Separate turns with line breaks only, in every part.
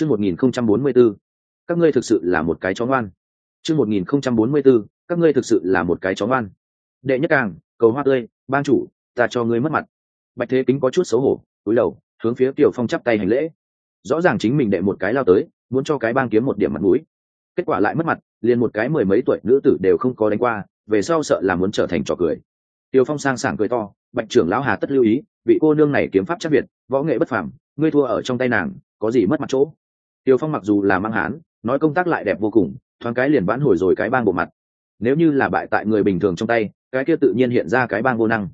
chương một nghìn không trăm bốn mươi b ố các ngươi thực sự là một cái chó ngoan. Chương một nghìn không trăm bốn mươi b ố các ngươi thực sự là một cái chó ngoan. Đệ nhất càng, cầu hoa tươi, ban chủ, ta cho ngươi mất mặt. Bạch thế kính có chút xấu hổ, cúi đầu, hướng phía tiểu phong chắp tay hành lễ. Rõ ràng chính mình đệ một cái lao tới, muốn cho cái bang kiếm một điểm mặt mũi. Kết quả lại mất mặt, liền một cái mười mấy tuổi nữ tử đều không có đánh qua, về sau sợ là muốn trở thành trò cười. Tiêu phong sang sảng cười to, bạch trưởng lão hà tất lưu ý, vị cô nương này kiếm pháp chắc việt võ nghệ bất phàm, ngươi thua ở trong tay nàng, có gì mất mặt chỗ? Tiêu phong mặc dù là mang hán, nói công tác lại đẹp vô cùng, thoáng cái liền vãn hồi rồi cái bang bộ mặt. Nếu như là bại tại người bình thường trong tay, cái kia tự nhiên hiện ra cái bang vô năng.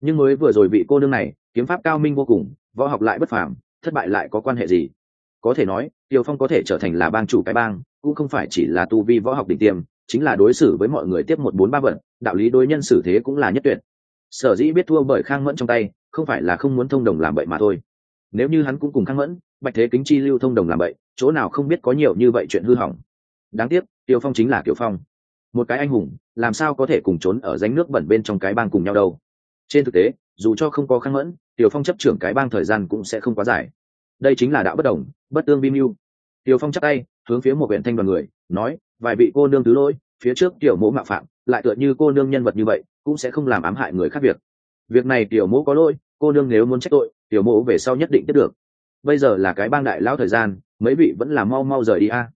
Nhưng mới vừa rồi vị cô nương này, kiếm pháp cao minh vô cùng, võ học lại bất phàm, thất bại lại có quan hệ gì? Có thể nói, tiêu phong có thể trở thành là bang chủ cái bang, cũng không phải chỉ là tu vi võ học đỉnh tiêm, chính là đối xử với mọi người tiếp một bốn ba vận, đạo lý đối nhân xử thế cũng là nhất tuyệt. Sở dĩ biết thua bởi khang mẫn trong tay, không phải là không muốn thông đồng làm bậy mà thôi. Nếu như hắn cũng cùng khang mẫn, bạch thế kính chi lưu thông đồng làm bậy chỗ nào không biết có nhiều như vậy chuyện hư hỏng. Đáng tiếc, tiêu phong chính là kiểu phong. Một cái anh hùng, làm sao có thể cùng trốn ở ránh nước bẩn bên trong cái bang cùng nhau đâu. Trên thực tế, dù cho không có khăn mẫn tiểu phong chấp trưởng cái bang thời gian cũng sẽ không quá dài. Đây chính là đạo bất đồng, bất tương vi mưu. Tiểu phong chắc tay, hướng phía một huyện thanh đoàn người, nói, vài vị cô nương thứ lỗi, phía trước tiểu mẫu mạo phạm, lại tựa như cô nương nhân vật như vậy, cũng sẽ không làm ám hại người khác việc. Việc này tiểu mẫu có lỗi, cô nương nếu muốn trách tội, tiểu mẫu về sau nhất định tiếp được. Bây giờ là cái bang đại lão thời gian mấy vị vẫn là mau mau rời đi a.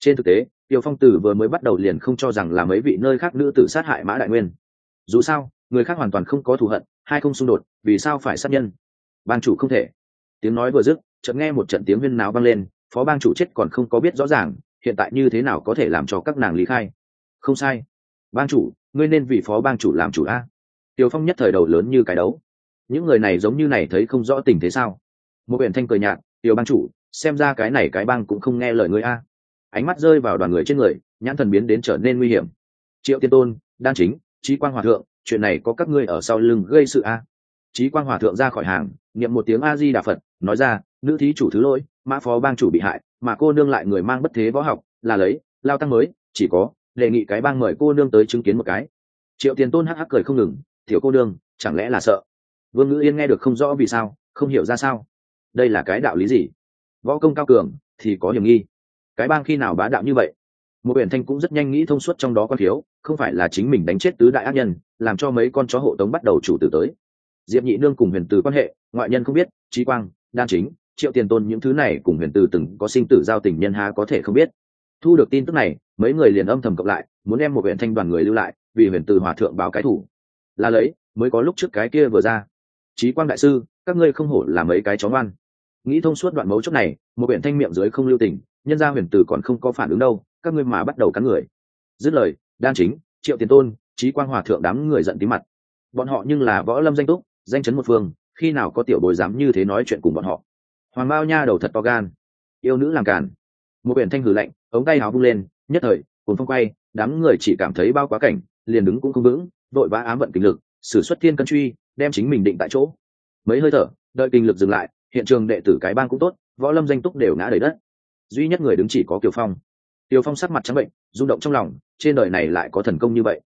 Trên thực tế, Tiêu phong tử vừa mới bắt đầu liền không cho rằng là mấy vị nơi khác nữ tử sát hại mã đại nguyên. Dù sao, người khác hoàn toàn không có thù hận, hai không xung đột, vì sao phải sát nhân? Ban chủ không thể. Tiếng nói vừa dứt, chợt nghe một trận tiếng viên náo vang lên, phó bang chủ chết còn không có biết rõ ràng, hiện tại như thế nào có thể làm cho các nàng lý khai? Không sai. Bang chủ, ngươi nên vì phó bang chủ làm chủ a. Tiều phong nhất thời đầu lớn như cái đấu. Những người này giống như này thấy không rõ tình thế sao? Một biển thanh cười nhạt tiều bang chủ xem ra cái này cái bang cũng không nghe lời ngươi a. Ánh mắt rơi vào đoàn người trên người, nhãn thần biến đến trở nên nguy hiểm. Triệu tiên tôn, đan chính trí quan hòa thượng, chuyện này có các ngươi ở sau lưng gây sự a? Trí quan hòa thượng ra khỏi hàng, niệm một tiếng a di đà phật, nói ra, nữ thí chủ thứ lỗi, mã phó bang chủ bị hại, mà cô nương lại người mang bất thế võ học, là lấy, lao tăng mới, chỉ có, đề nghị cái bang mời cô nương tới chứng kiến một cái. Triệu tiền tôn hắc hắc cười không ngừng, tiểu cô nương, chẳng lẽ là sợ? Vương ngữ yên nghe được không rõ vì sao, không hiểu ra sao. Đây là cái đạo lý gì? Võ công cao cường thì có hiểm nghi. Cái bang khi nào bá đạo như vậy? Một biển thanh cũng rất nhanh nghĩ thông suốt trong đó con thiếu, không phải là chính mình đánh chết tứ đại ác nhân, làm cho mấy con chó hộ tống bắt đầu chủ tử tới. Diệp nhị nương cùng huyền từ quan hệ, ngoại nhân không biết, trí quang, đan chính, triệu tiền tôn những thứ này cùng huyền từ từng có sinh tử giao tình nhân há có thể không biết. Thu được tin tức này, mấy người liền âm thầm cộng lại, muốn đem một huyện thanh đoàn người lưu lại, vì huyền từ hòa thượng báo cái thủ. Là lấy, mới có lúc trước cái kia vừa ra. Trí quang đại sư, các ngươi không hổ là mấy cái chó ngoan nghĩ thông suốt đoạn mấu chốt này, một huyện thanh miệng dưới không lưu tình, nhân gia huyền tử còn không có phản ứng đâu, các ngươi mà bắt đầu cắn người. Dứt lời, đan chính, triệu tiền tôn, trí quang hòa thượng đám người giận tí mặt. Bọn họ nhưng là võ lâm danh túc, danh chấn một phương, khi nào có tiểu bồi dám như thế nói chuyện cùng bọn họ. Hoàng bao nha đầu thật to gan, yêu nữ làm cản một biển thanh hử lạnh, ống tay áo vung lên, nhất thời cùng phong quay, đám người chỉ cảm thấy bao quá cảnh, liền đứng cũng không vững, vội vã ám vận kinh lực, sử xuất thiên cân truy, đem chính mình định tại chỗ. Mấy hơi thở, đợi kinh lực dừng lại hiện trường đệ tử cái bang cũng tốt, võ lâm danh túc đều ngã đầy đất. Duy nhất người đứng chỉ có kiều phong. Kiều phong sắc mặt trắng bệnh, rung động trong lòng, trên đời này lại có thần công như vậy.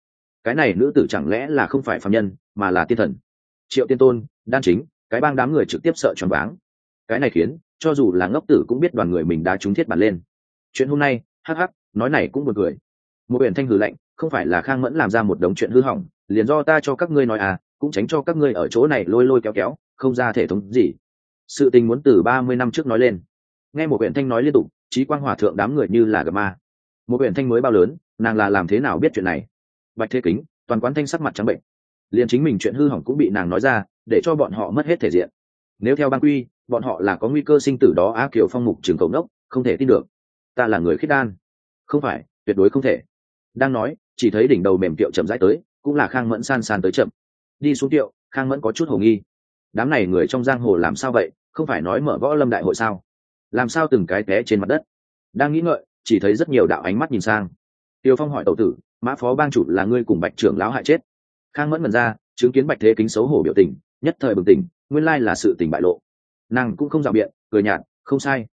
Cái này nữ tử chẳng lẽ là không phải phạm nhân, mà là tiên thần? Triệu tiên tôn, đan chính, cái bang đám người trực tiếp sợ choáng váng. Cái này khiến, cho dù là ngốc tử cũng biết đoàn người mình đã trúng thiết bản lên. Chuyện hôm nay, hắc hắc, nói này cũng một người một biển thanh hử lạnh, không phải là khang mẫn làm ra một đống chuyện hư hỏng, liền do ta cho các ngươi nói à cũng tránh cho các ngươi ở chỗ này lôi lôi kéo kéo, không ra thể thống gì sự tình muốn từ ba mươi năm trước nói lên. Nghe một huyện thanh nói liên tục trí quang hòa thượng đám người như là gặp ma. Một huyện thanh mới bao lớn, nàng là làm thế nào biết chuyện này? Bạch thế kính, toàn quán thanh sắc mặt trắng bệnh. Liền chính mình chuyện hư hỏng cũng bị nàng nói ra, để cho bọn họ mất hết thể diện. Nếu theo ban quy, bọn họ là có nguy cơ sinh tử đó, á kiểu phong mục trường cầu đốc, không thể tin được. Ta là người khiết đan. Không phải, tuyệt đối không thể. Đang nói, chỉ thấy đỉnh đầu mềm tiệu chậm rãi tới, cũng là khang mẫn san san tới chậm. Đi xuống tiệu, khang mẫn có chút hồ nghi. Đám này người trong giang hồ làm sao vậy? Không phải nói mở võ lâm đại hội sao? Làm sao từng cái té trên mặt đất? Đang nghĩ ngợi, chỉ thấy rất nhiều đạo ánh mắt nhìn sang. Tiêu phong hỏi tẩu tử, mã phó bang chủ là ngươi cùng bạch trưởng lão hại chết? Khang mẫn mần ra, chứng kiến bạch thế kính xấu hổ biểu tình, nhất thời bừng tỉnh, nguyên lai là sự tình bại lộ. Nàng cũng không dạo biện, cười nhạt, không sai.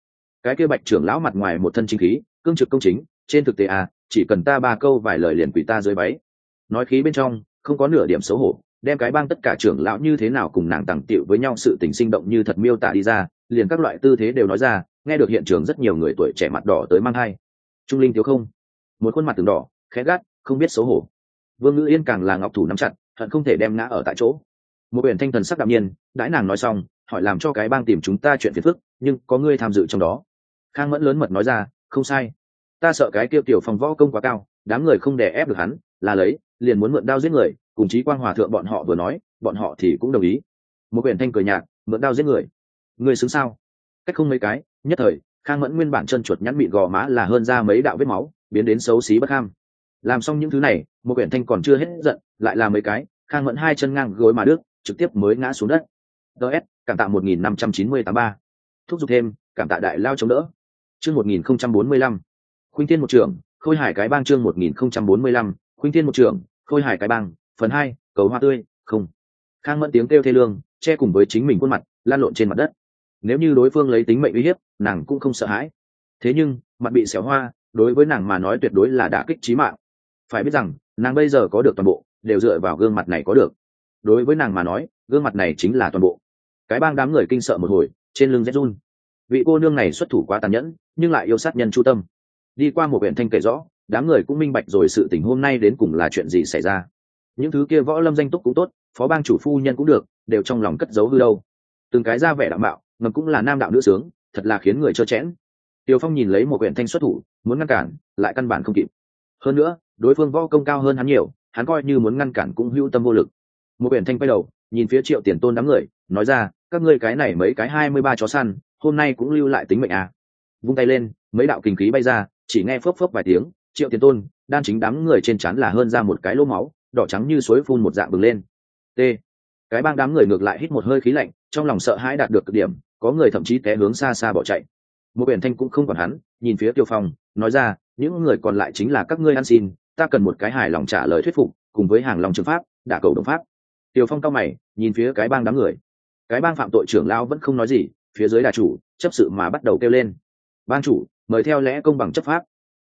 Cái kia bạch trưởng lão mặt ngoài một thân chính khí, cương trực công chính, trên thực tế à chỉ cần ta ba câu vài lời liền quỷ ta dưới váy. Nói khí bên trong, không có nửa điểm xấu hổ đem cái bang tất cả trưởng lão như thế nào cùng nàng tặng tiệu với nhau sự tình sinh động như thật miêu tả đi ra, liền các loại tư thế đều nói ra, nghe được hiện trường rất nhiều người tuổi trẻ mặt đỏ tới mang hai trung linh thiếu không? Một khuôn mặt từng đỏ, khẽ gắt, không biết xấu hổ. Vương ngữ yên càng là ngọc thủ nắm chặt, hận không thể đem ngã ở tại chỗ. Một biển thanh thần sắc đạm nhiên, đãi nàng nói xong, hỏi làm cho cái bang tìm chúng ta chuyện phiền phức, nhưng có ngươi tham dự trong đó. Khang mẫn lớn mật nói ra, không sai. Ta sợ cái tiêu tiểu phòng võ công quá cao, đám người không đè ép được hắn, là lấy, liền muốn mượn đao giết người cùng chí quang hòa thượng bọn họ vừa nói bọn họ thì cũng đồng ý. Một quyển thanh cười nhạt mượn đao giết người. Người xứng sao? Cách không mấy cái nhất thời khang mẫn nguyên bản chân chuột nhắn bị gò má là hơn ra mấy đạo vết máu biến đến xấu xí bất ham. Làm xong những thứ này một quyển thanh còn chưa hết giận lại làm mấy cái khang mẫn hai chân ngang gối mà đứt, trực tiếp mới ngã xuống đất. Ts cảm tạ một nghìn năm trăm chín mươi tám ba. Thúc giục thêm cảm tạ đại lao chống đỡ. Chương một nghìn không trăm bốn mươi lăm. Khuynh thiên một trưởng khôi hải cái bang chương một nghìn không trăm bốn mươi lăm. Khuynh thiên một trưởng khôi hải cái bang phần hai, cầu hoa tươi, không. Khang mẫn tiếng kêu thê lương, che cùng với chính mình khuôn mặt lan lộn trên mặt đất. Nếu như đối phương lấy tính mệnh uy hiếp, nàng cũng không sợ hãi. Thế nhưng, mặt bị xẻo hoa, đối với nàng mà nói tuyệt đối là đả kích trí mạng. Phải biết rằng, nàng bây giờ có được toàn bộ, đều dựa vào gương mặt này có được. Đối với nàng mà nói, gương mặt này chính là toàn bộ. Cái bang đám người kinh sợ một hồi, trên lưng rét run. Vị cô nương này xuất thủ quá tàn nhẫn, nhưng lại yêu sát nhân chu tâm. Đi qua một huyện thanh kể rõ, đám người cũng minh bạch rồi sự tình hôm nay đến cùng là chuyện gì xảy ra những thứ kia võ lâm danh túc cũng tốt, phó bang chủ phu nhân cũng được, đều trong lòng cất giấu hư đâu. Từng cái ra vẻ đạo mạo ngầm cũng là nam đạo nữ sướng, thật là khiến người trơ chẽn tiêu phong nhìn lấy một huyện thanh xuất thủ, muốn ngăn cản, lại căn bản không kịp. Hơn nữa, đối phương võ công cao hơn hắn nhiều, hắn coi như muốn ngăn cản cũng hữu tâm vô lực. Một huyện thanh quay đầu, nhìn phía triệu tiền tôn đám người, nói ra, các ngươi cái này mấy cái hai mươi ba chó săn, hôm nay cũng lưu lại tính mệnh à. vung tay lên, mấy đạo kinh khí bay ra, chỉ nghe phớp phớp vài tiếng, triệu tiền tôn, đan chính đám người trên chắn là hơn ra một cái lỗ máu đỏ trắng như suối phun một dạng bừng lên. T. Cái bang đám người ngược lại hít một hơi khí lạnh, trong lòng sợ hãi đạt được cực điểm, có người thậm chí té hướng xa xa bỏ chạy. Một biển thanh cũng không còn hắn, nhìn phía tiêu phong, nói ra, những người còn lại chính là các ngươi ăn xin, ta cần một cái hài lòng trả lời thuyết phục, cùng với hàng lòng trường pháp, đả cầu đồng pháp. Tiêu phong cao mày, nhìn phía cái bang đám người. Cái bang phạm tội trưởng lao vẫn không nói gì, phía dưới đà chủ, chấp sự mà bắt đầu kêu lên. Bang chủ, mời theo lẽ công bằng chấp pháp.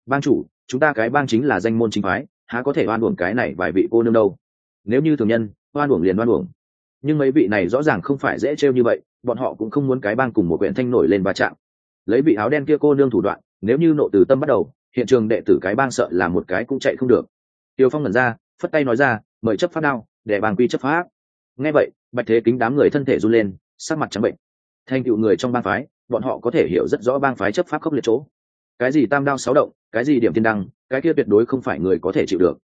Bang chủ, chúng ta cái bang chính là danh môn chính phái há có thể oan uổng cái này vài vị cô nương đâu? Nếu như thường nhân, oan uổng liền oan uổng. Nhưng mấy vị này rõ ràng không phải dễ trêu như vậy, bọn họ cũng không muốn cái bang cùng một quyển thanh nổi lên va chạm. Lấy vị áo đen kia cô nương thủ đoạn, nếu như nộ từ tâm bắt đầu, hiện trường đệ tử cái bang sợ là một cái cũng chạy không được. Tiêu phong ngẩn ra, phất tay nói ra, mời chấp pháp đao để bang quy chấp pháp. Nghe vậy, bạch thế kính đám người thân thể run lên, sắc mặt trắng bệnh. Thành tựu người trong bang phái, bọn họ có thể hiểu rất rõ bang phái chấp pháp khốc liệt chỗ. Cái gì tam đao sáu động, cái gì điểm thiên đăng cái kia tuyệt đối không phải người có thể chịu được.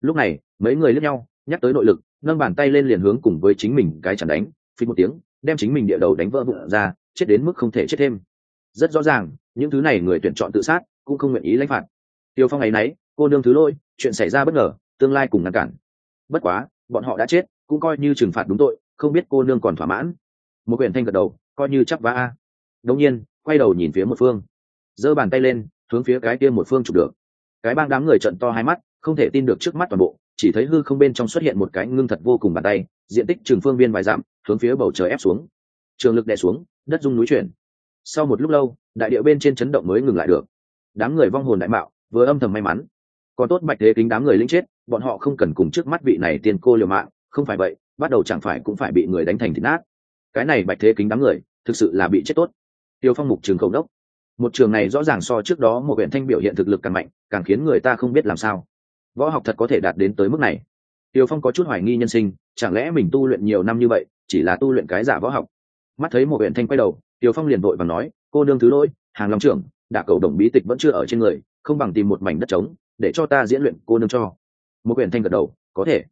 Lúc này, mấy người lướt nhau, nhắc tới nội lực, nâng bàn tay lên liền hướng cùng với chính mình cái chẳng đánh, phí một tiếng, đem chính mình địa đầu đánh vỡ vụn ra, chết đến mức không thể chết thêm. Rất rõ ràng, những thứ này người tuyển chọn tự sát, cũng không nguyện ý lãnh phạt. Tiêu phong ngày nấy, cô nương thứ lôi chuyện xảy ra bất ngờ, tương lai cùng ngăn cản. Bất quá, bọn họ đã chết, cũng coi như trừng phạt đúng tội, không biết cô nương còn thỏa mãn. Một quyển thanh gật đầu, coi như chắc vá. A đông nhiên, quay đầu nhìn phía một phương. Giơ bàn tay lên, hướng phía cái kia một phương chụp được cái bang đám người trận to hai mắt, không thể tin được trước mắt toàn bộ, chỉ thấy hư không bên trong xuất hiện một cái ngưng thật vô cùng bàn tay, diện tích trường phương viên vài dặm, hướng phía bầu trời ép xuống. Trường lực đè xuống, đất rung núi chuyển. Sau một lúc lâu, đại điệu bên trên chấn động mới ngừng lại được. Đám người vong hồn đại mạo, vừa âm thầm may mắn. Còn tốt bạch thế kính đám người linh chết, bọn họ không cần cùng trước mắt vị này tiền cô liều mạng, không phải vậy, bắt đầu chẳng phải cũng phải bị người đánh thành thịt nát. Cái này bạch thế kính đám người, thực sự là bị chết tốt. Tiêu phong mục trường khẩu đốc một trường này rõ ràng so trước đó một huyện thanh biểu hiện thực lực càng mạnh, càng khiến người ta không biết làm sao. Võ học thật có thể đạt đến tới mức này. Tiều phong có chút hoài nghi nhân sinh, chẳng lẽ mình tu luyện nhiều năm như vậy, chỉ là tu luyện cái giả võ học? Mắt thấy một huyện thanh quay đầu tiều phong liền vội và nói, cô nương thứ lỗi, hàng long trưởng, đả cầu đồng bí tịch vẫn chưa ở trên người, không bằng tìm một mảnh đất trống, để cho ta diễn luyện, cô nương cho. Một huyện thanh gật đầu, có thể.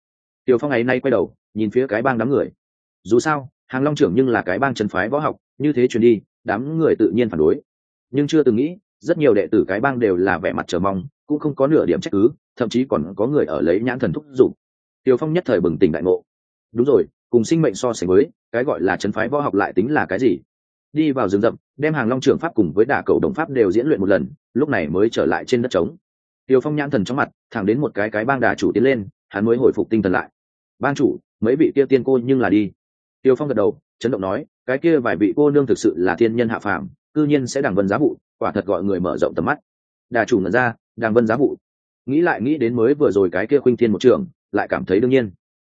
Tiều phong ấy nay quay đầu, nhìn phía cái bang đám người. Dù sao, hàng long trưởng nhưng là cái bang chân phái võ học, như thế truyền đi, đám người tự nhiên phản đối nhưng chưa từng nghĩ, rất nhiều đệ tử cái bang đều là vẻ mặt chờ mong, cũng không có nửa điểm trách cứ, thậm chí còn có người ở lấy nhãn thần thúc giục. Tiều phong nhất thời bừng tỉnh đại ngộ. Đúng rồi, cùng sinh mệnh so sánh với, cái gọi là chân phái võ học lại tính là cái gì? Đi vào rừng rậm, đem hàng long trưởng pháp cùng với đả cầu đồng pháp đều diễn luyện một lần, lúc này mới trở lại trên đất trống. Tiều phong nhãn thần trong mặt, thẳng đến một cái cái bang đà chủ tiến lên, hắn mới hồi phục tinh thần lại. Ban chủ, mấy vị kia tiên cô nhưng là đi. Tiều phong gật đầu, chấn động nói, cái kia vài vị cô nương thực sự là thiên nhân hạ phàm cư nhiên sẽ Đàng vân giá vụ, quả thật gọi người mở rộng tầm mắt. Đà chủ ngẩn ra Đàng vân giá vụ. Nghĩ lại nghĩ đến mới vừa rồi cái kia khuynh thiên một trường lại cảm thấy đương nhiên.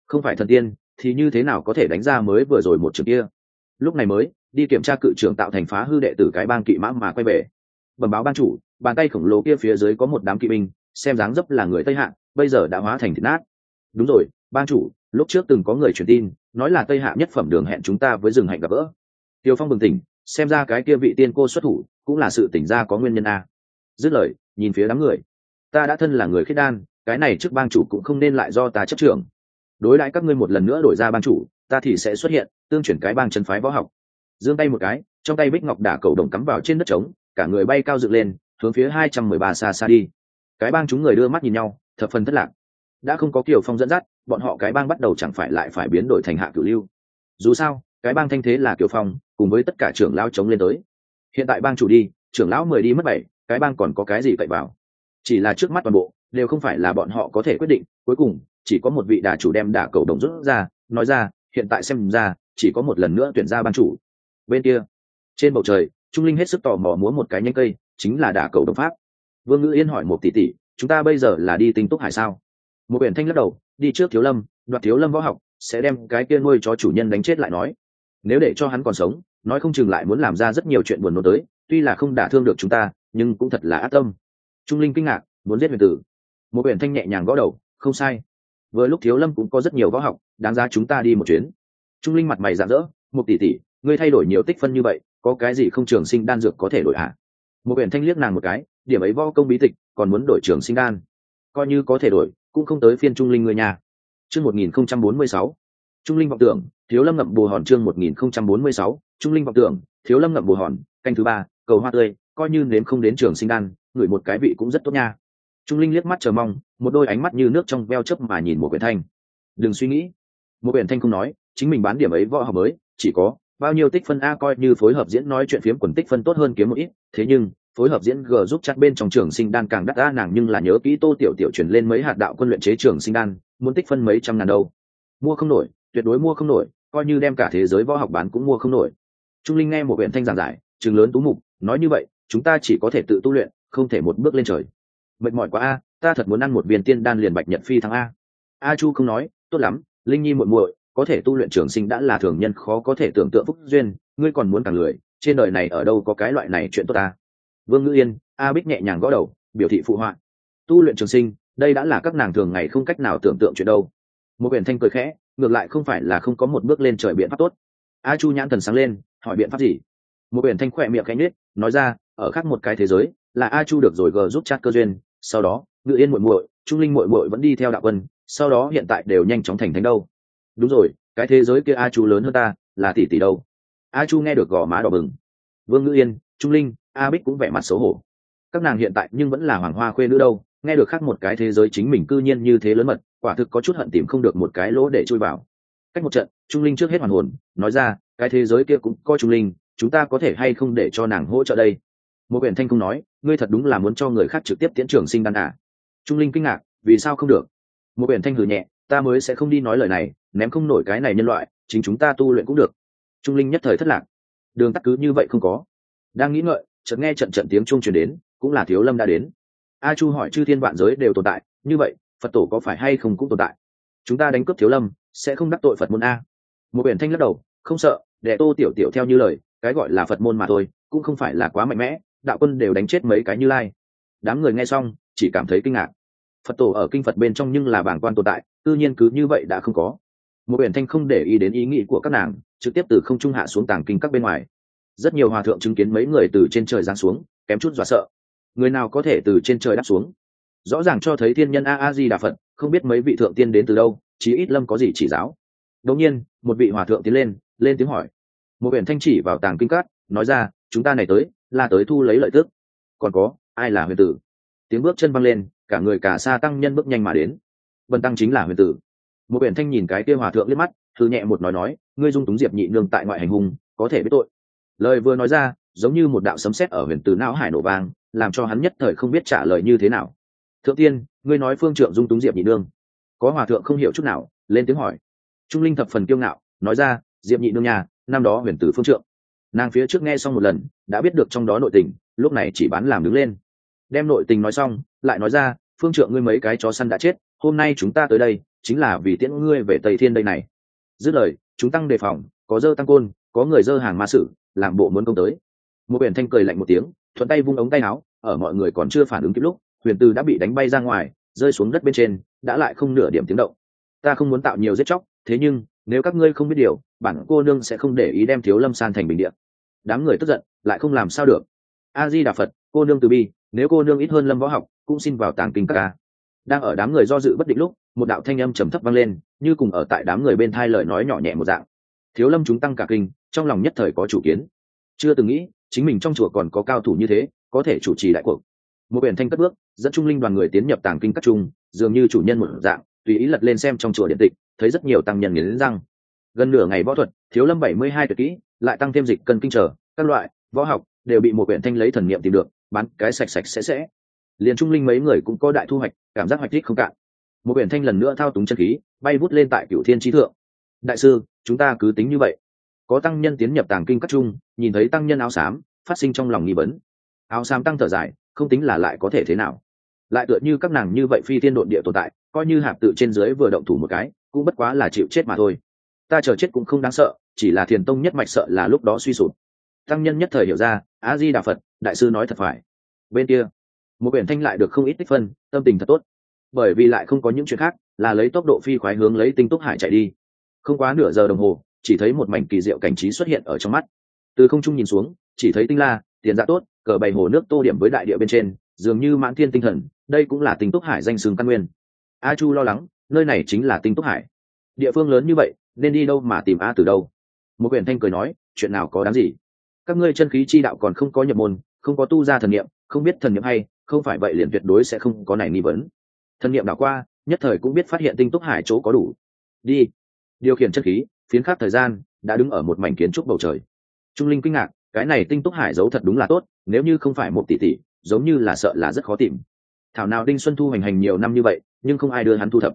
Không phải thần tiên, thì như thế nào có thể đánh ra mới vừa rồi một trường kia? Lúc này mới, đi kiểm tra cự trưởng tạo thành phá hư đệ tử cái bang kỵ mã mà quay về. Bẩm báo ban chủ, bàn tay khổng lồ kia phía dưới có một đám kỵ binh, xem dáng dấp là người tây hạ, bây giờ đã hóa thành thịt nát. Đúng rồi, ban chủ, lúc trước từng có người truyền tin, nói là tây hạ nhất phẩm đường hẹn chúng ta với rừng hạnh gặp gỡ. Tiêu phong bừng tỉnh xem ra cái kia vị tiên cô xuất thủ cũng là sự tỉnh ra có nguyên nhân a. Dứt lời, nhìn phía đám người. Ta đã thân là người khiết đan, cái này trước bang chủ cũng không nên lại do ta chấp trưởng. Đối đãi các ngươi một lần nữa đổi ra bang chủ, ta thì sẽ xuất hiện, tương chuyển cái bang chân phái võ học. Giương tay một cái, trong tay bích ngọc đả cầu đồng cắm vào trên đất trống, cả người bay cao dựng lên, hướng phía hai trăm mười ba xa xa đi. Cái bang chúng người đưa mắt nhìn nhau, thập phần thất lạc. Đã không có kiều phong dẫn dắt, bọn họ cái bang bắt đầu chẳng phải lại phải biến đổi thành hạ cửu lưu. Dù sao, cái bang thanh thế là kiều phong cùng với tất cả trưởng lão chống lên tới. Hiện tại bang chủ đi, trưởng lão mười đi mất bảy, cái bang còn có cái gì cậy vào? Chỉ là trước mắt toàn bộ, đều không phải là bọn họ có thể quyết định, cuối cùng, chỉ có một vị đà chủ đem đả cầu đồng rút ra, nói ra, hiện tại xem ra, chỉ có một lần nữa tuyển ra ban chủ. Bên kia, trên bầu trời, trung linh hết sức tò mò múa một cái nhánh cây, chính là đả cầu đồng pháp. Vương ngữ yên hỏi một tỷ tỷ, chúng ta bây giờ là đi tinh túc hải sao? Một biển thanh lắc đầu, đi trước thiếu lâm, đoạt thiếu lâm võ học, sẽ đem cái kia nuôi cho chủ nhân đánh chết lại nói. Nếu để cho hắn còn sống nói không chừng lại muốn làm ra rất nhiều chuyện buồn nôn tới, tuy là không đả thương được chúng ta, nhưng cũng thật là ác tâm. Trung linh kinh ngạc, muốn giết huyền tử. Một biển thanh nhẹ nhàng gõ đầu, không sai. Vừa lúc thiếu lâm cũng có rất nhiều võ học, đáng ra chúng ta đi một chuyến. Trung linh mặt mày rạng rỡ một tỷ tỷ, ngươi thay đổi nhiều tích phân như vậy, có cái gì không trường sinh đan dược có thể đổi hạ một biển thanh liếc nàng một cái, điểm ấy võ công bí tịch, còn muốn đổi trường sinh đan? Coi như có thể đổi, cũng không tới phiên trung linh người nhà chương một nghìn không trăm bốn mươi sáu. Trung linh vọng tưởng, thiếu lâm ngậm bù hòn chương một nghìn không trăm bốn mươi sáu trung linh vọng tưởng, thiếu lâm ngậm bồ hòn, canh thứ ba, cầu hoa tươi, coi như nếm không đến trường sinh đan, ngửi một cái vị cũng rất tốt nha. Trung linh liếc mắt chờ mong, một đôi ánh mắt như nước trong veo chớp mà nhìn một quyển thanh. Đừng suy nghĩ. Một quyển thanh không nói, chính mình bán điểm ấy võ học mới, chỉ có bao nhiêu tích phân a coi như phối hợp diễn nói chuyện phiếm quần tích phân tốt hơn kiếm một ít, thế nhưng, phối hợp diễn g giúp chắc bên trong trường sinh đan càng đắt a nàng nhưng là nhớ kỹ tô tiểu tiểu truyền lên mấy hạt đạo quân luyện chế trường sinh đan, muốn tích phân mấy trăm ngàn đâu. Mua không nổi, tuyệt đối mua không nổi, coi như đem cả thế giới võ học bán cũng mua không nổi trung linh nghe một huyện thanh giảng giải chừng lớn tú mục, nói như vậy, chúng ta chỉ có thể tự tu luyện, không thể một bước lên trời. Mệt mỏi quá a, ta thật muốn ăn một viên tiên đan liền bạch nhật phi thắng a. A chu không nói, tốt lắm, linh nhi muội muội, có thể tu luyện trường sinh đã là thường nhân khó có thể tưởng tượng phúc duyên, ngươi còn muốn càng lười trên đời này ở đâu có cái loại này chuyện tốt ta? Vương ngữ yên, a bích nhẹ nhàng gõ đầu, biểu thị phụ họa. Tu luyện trường sinh, đây đã là các nàng thường ngày không cách nào tưởng tượng chuyện đâu. Một biển thanh cười khẽ, ngược lại không phải là không có một bước lên trời biện pháp tốt. A chu nhãn thần sáng lên hỏi biện pháp gì? Một biển thanh khỏe miệng cánh nết nói ra, ở khác một cái thế giới, là a chu được rồi g giúp chat cơ duyên, sau đó, ngự yên muội muội, trung linh muội muội vẫn đi theo đạo quân, sau đó hiện tại đều nhanh chóng thành thánh đâu. Đúng rồi, cái thế giới kia a chu lớn hơn ta, là tỷ tỷ đâu. A chu nghe được gò má đỏ bừng. Vương Ngự yên, trung linh, a bích cũng vẻ mặt xấu hổ. Các nàng hiện tại nhưng vẫn là hoàng hoa khuê nữ đâu, nghe được khác một cái thế giới chính mình cư nhiên như thế lớn mật, quả thực có chút hận tìm không được một cái lỗ để chui vào. Cách một trận, trung linh trước hết hoàn hồn, nói ra cái thế giới kia cũng có trung linh, chúng ta có thể hay không để cho nàng hỗ trợ đây? Một biển thanh không nói, ngươi thật đúng là muốn cho người khác trực tiếp tiễn trường sinh đan à. trung linh kinh ngạc, vì sao không được? Một biển thanh hử nhẹ, ta mới sẽ không đi nói lời này, ném không nổi cái này nhân loại, chính chúng ta tu luyện cũng được. Trung linh nhất thời thất lạc. Đường tắt cứ như vậy không có. Đang nghĩ ngợi, chợt nghe trận trận tiếng chuông truyền đến, cũng là thiếu lâm đã đến. A chu hỏi chư thiên vạn giới đều tồn tại, như vậy, phật tổ có phải hay không cũng tồn tại? Chúng ta đánh cướp thiếu lâm, sẽ không đắc tội phật môn a. Một biển thanh lắc đầu, không sợ để tô tiểu tiểu theo như lời, cái gọi là phật môn mà thôi, cũng không phải là quá mạnh mẽ, đạo quân đều đánh chết mấy cái như lai. Đám người nghe xong, chỉ cảm thấy kinh ngạc. Phật tổ ở kinh phật bên trong nhưng là bảng quan tồn tại, tự nhiên cứ như vậy đã không có. Một biển thanh không để ý đến ý nghĩ của các nàng, trực tiếp từ không trung hạ xuống tàng kinh các bên ngoài. Rất nhiều hòa thượng chứng kiến mấy người từ trên trời giáng xuống, kém chút dọa sợ. Người nào có thể từ trên trời đáp xuống? Rõ ràng cho thấy thiên nhân a a di đà phật, không biết mấy vị thượng tiên đến từ đâu, chí ít lâm có gì chỉ giáo. Đột nhiên, một vị hòa thượng tiến lên lên tiếng hỏi. Một biển thanh chỉ vào tàng kinh cát nói ra, chúng ta này tới, là tới thu lấy lợi tức. Còn có, ai là huyền tử? Tiếng bước chân văng lên, cả người cả xa tăng nhân bước nhanh mà đến. Vân tăng chính là huyền tử. Một biển thanh nhìn cái kia hòa thượng liếc mắt, thư nhẹ một nói nói, ngươi dung túng diệp nhị nương tại ngoại hành hung, có thể biết tội. Lời vừa nói ra, giống như một đạo sấm sét ở huyền tử não hải nổ vang, làm cho hắn nhất thời không biết trả lời như thế nào. Thượng tiên, ngươi nói phương trượng dung túng diệp nhị nương. Có hòa thượng không hiểu chút nào, lên tiếng hỏi. Trung linh thập phần kiêu ngạo, nói ra diệp nhị nương nhà năm đó huyền tử phương trượng. Nàng phía trước nghe xong một lần, đã biết được trong đó nội tình, lúc này chỉ bán làm đứng lên. Đem nội tình nói xong, lại nói ra, phương trượng ngươi mấy cái chó săn đã chết, hôm nay chúng ta tới đây, chính là vì tiễn ngươi về tây thiên đây này. Dứt lời, chúng tăng đề phòng, có dơ tăng côn, có người dơ hàng ma sử, làm bộ muốn công tới. Một biển thanh cười lạnh một tiếng, thuận tay vung ống tay áo, ở mọi người còn chưa phản ứng kịp lúc, huyền từ đã bị đánh bay ra ngoài, rơi xuống đất bên trên, đã lại không nửa điểm tiếng động. Ta không muốn tạo nhiều giết chóc, thế nhưng, nếu các ngươi không biết điều bản cô nương sẽ không để ý đem thiếu lâm san thành bình điện đám người tức giận, lại không làm sao được. A di đà phật, cô nương từ bi, nếu cô nương ít hơn lâm võ học, cũng xin vào tàng kinh các ca. Đang ở đám người do dự bất định lúc, một đạo thanh âm trầm thấp vang lên, như cùng ở tại đám người bên thai lời nói nhỏ nhẹ một dạng. Thiếu lâm chúng tăng cả kinh, trong lòng nhất thời có chủ kiến. Chưa từng nghĩ, chính mình trong chùa còn có cao thủ như thế, có thể chủ trì đại cuộc. Một biển thanh cất bước, dẫn trung linh đoàn người tiến nhập tàng kinh các trung, dường như chủ nhân một dạng, tùy ý lật lên xem trong chùa điện tịch, thấy rất nhiều tăng nhân nghiến răng gần nửa ngày võ thuật, thiếu lâm bảy mươi hai tuyệt kỹ, lại tăng thêm dịch cân kinh trở, các loại, võ học, đều bị một quyển thanh lấy thần niệm tìm được, bán cái sạch sạch sẽ sẽ. Liền trung linh mấy người cũng có đại thu hoạch, cảm giác hoạch thích không cạn. Một quyển thanh lần nữa thao túng chân khí, bay vút lên tại cửu thiên trí thượng. Đại sư, chúng ta cứ tính như vậy. Có tăng nhân tiến nhập tàng kinh các trung, nhìn thấy tăng nhân áo xám, phát sinh trong lòng nghi vấn. Áo xám tăng thở dài, không tính là lại có thể thế nào. Lại tựa như các nàng như vậy phi tiên độn địa tồn tại, coi như hạp tự trên dưới vừa động thủ một cái, cũng bất quá là chịu chết mà thôi ta chờ chết cũng không đáng sợ, chỉ là thiền tông nhất mạch sợ là lúc đó suy sụp. Tăng nhân nhất thời hiểu ra a di đà phật, đại sư nói thật phải. Bên kia, một biển thanh lại được không ít tích phân, tâm tình thật tốt. Bởi vì lại không có những chuyện khác, là lấy tốc độ phi khoái hướng lấy tinh túc hải chạy đi. Không quá nửa giờ đồng hồ, chỉ thấy một mảnh kỳ diệu cảnh trí xuất hiện ở trong mắt. Từ không trung nhìn xuống, chỉ thấy tinh la, tiền dạ tốt, cờ bày hồ nước tô điểm với đại địa bên trên, dường như mãn thiên tinh thần, đây cũng là tinh túc hải danh sừng căn nguyên. A chu lo lắng, nơi này chính là tinh túc hải. Địa phương lớn như vậy nên đi đâu mà tìm a từ đâu. Một quyển thanh cười nói, chuyện nào có đáng gì? Các ngươi chân khí chi đạo còn không có nhập môn, không có tu ra thần niệm, không biết thần niệm hay, không phải vậy liền tuyệt đối sẽ không có này nghi vấn. Thần niệm đảo qua, nhất thời cũng biết phát hiện tinh túc hải chỗ có đủ. Đi. Điều khiển chân khí, phiến khắc thời gian, đã đứng ở một mảnh kiến trúc bầu trời. Trung linh kinh ngạc, cái này tinh túc hải giấu thật đúng là tốt, nếu như không phải một tỷ tỷ, giống như là sợ là rất khó tìm. Thảo nào đinh xuân thu hành hành nhiều năm như vậy, nhưng không ai đưa hắn thu thập.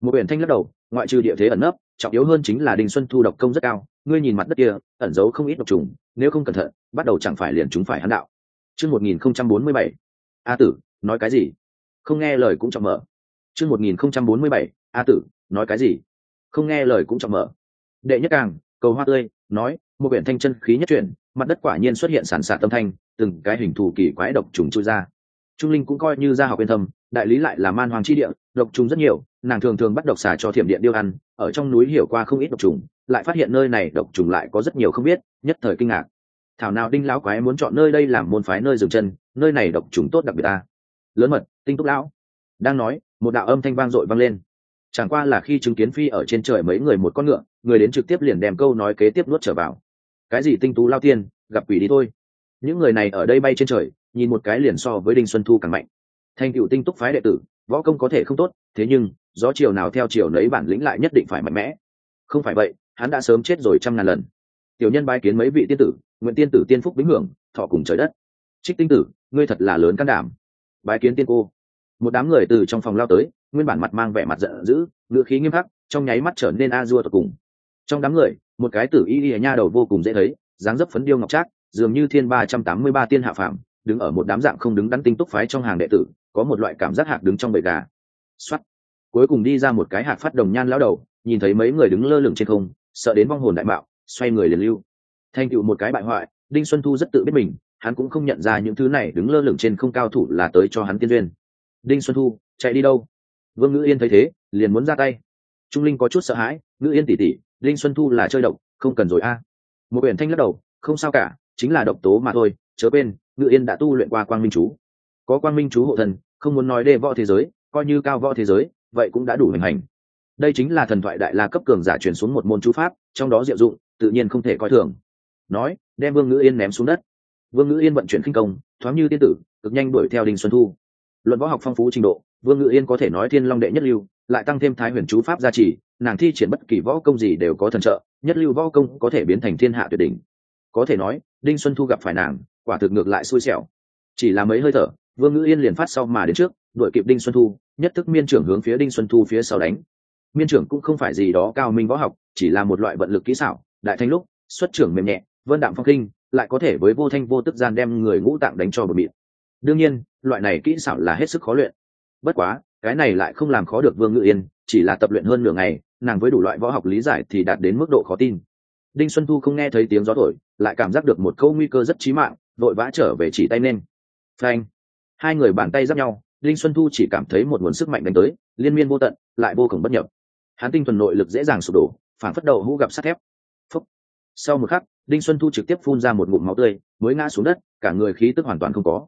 Một biển thanh lắc đầu, ngoại trừ địa thế ẩn nấp trọng yếu hơn chính là đinh xuân thu độc công rất cao, ngươi nhìn mặt đất kia, ẩn giấu không ít độc trùng, nếu không cẩn thận, bắt đầu chẳng phải liền chúng phải hắn đạo. Chương một nghìn không trăm bốn mươi bảy. A tử, nói cái gì? Không nghe lời cũng chậm mở. Chương một nghìn không trăm bốn mươi bảy. A tử, nói cái gì? Không nghe lời cũng chậm mở. Đệ nhất càng, cầu hoa tươi, nói, một biển thanh chân khí nhất chuyển, mặt đất quả nhiên xuất hiện sản xạ tâm thanh, từng cái hình thù kỳ quái độc trùng chui ra. Trung linh cũng coi như ra học yên thâm, đại lý lại là man hoàng chi địa, độc trùng rất nhiều, nàng thường thường bắt độc xà cho thiểm điện điêu ăn ở trong núi hiểu qua không ít độc trùng, lại phát hiện nơi này độc trùng lại có rất nhiều không biết, nhất thời kinh ngạc. Thảo nào đinh lão quái muốn chọn nơi đây làm môn phái nơi dừng chân, nơi này độc trùng tốt đặc biệt ta lớn mật, tinh túc lão. Đang nói, một đạo âm thanh vang dội vang lên. Chẳng qua là khi chứng kiến phi ở trên trời mấy người một con ngựa, người đến trực tiếp liền đem câu nói kế tiếp nuốt trở vào. Cái gì tinh tú lao tiên, gặp quỷ đi thôi. Những người này ở đây bay trên trời, nhìn một cái liền so với đinh xuân thu càng mạnh. Thành cựu tinh túc phái đệ tử võ công có thể không tốt, thế nhưng, gió chiều nào theo chiều nấy bản lĩnh lại nhất định phải mạnh mẽ. Không phải vậy, hắn đã sớm chết rồi trăm ngàn lần. Tiểu nhân bái kiến mấy vị tiên tử, nguyện tiên tử tiên phúc vĩnh hưởng, thọ cùng trời đất. Trích tinh tử, ngươi thật là lớn can đảm. Bái kiến tiên cô. Một đám người từ trong phòng lao tới, nguyên bản mặt mang vẻ mặt giận dữ ngựa khí nghiêm khắc, trong nháy mắt trở nên a dua tột cùng. Trong đám người, một cái tử y y nha đầu vô cùng dễ thấy, dáng dấp phấn điêu ngọc trác, dường như thiên ba trăm tám mươi ba tiên hạ phạm đứng ở một đám dạng không đứng đắn tinh túc phái trong hàng đệ tử có một loại cảm giác hạc đứng trong bầy gà. Xuất cuối cùng đi ra một cái hạc phát đồng nhan lão đầu, nhìn thấy mấy người đứng lơ lửng trên không, sợ đến vong hồn đại bạo xoay người liền lưu. Thành tựu một cái bại hoại, đinh xuân thu rất tự biết mình, hắn cũng không nhận ra những thứ này đứng lơ lửng trên không cao thủ là tới cho hắn tiên duyên. Đinh xuân thu, chạy đi đâu? Vương ngữ yên thấy thế, liền muốn ra tay. Trung linh có chút sợ hãi, ngữ yên tỉ tỉ, đinh xuân thu là chơi độc, không cần rồi a. Một biển thanh lắc đầu, không sao cả, chính là độc tố mà thôi, chớ bên ngữ yên đã tu luyện qua quang minh chú. Có quang minh chú hộ thần không muốn nói đê võ thế giới, coi như cao võ thế giới, vậy cũng đã đủ hình hành. Đây chính là thần thoại đại la cấp cường giả truyền xuống một môn chú pháp, trong đó diệu dụng, tự nhiên không thể coi thường. Nói, đem vương ngữ yên ném xuống đất. Vương ngữ yên vận chuyển khinh công, thoáng như tiên tử, cực nhanh đuổi theo đình xuân thu. Luận võ học phong phú trình độ, vương ngữ yên có thể nói thiên long đệ nhất lưu, lại tăng thêm thái huyền chú pháp gia trì, nàng thi triển bất kỳ võ công gì đều có thần trợ, nhất lưu võ công có thể biến thành thiên hạ tuyệt đỉnh. Có thể nói, đinh xuân thu gặp phải nàng, quả thực ngược lại xui xẻo. Chỉ là mấy hơi thở vương ngữ yên liền phát sau mà đến trước, đuổi kịp đinh xuân thu, nhất thức miên trưởng hướng phía đinh xuân thu phía sau đánh. Miên trưởng cũng không phải gì đó cao minh võ học, chỉ là một loại vận lực kỹ xảo, đại thanh lúc, xuất trưởng mềm nhẹ, vân đạm phong kinh, lại có thể với vô thanh vô tức gian đem người ngũ tạng đánh cho bờ miệng đương nhiên, loại này kỹ xảo là hết sức khó luyện. Bất quá, cái này lại không làm khó được vương ngự yên, chỉ là tập luyện hơn nửa ngày, nàng với đủ loại võ học lý giải thì đạt đến mức độ khó tin. Đinh xuân thu không nghe thấy tiếng gió thổi, lại cảm giác được một câu nguy cơ rất chí mạng, vội vã trở về chỉ tay nên phanh! Hai người bàn tay giáp nhau Linh xuân thu chỉ cảm thấy một nguồn sức mạnh đánh tới, liên miên vô tận, lại vô cùng bất nhập. Hắn tinh thuần nội lực dễ dàng sụp đổ phản phất đầu hũ gặp sắt thép. Phúc. sau một khắc, đinh xuân thu trực tiếp phun ra một ngụm máu tươi, mới ngã xuống đất, cả người khí tức hoàn toàn không có.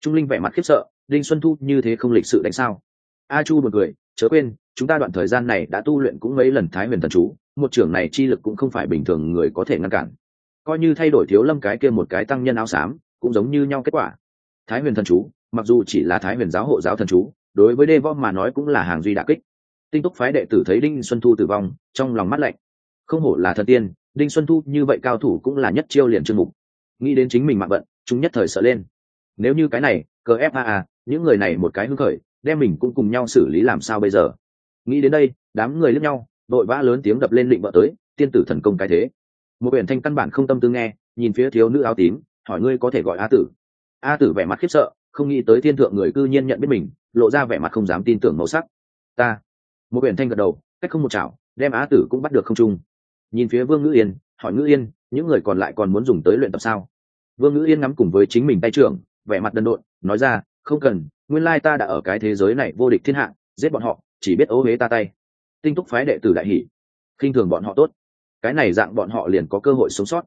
Trung linh vẻ mặt khiếp sợ, đinh xuân thu như thế không lịch sự đánh sao? A chu một người chớ quên, chúng ta đoạn thời gian này đã tu luyện cũng mấy lần thái huyền thần chú, một trưởng này chi lực cũng không phải bình thường người có thể ngăn cản. Coi như thay đổi thiếu lâm cái kia một cái tăng nhân áo xám, cũng giống như nhau kết quả. Thái huyền thần chú mặc dù chỉ là thái huyền giáo hộ giáo thần chú, đối với đê võ mà nói cũng là hàng duy đà kích. Tinh túc phái đệ tử thấy đinh xuân thu tử vong, trong lòng mắt lạnh. Không hổ là thần tiên, đinh xuân thu như vậy cao thủ cũng là nhất chiêu liền chương mục. Nghĩ đến chính mình mạng bận, chúng nhất thời sợ lên. Nếu như cái này cờ faa những người này một cái hưng khởi, đem mình cũng cùng nhau xử lý làm sao bây giờ? Nghĩ đến đây, đám người lướt nhau, đội vã lớn tiếng đập lên định vợ tới, tiên tử thần công cái thế. Một biển thanh căn bản không tâm tư nghe, nhìn phía thiếu nữ áo tím, hỏi ngươi có thể gọi a tử. A tử vẻ mặt khiếp sợ không nghĩ tới thiên thượng người cư nhiên nhận biết mình, lộ ra vẻ mặt không dám tin tưởng màu sắc. Ta, một biển thanh gật đầu, cách không một chảo, đem á tử cũng bắt được không trung. Nhìn phía vương ngữ yên, hỏi ngữ yên, những người còn lại còn muốn dùng tới luyện tập sao? Vương ngữ yên ngắm cùng với chính mình tay trưởng, vẻ mặt đần độn, nói ra, không cần, nguyên lai ta đã ở cái thế giới này vô địch thiên hạ, giết bọn họ, chỉ biết ố huế ta tay. Tinh túc phái đệ tử đại hỷ khinh thường bọn họ tốt. Cái này dạng bọn họ liền có cơ hội sống sót.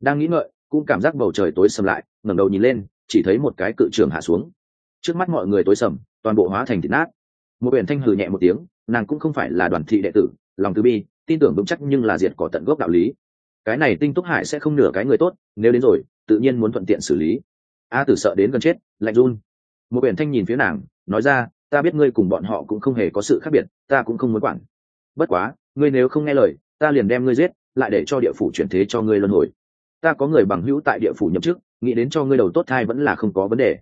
Đang nghĩ ngợi, cũng cảm giác bầu trời tối sầm lại, ngẩng đầu nhìn lên chỉ thấy một cái cự trường hạ xuống. Trước mắt mọi người tối sầm, toàn bộ hóa thành thịt nát. Một biển thanh hừ nhẹ một tiếng, nàng cũng không phải là đoàn thị đệ tử, lòng từ bi, tin tưởng vững chắc nhưng là diệt cỏ tận gốc đạo lý. Cái này tinh túc hải sẽ không nửa cái người tốt, nếu đến rồi, tự nhiên muốn thuận tiện xử lý. A tử sợ đến gần chết, lạnh run. Một biển thanh nhìn phía nàng, nói ra, ta biết ngươi cùng bọn họ cũng không hề có sự khác biệt, ta cũng không muốn quản. Bất quá, ngươi nếu không nghe lời, ta liền đem ngươi giết, lại để cho địa phủ chuyển thế cho ngươi luân hồi. Ta có người bằng hữu tại địa phủ nhậm chức nghĩ đến cho ngươi đầu tốt thai vẫn là không có vấn đề.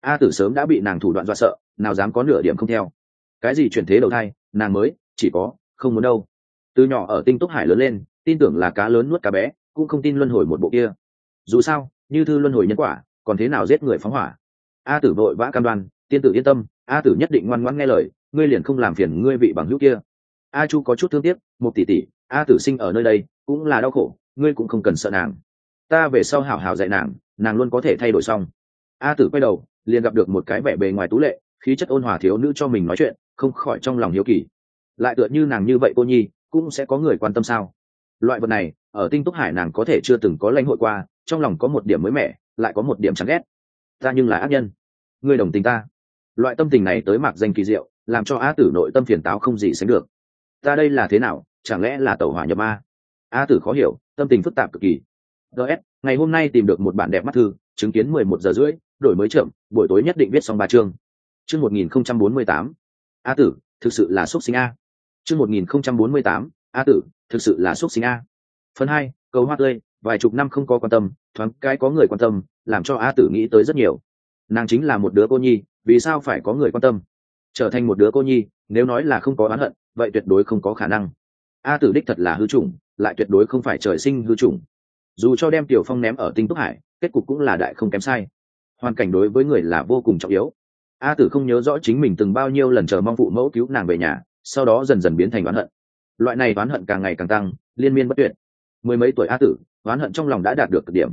A tử sớm đã bị nàng thủ đoạn dọa sợ, nào dám có nửa điểm không theo. Cái gì chuyển thế đầu thai, nàng mới, chỉ có, không muốn đâu. Từ nhỏ ở tinh túc hải lớn lên, tin tưởng là cá lớn nuốt cá bé, cũng không tin luân hồi một bộ kia. Dù sao, như thư luân hồi nhân quả, còn thế nào giết người phóng hỏa? A tử vội vã cam đoan, tiên tử yên tâm, a tử nhất định ngoan ngoãn nghe lời, ngươi liền không làm phiền ngươi vị bằng hữu kia. A chu có chút thương tiếc một tỷ tỷ, a tử sinh ở nơi đây, cũng là đau khổ, ngươi cũng không cần sợ nàng. Ta về sau hảo hảo dạy nàng nàng luôn có thể thay đổi xong. A tử quay đầu, liền gặp được một cái vẻ bề ngoài tú lệ, khí chất ôn hòa thiếu nữ cho mình nói chuyện, không khỏi trong lòng hiếu kỳ. Lại tựa như nàng như vậy cô nhi, cũng sẽ có người quan tâm sao? Loại vật này, ở tinh túc hải nàng có thể chưa từng có lãnh hội qua, trong lòng có một điểm mới mẻ, lại có một điểm chán ghét. Ta nhưng là ác nhân. Ngươi đồng tình ta. Loại tâm tình này tới mạc danh kỳ diệu, làm cho a tử nội tâm phiền táo không gì sánh được. Ta đây là thế nào? Chẳng lẽ là tẩu hỏa nhập ma? a tử khó hiểu, tâm tình phức tạp cực kỳ. Ts ngày hôm nay tìm được một bản đẹp mắt thư, chứng kiến mười một giờ rưỡi, đổi mới chậm buổi tối nhất định viết xong ba chương. Chương một nghìn không trăm bốn mươi tám. A tử, thực sự là xúc sinh a. Chương một nghìn không trăm bốn mươi tám. A tử, thực sự là xúc sinh a. Phần hai, cầu hoa tươi, vài chục năm không có quan tâm, thoáng cái có người quan tâm, làm cho a tử nghĩ tới rất nhiều. Nàng chính là một đứa cô nhi, vì sao phải có người quan tâm? Trở thành một đứa cô nhi, nếu nói là không có oán hận, vậy tuyệt đối không có khả năng. A tử đích thật là hư chủng, lại tuyệt đối không phải trời sinh hư chủng dù cho đem tiểu phong ném ở tinh túc hải, kết cục cũng là đại không kém sai. Hoàn cảnh đối với người là vô cùng trọng yếu. A tử không nhớ rõ chính mình từng bao nhiêu lần chờ mong phụ mẫu cứu nàng về nhà, sau đó dần dần biến thành oán hận. Loại này oán hận càng ngày càng tăng, liên miên bất tuyệt. Mười mấy tuổi a tử, oán hận trong lòng đã đạt được cực điểm.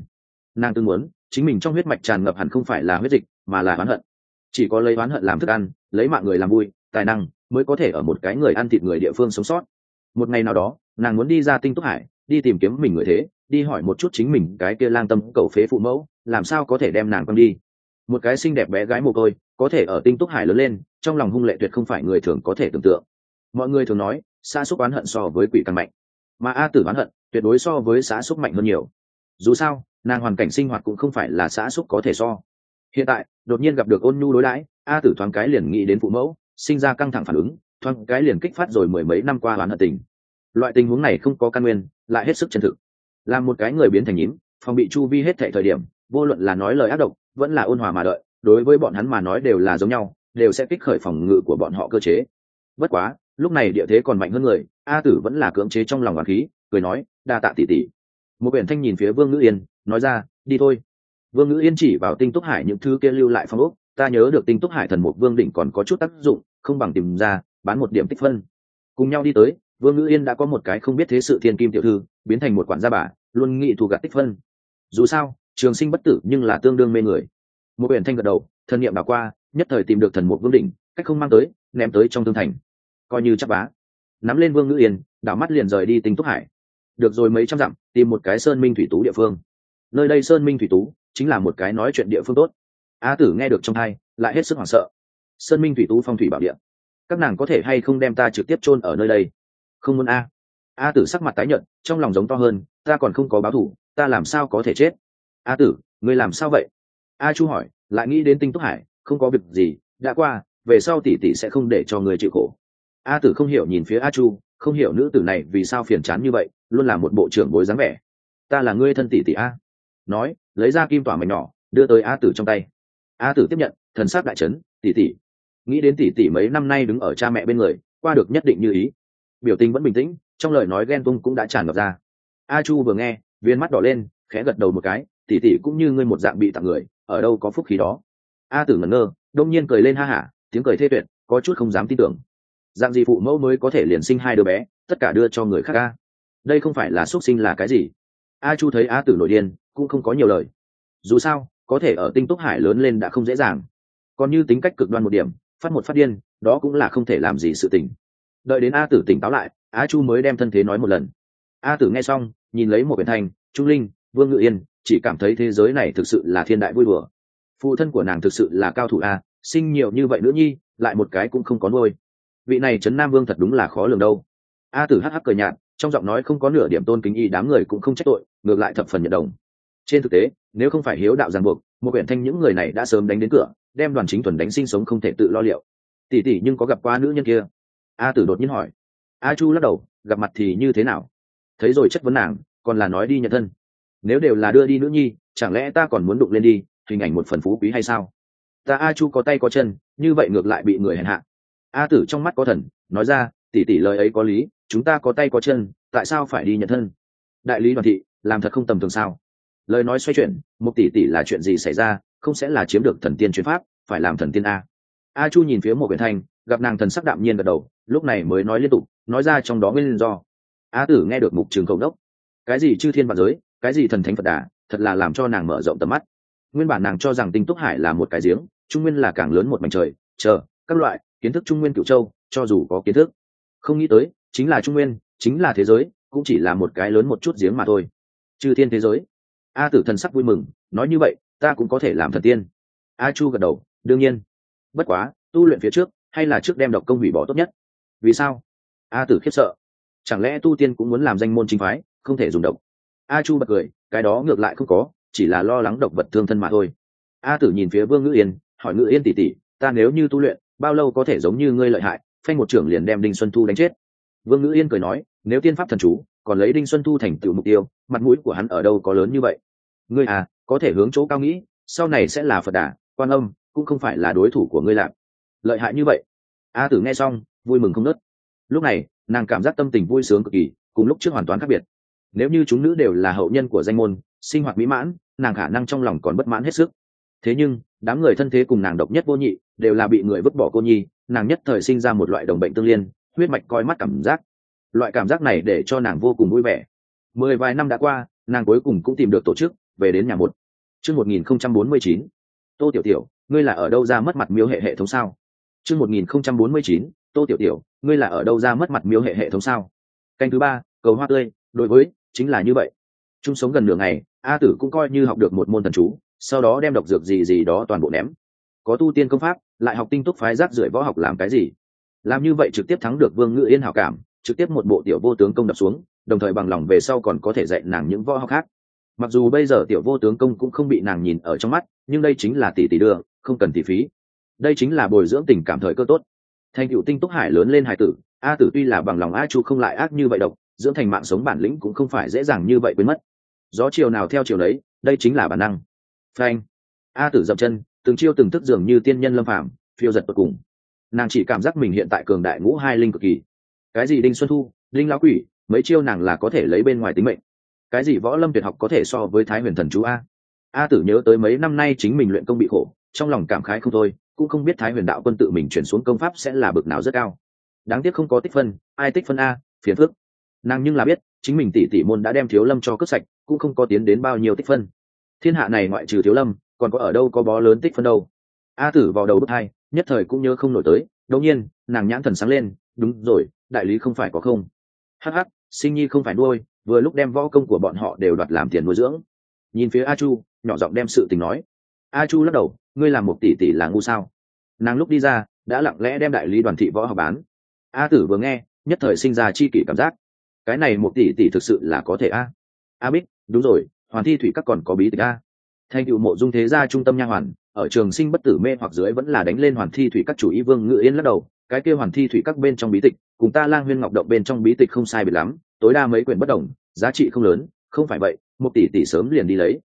Nàng tương muốn, chính mình trong huyết mạch tràn ngập hẳn không phải là huyết dịch, mà là oán hận. Chỉ có lấy oán hận làm thức ăn, lấy mạng người làm vui, tài năng, mới có thể ở một cái người ăn thịt người địa phương sống sót. Một ngày nào đó, nàng muốn đi ra tinh túc hải đi tìm kiếm mình người thế, đi hỏi một chút chính mình cái kia lang tâm cầu phế phụ mẫu, làm sao có thể đem nàng quăng đi. Một cái xinh đẹp bé gái mồ côi, có thể ở tinh túc hải lớn lên, trong lòng hung lệ tuyệt không phải người thường có thể tưởng tượng. Mọi người thường nói xã xúc oán hận so với quỷ căn mạnh. Mà a tử oán hận, tuyệt đối so với xã xúc mạnh hơn nhiều. Dù sao, nàng hoàn cảnh sinh hoạt cũng không phải là xã xúc có thể so. Hiện tại, đột nhiên gặp được ôn nhu đối đãi, a tử thoáng cái liền nghĩ đến phụ mẫu, sinh ra căng thẳng phản ứng, thoáng cái liền kích phát rồi mười mấy năm qua oán hận tình. Loại tình huống này không có căn nguyên lại hết sức chân thực. Là một cái người biến thành nhím, phòng bị chu vi hết thệ thời điểm, vô luận là nói lời ác độc, vẫn là ôn hòa mà đợi, đối với bọn hắn mà nói đều là giống nhau, đều sẽ kích khởi phòng ngự của bọn họ cơ chế. Bất quá, lúc này địa thế còn mạnh hơn người, a tử vẫn là cưỡng chế trong lòng hoàng khí, cười nói, đa tạ tỷ tỷ. Một biển thanh nhìn phía vương ngữ yên, nói ra, đi thôi. Vương ngữ yên chỉ vào tinh túc hải những thứ kia lưu lại phong ốc, ta nhớ được tinh túc hải thần một vương đỉnh còn có chút tác dụng, không bằng tìm ra, bán một điểm tích phân. Cùng nhau đi tới vương ngữ yên đã có một cái không biết thế sự thiên kim tiểu thư, biến thành một quản gia bà, luôn nghị thu gặt tích phân. Dù sao, trường sinh bất tử nhưng là tương đương mê người. Một biển thanh gật đầu thần niệm đảo qua, nhất thời tìm được thần một vương đỉnh, cách không mang tới, ném tới trong tương thành. Coi như chắc bá. Nắm lên vương ngữ yên, đảo mắt liền rời đi tính túc hải. Được rồi mấy trăm dặm, tìm một cái sơn minh thủy tú địa phương. Nơi đây sơn minh thủy tú, chính là một cái nói chuyện địa phương tốt. A tử nghe được trong hai lại hết sức hoảng sợ. Sơn minh thủy tú phong thủy bảo địa. Các nàng có thể hay không đem ta trực tiếp chôn ở nơi đây? Không muốn a. A tử sắc mặt tái nhợt, trong lòng giống to hơn, ta còn không có báo thủ ta làm sao có thể chết? A tử, ngươi làm sao vậy? A chu hỏi, lại nghĩ đến tinh túc hải, không có việc gì, đã qua, về sau tỷ tỷ sẽ không để cho người chịu khổ. A tử không hiểu nhìn phía a chu, không hiểu nữ tử này vì sao phiền chán như vậy, luôn là một bộ trưởng bối dáng vẻ. Ta là ngươi thân tỷ tỷ a. Nói, lấy ra kim tỏa mảnh nhỏ, đưa tới a tử trong tay. A tử tiếp nhận, thần sát đại trấn tỷ tỷ. Nghĩ đến tỷ tỷ mấy năm nay đứng ở cha mẹ bên người, qua được nhất định như ý biểu tình vẫn bình tĩnh, trong lời nói ghen tung cũng đã tràn ngập ra. A chu vừa nghe, viên mắt đỏ lên, khẽ gật đầu một cái, tỷ tỷ cũng như ngươi một dạng bị tặng người, ở đâu có phúc khí đó. A tử ngẩn ngơ, đông nhiên cười lên ha hả, tiếng cười thê tuyệt, có chút không dám tin tưởng. Dạng gì phụ mẫu mới có thể liền sinh hai đứa bé, tất cả đưa cho người khác a? Đây không phải là xuất sinh là cái gì? A chu thấy a tử nổi điên, cũng không có nhiều lời. Dù sao, có thể ở tinh túc hải lớn lên đã không dễ dàng. Còn như tính cách cực đoan một điểm, phát một phát điên, đó cũng là không thể làm gì sự tình đợi đến a tử tỉnh táo lại, a chu mới đem thân thế nói một lần. A tử nghe xong, nhìn lấy một biển thành trung linh, vương ngự yên, chỉ cảm thấy thế giới này thực sự là thiên đại vui bừa phụ thân của nàng thực sự là cao thủ a, sinh nhiều như vậy nữa nhi, lại một cái cũng không có nuôi. Vị này trấn nam vương thật đúng là khó lường đâu. A tử hắc hắc cười nhạt, trong giọng nói không có nửa điểm tôn kính y đám người cũng không trách tội, ngược lại thập phần nhận đồng. Trên thực tế, nếu không phải hiếu đạo ràng buộc, một huyện thanh những người này đã sớm đánh đến cửa, đem đoàn chính thuần đánh sinh sống không thể tự lo liệu. Tỉ tỉ nhưng có gặp qua nữ nhân kia a tử đột nhiên hỏi. A chu lắc đầu, gặp mặt thì như thế nào? Thấy rồi chất vấn nàng, còn là nói đi nhận thân. Nếu đều là đưa đi nữ nhi, chẳng lẽ ta còn muốn đụng lên đi, hình ảnh một phần phú quý hay sao? Ta a chu có tay có chân, như vậy ngược lại bị người hèn hạ. A tử trong mắt có thần, nói ra tỉ tỉ lời ấy có lý, chúng ta có tay có chân, tại sao phải đi nhận thân? Đại lý đoàn thị, làm thật không tầm thường sao? Lời nói xoay chuyển một tỷ tỷ là chuyện gì xảy ra, không sẽ là chiếm được thần tiên chuyến pháp, phải làm thần tiên a. A chu nhìn phía một quyển thanh gặp nàng thần sắc đạm nhiên gật đầu, lúc này mới nói liên tục, nói ra trong đó nguyên do. A tử nghe được mục trường cầu đốc. Cái gì chư thiên và giới, cái gì thần thánh phật đà, thật là làm cho nàng mở rộng tầm mắt. Nguyên bản nàng cho rằng tinh túc hải là một cái giếng, trung nguyên là càng lớn một mảnh trời, chờ, các loại, kiến thức trung nguyên cựu châu, cho dù có kiến thức. Không nghĩ tới, chính là trung nguyên, chính là thế giới, cũng chỉ là một cái lớn một chút giếng mà thôi. Chư thiên thế giới. A tử thần sắc vui mừng, nói như vậy, ta cũng có thể làm thần tiên. A chu gật đầu, đương nhiên. Bất quá, tu luyện phía trước hay là trước đem độc công hủy bỏ tốt nhất? Vì sao? A tử khiếp sợ. Chẳng lẽ tu tiên cũng muốn làm danh môn chính phái, không thể dùng độc? A chu bật cười, cái đó ngược lại không có, chỉ là lo lắng độc vật thương thân mà thôi. A tử nhìn phía vương ngữ yên, hỏi ngữ yên tỉ tỉ ta nếu như tu luyện, bao lâu có thể giống như ngươi lợi hại, phanh một trưởng liền đem đinh xuân thu đánh chết? Vương ngữ yên cười nói, nếu tiên pháp thần chú, còn lấy đinh xuân thu thành tựu mục tiêu, mặt mũi của hắn ở đâu có lớn như vậy? Ngươi à có thể hướng chỗ cao nghĩ, sau này sẽ là phật đà, quan âm, cũng không phải là đối thủ của ngươi lạc lợi hại như vậy. A tử nghe xong, vui mừng không nớt. Lúc này, nàng cảm giác tâm tình vui sướng cực kỳ, cùng lúc trước hoàn toàn khác biệt. Nếu như chúng nữ đều là hậu nhân của danh môn, sinh hoạt mỹ mãn, nàng khả năng trong lòng còn bất mãn hết sức. Thế nhưng, đám người thân thế cùng nàng độc nhất vô nhị, đều là bị người vứt bỏ cô nhi, nàng nhất thời sinh ra một loại đồng bệnh tương liên, huyết mạch coi mắt cảm giác. Loại cảm giác này để cho nàng vô cùng vui vẻ. Mười vài năm đã qua, nàng cuối cùng cũng tìm được tổ chức, về đến nhà một. Chương một nghìn không trăm bốn mươi chín. Tô tiểu tiểu, ngươi là ở đâu ra mất mặt miếu hệ hệ thống sao? Chương một nghìn không trăm bốn mươi chín tô tiểu tiểu ngươi là ở đâu ra mất mặt miêu hệ hệ thống sao? Canh thứ ba cầu hoa tươi đối với chính là như vậy. Chung sống gần nửa ngày a tử cũng coi như học được một môn thần chú sau đó đem độc dược gì gì đó toàn bộ ném. Có tu tiên công pháp lại học tinh túc phái rác rưởi võ học làm cái gì? Làm như vậy trực tiếp thắng được vương ngự yên hảo cảm trực tiếp một bộ tiểu vô tướng công đập xuống đồng thời bằng lòng về sau còn có thể dạy nàng những võ học khác. Mặc dù bây giờ tiểu vô tướng công cũng không bị nàng nhìn ở trong mắt nhưng đây chính là tỷ tỷ đường, không cần tỷ phí đây chính là bồi dưỡng tình cảm thời cơ tốt. Thành cựu tinh túc hải lớn lên hải tử, a tử tuy là bằng lòng a chu không lại ác như vậy độc, dưỡng thành mạng sống bản lĩnh cũng không phải dễ dàng như vậy quên mất. Gió chiều nào theo chiều đấy đây chính là bản năng. Phanh. A tử dậm chân, từng chiêu từng thức dường như tiên nhân lâm phàm, phiêu giật tột cùng. Nàng chỉ cảm giác mình hiện tại cường đại ngũ hai linh cực kỳ. Cái gì đinh xuân thu linh lão quỷ, mấy chiêu nàng là có thể lấy bên ngoài tính mệnh. Cái gì võ lâm tuyệt học có thể so với thái huyền thần chú a? A tử nhớ tới mấy năm nay chính mình luyện công bị khổ, trong lòng cảm khái không thôi cũng không biết thái huyền đạo quân tự mình chuyển xuống công pháp sẽ là bực nào rất cao. Đáng tiếc không có tích phân, ai tích phân a, phiền phức. Nàng nhưng là biết, chính mình tỷ tỷ môn đã đem thiếu lâm cho cướp sạch, cũng không có tiến đến bao nhiêu tích phân. Thiên hạ này ngoại trừ thiếu lâm, còn có ở đâu có bó lớn tích phân đâu. A tử vào đầu bước hai, nhất thời cũng nhớ không nổi tới, đột nhiên, nàng nhãn thần sáng lên, đúng rồi, đại lý không phải có không. Hh sinh nhi không phải nuôi, vừa lúc đem võ công của bọn họ đều đoạt làm tiền nuôi dưỡng. Nhìn phía a chu, nhỏ giọng đem sự tình nói. A chu lắc đầu ngươi làm một tỷ tỷ là ngu sao? Nàng lúc đi ra, đã lặng lẽ đem đại lý đoàn thị võ học bán. A tử vừa nghe, nhất thời sinh ra chi kỷ cảm giác. Cái này một tỷ tỷ thực sự là có thể a? A bích, đúng rồi, hoàn thi thủy các còn có bí tịch a. Thành cựu mộ dung thế gia trung tâm nha hoàn, ở trường sinh bất tử mê hoặc dưới vẫn là đánh lên hoàn thi thủy các chủ ý vương ngự yên lắc đầu. Cái kia hoàn thi thủy các bên trong bí tịch, cùng ta lang huyên ngọc động bên trong bí tịch không sai biệt lắm, tối đa mấy quyển bất đồng, giá trị không lớn, không phải vậy, một tỷ tỷ sớm liền đi lấy.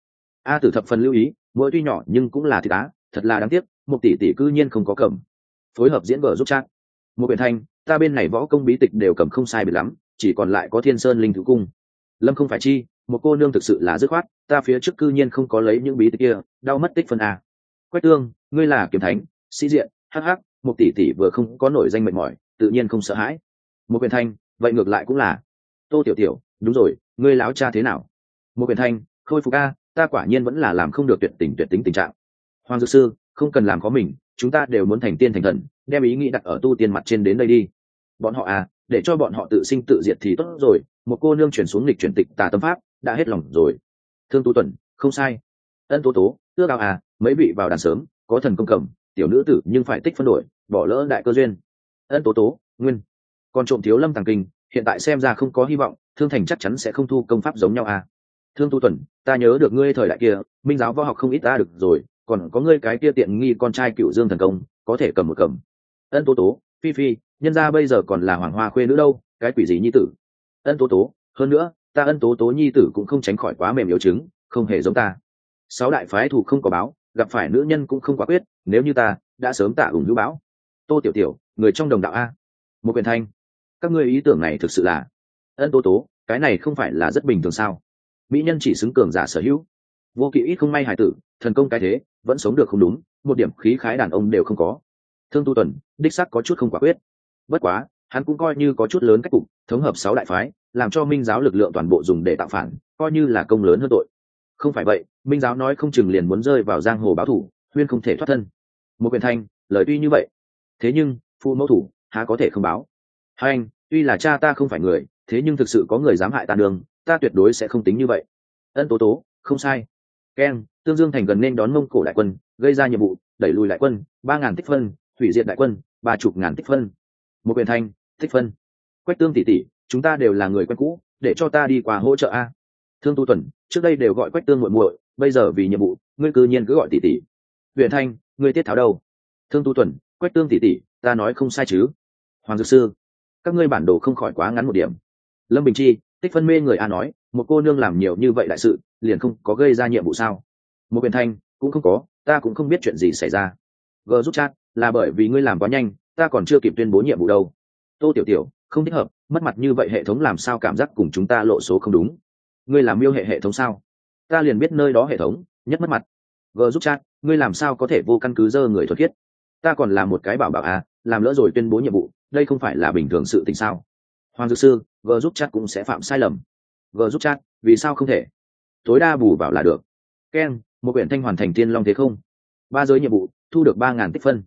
A tử thập phần lưu ý, mỗi tuy nhỏ nhưng cũng là thị tá thật là đáng tiếc, một tỷ tỷ cư nhiên không có cầm. Phối hợp diễn vở giúp chắc một biển thanh, ta bên này võ công bí tịch đều cầm không sai biệt lắm, chỉ còn lại có thiên sơn linh thứ cung. Lâm không phải chi, một cô nương thực sự là dứt khoát, ta phía trước cư nhiên không có lấy những bí tịch kia, đau mất tích phần a. Quách tương, ngươi là kiếm thánh, sĩ diện, hắc hắc, một tỷ tỷ vừa không có nổi danh mệt mỏi, tự nhiên không sợ hãi. Một quyền thanh, vậy ngược lại cũng là. Tô tiểu tiểu, đúng rồi, ngươi láo cha thế nào? Một quyền thanh, khôi phục a, ta quả nhiên vẫn là làm không được tuyệt tình tuyệt tính tình trạng hoàng dược sư, không cần làm có mình, chúng ta đều muốn thành tiên thành thần, đem ý nghĩ đặt ở tu tiên mặt trên đến đây đi. Bọn họ à để cho bọn họ tự sinh tự diệt thì tốt rồi, một cô nương chuyển xuống lịch chuyển tịch tà tâm pháp, đã hết lòng rồi. Thương tu tuần, không sai. Ân tố tố, ước ao à mấy vị vào đàn sớm, có thần công cầm, tiểu nữ tử nhưng phải tích phân đổi, bỏ lỡ đại cơ duyên. Ân tố tố, nguyên. Còn trộm thiếu lâm tàng kinh, hiện tại xem ra không có hy vọng, thương thành chắc chắn sẽ không thu công pháp giống nhau à. Thương tu tuần, ta nhớ được ngươi thời đại kia, minh giáo võ học không ít ta được rồi còn có ngươi cái kia tiện nghi con trai cựu dương thần công, có thể cầm một cầm. Ân tố tố, phi phi, nhân ra bây giờ còn là hoàng hoa khuê nữ đâu, cái quỷ gì nhi tử? Ân tố tố, hơn nữa, ta ân tố tố nhi tử cũng không tránh khỏi quá mềm yếu chứng, không hề giống ta. Sáu đại phái thủ không có báo, gặp phải nữ nhân cũng không quá quyết, nếu như ta, đã sớm tạ ủng hữu báo. Tô tiểu tiểu, người trong đồng đạo a. Một quyền thanh. Các ngươi ý tưởng này thực sự là. Ân tố tố, cái này không phải là rất bình thường sao? Mỹ nhân chỉ xứng cường giả sở hữu vô kỵ ít không may hải tử, thần công cái thế, vẫn sống được không đúng, một điểm khí khái đàn ông đều không có. Thương tu tuần, đích sắc có chút không quả quyết. Bất quá, hắn cũng coi như có chút lớn cách cục, thống hợp sáu đại phái, làm cho minh giáo lực lượng toàn bộ dùng để tạo phản, coi như là công lớn hơn tội. Không phải vậy, minh giáo nói không chừng liền muốn rơi vào giang hồ báo thủ, huyên không thể thoát thân. Một quyền thanh, lời tuy như vậy, thế nhưng, phụ mẫu thủ, há có thể không báo? Hai anh, tuy là cha ta không phải người, thế nhưng thực sự có người dám hại ta đường, ta tuyệt đối sẽ không tính như vậy. Ân tố tố, không sai keng tương dương thành gần nên đón mông cổ đại quân, gây ra nhiệm vụ, đẩy lùi đại quân, ba ngàn tích phân, hủy diệt đại quân, ba chục ngàn tích phân. Một quyền thanh, tích phân. Quách tương tỷ tỷ, chúng ta đều là người quen cũ, để cho ta đi qua hỗ trợ a. Thương tu tuần, trước đây đều gọi quách tương muội muội, bây giờ vì nhiệm vụ, ngươi cư nhiên cứ gọi tỷ tỷ. Huyền thanh, ngươi tiết tháo đâu? Thương tu tuần, quách tương tỷ tỷ, ta nói không sai chứ? Hoàng dược sư, các ngươi bản đồ không khỏi quá ngắn một điểm. Lâm bình chi, tích phân mê người a nói một cô nương làm nhiều như vậy đại sự, liền không có gây ra nhiệm vụ sao? Một quyền thanh, cũng không có, ta cũng không biết chuyện gì xảy ra. G giúp chat, là bởi vì ngươi làm quá nhanh, ta còn chưa kịp tuyên bố nhiệm vụ đâu. Tô tiểu tiểu, không thích hợp, mất mặt như vậy hệ thống làm sao cảm giác cùng chúng ta lộ số không đúng? Ngươi làm miêu hệ hệ thống sao? Ta liền biết nơi đó hệ thống, nhất mất mặt. G giúp chat, ngươi làm sao có thể vô căn cứ dơ người thuật khiết? Ta còn là một cái bảo bảo à làm lỡ rồi tuyên bố nhiệm vụ, đây không phải là bình thường sự tình sao? Hoàng dược sư, g giúp chat cũng sẽ phạm sai lầm g giúp chat, vì sao không thể? Tối đa bù vào là được. Keng một quyển thanh hoàn thành Thiên long thế không? Ba giới nhiệm vụ, thu được ba ngàn tích phân.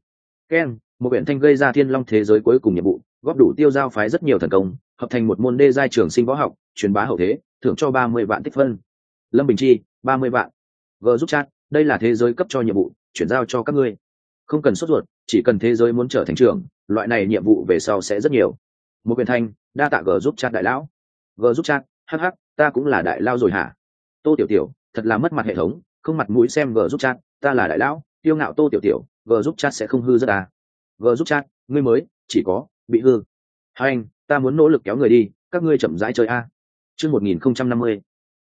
Keng một quyển thanh gây ra thiên long thế giới cuối cùng nhiệm vụ, góp đủ tiêu giao phái rất nhiều thần công, hợp thành một môn đê giai trường sinh võ học, truyền bá hậu thế, thưởng cho ba mươi vạn tích phân. Lâm bình chi, ba mươi vạn. G giúp chat, đây là thế giới cấp cho nhiệm vụ, chuyển giao cho các ngươi. Không cần sốt ruột, chỉ cần thế giới muốn trở thành trường loại này nhiệm vụ về sau sẽ rất nhiều. Một quyền thanh, đa tạ g giúp chat đại lão. G giúp chat hắc hắc, ta cũng là đại lao rồi hả? Tô tiểu tiểu thật là mất mặt hệ thống không mặt mũi xem vờ giúp chat ta là đại lão tiêu ngạo tô tiểu tiểu vờ giúp chat sẽ không hư rất à vờ giúp chat ngươi mới chỉ có bị hư. Hai anh ta muốn nỗ lực kéo người đi các ngươi chậm rãi chơi a. Chương một nghìn không trăm năm mươi.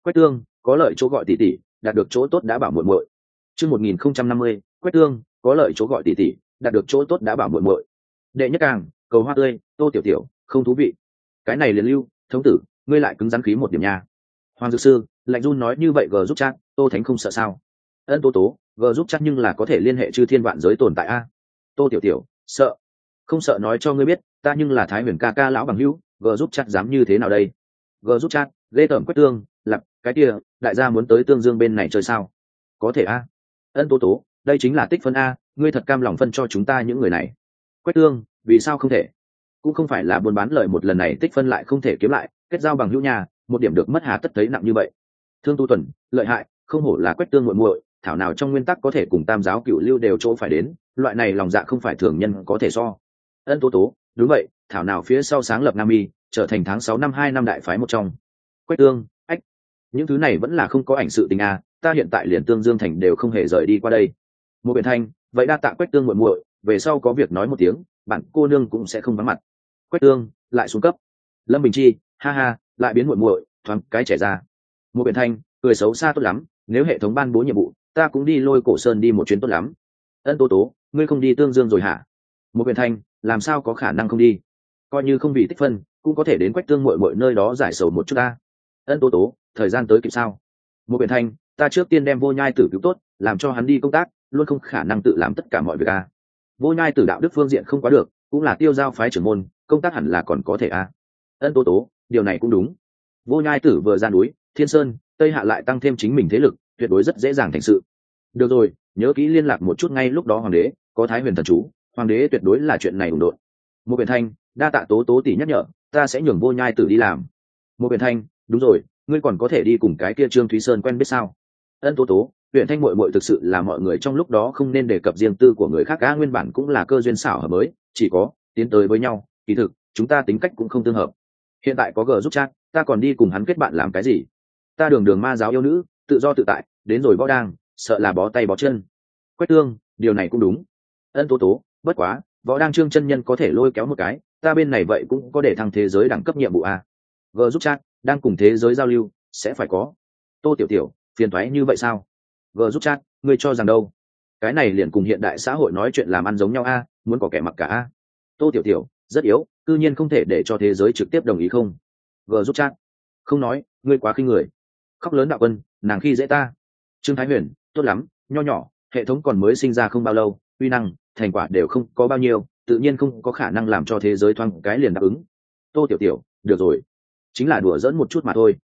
Quách tương có lợi chỗ gọi tỷ tỷ đạt được chỗ tốt đã bảo muội muội. Chương một nghìn không trăm năm mươi. Quách tương có lợi chỗ gọi tỷ tỷ đạt được chỗ tốt đã bảo muội muội. Đệ nhất càng cầu hoa tươi tô tiểu tiểu không thú vị. Cái này liền lưu thống tử ngươi lại cứng rắn khí một điểm nha. Hoàng dược sư, lạnh run nói như vậy g giúp chắc tô thánh không sợ sao? Ân tô tố g giúp chắc nhưng là có thể liên hệ chư thiên vạn giới tồn tại a. Tô tiểu tiểu, sợ. Không sợ nói cho ngươi biết, ta nhưng là thái huyền ca ca lão bằng hữu g giúp chắc dám như thế nào đây? G giúp chắc lê tởm quách tương lặp cái kia, đại gia muốn tới tương dương bên này chơi sao? Có thể a. Ân Tô tố, đây chính là tích phân a, ngươi thật cam lòng phân cho chúng ta những người này. Quách tương vì sao không thể? Cũng không phải là buôn bán lợi một lần này, tích phân lại không thể kiếm lại kết giao bằng hữu nhà, một điểm được mất hà tất thấy nặng như vậy. Thương tu tuần lợi hại, không hổ là quách tương muội muội, thảo nào trong nguyên tắc có thể cùng tam giáo cựu lưu đều chỗ phải đến, loại này lòng dạ không phải thường nhân có thể so. Ân tố tố, đúng vậy, thảo nào phía sau sáng lập nam y trở thành tháng sáu năm hai năm đại phái một trong. Quách tương, ách, những thứ này vẫn là không có ảnh sự tình a ta hiện tại liền tương dương thành đều không hề rời đi qua đây. Một biển thanh, vậy đa tạ quách tương muội muội, về sau có việc nói một tiếng, bạn cô nương cũng sẽ không vắng mặt. Quách tương, lại xuống cấp. Lâm bình chi ha ha, lại biến muội muội, thoáng cái trẻ ra. Một biển thanh, cười xấu xa tốt lắm, nếu hệ thống ban bố nhiệm vụ, ta cũng đi lôi cổ sơn đi một chuyến tốt lắm. Ân tố tố, ngươi không đi tương dương rồi hả? Một biển thanh, làm sao có khả năng không đi? Coi như không bị tích phân, cũng có thể đến quách tương mội mội nơi đó giải sầu một chút ta. Ân tố tố, thời gian tới kịp sao? Một biển thanh, ta trước tiên đem vô nhai tử cứu tốt, làm cho hắn đi công tác, luôn không khả năng tự làm tất cả mọi việc a vô nhai tử đạo đức phương diện không quá được, cũng là tiêu giao phái trưởng môn, công tác hẳn là còn có thể a ân tố tố điều này cũng đúng. Vô nhai tử vừa ra núi, thiên sơn, tây hạ lại tăng thêm chính mình thế lực, tuyệt đối rất dễ dàng thành sự. Được rồi, nhớ kỹ liên lạc một chút ngay lúc đó hoàng đế, có thái huyền thần chú, hoàng đế tuyệt đối là chuyện này ủng đột một biển thanh, đa tạ tố tố tỷ nhắc nhở, ta sẽ nhường vô nhai tử đi làm. Một biển thanh, đúng rồi, ngươi còn có thể đi cùng cái kia trương thúy sơn quen biết sao? Ân tố tố huyện thanh mội mội thực sự là mọi người trong lúc đó không nên đề cập riêng tư của người khác, á, nguyên bản cũng là cơ duyên xảo hợp mới, chỉ có tiến tới với nhau, kỳ thực, chúng ta tính cách cũng không tương hợp hiện tại có gờ giúp chat, ta còn đi cùng hắn kết bạn làm cái gì? Ta đường đường ma giáo yêu nữ, tự do tự tại, đến rồi võ đang, sợ là bó tay bó chân. Quách tương, điều này cũng đúng. Ân tố tố, bất quá, võ đang trương chân nhân có thể lôi kéo một cái, ta bên này vậy cũng có để thăng thế giới đẳng cấp nhiệm vụ a g giúp chat, đang cùng thế giới giao lưu, sẽ phải có. Tô tiểu tiểu, phiền thoái như vậy sao? G giúp chat, ngươi cho rằng đâu? Cái này liền cùng hiện đại xã hội nói chuyện làm ăn giống nhau a muốn có kẻ mặc cả a tô tiểu tiểu, rất yếu cư nhiên không thể để cho thế giới trực tiếp đồng ý không? G giúp chat. Không nói, ngươi quá khinh người. Khóc lớn đạo quân, nàng khi dễ ta. Trương thái huyền, tốt lắm, nho nhỏ, hệ thống còn mới sinh ra không bao lâu, uy năng, thành quả đều không có bao nhiêu, tự nhiên không có khả năng làm cho thế giới thoáng cái liền đáp ứng. Tô tiểu tiểu, được rồi. Chính là đùa dẫn một chút mà thôi.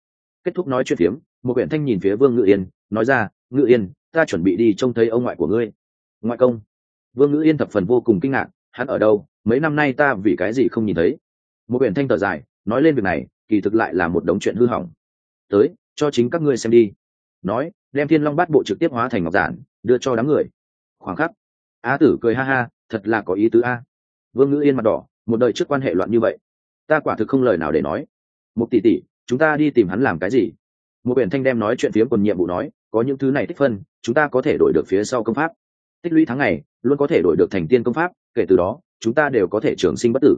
Kết thúc nói chuyện phiếm, một huyện thanh nhìn phía vương ngự yên, nói ra, ngự yên, ta chuẩn bị đi trông thấy ông ngoại của ngươi. Ngoại công? Vương ngự yên thập phần vô cùng kinh ngạc hắn ở đâu, mấy năm nay ta vì cái gì không nhìn thấy? Một biển thanh thở dài, nói lên việc này, kỳ thực lại là một đống chuyện hư hỏng. Tới, cho chính các ngươi xem đi. Nói, đem thiên long bát bộ trực tiếp hóa thành ngọc giản, đưa cho đám người. Khoảng khắc á tử cười ha ha, thật là có ý tứ a. Vương ngữ yên mặt đỏ, một đời trước quan hệ loạn như vậy. Ta quả thực không lời nào để nói. Một tỷ tỷ, chúng ta đi tìm hắn làm cái gì? Một biển thanh đem nói chuyện phía quần nhiệm vụ nói, có những thứ này tích phân, chúng ta có thể đổi được phía sau công pháp. Tích lũy tháng ngày, luôn có thể đổi được thành tiên công pháp kể từ đó, chúng ta đều có thể trường sinh bất tử.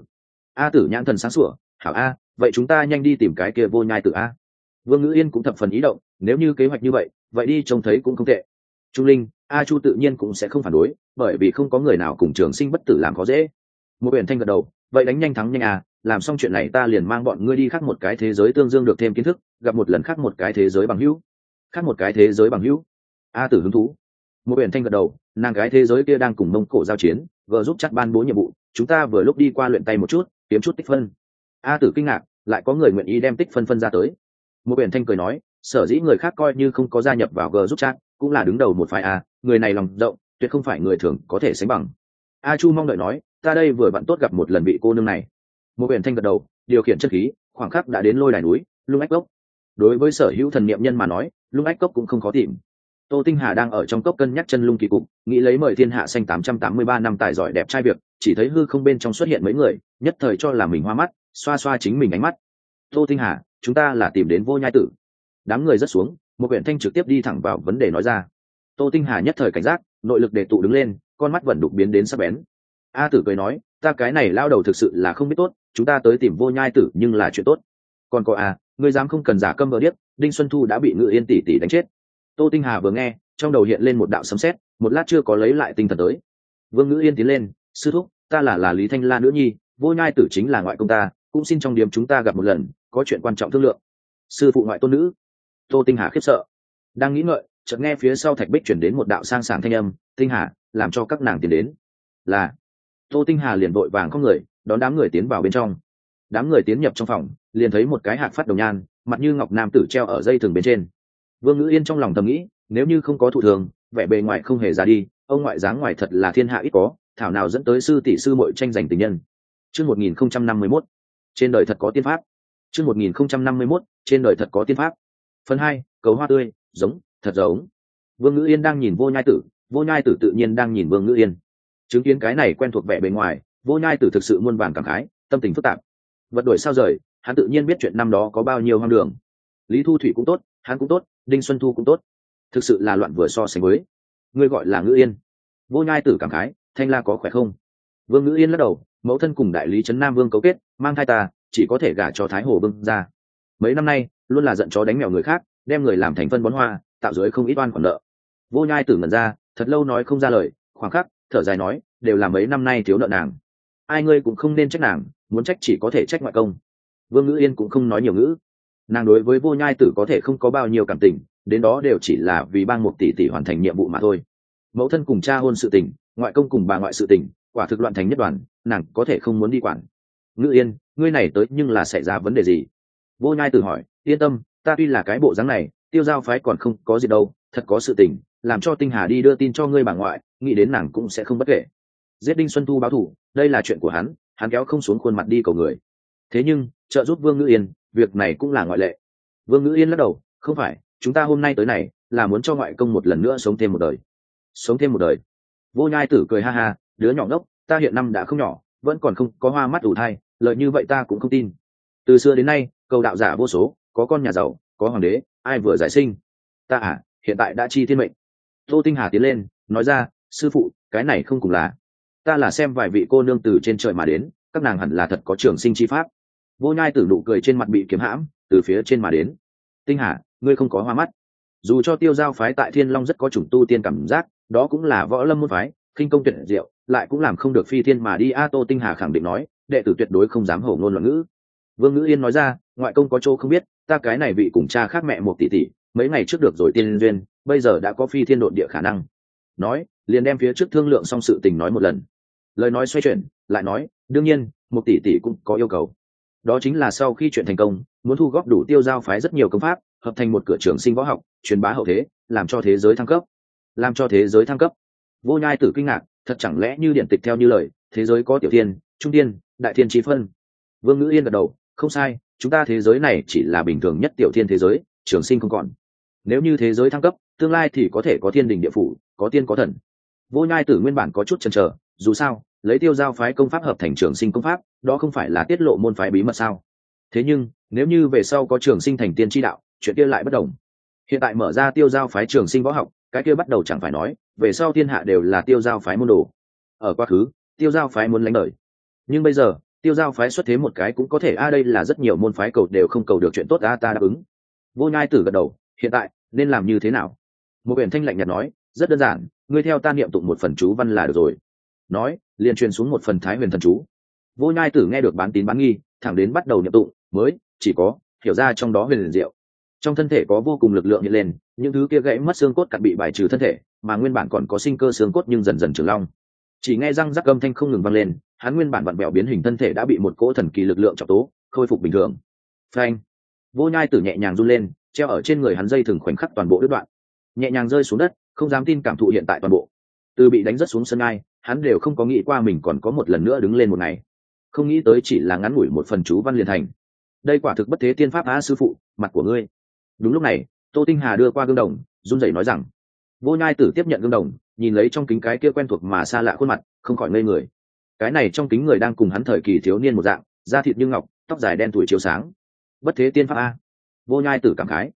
A tử nhãn thần sáng sủa, hảo a, vậy chúng ta nhanh đi tìm cái kia vô nhai tử a. Vương ngữ yên cũng thập phần ý động, nếu như kế hoạch như vậy vậy đi trông thấy cũng không tệ. Trung linh, a chu tự nhiên cũng sẽ không phản đối, bởi vì không có người nào cùng trường sinh bất tử làm khó dễ. Một biển thanh gật đầu, vậy đánh nhanh thắng nhanh à làm xong chuyện này ta liền mang bọn ngươi đi khác một cái thế giới tương dương được thêm kiến thức, gặp một lần khác một cái thế giới bằng hữu. Khác một cái thế giới bằng hữu. A tử hứng thú một biển thanh gật đầu, nàng cái thế giới kia đang cùng mông cổ giao chiến gờ giúp chắc ban bố nhiệm vụ, chúng ta vừa lúc đi qua luyện tay một chút, kiếm chút tích phân. A tử kinh ngạc, lại có người nguyện ý đem tích phân phân ra tới. Một biển thanh cười nói, sở dĩ người khác coi như không có gia nhập vào g giúp chat cũng là đứng đầu một phái a, người này lòng rộng, tuyệt không phải người thường có thể sánh bằng. A chu mong đợi nói, ta đây vừa bạn tốt gặp một lần vị cô nương này. Một biển thanh gật đầu, điều khiển chất khí, khoảng khắc đã đến lôi đài núi, lung ách cốc. Đối với sở hữu thần niệm nhân mà nói, lung ách cốc cũng không khó tìm tô tinh hà đang ở trong cốc cân nhắc chân lung kỳ cục, nghĩ lấy mời thiên hạ xanh tám trăm tám mươi ba năm tài giỏi đẹp trai việc, chỉ thấy hư không bên trong xuất hiện mấy người, nhất thời cho là mình hoa mắt, xoa xoa chính mình ánh mắt. Tô tinh hà, chúng ta là tìm đến vô nhai tử. Đám người rất xuống, một huyện thanh trực tiếp đi thẳng vào vấn đề nói ra. Tô tinh hà nhất thời cảnh giác, nội lực để tụ đứng lên, con mắt vẫn đục biến đến sắc bén. A tử cười nói, ta cái này lao đầu thực sự là không biết tốt, chúng ta tới tìm vô nhai tử nhưng là chuyện tốt. Còn có a ngươi dám không cần giả câm vợ điếc, đinh xuân thu đã bị ngự yên tỷ tỷ đánh chết tô tinh hà vừa nghe, trong đầu hiện lên một đạo sấm sét, một lát chưa có lấy lại tinh thần tới. Vương ngữ yên tiến lên, sư thúc, ta là là lý thanh la nữ nhi, vô nhai tử chính là ngoại công ta, cũng xin trong điểm chúng ta gặp một lần, có chuyện quan trọng thương lượng. Sư phụ ngoại tôn nữ. Tô tinh hà khiếp sợ. Đang nghĩ ngợi, chợt nghe phía sau thạch bích chuyển đến một đạo sang sảng thanh âm, tinh hà, làm cho các nàng tiến đến. Là, tô tinh hà liền vội vàng không người, đón đám người tiến vào bên trong. Đám người tiến nhập trong phòng, liền thấy một cái hạt phát đồng nhan, mặt như ngọc nam tử treo ở dây thừng bên trên vương ngữ yên trong lòng thầm nghĩ, nếu như không có thụ thường, vẻ bề ngoài không hề ra đi, ông ngoại dáng ngoài thật là thiên hạ ít có, thảo nào dẫn tới sư tỷ sư mội tranh giành tình nhân. Chương một nghìn không trăm năm mươi mốt. Trên đời thật có tiên pháp. Chương một nghìn không trăm năm mươi mốt. Trên đời thật có tiên pháp. Phần hai, cầu hoa tươi, giống, thật giống. Vương ngữ yên đang nhìn vô nhai tử, vô nhai tử tự nhiên đang nhìn vương ngữ yên. Chứng kiến cái này quen thuộc vẻ bề ngoài, vô nhai tử thực sự muôn vàn cảm khái, tâm tình phức tạp. Vật đổi sao rời, hắn tự nhiên biết chuyện năm đó có bao nhiêu hoang đường. Lý thu thủy cũng tốt, hắn cũng tốt đinh xuân thu cũng tốt. Thực sự là loạn vừa so sánh với. Ngươi gọi là ngữ yên. Vô nhai tử cảm khái, thanh la có khỏe không? Vương ngữ yên lắc đầu, mẫu thân cùng đại lý trấn nam vương cấu kết, mang thai ta, chỉ có thể gả cho thái hồ vương ra mấy năm nay, luôn là giận chó đánh mèo người khác, đem người làm thành phân bón hoa, tạo dưới không ít oan khoản nợ. Vô nhai tử ngẩn ra, thật lâu nói không ra lời, khoảng khắc, thở dài nói, đều là mấy năm nay thiếu nợ nàng. Ai ngươi cũng không nên trách nàng, muốn trách chỉ có thể trách ngoại công. Vương ngữ yên cũng không nói nhiều ngữ nàng đối với vô nhai tử có thể không có bao nhiêu cảm tình, đến đó đều chỉ là vì bang một tỷ tỷ hoàn thành nhiệm vụ mà thôi. Mẫu thân cùng cha hôn sự tình, ngoại công cùng bà ngoại sự tình, quả thực loạn thành nhất đoàn, nàng có thể không muốn đi quản. Ngữ yên, ngươi này tới nhưng là xảy ra vấn đề gì? Vô nhai tử hỏi, yên tâm, ta tuy là cái bộ dáng này, tiêu giao phái còn không có gì đâu, thật có sự tình, làm cho tinh hà đi đưa tin cho ngươi bà ngoại, nghĩ đến nàng cũng sẽ không bất kể. Giết đinh xuân thu báo thủ, đây là chuyện của hắn hắn kéo không xuống khuôn mặt đi cầu người. Thế nhưng, trợ giúp vương ngữ yên việc này cũng là ngoại lệ. Vương ngữ yên lắc đầu, không phải, chúng ta hôm nay tới này là muốn cho ngoại công một lần nữa sống thêm một đời. Sống thêm một đời? Vô nhai tử cười ha ha, đứa nhỏ ngốc, ta hiện năm đã không nhỏ, vẫn còn không có hoa mắt ủ thai, lợi như vậy ta cũng không tin. Từ xưa đến nay, cầu đạo giả vô số, có con nhà giàu, có hoàng đế, ai vừa giải sinh? Ta à hiện tại đã chi thiên mệnh. Tô tinh hà tiến lên, nói ra, sư phụ, cái này không cùng là. Ta là xem vài vị cô nương từ trên trời mà đến, các nàng hẳn là thật có trường sinh chi pháp vô nhai tử nụ cười trên mặt bị kiếm hãm, từ phía trên mà đến. Tinh hà, ngươi không có hoa mắt. Dù cho tiêu giao phái tại thiên long rất có chủng tu tiên cảm giác, đó cũng là võ lâm môn phái, khinh công tuyệt diệu, lại cũng làm không được phi thiên mà đi. A tô tinh hà khẳng định nói, đệ tử tuyệt đối không dám hổ ngôn loạn ngữ. Vương ngữ yên nói ra, ngoại công có chỗ không biết, ta cái này vị cùng cha khác mẹ một tỷ tỷ, mấy ngày trước được rồi tiên duyên, bây giờ đã có phi thiên độn địa khả năng. Nói, liền đem phía trước thương lượng xong sự tình nói một lần. Lời nói xoay chuyển, lại nói, đương nhiên, một tỷ tỷ cũng có yêu cầu đó chính là sau khi chuyện thành công, muốn thu góp đủ tiêu giao phái rất nhiều công pháp, hợp thành một cửa trường sinh võ học, truyền bá hậu thế, làm cho thế giới thăng cấp. Làm cho thế giới thăng cấp. Vô nhai tử kinh ngạc, thật chẳng lẽ như điện tịch theo như lời, thế giới có tiểu thiên, trung tiên đại thiên trí phân. Vương ngữ yên gật đầu, không sai, chúng ta thế giới này chỉ là bình thường nhất tiểu thiên thế giới, trường sinh không còn. Nếu như thế giới thăng cấp, tương lai thì có thể có thiên đình địa phủ, có tiên có thần. Vô nhai tử nguyên bản có chút chần chờ, dù sao lấy tiêu giao phái công pháp hợp thành trường sinh công pháp, đó không phải là tiết lộ môn phái bí mật sao? Thế nhưng, nếu như về sau có trường sinh thành tiên tri đạo, chuyện kia lại bất đồng. Hiện tại mở ra tiêu giao phái trường sinh võ học, cái kia bắt đầu chẳng phải nói, về sau thiên hạ đều là tiêu giao phái môn đồ. Ở quá khứ, tiêu giao phái muốn lánh đời. Nhưng bây giờ, tiêu giao phái xuất thế một cái cũng có thể a đây là rất nhiều môn phái cầu đều không cầu được chuyện tốt a ta đáp ứng. Vô nhai tử gật đầu, hiện tại, nên làm như thế nào? Một biển thanh lạnh nhạt nói, rất đơn giản, ngươi theo ta niệm tụng một phần chú văn là được rồi. Nói liền truyền xuống một phần thái huyền thần chú. Vô nhai tử nghe được bán tín bán nghi, thẳng đến bắt đầu nhập tụng, mới, chỉ có, hiểu ra trong đó huyền liền diệu. Trong thân thể có vô cùng lực lượng hiện lên, những thứ kia gãy mất xương cốt cặn bị bài trừ thân thể, mà nguyên bản còn có sinh cơ xương cốt nhưng dần dần trưởng long. Chỉ nghe răng rắc âm thanh không ngừng vang lên, hắn nguyên bản vặn bẹo biến hình thân thể đã bị một cỗ thần kỳ lực lượng trọng tố, khôi phục bình thường. Phanh! Vô nhai tử nhẹ nhàng run lên, treo ở trên người hắn dây thừng khoảnh khắc toàn bộ đứt đoạn. Nhẹ nhàng rơi xuống đất, không dám tin cảm thụ hiện tại toàn bộ. Từ bị đánh rất xuống sân ai hắn đều không có nghĩ qua mình còn có một lần nữa đứng lên một ngày. Không nghĩ tới chỉ là ngắn ngủi một phần chú văn liền thành. Đây quả thực bất thế tiên pháp á sư phụ, mặt của ngươi. Đúng lúc này, tô tinh hà đưa qua gương đồng, run rẩy nói rằng, vô nhai tử tiếp nhận gương đồng, nhìn lấy trong kính cái kia quen thuộc mà xa lạ khuôn mặt, không khỏi ngây người. Cái này trong kính người đang cùng hắn thời kỳ thiếu niên một dạng, da thịt như ngọc, tóc dài đen tuổi chiếu sáng. Bất thế tiên pháp a vô nhai tử cảm khái.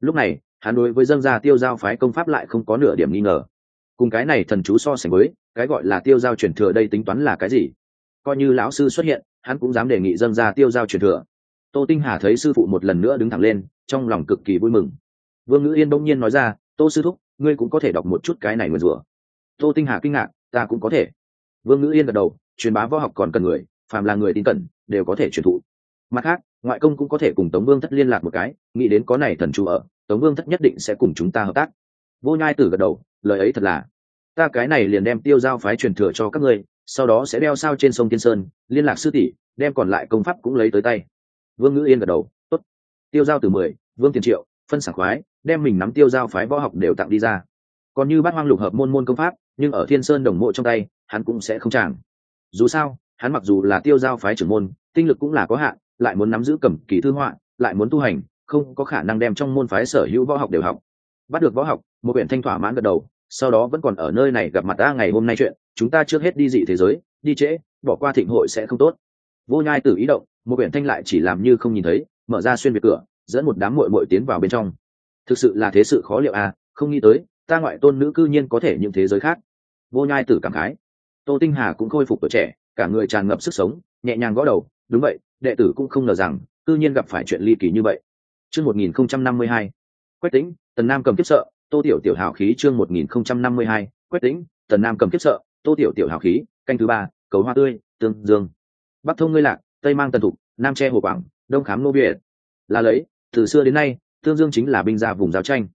Lúc này, hắn đối với dân gia tiêu giao phái công pháp lại không có nửa điểm nghi ngờ. Cùng cái này thần chú so sánh với cái gọi là tiêu giao truyền thừa đây tính toán là cái gì? Coi như lão sư xuất hiện, hắn cũng dám đề nghị dân gia tiêu giao truyền thừa. Tô tinh hà thấy sư phụ một lần nữa đứng thẳng lên, trong lòng cực kỳ vui mừng. Vương ngữ yên bỗng nhiên nói ra, tô sư thúc, ngươi cũng có thể đọc một chút cái này mượn rủa. Tô tinh hà kinh ngạc, ta cũng có thể. Vương ngữ yên gật đầu, truyền bá võ học còn cần người, phàm là người tin cẩn, đều có thể truyền thụ. Mặt khác, ngoại công cũng có thể cùng tống vương thất liên lạc một cái, nghĩ đến có này thần chủ ở, tống vương thất nhất định sẽ cùng chúng ta hợp tác. Vô nhai tử gật đầu, lời ấy thật là ta cái này liền đem tiêu giao phái truyền thừa cho các ngươi, sau đó sẽ đeo sao trên sông tiên sơn, liên lạc sư tỷ, đem còn lại công pháp cũng lấy tới tay. Vương ngữ yên gật đầu, tốt. Tiêu giao từ mười, vương tiền triệu, phân sảng khoái, đem mình nắm tiêu giao phái võ học đều tặng đi ra. Còn như bát hoang lục hợp môn môn công pháp, nhưng ở thiên sơn đồng mộ trong tay, hắn cũng sẽ không chàng. Dù sao, hắn mặc dù là tiêu giao phái trưởng môn, tinh lực cũng là có hạn, lại muốn nắm giữ cầm kỳ thư họa, lại muốn tu hành, không có khả năng đem trong môn phái sở hữu võ học đều học. Bắt được võ học, một huyện thanh thỏa mãn gật đầu sau đó vẫn còn ở nơi này gặp mặt ta ngày hôm nay chuyện, chúng ta trước hết đi dị thế giới, đi trễ, bỏ qua thịnh hội sẽ không tốt. Vô nhai tử ý động, một quyển thanh lại chỉ làm như không nhìn thấy, mở ra xuyên về cửa, dẫn một đám muội muội tiến vào bên trong. Thực sự là thế sự khó liệu à không nghĩ tới, ta ngoại tôn nữ cư nhiên có thể những thế giới khác. Vô nhai tử cảm khái. Tô tinh hà cũng khôi phục tuổi trẻ, cả người tràn ngập sức sống, nhẹ nhàng gõ đầu, đúng vậy, đệ tử cũng không ngờ rằng, cư nhiên gặp phải chuyện ly kỳ như vậy. Chương một nghìn không trăm năm mươi hai. Quách tĩnh, tần nam cầm kiếp sợ tô tiểu tiểu hào khí chương một nghìn không trăm năm mươi hai, quách tĩnh, tần nam cầm kiếp sợ, tô tiểu tiểu hào khí, canh thứ ba, cầu hoa tươi, tương dương. Bắc thông ngươi lạc, tây mang tần thục, nam tre hồ quảng, đông khám nô biển. Là lấy, từ xưa đến nay, tương dương chính là binh gia vùng giao tranh.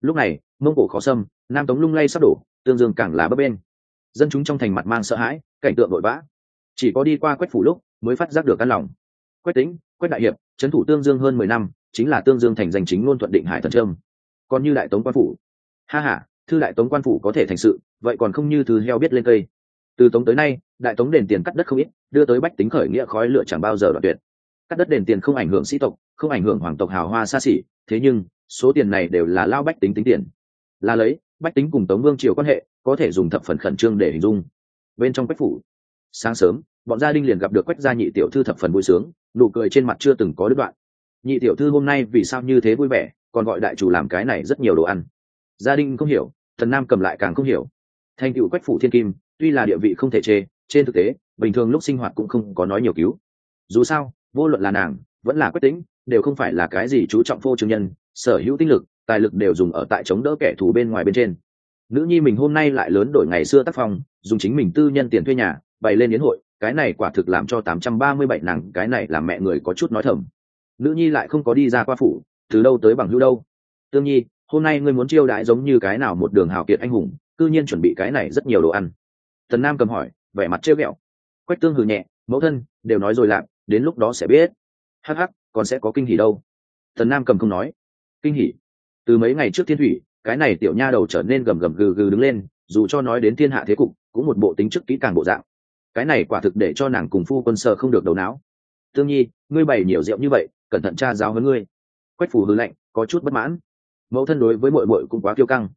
Lúc này, mông cổ khó xâm, nam tống lung lay sắp đổ, tương dương càng là bấp bên dân chúng trong thành mặt mang sợ hãi, cảnh tượng vội vã. Chỉ có đi qua quách phủ lúc, mới phát giác được căn lòng. Quách tính quách đại hiệp, trấn thủ tương dương hơn mười năm, chính là tương dương thành danh chính luôn thuận định hải thần trâm còn như đại tống quan phủ. Ha ha, thư đại tống quan phủ có thể thành sự, vậy còn không như thư heo biết lên cây. Từ tống tới nay, đại tống đền tiền cắt đất không ít, đưa tới bách tính khởi nghĩa khói lửa chẳng bao giờ đoạn tuyệt. Cắt đất đền tiền không ảnh hưởng sĩ tộc, không ảnh hưởng hoàng tộc hào hoa xa xỉ, thế nhưng, số tiền này đều là lao bách tính tính tiền. Là lấy, bách tính cùng tống vương triều quan hệ, có thể dùng thập phần khẩn trương để hình dung. Bên trong quách phủ, sáng sớm, bọn gia đình liền gặp được quách gia nhị tiểu thư thập phần vui sướng, nụ cười trên mặt chưa từng có đứt đoạn. Nhị tiểu thư hôm nay vì sao như thế vui vẻ? Còn gọi đại chủ làm cái này rất nhiều đồ ăn. Gia đình không hiểu, thần nam cầm lại càng không hiểu. Thành cựu quách phủ thiên kim, tuy là địa vị không thể chê, trên thực tế, bình thường lúc sinh hoạt cũng không có nói nhiều cứu. Dù sao, vô luận là nàng, vẫn là quyết tính đều không phải là cái gì chú trọng vô chứng nhân, sở hữu tinh lực, tài lực đều dùng ở tại chống đỡ kẻ thù bên ngoài bên trên. Nữ nhi mình hôm nay lại lớn đổi ngày xưa tác phong, dùng chính mình tư nhân tiền thuê nhà, bày lên yến hội, cái này quả thực làm cho tám trăm ba mươi bảy nàng, cái này làm mẹ người có chút nói thầm. Nữ nhi lại không có đi ra qua phủ từ đâu tới bằng hữu đâu? Tương nhi, hôm nay ngươi muốn chiêu đãi giống như cái nào một đường hào kiệt anh hùng, cư nhiên chuẩn bị cái này rất nhiều đồ ăn. Tần nam cầm hỏi, vẻ mặt trêu ghẹo. Quách tương hừ nhẹ, mẫu thân, đều nói rồi lạm đến lúc đó sẽ biết. Hắc hắc, còn sẽ có kinh hỉ đâu. Tần nam cầm không nói. Kinh hỉ? Từ mấy ngày trước thiên thủy, cái này tiểu nha đầu trở nên gầm gầm gừ gừ đứng lên, dù cho nói đến thiên hạ thế cục, cũng một bộ tính chức kỹ càng bộ dạng. Cái này quả thực để cho nàng cùng phu quân sợ không được đầu não. Tương nhi, ngươi bày nhiều rượu như vậy, cẩn thận cha giáo hơn ngươi quách phủ hư lạnh, có chút bất mãn. Mẫu thân đối với mội mội cũng quá kiêu căng.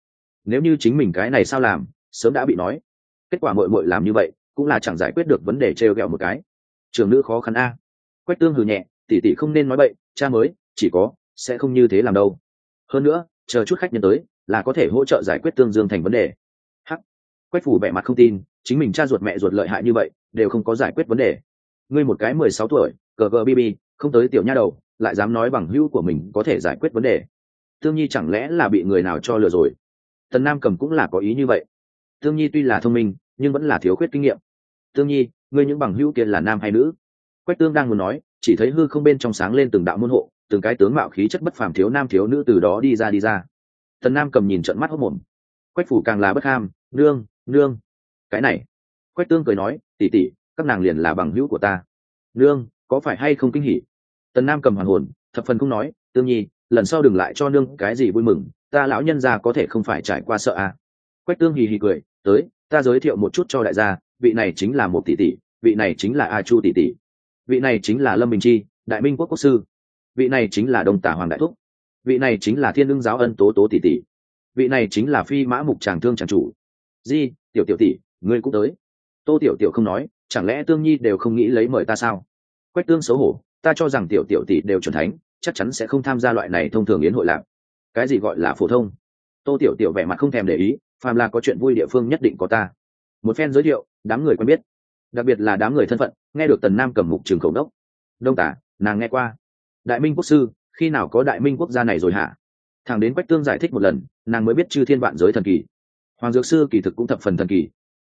Nếu như chính mình cái này sao làm, sớm đã bị nói. Kết quả mội mội làm như vậy, cũng là chẳng giải quyết được vấn đề trêu ghẹo một cái. Trường nữ khó khăn a. Quách tương hừ nhẹ, tỉ tỉ không nên nói bậy, cha mới, chỉ có, sẽ không như thế làm đâu. Hơn nữa, chờ chút khách nhân tới, là có thể hỗ trợ giải quyết tương dương thành vấn đề. Hắc. Quách phủ vẻ mặt không tin, chính mình cha ruột mẹ ruột lợi hại như vậy, đều không có giải quyết vấn đề. Ngươi một cái mười sáu tuổi, cờ gờ bb không tới tiểu nha đầu lại dám nói bằng hữu của mình có thể giải quyết vấn đề. Tương nhi chẳng lẽ là bị người nào cho lừa rồi? Tần nam cầm cũng là có ý như vậy. Tương nhi tuy là thông minh, nhưng vẫn là thiếu khuyết kinh nghiệm. Tương nhi, ngươi những bằng hữu kia là nam hay nữ? Quách tương đang muốn nói, chỉ thấy hư không bên trong sáng lên từng đạo môn hộ, từng cái tướng mạo khí chất bất phàm thiếu nam thiếu nữ từ đó đi ra đi ra. Tần nam cầm nhìn trận mắt hốc mồm. Quách phủ càng là bất ham, nương nương. Cái này. Quách tương cười nói tỉ tỉ các nàng liền là bằng hữu của ta. Nương, có phải hay không kinh hỉ? Tần nam cầm hoàn hồn, thập phần không nói, tương nhi, lần sau đừng lại cho nương cái gì vui mừng, ta lão nhân gia có thể không phải trải qua sợ à. quách tương hì hì cười, tới, ta giới thiệu một chút cho đại gia, vị này chính là một tỷ tỷ, vị này chính là a chu tỷ tỷ, vị này chính là lâm bình chi, đại minh quốc quốc sư, vị này chính là đông tả hoàng đại thúc, vị này chính là thiên lương giáo ân tố tố tỷ tỷ, vị này chính là phi mã mục tràng thương tràng chủ. Di, tiểu tiểu tỷ, ngươi cũng tới. Tô tiểu tiểu không nói, chẳng lẽ tương nhi đều không nghĩ lấy mời ta sao? Quách tương xấu hổ ta cho rằng tiểu tiểu tỷ đều chuẩn thánh, chắc chắn sẽ không tham gia loại này thông thường yến hội lạc. Cái gì gọi là phổ thông? Tô tiểu tiểu vẻ mặt không thèm để ý, phàm là có chuyện vui địa phương nhất định có ta. Một phen giới thiệu, đám người quen biết. Đặc biệt là đám người thân phận, nghe được tần nam cầm mục trường khẩu đốc. Đông tả, nàng nghe qua. Đại minh quốc sư, khi nào có đại minh quốc gia này rồi hả? Thằng đến quách tương giải thích một lần, nàng mới biết chư thiên vạn giới thần kỳ. Hoàng dược sư kỳ thực cũng thập phần thần kỳ.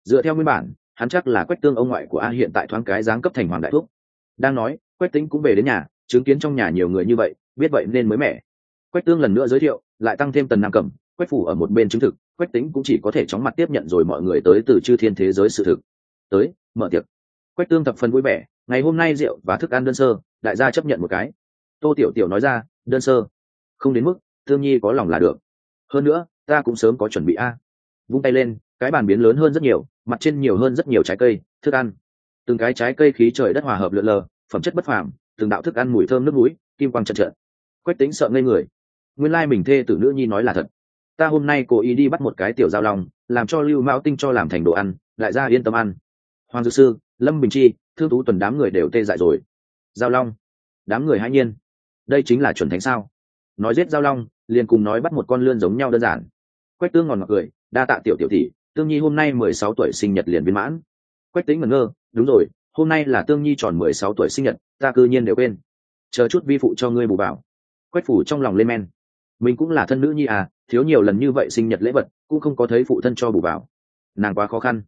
Dựa theo nguyên bản, hắn chắc là quách tương ông ngoại của a hiện tại thoáng cái giáng cấp thành hoàng đại thuốc đang nói quách tính cũng về đến nhà, chứng kiến trong nhà nhiều người như vậy, biết vậy nên mới mẻ. Quách tương lần nữa giới thiệu, lại tăng thêm tần nam cẩm, quách phủ ở một bên chứng thực, quách tính cũng chỉ có thể chóng mặt tiếp nhận rồi mọi người tới từ chư thiên thế giới sự thực. Tới, mở tiệc. Quách tương thập phần vui vẻ, ngày hôm nay rượu và thức ăn đơn sơ, đại gia chấp nhận một cái. Tô tiểu tiểu nói ra, đơn sơ. Không đến mức, tương nhi có lòng là được. Hơn nữa, ta cũng sớm có chuẩn bị a. Vung tay lên, cái bàn biến lớn hơn rất nhiều, mặt trên nhiều hơn rất nhiều trái cây, thức ăn. Từng cái trái cây khí trời đất hòa hợp lượn lờ phẩm chất bất phàm, từng đạo thức ăn mùi thơm nước mũi kim quang trận trận quách tính sợ ngây người. Nguyên lai mình thê tử nữ nhi nói là thật. Ta hôm nay cố ý đi bắt một cái tiểu giao long, làm cho lưu mão tinh cho làm thành đồ ăn, đại gia yên tâm ăn. Hoàng dược sư, lâm bình chi, thương tú tuần đám người đều tê dại rồi. Giao long. Đám người hãy nhiên. Đây chính là chuẩn thánh sao? Nói giết giao long, liền cùng nói bắt một con lươn giống nhau đơn giản. Quách tương ngòn ngọt cười, đa tạ tiểu tiểu tỷ, tương nhi hôm nay mười sáu tuổi sinh nhật liền viên mãn. Quách tính ngẩn ngơ, đúng rồi hôm nay là tương nhi tròn mười sáu tuổi sinh nhật, ta cư nhiên đều quên. Chờ chút vi phụ cho ngươi bù bảo. Quách phủ trong lòng lên men. Mình cũng là thân nữ nhi à thiếu nhiều lần như vậy sinh nhật lễ vật, cũng không có thấy phụ thân cho bù bảo. Nàng quá khó khăn.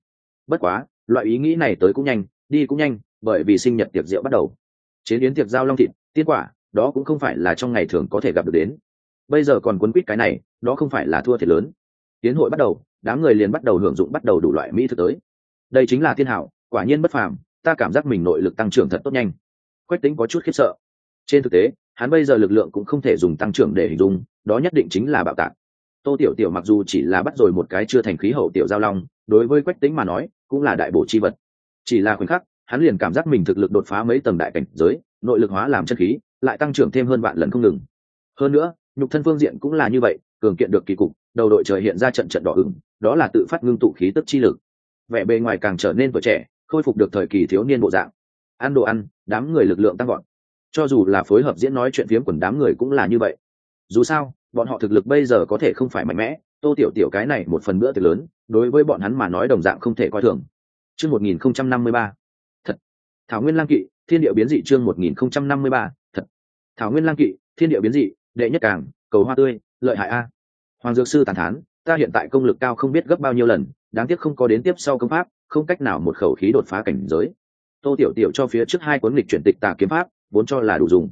Bất quá, loại ý nghĩ này tới cũng nhanh, đi cũng nhanh, bởi vì sinh nhật tiệc rượu bắt đầu. Chế biến tiệc giao long thịt, tiên quả, đó cũng không phải là trong ngày thường có thể gặp được đến. Bây giờ còn quấn quýt cái này, đó không phải là thua thiệt lớn. Tiến hội bắt đầu, đám người liền bắt đầu hưởng dụng bắt đầu đủ loại mỹ thực tới. Đây chính là thiên hảo, quả nhiên bất phàm ta cảm giác mình nội lực tăng trưởng thật tốt nhanh. Quách tính có chút khiếp sợ. Trên thực tế, hắn bây giờ lực lượng cũng không thể dùng tăng trưởng để hình dung, đó nhất định chính là bạo tạc. Tô tiểu tiểu mặc dù chỉ là bắt rồi một cái chưa thành khí hậu tiểu giao long, đối với quách tính mà nói, cũng là đại bổ chi vật. Chỉ là khoảnh khắc, hắn liền cảm giác mình thực lực đột phá mấy tầng đại cảnh giới, nội lực hóa làm chân khí, lại tăng trưởng thêm hơn vạn lần không ngừng. Hơn nữa, nhục thân phương diện cũng là như vậy, cường kiện được kỳ cục, đầu đội trời hiện ra trận trận đỏ ửng, đó là tự phát ngưng tụ khí tức chi lực. Vẻ bề ngoài càng trở nên tuổi trẻ khôi phục được thời kỳ thiếu niên bộ dạng. Ăn đồ ăn, đám người lực lượng tăng gọn cho dù là phối hợp diễn nói chuyện phiếm quần đám người cũng là như vậy. Dù sao, bọn họ thực lực bây giờ có thể không phải mạnh mẽ, tô tiểu tiểu cái này một phần bữa tiệc lớn, đối với bọn hắn mà nói đồng dạng không thể coi thường. Chương một nghìn không trăm năm mươi ba. Thật. Thảo nguyên lang kỵ, thiên địa biến dị chương một nghìn không trăm năm mươi ba. Thật. Thảo nguyên lang kỵ, thiên địa biến dị, đệ nhất cảng cầu hoa tươi, lợi hại a. Hoàng dược sư tàn thán, ta hiện tại công lực cao không biết gấp bao nhiêu lần, đáng tiếc không có đến tiếp sau công pháp không cách nào một khẩu khí đột phá cảnh giới. Tô tiểu tiểu cho phía trước hai cuốn lịch chuyển tịch tà kiếm pháp vốn cho là đủ dùng.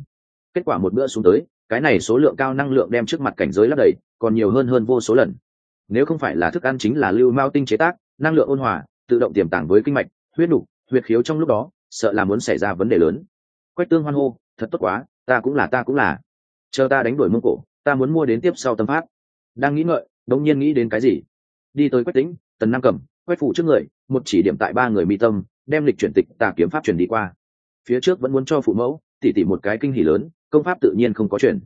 Kết quả một bữa xuống tới cái này số lượng cao năng lượng đem trước mặt cảnh giới lấp đầy còn nhiều hơn hơn vô số lần. Nếu không phải là thức ăn chính là lưu mao tinh chế tác năng lượng ôn hòa tự động tiềm tàng với kinh mạch huyết đủ, huyệt khiếu trong lúc đó sợ là muốn xảy ra vấn đề lớn. Quách tương hoan hô thật tốt quá ta cũng là ta cũng là. Chờ ta đánh đuổi mông cổ ta muốn mua đến tiếp sau tâm pháp. Đang nghĩ ngợi đống nhiên nghĩ đến cái gì? Đi tới quách tĩnh tần nam cầm quách phủ trước người, một chỉ điểm tại ba người mi tâm, đem lịch chuyển tịch tà kiếm pháp truyền đi qua. Phía trước vẫn muốn cho phụ mẫu, tỉ tỉ một cái kinh hỉ lớn, công pháp tự nhiên không có chuyển.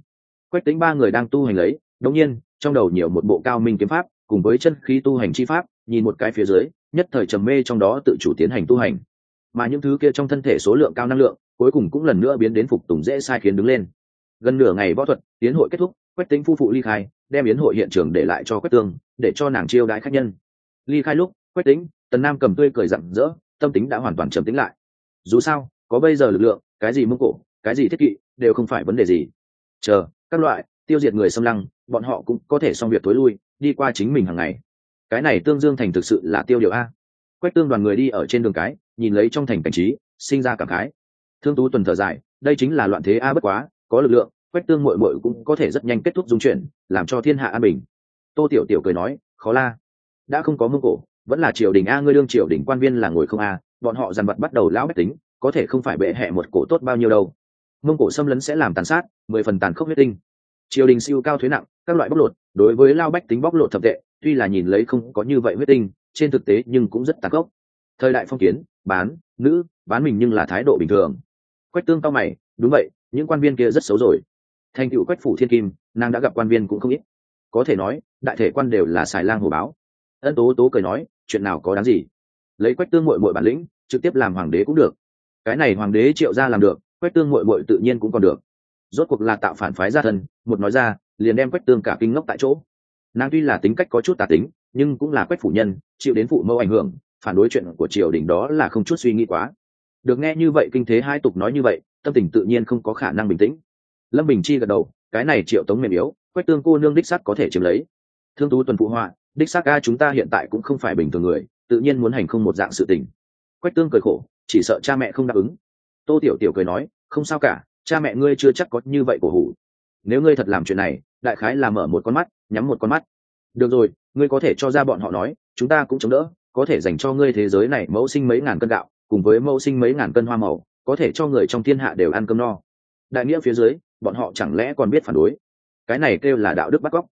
Quách tính ba người đang tu hành lấy đống nhiên, trong đầu nhiều một bộ cao minh kiếm pháp, cùng với chân khí tu hành chi pháp, nhìn một cái phía dưới, nhất thời trầm mê trong đó tự chủ tiến hành tu hành. Mà những thứ kia trong thân thể số lượng cao năng lượng, cuối cùng cũng lần nữa biến đến phục tùng dễ sai khiến đứng lên. Gần nửa ngày võ thuật, tiến hội kết thúc, quách tính phu phụ ly khai, đem yến hội hiện trường để lại cho quách tương, để cho nàng chiêu đãi khách nhân. Ly khai lúc quách tính tần nam cầm tươi cười rặng rỡ, tâm tính đã hoàn toàn trầm tính lại. Dù sao, có bây giờ lực lượng, cái gì mông cổ, cái gì thiết kỵ, đều không phải vấn đề gì. Chờ, các loại, tiêu diệt người xâm lăng, bọn họ cũng có thể xong việc tối lui, đi qua chính mình hàng ngày. Cái này tương dương thành thực sự là tiêu điều a. Quách tương đoàn người đi ở trên đường cái, nhìn lấy trong thành cảnh trí, sinh ra cảm khái. Thương tú tuần thở dài, đây chính là loạn thế a bất quá, có lực lượng, quách tương mội mội cũng có thể rất nhanh kết thúc dung chuyển, làm cho thiên hạ an bình. Tô tiểu tiểu cười nói, khó la, đã không có mông cổ vẫn là triều đình a, ngươi đương triều đình quan viên là ngồi không a, bọn họ dằn vật bắt đầu lão bách tính, có thể không phải bệ hẹ một cổ tốt bao nhiêu đâu. Mông cổ xâm lấn sẽ làm tàn sát, mười phần tàn khốc huyết tinh. Triều đình siêu cao thuế nặng, các loại bóc lột, đối với lao bách tính bóc lột thập tệ, tuy là nhìn lấy không có như vậy huyết tinh, trên thực tế nhưng cũng rất tàn khốc. Thời đại phong kiến, bán, nữ, bán mình nhưng là thái độ bình thường. Quách tương cao mày, đúng vậy, những quan viên kia rất xấu rồi. Thành cựu quách phủ thiên kim, nàng đã gặp quan viên cũng không ít. Có thể nói, đại thể quan đều là xài lang hồ báo. Ân tố tố cười nói chuyện nào có đáng gì? Lấy quách tương mội mội bản lĩnh, trực tiếp làm hoàng đế cũng được. Cái này hoàng đế triệu ra làm được, quách tương mội mội tự nhiên cũng còn được. Rốt cuộc là tạo phản phái gia thân, một nói ra, liền đem quách tương cả kinh ngốc tại chỗ. Nàng tuy là tính cách có chút tà tính, nhưng cũng là quách phủ nhân, chịu đến phụ mẫu ảnh hưởng, phản đối chuyện của triều đình đó là không chút suy nghĩ quá. Được nghe như vậy kinh thế hai tục nói như vậy, tâm tình tự nhiên không có khả năng bình tĩnh. Lâm bình chi gật đầu, cái này triệu tống mềm yếu, quách tương cô nương đích sắc có thể chiếm lấy. Thương tú tuần phụ họa đích xác ca chúng ta hiện tại cũng không phải bình thường người, tự nhiên muốn hành không một dạng sự tình. Quách tương cười khổ, chỉ sợ cha mẹ không đáp ứng. Tô tiểu tiểu cười nói, không sao cả, cha mẹ ngươi chưa chắc có như vậy cổ hủ. Nếu ngươi thật làm chuyện này, đại khái là mở một con mắt, nhắm một con mắt. Được rồi, ngươi có thể cho ra bọn họ nói, chúng ta cũng chống đỡ, có thể dành cho ngươi thế giới này mẫu sinh mấy ngàn cân gạo, cùng với mẫu sinh mấy ngàn cân hoa màu, có thể cho người trong thiên hạ đều ăn cơm no. Đại nghĩa phía dưới, bọn họ chẳng lẽ còn biết phản đối? Cái này kêu là đạo đức bắt cóc.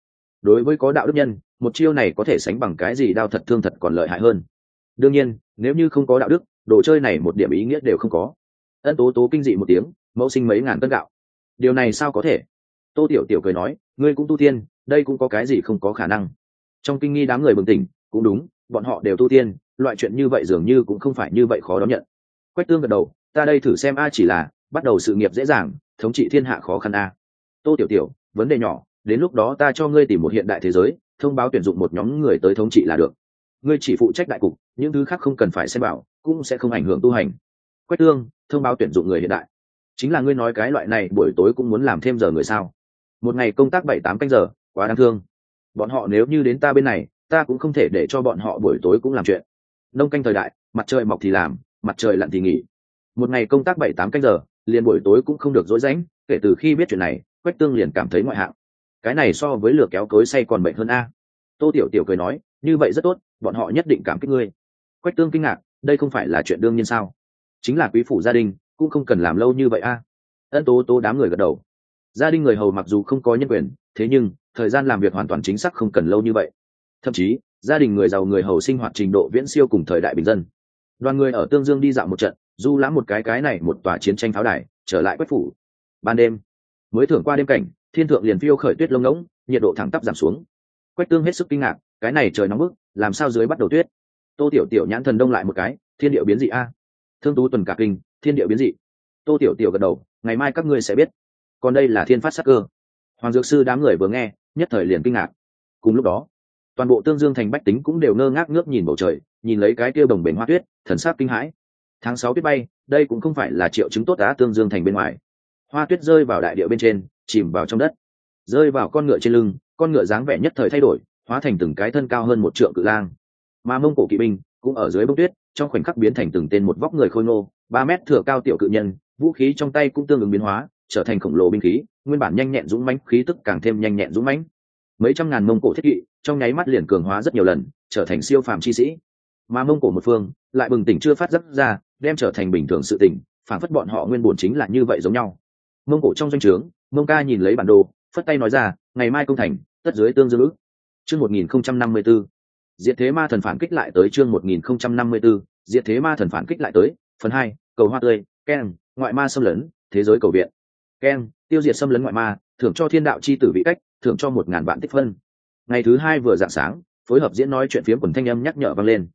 Đối với có đạo đức nhân một chiêu này có thể sánh bằng cái gì đao thật thương thật còn lợi hại hơn. Đương nhiên, nếu như không có đạo đức, đồ chơi này một điểm ý nghĩa đều không có. Ân tố tố kinh dị một tiếng, mẫu sinh mấy ngàn cân gạo. Điều này sao có thể? Tô tiểu tiểu cười nói, ngươi cũng tu tiên, đây cũng có cái gì không có khả năng. Trong kinh nghi đám người bừng tỉnh, cũng đúng, bọn họ đều tu tiên, loại chuyện như vậy dường như cũng không phải như vậy khó đón nhận. Quách tương gật đầu, ta đây thử xem a chỉ là, bắt đầu sự nghiệp dễ dàng, thống trị thiên hạ khó khăn a. Tô tiểu tiểu, vấn đề nhỏ, đến lúc đó ta cho ngươi tìm một hiện đại thế giới thông báo tuyển dụng một nhóm người tới thống trị là được. Ngươi chỉ phụ trách đại cục, những thứ khác không cần phải xem bảo, cũng sẽ không ảnh hưởng tu hành. Quách tương, thông báo tuyển dụng người hiện đại. Chính là ngươi nói cái loại này, buổi tối cũng muốn làm thêm giờ người sao? Một ngày công tác bảy tám canh giờ, quá đáng thương. Bọn họ nếu như đến ta bên này, ta cũng không thể để cho bọn họ buổi tối cũng làm chuyện. Nông canh thời đại, mặt trời mọc thì làm, mặt trời lặn thì nghỉ. Một ngày công tác bảy tám canh giờ, liền buổi tối cũng không được dối rãnh kể từ khi biết chuyện này, quách tương liền cảm thấy ngoại hạng cái này so với lửa kéo cối say còn bệnh hơn a. Tô tiểu tiểu cười nói, như vậy rất tốt, bọn họ nhất định cảm kích ngươi. Quách tương kinh ngạc, đây không phải là chuyện đương nhiên sao? Chính là quý phủ gia đình, cũng không cần làm lâu như vậy a. Ân tố tố đám người gật đầu. Gia đình người hầu mặc dù không có nhân quyền, thế nhưng, thời gian làm việc hoàn toàn chính xác không cần lâu như vậy. Thậm chí, gia đình người giàu người hầu sinh hoạt trình độ viễn siêu cùng thời đại bình dân. Đoàn người ở tương dương đi dạo một trận, du lãm một cái cái này một tòa chiến tranh pháo đài, trở lại quách phủ. Ban đêm, mới thưởng qua đêm cảnh thiên thượng liền phiêu khởi tuyết lông ngỗng, nhiệt độ thẳng tắp giảm xuống. Quách tương hết sức kinh ngạc, cái này trời nóng bức, làm sao dưới bắt đầu tuyết? Tô tiểu tiểu nhãn thần đông lại một cái, thiên điệu biến dị a. Thương tú tuần cả kinh, thiên điệu biến dị. Tô tiểu tiểu gật đầu, ngày mai các ngươi sẽ biết. Còn đây là thiên phát sắc cơ. Hoàng dược sư đám người vừa nghe, nhất thời liền kinh ngạc. Cùng lúc đó, toàn bộ tương dương thành bách tính cũng đều ngơ ngác ngước nhìn bầu trời, nhìn lấy cái tiêu đồng bền hoa tuyết, thần sắc kinh hãi. Tháng sáu tuyết bay, đây cũng không phải là triệu chứng tốt đá tương dương thành bên ngoài. Hoa tuyết rơi vào đại địa bên trên chìm vào trong đất. Rơi vào con ngựa trên lưng, con ngựa dáng vẻ nhất thời thay đổi, hóa thành từng cái thân cao hơn một trượng cự lang. Mà mông cổ kỵ binh cũng ở dưới bông tuyết, trong khoảnh khắc biến thành từng tên một vóc người khôi ngô, ba mét thừa cao tiểu cự nhân, vũ khí trong tay cũng tương ứng biến hóa, trở thành khổng lồ binh khí, nguyên bản nhanh nhẹn dũng mãnh, khí tức càng thêm nhanh nhẹn dũng mãnh. Mấy trăm ngàn mông cổ thiết kỵ, trong nháy mắt liền cường hóa rất nhiều lần, trở thành siêu phàm chi sĩ. Mà mông cổ một phương lại bừng tỉnh chưa phát giác ra, đem trở thành bình thường sự tỉnh phản phất bọn họ nguyên bổn chính là như vậy giống nhau. Mông cổ trong doanh trướng mông ca nhìn lấy bản đồ, phất tay nói ra, ngày mai công thành, tất dưới tương dương ước. Chương một nghìn không trăm năm mươi b ố diệt thế ma thần phản kích lại tới chương một nghìn không trăm năm mươi b ố diệt thế ma thần phản kích lại tới, phần hai, cầu hoa tươi keng ngoại ma xâm lấn, thế giới cầu viện. Keng tiêu diệt xâm lấn ngoại ma, thưởng cho thiên đạo c h i tử vị cách, thưởng cho một ngàn vạn tích phân. Ngày thứ hai vừa dạng sáng, phối hợp diễn nói chuyện phiếm quần thanh âm nhắc nhở vang lên.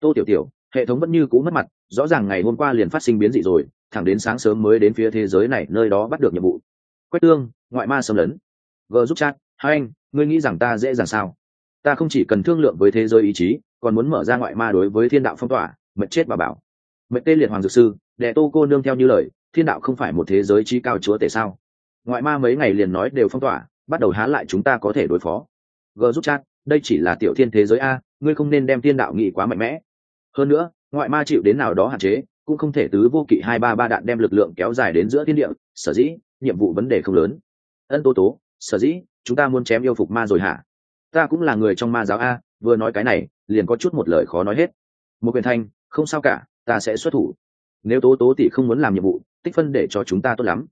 Tô tiểu tiểu, hệ thống vẫn như cũ mất mặt, rõ ràng ngày hôm qua liền phát sinh biến dị rồi, thẳng đến sáng sớm mới đến phía thế giới này, nơi đó bắt được nhiệm vụ quách tương, ngoại ma xâm lấn. G giúp chat, hai anh, ngươi nghĩ rằng ta dễ dàng sao? Ta không chỉ cần thương lượng với thế giới ý chí, còn muốn mở ra ngoại ma đối với thiên đạo phong tỏa, mệnh chết bà bảo. Mệnh tê liệt hoàng dược sư, đệ tô cô nương theo như lời, thiên đạo không phải một thế giới trí cao chúa tể sao? Ngoại ma mấy ngày liền nói đều phong tỏa, bắt đầu há lại chúng ta có thể đối phó. G giúp chat, đây chỉ là tiểu thiên thế giới a, ngươi không nên đem thiên đạo nghị quá mạnh mẽ. Hơn nữa, ngoại ma chịu đến nào đó hạn chế, cũng không thể tứ vô kỵ hai ba ba đạn đem lực lượng kéo dài đến giữa thiên địa, sở dĩ nhiệm vụ vấn đề không lớn. Ân tố tố, sở dĩ chúng ta muốn chém yêu phục ma rồi hả? Ta cũng là người trong ma giáo a, vừa nói cái này, liền có chút một lời khó nói hết. Một quyền thanh, không sao cả, ta sẽ xuất thủ. Nếu tố tố tỷ không muốn làm nhiệm vụ, tích phân để cho chúng ta tốt lắm.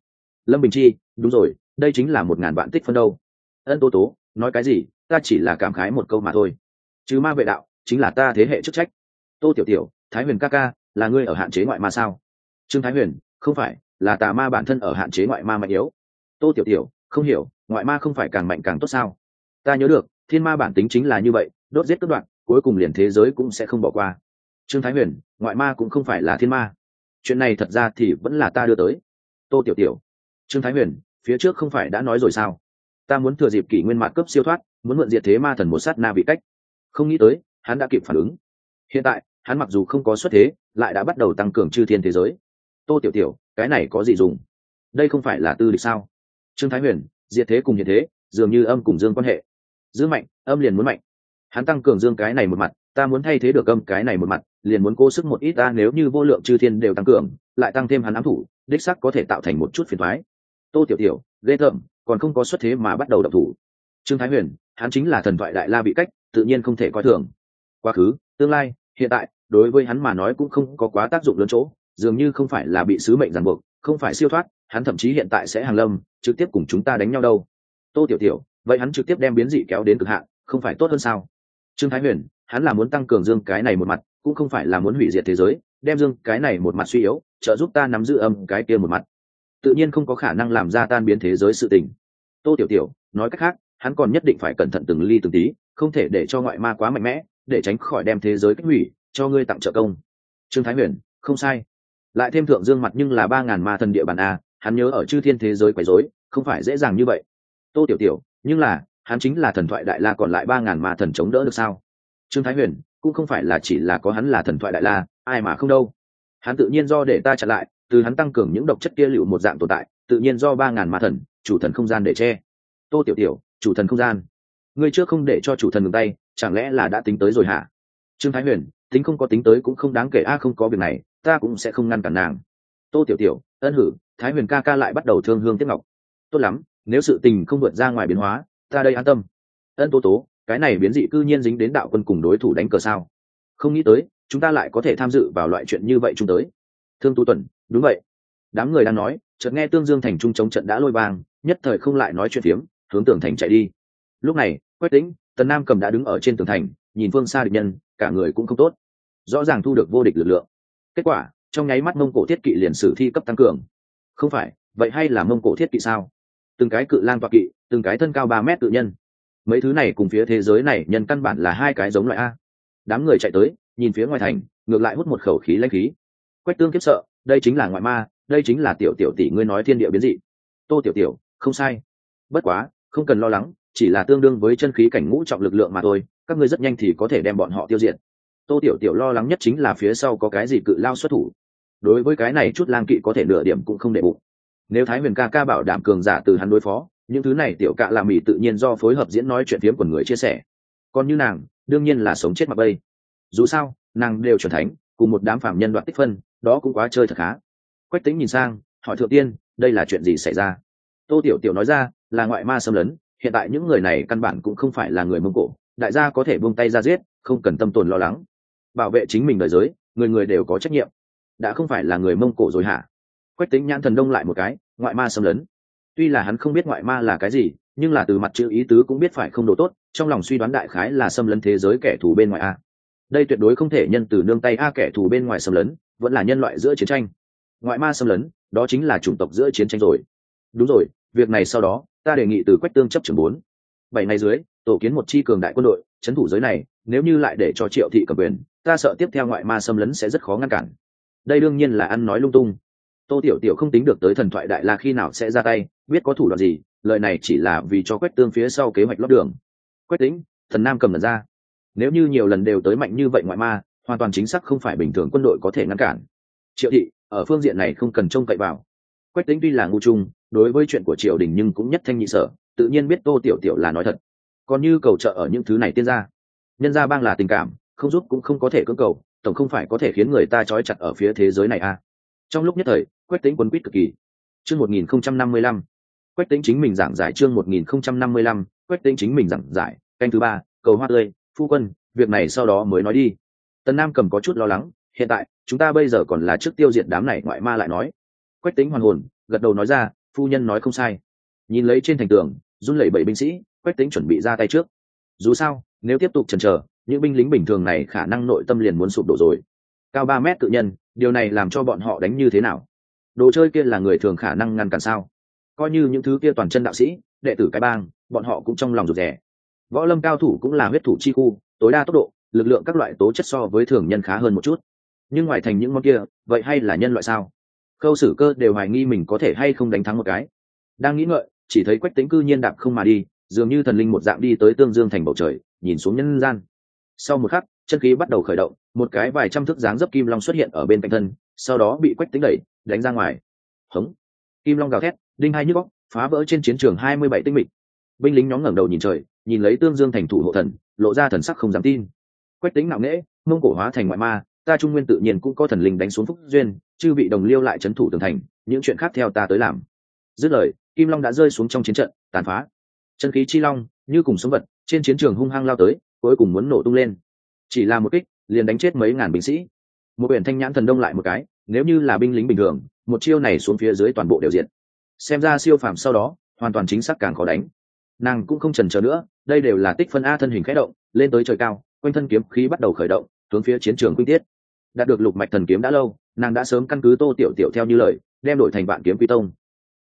Lâm bình chi, đúng rồi, đây chính là một ngàn vạn tích phân đâu. Ân tố tố, nói cái gì, ta chỉ là cảm khái một câu mà thôi. Chứ ma vệ đạo, chính là ta thế hệ chức trách. Tô tiểu tiểu, thái huyền ca ca, là ngươi ở hạn chế ngoại ma sao? Trương thái huyền, không phải là tà ma bản thân ở hạn chế ngoại ma mạnh yếu. Tô tiểu tiểu, không hiểu, ngoại ma không phải càng mạnh càng tốt sao? Ta nhớ được, thiên ma bản tính chính là như vậy, đốt giết cất đoạn cuối cùng liền thế giới cũng sẽ không bỏ qua. Trương thái huyền, ngoại ma cũng không phải là thiên ma. Chuyện này thật ra thì vẫn là ta đưa tới. Tô tiểu tiểu, trương thái huyền, phía trước không phải đã nói rồi sao? Ta muốn thừa dịp kỷ nguyên mạt cấp siêu thoát, muốn mượn diệt thế ma thần một sát na vị cách. Không nghĩ tới, hắn đã kịp phản ứng. Hiện tại, hắn mặc dù không có xuất thế, lại đã bắt đầu tăng cường chư thiên thế giới tô tiểu tiểu, cái này có gì dùng? Đây không phải là tư lịch sao? Trương thái huyền, diệt thế cùng hiện thế, dường như âm cùng dương quan hệ. Giữ mạnh, âm liền muốn mạnh. Hắn tăng cường dương cái này một mặt, ta muốn thay thế được âm cái này một mặt, liền muốn cố sức một ít ta nếu như vô lượng chư thiên đều tăng cường, lại tăng thêm hắn ám thủ, đích sắc có thể tạo thành một chút phiền thoái tô tiểu tiểu, ghê thợm còn không có xuất thế mà bắt đầu đập thủ. Trương thái huyền, hắn chính là thần thoại đại la bị cách, tự nhiên không thể coi thường. Quá khứ, tương lai, hiện tại, đối với hắn mà nói cũng không có quá tác dụng lớn chỗ dường như không phải là bị sứ mệnh ràng buộc, không phải siêu thoát, hắn thậm chí hiện tại sẽ hàng lâm, trực tiếp cùng chúng ta đánh nhau đâu. Tô tiểu tiểu, vậy hắn trực tiếp đem biến dị kéo đến cực hạn, không phải tốt hơn sao? Trương thái huyền, hắn là muốn tăng cường dương cái này một mặt, cũng không phải là muốn hủy diệt thế giới, đem dương cái này một mặt suy yếu, trợ giúp ta nắm giữ âm cái kia một mặt. Tự nhiên không có khả năng làm ra tan biến thế giới sự tình. Tô tiểu tiểu, nói cách khác, hắn còn nhất định phải cẩn thận từng ly từng tí, không thể để cho ngoại ma quá mạnh mẽ, để tránh khỏi đem thế giới kích hủy, cho ngươi tặng trợ công. Trương thái huyền, không sai lại thêm thượng dương mặt nhưng là ba ngàn ma thần địa bàn a, hắn nhớ ở chư thiên thế giới quấy rối, không phải dễ dàng như vậy. Tô tiểu tiểu, nhưng là, hắn chính là thần thoại đại la còn lại ba ngàn ma thần chống đỡ được sao? Trương thái huyền, cũng không phải là chỉ là có hắn là thần thoại đại la, ai mà không đâu. Hắn tự nhiên do để ta chặn lại, từ hắn tăng cường những độc chất kia liệu một dạng tồn tại, tự nhiên do ba ngàn ma thần, chủ thần không gian để che. Tô tiểu tiểu, chủ thần không gian. Ngươi trước không để cho chủ thần ngừng tay, chẳng lẽ là đã tính tới rồi hả? Trương thái huyền, tính không có tính tới cũng không đáng kể a, không có việc này ta cũng sẽ không ngăn cản nàng. Tô tiểu tiểu, ân hử, thái huyền ca ca lại bắt đầu thương hương tiếp ngọc. Tốt lắm, nếu sự tình không vượt ra ngoài biến hóa, ta đây an tâm. Ân tố tố, cái này biến dị cư nhiên dính đến đạo quân cùng đối thủ đánh cờ sao? Không nghĩ tới, chúng ta lại có thể tham dự vào loại chuyện như vậy chúng tới. Thương tu tuần, đúng vậy. Đám người đang nói, chợt nghe tương dương thành trung chống trận đã lôi vang nhất thời không lại nói chuyện phiếm, hướng tường thành chạy đi. Lúc này, quách tĩnh, tần nam cầm đã đứng ở trên tường thành, nhìn phương xa địch nhân, cả người cũng không tốt. Rõ ràng thu được vô địch lực lượng kết quả, trong nháy mắt mông cổ thiết kỵ liền sử thi cấp tăng cường. Không phải, vậy hay là mông cổ thiết kỵ sao? Từng cái cự lang toạc kỵ, từng cái thân cao ba mét tự nhân. Mấy thứ này cùng phía thế giới này nhân căn bản là hai cái giống loại a. Đám người chạy tới, nhìn phía ngoài thành, ngược lại hút một khẩu khí lanh khí. Quách tương kiếp sợ, đây chính là ngoại ma, đây chính là tiểu tiểu tỷ ngươi nói thiên địa biến dị. Tô tiểu tiểu, không sai. Bất quá, không cần lo lắng, chỉ là tương đương với chân khí cảnh ngũ trọng lực lượng mà thôi, các ngươi rất nhanh thì có thể đem bọn họ tiêu diệt tô tiểu tiểu lo lắng nhất chính là phía sau có cái gì cự lao xuất thủ. Đối với cái này chút lang kỵ có thể nửa điểm cũng không để bụng. Nếu thái huyền ca ca bảo đảm cường giả từ hắn đối phó những thứ này tiểu cạ làm mỹ tự nhiên do phối hợp diễn nói chuyện phiếm của người chia sẻ. Còn như nàng đương nhiên là sống chết mặc bây. Dù sao nàng đều trở thánh, cùng một đám phạm nhân đoạt tích phân đó cũng quá chơi thật khá. Quách tính nhìn sang hỏi thượng tiên đây là chuyện gì xảy ra? Tô tiểu tiểu nói ra là ngoại ma xâm lấn hiện tại những người này căn bản cũng không phải là người mông cổ đại gia có thể buông tay ra giết không cần tâm tồn lo lắng bảo vệ chính mình đời giới, người người đều có trách nhiệm. Đã không phải là người mông cổ rồi hả? Quách tính nhãn thần đông lại một cái, ngoại ma xâm lấn. Tuy là hắn không biết ngoại ma là cái gì, nhưng là từ mặt chữ ý tứ cũng biết phải không đồ tốt, trong lòng suy đoán đại khái là xâm lấn thế giới kẻ thù bên ngoài a. Đây tuyệt đối không thể nhân từ nương tay a kẻ thù bên ngoài xâm lấn, vẫn là nhân loại giữa chiến tranh. Ngoại ma xâm lấn, đó chính là chủng tộc giữa chiến tranh rồi. Đúng rồi, việc này sau đó, ta đề nghị từ quách tương chấp trưởng bốn. Bảy ngày dưới, tổ kiến một chi cường đại quân đội trấn thủ giới này, nếu như lại để cho triệu thị cầm quyền ta sợ tiếp theo ngoại ma xâm lấn sẽ rất khó ngăn cản. Đây đương nhiên là ăn nói lung tung. Tô tiểu tiểu không tính được tới thần thoại đại la khi nào sẽ ra tay, biết có thủ đoạn gì, lời này chỉ là vì cho quách tương phía sau kế hoạch lót đường. Quách tính thần nam cầm lần ra. Nếu như nhiều lần đều tới mạnh như vậy ngoại ma, hoàn toàn chính xác không phải bình thường quân đội có thể ngăn cản. Triệu thị, ở phương diện này không cần trông cậy vào. Quách tính tuy là ngu trung, đối với chuyện của triều đình nhưng cũng nhất thanh nhị sở, tự nhiên biết tô tiểu tiểu là nói thật. Còn như cầu trợ ở những thứ này tiên ra nhân gia bang là tình cảm không giúp cũng không có thể cưỡng cầu, tổng không phải có thể khiến người ta trói chặt ở phía thế giới này a à. trong lúc nhất thời, quách tính quấn quýt cực kỳ. Chương một nghìn không trăm năm mươi lăm. Quách tính chính mình giảng giải chương một nghìn không trăm năm mươi lăm, quách tính chính mình giảng giải, canh thứ ba, cầu hoa tươi, phu quân, việc này sau đó mới nói đi. Tần nam cầm có chút lo lắng, hiện tại, chúng ta bây giờ còn là trước tiêu diệt đám này ngoại ma lại nói. Quách tính hoàn hồn, gật đầu nói ra, phu nhân nói không sai. Nhìn lấy trên thành tường, run lẩy bẩy binh sĩ, quách tính chuẩn bị ra tay trước. Dù sao, nếu tiếp tục chần chờ những binh lính bình thường này khả năng nội tâm liền muốn sụp đổ rồi. Cao ba mét tự nhân, điều này làm cho bọn họ đánh như thế nào? Đồ chơi kia là người thường khả năng ngăn cản sao? Coi như những thứ kia toàn chân đạo sĩ, đệ tử cái bang, bọn họ cũng trong lòng rụt rè. Võ lâm cao thủ cũng là huyết thủ chi khu, tối đa tốc độ, lực lượng các loại tố chất so với thường nhân khá hơn một chút. Nhưng ngoài thành những món kia, vậy hay là nhân loại sao? Khâu sử cơ đều hoài nghi mình có thể hay không đánh thắng một cái. Đang nghĩ ngợi, chỉ thấy quách tính cư nhiên đạp không mà đi, dường như thần linh một dạng đi tới tương dương thành bầu trời, nhìn xuống nhân gian sau một khắc, chân khí bắt đầu khởi động, một cái vài trăm thước dáng dấp kim long xuất hiện ở bên cạnh thân, sau đó bị quách tính đẩy, đánh ra ngoài. Hống! Kim long gào thét, đinh hai nhức góc phá vỡ trên chiến trường hai mươi bảy tinh mịch. Binh lính nhóm ngẩng đầu nhìn trời, nhìn lấy tương dương thành thủ hộ thần, lộ ra thần sắc không dám tin. Quách tính nặng nễ mông cổ hóa thành ngoại ma, ta trung nguyên tự nhiên cũng có thần linh đánh xuống phúc duyên, chư bị đồng liêu lại c h ấ n thủ tường thành, những chuyện khác theo ta tới làm. Dứt lời, kim long đã rơi xuống trong chiến trận, tàn phá. Chân khí chi long, như cùng sống vật, trên chiến trường hung hăng lao tới cuối cùng muốn nổ tung lên. Chỉ là một kích, liền đánh chết mấy ngàn binh sĩ. Một biển thanh nhãn thần đông lại một cái, nếu như là binh lính bình thường, một chiêu này xuống phía dưới toàn bộ đều diện xem ra siêu phàm sau đó, hoàn toàn chính xác càng khó đánh. Nàng cũng không chần chờ nữa, đây đều là tích phân a thân hình khẽ động, lên tới trời cao, quanh thân kiếm khí bắt đầu khởi động, hướng phía chiến trường quy tiết. Đạt được lục mạch thần kiếm đã lâu, nàng đã sớm căn cứ tô tiểu tiểu theo như lời, đem đổi thành vạn kiếm quy tông.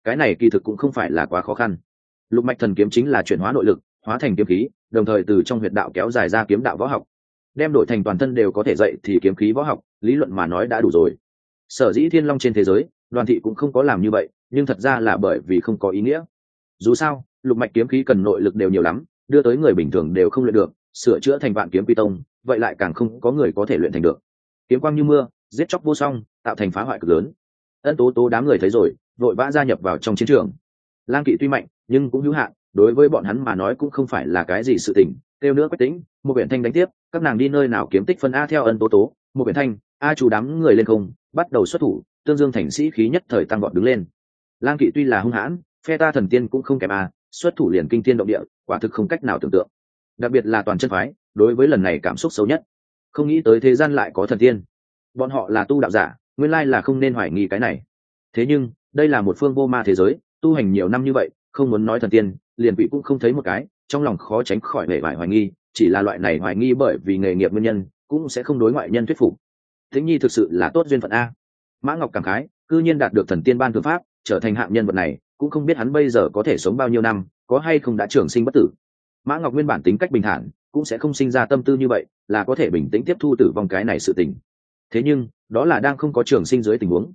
Cái này kỳ thực cũng không phải là quá khó khăn. Lục mạch thần kiếm chính là chuyển hóa nội lực, hóa thành kiếm khí đồng thời từ trong huyệt đạo kéo dài ra kiếm đạo võ học. Đem đổi thành toàn thân đều có thể dạy thì kiếm khí võ học, lý luận mà nói đã đủ rồi. Sở dĩ thiên long trên thế giới, đoàn thị cũng không có làm như vậy, nhưng thật ra là bởi vì không có ý nghĩa. Dù sao, lục mạch kiếm khí cần nội lực đều nhiều lắm, đưa tới người bình thường đều không luyện được, sửa chữa thành vạn kiếm pi tông, vậy lại càng không có người có thể luyện thành được. Kiếm quang như mưa, giết chóc vô song, tạo thành phá hoại cực lớn. Ân tố tố đám người thấy rồi, vội vã gia nhập vào trong chiến trường. Lang kỵ tuy mạnh, nhưng cũng hữu hạn đối với bọn hắn mà nói cũng không phải là cái gì sự tình. Kêu nữa quách tính một biển thanh đánh tiếp, các nàng đi nơi nào kiếm tích phân a theo ân tố tố. Một biển thanh, a chủ đám người lên không, bắt đầu xuất thủ, tương dương thành sĩ khí nhất thời tăng gọn đứng lên. Lang kỵ tuy là hung hãn, phe ta thần tiên cũng không kém a, xuất thủ liền kinh tiên động địa, quả thực không cách nào tưởng tượng. Đặc biệt là toàn chân phái, đối với lần này cảm xúc xấu nhất. Không nghĩ tới thế gian lại có thần tiên. Bọn họ là tu đạo giả, nguyên lai là không nên hoài nghi cái này. Thế nhưng, đây là một phương vô ma thế giới, tu hành nhiều năm như vậy, không muốn nói thần tiên liền vị cũng không thấy một cái, trong lòng khó tránh khỏi vẻ vải hoài nghi, chỉ là loại này hoài nghi bởi vì nghề nghiệp nguyên nhân, cũng sẽ không đối ngoại nhân thuyết phục. Thính nhi thực sự là tốt duyên phận a. Mã ngọc cảm khái, cư nhiên đạt được thần tiên ban thư pháp, trở thành hạng nhân vật này, cũng không biết hắn bây giờ có thể sống bao nhiêu năm, có hay không đã trường sinh bất tử. Mã ngọc nguyên bản tính cách bình thản, cũng sẽ không sinh ra tâm tư như vậy, là có thể bình tĩnh tiếp thu tử vong cái này sự tình. Thế nhưng, đó là đang không có trường sinh dưới tình huống.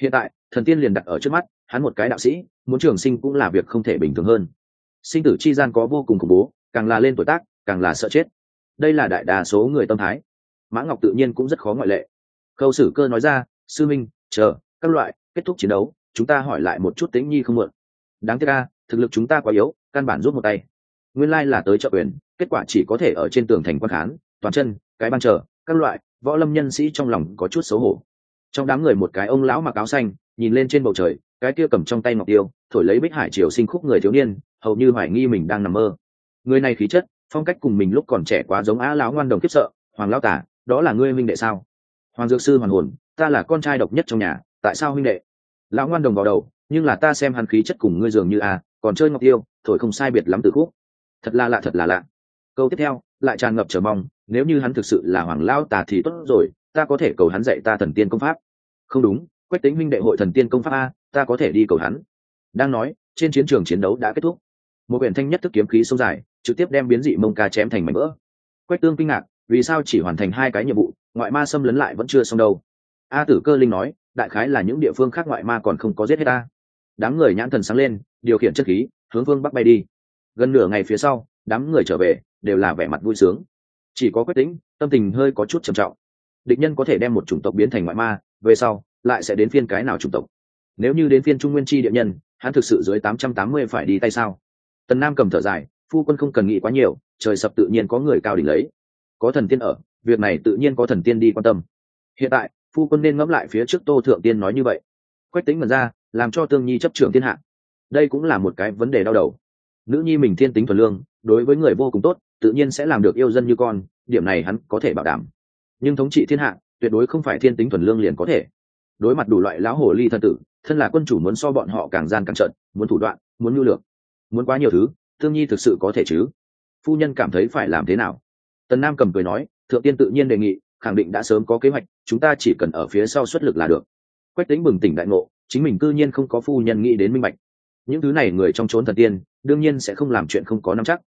Hiện tại, thần tiên liền đặt ở trước mắt, hắn một cái đạo sĩ, muốn trường sinh cũng là việc không thể bình thường hơn sinh tử chi gian có vô cùng khủng bố, càng là lên tuổi tác, càng là sợ chết. Đây là đại đa số người tâm thái. Mã ngọc tự nhiên cũng rất khó ngoại lệ. Khâu sử cơ nói ra, sư minh, chờ, các loại, kết thúc chiến đấu, chúng ta hỏi lại một chút tính nhi không mượn đáng tiếc ca thực lực chúng ta quá yếu, căn bản rút một tay. Nguyên lai là tới trợ quyền, kết quả chỉ có thể ở trên tường thành quan khán, toàn chân, cái ban chờ, các loại, võ lâm nhân sĩ trong lòng có chút xấu hổ. Trong đám người một cái ông lão mặc áo xanh, nhìn lên trên bầu trời, cái kia cầm trong tay ngọc tiêu, thổi lấy bích hải triều sinh khúc người thiếu niên hầu như hoài nghi mình đang nằm mơ. Người này khí chất, phong cách cùng mình lúc còn trẻ quá giống á lão ngoan đồng kiếp sợ, hoàng lão tả, đó là ngươi huynh đệ sao? Hoàng dược sư hoàn hồn, ta là con trai độc nhất trong nhà, tại sao huynh đệ? Lão ngoan đồng vào đầu, nhưng là ta xem hắn khí chất cùng ngươi dường như a còn chơi ngọc tiêu, thổi không sai biệt lắm từ khúc. Thật là lạ, thật là lạ. Câu tiếp theo, lại tràn ngập chờ mong, nếu như hắn thực sự là hoàng lao tà thì tốt rồi, ta có thể cầu hắn dạy ta thần tiên công pháp. Không đúng, quách tính minh đệ hội thần tiên công pháp a, ta có thể đi cầu hắn. Đang nói, trên chiến trường chiến đấu đã kết thúc một quyển thanh nhất thức kiếm khí sông dài, trực tiếp đem biến dị mông ca chém thành mảnh vỡ. Quách tương kinh ngạc, vì sao chỉ hoàn thành hai cái nhiệm vụ, ngoại ma xâm lấn lại vẫn chưa xong đâu? A tử cơ linh nói, đại khái là những địa phương khác ngoại ma còn không có giết hết ta. Đám người nhãn thần sáng lên, điều khiển chất khí, hướng phương bắc bay đi. Gần nửa ngày phía sau, đám người trở về, đều là vẻ mặt vui sướng. Chỉ có quyết tính tâm tình hơi có chút trầm trọng. Địch nhân có thể đem một chủng tộc biến thành ngoại ma, về sau, lại sẽ đến phiên cái nào chủng tộc? Nếu như đến phiên trung nguyên chi địa nhân, hắn thực sự dưới tám trăm tám mươi phải đi tay sao? Tần nam cầm thở dài, phu quân không cần nghĩ quá nhiều, trời sập tự nhiên có người cao đỉnh lấy. Có thần tiên ở, việc này tự nhiên có thần tiên đi quan tâm. Hiện tại, phu quân nên ngẫm lại phía trước tô thượng tiên nói như vậy. Quách tính mật ra, làm cho tương nhi chấp trưởng thiên hạ. Đây cũng là một cái vấn đề đau đầu. Nữ nhi mình thiên tính thuần lương, đối với người vô cùng tốt, tự nhiên sẽ làm được yêu dân như con, điểm này hắn có thể bảo đảm. Nhưng thống trị thiên hạ, tuyệt đối không phải thiên tính thuần lương liền có thể. Đối mặt đủ loại lão hồ ly thân tử, thân là quân chủ muốn so bọn họ càng gian càng trận muốn thủ đoạn, muốn nhu lược muốn quá nhiều thứ, thương nhi thực sự có thể chứ? Phu nhân cảm thấy phải làm thế nào? Tần nam cầm cười nói, thượng tiên tự nhiên đề nghị, khẳng định đã sớm có kế hoạch, chúng ta chỉ cần ở phía sau xuất lực là được. Quách tính bừng tỉnh đại ngộ, chính mình cư nhiên không có phu nhân nghĩ đến minh bạch. Những thứ này người trong trốn thần tiên, đương nhiên sẽ không làm chuyện không có nắm chắc.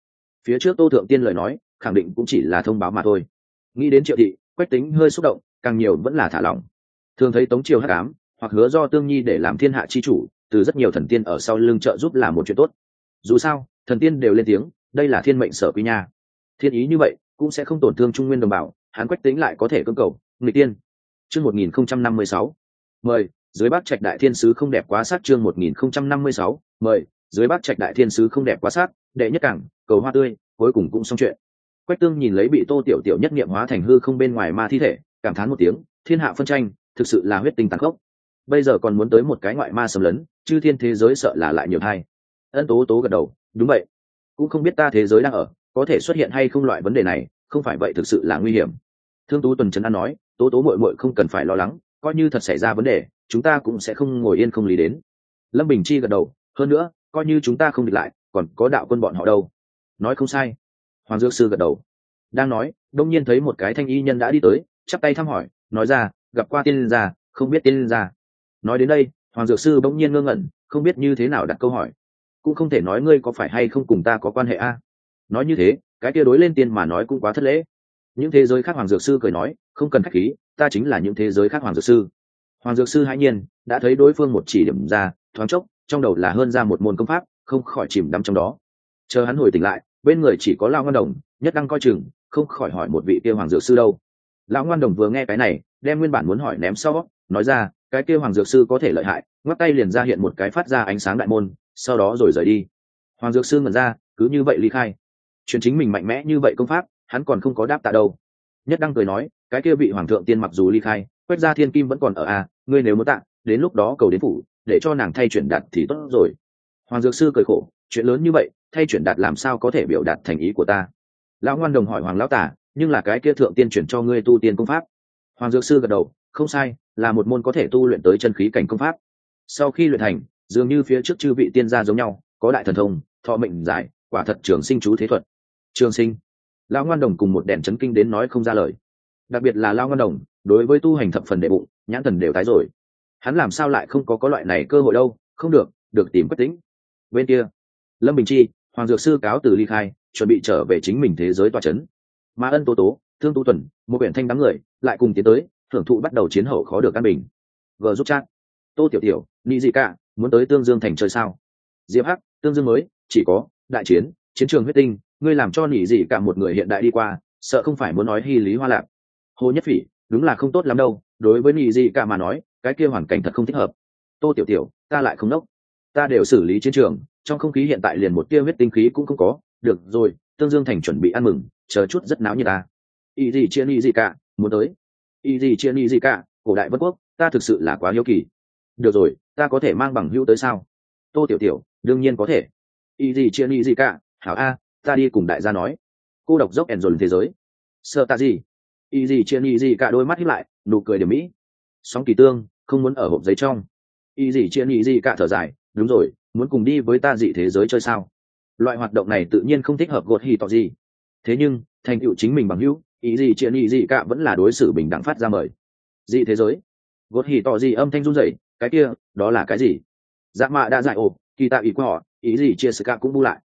Phía trước tô thượng tiên lời nói, khẳng định cũng chỉ là thông báo mà thôi. Nghĩ đến triệu thị, quách tính hơi xúc động, càng nhiều vẫn là thả lỏng. Thường thấy tống triều hắc ám, hoặc hứa do tương nhi để làm thiên hạ chi chủ, từ rất nhiều thần tiên ở sau lưng trợ giúp là một chuyện tốt dù sao, thần tiên đều lên tiếng, đây là thiên mệnh sở quy nha. Thiên ý như vậy, cũng sẽ không tổn thương trung nguyên đồng bào hán quách tính lại có thể cưỡng cầu người tiên. Chương một nghìn không trăm năm mươi sáu. Mời, dưới bác trạch đại thiên sứ không đẹp quá sát chương một nghìn không trăm năm mươi sáu. Mời, dưới bác trạch đại thiên sứ không đẹp quá sát, đệ nhất cảng, cầu hoa tươi, cuối cùng cũng xong chuyện. Quách tương nhìn lấy bị tô tiểu tiểu nhất nghiệm hóa thành hư không bên ngoài ma thi thể, cảm thán một tiếng, thiên hạ phân tranh, thực sự là huyết tinh tàn khốc. Bây giờ còn muốn tới một cái ngoại ma xâm lấn chứ thiên thế giới sợ là lại nhiều thai ân tố tố gật đầu, đúng vậy. Cũng không biết ta thế giới đang ở, có thể xuất hiện hay không loại vấn đề này, không phải vậy thực sự là nguy hiểm. Thương tú tuần trấn an nói, tố tố mội mội không cần phải lo lắng, coi như thật xảy ra vấn đề, chúng ta cũng sẽ không ngồi yên không lý đến. Lâm bình chi gật đầu, hơn nữa, coi như chúng ta không địch lại, còn có đạo quân bọn họ đâu. Nói không sai. Hoàng dược sư gật đầu. Đang nói, đông nhiên thấy một cái thanh y nhân đã đi tới, chắp tay thăm hỏi, nói ra, gặp qua tiên gia, không biết tiên gia. Nói đến đây, hoàng dược sư bỗng nhiên ngơ ngẩn, không biết như thế nào đặt câu hỏi cũng không thể nói ngươi có phải hay không cùng ta có quan hệ a. Nói như thế, cái kia đối lên tiên mà nói cũng quá thất lễ. Những thế giới khác hoàng dược sư cười nói, không cần khách khí, ta chính là những thế giới khác hoàng dược sư. Hoàng dược sư hãy nhiên, đã thấy đối phương một chỉ điểm ra, thoáng chốc, trong đầu là hơn ra một môn công pháp, không khỏi chìm đắm trong đó. Chờ hắn hồi tỉnh lại, bên người chỉ có lao ngân đồng, nhất đang coi chừng, không khỏi hỏi một vị kia hoàng dược sư đâu. Lão ngoan đồng vừa nghe cái này, đem nguyên bản muốn hỏi ném sau, nói ra, cái kia hoàng dược sư có thể lợi hại, ngoắc tay liền ra hiện một cái phát ra ánh sáng đại môn sau đó rồi rời đi. Hoàng dược sư ngẩn ra cứ như vậy ly khai. Chuyện chính mình mạnh mẽ như vậy công pháp hắn còn không có đáp tạ đâu. Nhất đăng cười nói cái kia vị hoàng thượng tiên mặc dù ly khai quét ra thiên kim vẫn còn ở a à, ngươi nếu muốn tạ đến lúc đó cầu đến phủ để cho nàng thay chuyển đạt thì tốt rồi. Hoàng dược sư cười khổ chuyện lớn như vậy thay chuyển đạt làm sao có thể biểu đạt thành ý của ta? Lão ngoan đồng hỏi hoàng lão tả nhưng là cái kia thượng tiên chuyển cho ngươi tu tiên công pháp. Hoàng dược sư gật đầu không sai là một môn có thể tu luyện tới chân khí cảnh công pháp. Sau khi luyện thành dường như phía trước chư vị tiên gia giống nhau, có đại thần thông, thọ mệnh giải, quả thật trường sinh chú thế thuật. Trường sinh. Lão ngoan đồng cùng một đèn chấn kinh đến nói không ra lời. Đặc biệt là lao ngoan đồng, đối với tu hành thập phần đệ bụng, nhãn thần đều tái rồi. Hắn làm sao lại không có có loại này cơ hội đâu, không được được tìm bất tính bên kia, lâm bình chi, hoàng dược sư cáo từ ly khai, chuẩn bị trở về chính mình thế giới toa c h ấ n mà ân tố tố, thương tu tuần, một quyển thanh đám người, lại cùng tiến tới, thưởng thụ bắt đầu chiến hậu khó được căn bình. G giúp chat. Tô tiểu tiểu ni gì cả muốn tới tương dương thành chơi sao? Diệp hắc, tương dương mới, chỉ có đại chiến chiến trường huyết tinh, ngươi làm cho nỉ gì cả một người hiện đại đi qua, sợ không phải muốn nói hy lý hoa lạc. Hồ nhất phỉ, đúng là không tốt lắm đâu, đối với nỉ gì cả mà nói, cái kia hoàn cảnh thật không thích hợp. Tô tiểu tiểu, ta lại không nốc ta đều xử lý chiến trường, trong không khí hiện tại liền một tia huyết tinh khí cũng không có. Được rồi, tương dương thành chuẩn bị ăn mừng, chờ chút rất náo như ta. Ý gì chia ni gì cả, muốn tới. Ý gì chia ni gì cả, cổ đại vân quốc, ta thực sự là quá hiếu kỳ được rồi, ta có thể mang bằng hữu tới sao? Tô tiểu tiểu, đương nhiên có thể. Y gì chia ni gì cả? Hảo a, ta đi cùng đại gia nói. Cô độc dốc ẻn dồn thế giới. Sợ ta gì? Y gì chia ni gì cả đôi mắt hiếp lại, nụ cười điểm mỹ. Sóng kỳ tương, không muốn ở hộp giấy trong. Y gì chia ni gì cả thở dài, đúng rồi, muốn cùng đi với ta dị thế giới chơi sao? Loại hoạt động này tự nhiên không thích hợp gột hì tỏ gì. Thế nhưng, thành tựu chính mình bằng hữu, ý gì chuyện ý gì cả vẫn là đối xử bình đẳng phát ra mời. Dị thế giới. Gột hì tỏ gì âm thanh run rẩy cái kia, đó là cái gì? Dạ mạ đã dạy ồ kỳ tạo ý của họ, ý gì chia sẻ cả cũng bu lại.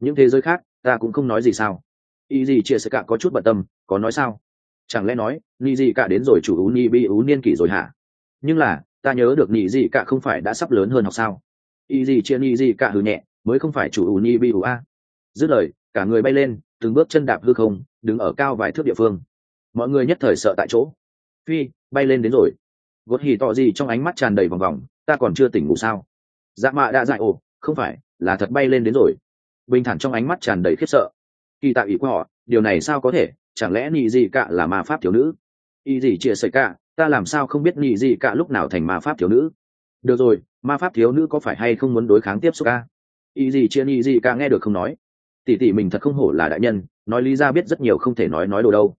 Những thế giới khác, ta cũng không nói gì sao. Ý gì chia sẻ cả có chút bận tâm, có nói sao? Chẳng lẽ nói ni gì cả đến rồi chủ ú ni bi ú niên kỷ rồi hả? Nhưng là, ta nhớ được ni gì cả không phải đã sắp lớn hơn học sao? Ý gì chia ni gì cả hừ nhẹ, mới không phải chủ Ú ni bi ú a. Dứt lời, cả người bay lên, từng bước chân đạp hư không, đứng ở cao vài thước địa phương. Mọi người nhất thời sợ tại chỗ. Phi, bay lên đến rồi gột hì tỏ gì trong ánh mắt tràn đầy vòng vòng, ta còn chưa tỉnh ngủ sao? Dạ mạ đã dại, ồ, không phải, là thật bay lên đến rồi. Bình thản trong ánh mắt tràn đầy khiếp sợ. Kỳ tạ ý của họ, điều này sao có thể? Chẳng lẽ nhị gì cả là ma pháp thiếu nữ? Y gì chia sẻ cả, ta làm sao không biết nhị gì cả lúc nào thành ma pháp thiếu nữ? Được rồi, ma pháp thiếu nữ có phải hay không muốn đối kháng tiếp xúc ca ý gì chia ý gì cả nghe được không nói. Tỷ tỷ mình thật không hổ là đại nhân, nói lý ra biết rất nhiều không thể nói nói đồ đâu.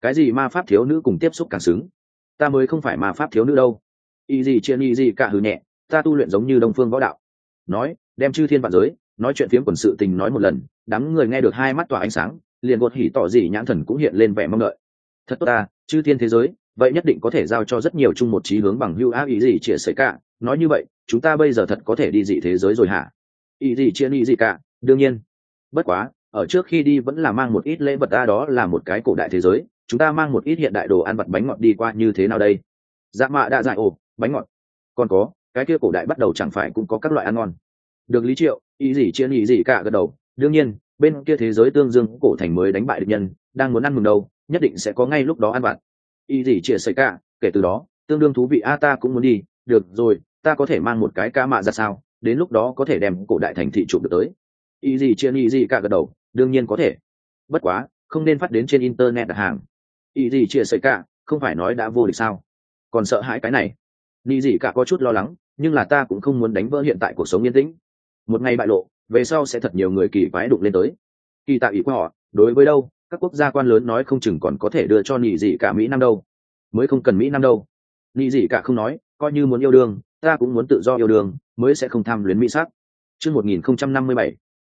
Cái gì ma pháp thiếu nữ cùng tiếp xúc càng xứng? Ta mới không phải ma pháp thiếu nữ đâu. Y gì chia y gì cả hừ nhẹ, ta tu luyện giống như đông phương võ đạo. Nói, đem chư thiên vạn giới, nói chuyện phiếm quần sự tình nói một lần, đám người nghe được hai mắt tỏa ánh sáng, liền gột hỉ tỏ gì nhãn thần cũng hiện lên vẻ mong đợi. Thật tốt ta, chư thiên thế giới, vậy nhất định có thể giao cho rất nhiều chung một trí hướng bằng hưu áp ý gì chia sẻ cả. Nói như vậy, chúng ta bây giờ thật có thể đi dị thế giới rồi hả? Ý gì chia ý gì cả, đương nhiên. Bất quá, ở trước khi đi vẫn là mang một ít lễ vật ta đó là một cái cổ đại thế giới chúng ta mang một ít hiện đại đồ ăn vặt bánh ngọt đi qua như thế nào đây? Dạ mạ đã dại ồ, bánh ngọt. Còn có, cái kia cổ đại bắt đầu chẳng phải cũng có các loại ăn ngon. Được lý triệu, ý gì chia ý gì cả gật đầu. Đương nhiên, bên kia thế giới tương dương cổ thành mới đánh bại địch nhân, đang muốn ăn mừng đâu, nhất định sẽ có ngay lúc đó ăn vặt. Ý gì chia sẻ cả, kể từ đó, tương đương thú vị, a, ta cũng muốn đi. Được rồi, ta có thể mang một cái ca mạ ra sao? Đến lúc đó có thể đem cổ đại thành thị chụp được tới. Ý gì chia ý gì cả gật đầu, đương nhiên có thể. Bất quá, không nên phát đến trên internet đặt hàng ý gì chia sẻ cả, không phải nói đã vô địch sao? Còn sợ hãi cái này. Ni gì cả có chút lo lắng, nhưng là ta cũng không muốn đánh vỡ hiện tại cuộc sống yên tĩnh. Một ngày bại lộ, về sau sẽ thật nhiều người kỳ quái đụng lên tới. Kỳ tạo ý của họ, đối với đâu, các quốc gia quan lớn nói không chừng còn có thể đưa cho nị dị cả mỹ nam đâu. Mới không cần mỹ nam đâu. Nị dị cả không nói, coi như muốn yêu đương, ta cũng muốn tự do yêu đương, mới sẽ không tham luyến mỹ sắc. Chương một nghìn không trăm năm mươi bảy,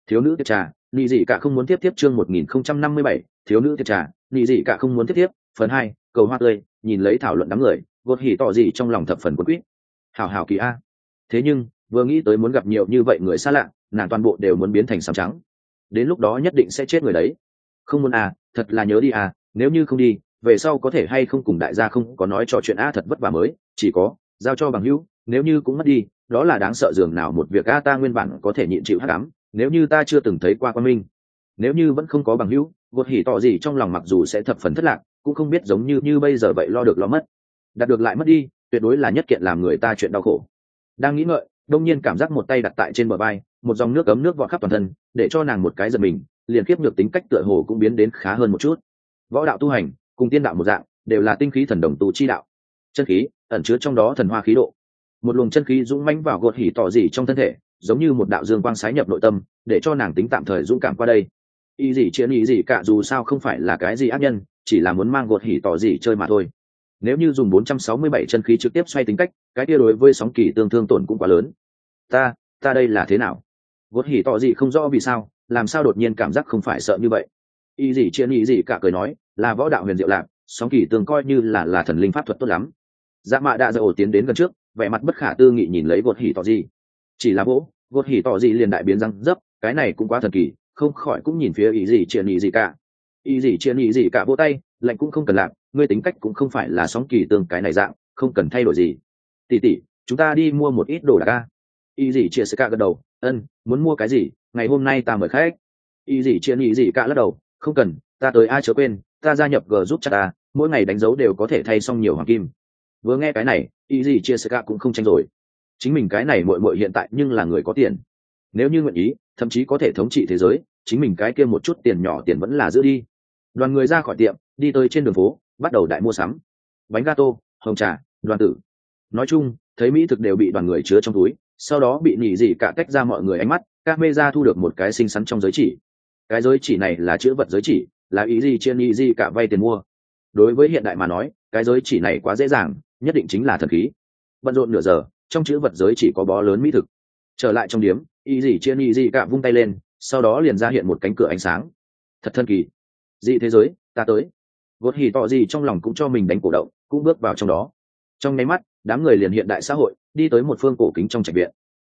thiếu nữ tiệc trà. Nị dị cả không muốn tiếp tiếp chương một nghìn không trăm năm mươi bảy, thiếu nữ tiệc trà nị dị cả không muốn tiếp tiếp, phần hai, cầu hoa tươi, nhìn lấy thảo luận đám người, gột hỉ tỏ gì trong lòng thập phần quân quýt. Hảo hảo kỳ a. Thế nhưng, vừa nghĩ tới muốn gặp nhiều như vậy người xa lạ, nàng toàn bộ đều muốn biến thành sàm trắng. Đến lúc đó nhất định sẽ chết người đấy. Không muốn à thật là nhớ đi à nếu như không đi, về sau có thể hay không cùng đại gia không có nói trò chuyện a thật vất vả mới, chỉ có, giao cho bằng hữu, nếu như cũng mất đi, đó là đáng sợ dường nào một việc a ta nguyên bản có thể nhịn chịu hát đám nếu như ta chưa từng thấy qua quan minh, nếu như vẫn không có bằng hữu gột hỉ tỏ gì trong lòng mặc dù sẽ thập phần thất lạc, cũng không biết giống như như bây giờ vậy lo được lo mất. Đạt được lại mất đi, tuyệt đối là nhất kiện làm người ta chuyện đau khổ. Đang nghĩ ngợi, đông nhiên cảm giác một tay đặt tại trên bờ vai, một dòng nước ấm nước vọt khắp toàn thân, để cho nàng một cái giật mình, liền kiếp nhược tính cách tựa hồ cũng biến đến khá hơn một chút. Võ đạo tu hành, cùng tiên đạo một dạng, đều là tinh khí thần đồng tu chi đạo. Chân khí, ẩn chứa trong đó thần hoa khí độ. Một luồng chân khí dũng mãnh vào gột hỉ tỏ gì trong thân thể, giống như một đạo dương quang sái nhập nội tâm, để cho nàng tính tạm thời dũng cảm qua đây y gì chiến ý gì cả, dù sao không phải là cái gì ác nhân, chỉ là muốn mang gột hỉ tỏ gì chơi mà thôi. Nếu như dùng 467 chân khí trực tiếp xoay tính cách, cái kia đối với sóng kỳ tương thương tổn cũng quá lớn. Ta ta đây là thế nào? Gột hỉ tỏ gì không rõ vì sao, làm sao đột nhiên cảm giác không phải sợ như vậy? Y gì chiến ý gì cả cười nói, là võ đạo huyền diệu lạc, sóng kỳ tương coi như là là thần linh pháp thuật tốt lắm. Dạ mạ đã dậu tiến đến gần trước, vẻ mặt bất khả tư nghị nhìn lấy gột hỉ tỏ gì. Chỉ là vỗ, gột hỉ tỏ gì liền đại biến răng dấp cái này cũng quá thần kỳ không khỏi cũng nhìn phía ý gì chia ý gì cả. Ý gì chia ý gì cả vỗ tay, lạnh cũng không cần làm, ngươi tính cách cũng không phải là sóng kỳ tương cái này dạng, không cần thay đổi gì. Tỉ tỉ chúng ta đi mua một ít đồ đạc ca ý gì chia sẻ cả gật đầu, ân, muốn mua cái gì, ngày hôm nay ta mời khách. Ý gì chia ý gì cả lắc đầu, không cần, ta tới ai chớ quên, ta gia nhập g giúp cha ta, mỗi ngày đánh dấu đều có thể thay xong nhiều hoàng kim. Vừa nghe cái này, ý gì chia sẻ cả cũng không tranh rồi. Chính mình cái này muội muội hiện tại nhưng là người có tiền. Nếu như nguyện ý thậm chí có thể thống trị thế giới, chính mình cái kia một chút tiền nhỏ tiền vẫn là giữ đi. Đoàn người ra khỏi tiệm, đi tới trên đường phố, bắt đầu đại mua sắm. Bánh gato, hồng trà, đoàn tử. Nói chung, thấy mỹ thực đều bị đoàn người chứa trong túi, sau đó bị nỉ dị cả tách ra mọi người ánh mắt, các mê ra thu được một cái xinh xắn trong giới chỉ. Cái giới chỉ này là chữ vật giới chỉ, là ý gì trên ý gì cả vay tiền mua. Đối với hiện đại mà nói, cái giới chỉ này quá dễ dàng, nhất định chính là thần khí. Bận rộn nửa giờ, trong chữ vật giới chỉ có bó lớn mỹ thực. Trở lại trong điếm ý gì chia ý gì cả vung tay lên, sau đó liền ra hiện một cánh cửa ánh sáng. Thật thần kỳ. Dị thế giới, ta tới. Gột hì tọ gì trong lòng cũng cho mình đánh cổ động, cũng bước vào trong đó. Trong nháy mắt, đám người liền hiện đại xã hội, đi tới một phương cổ kính trong trạch viện.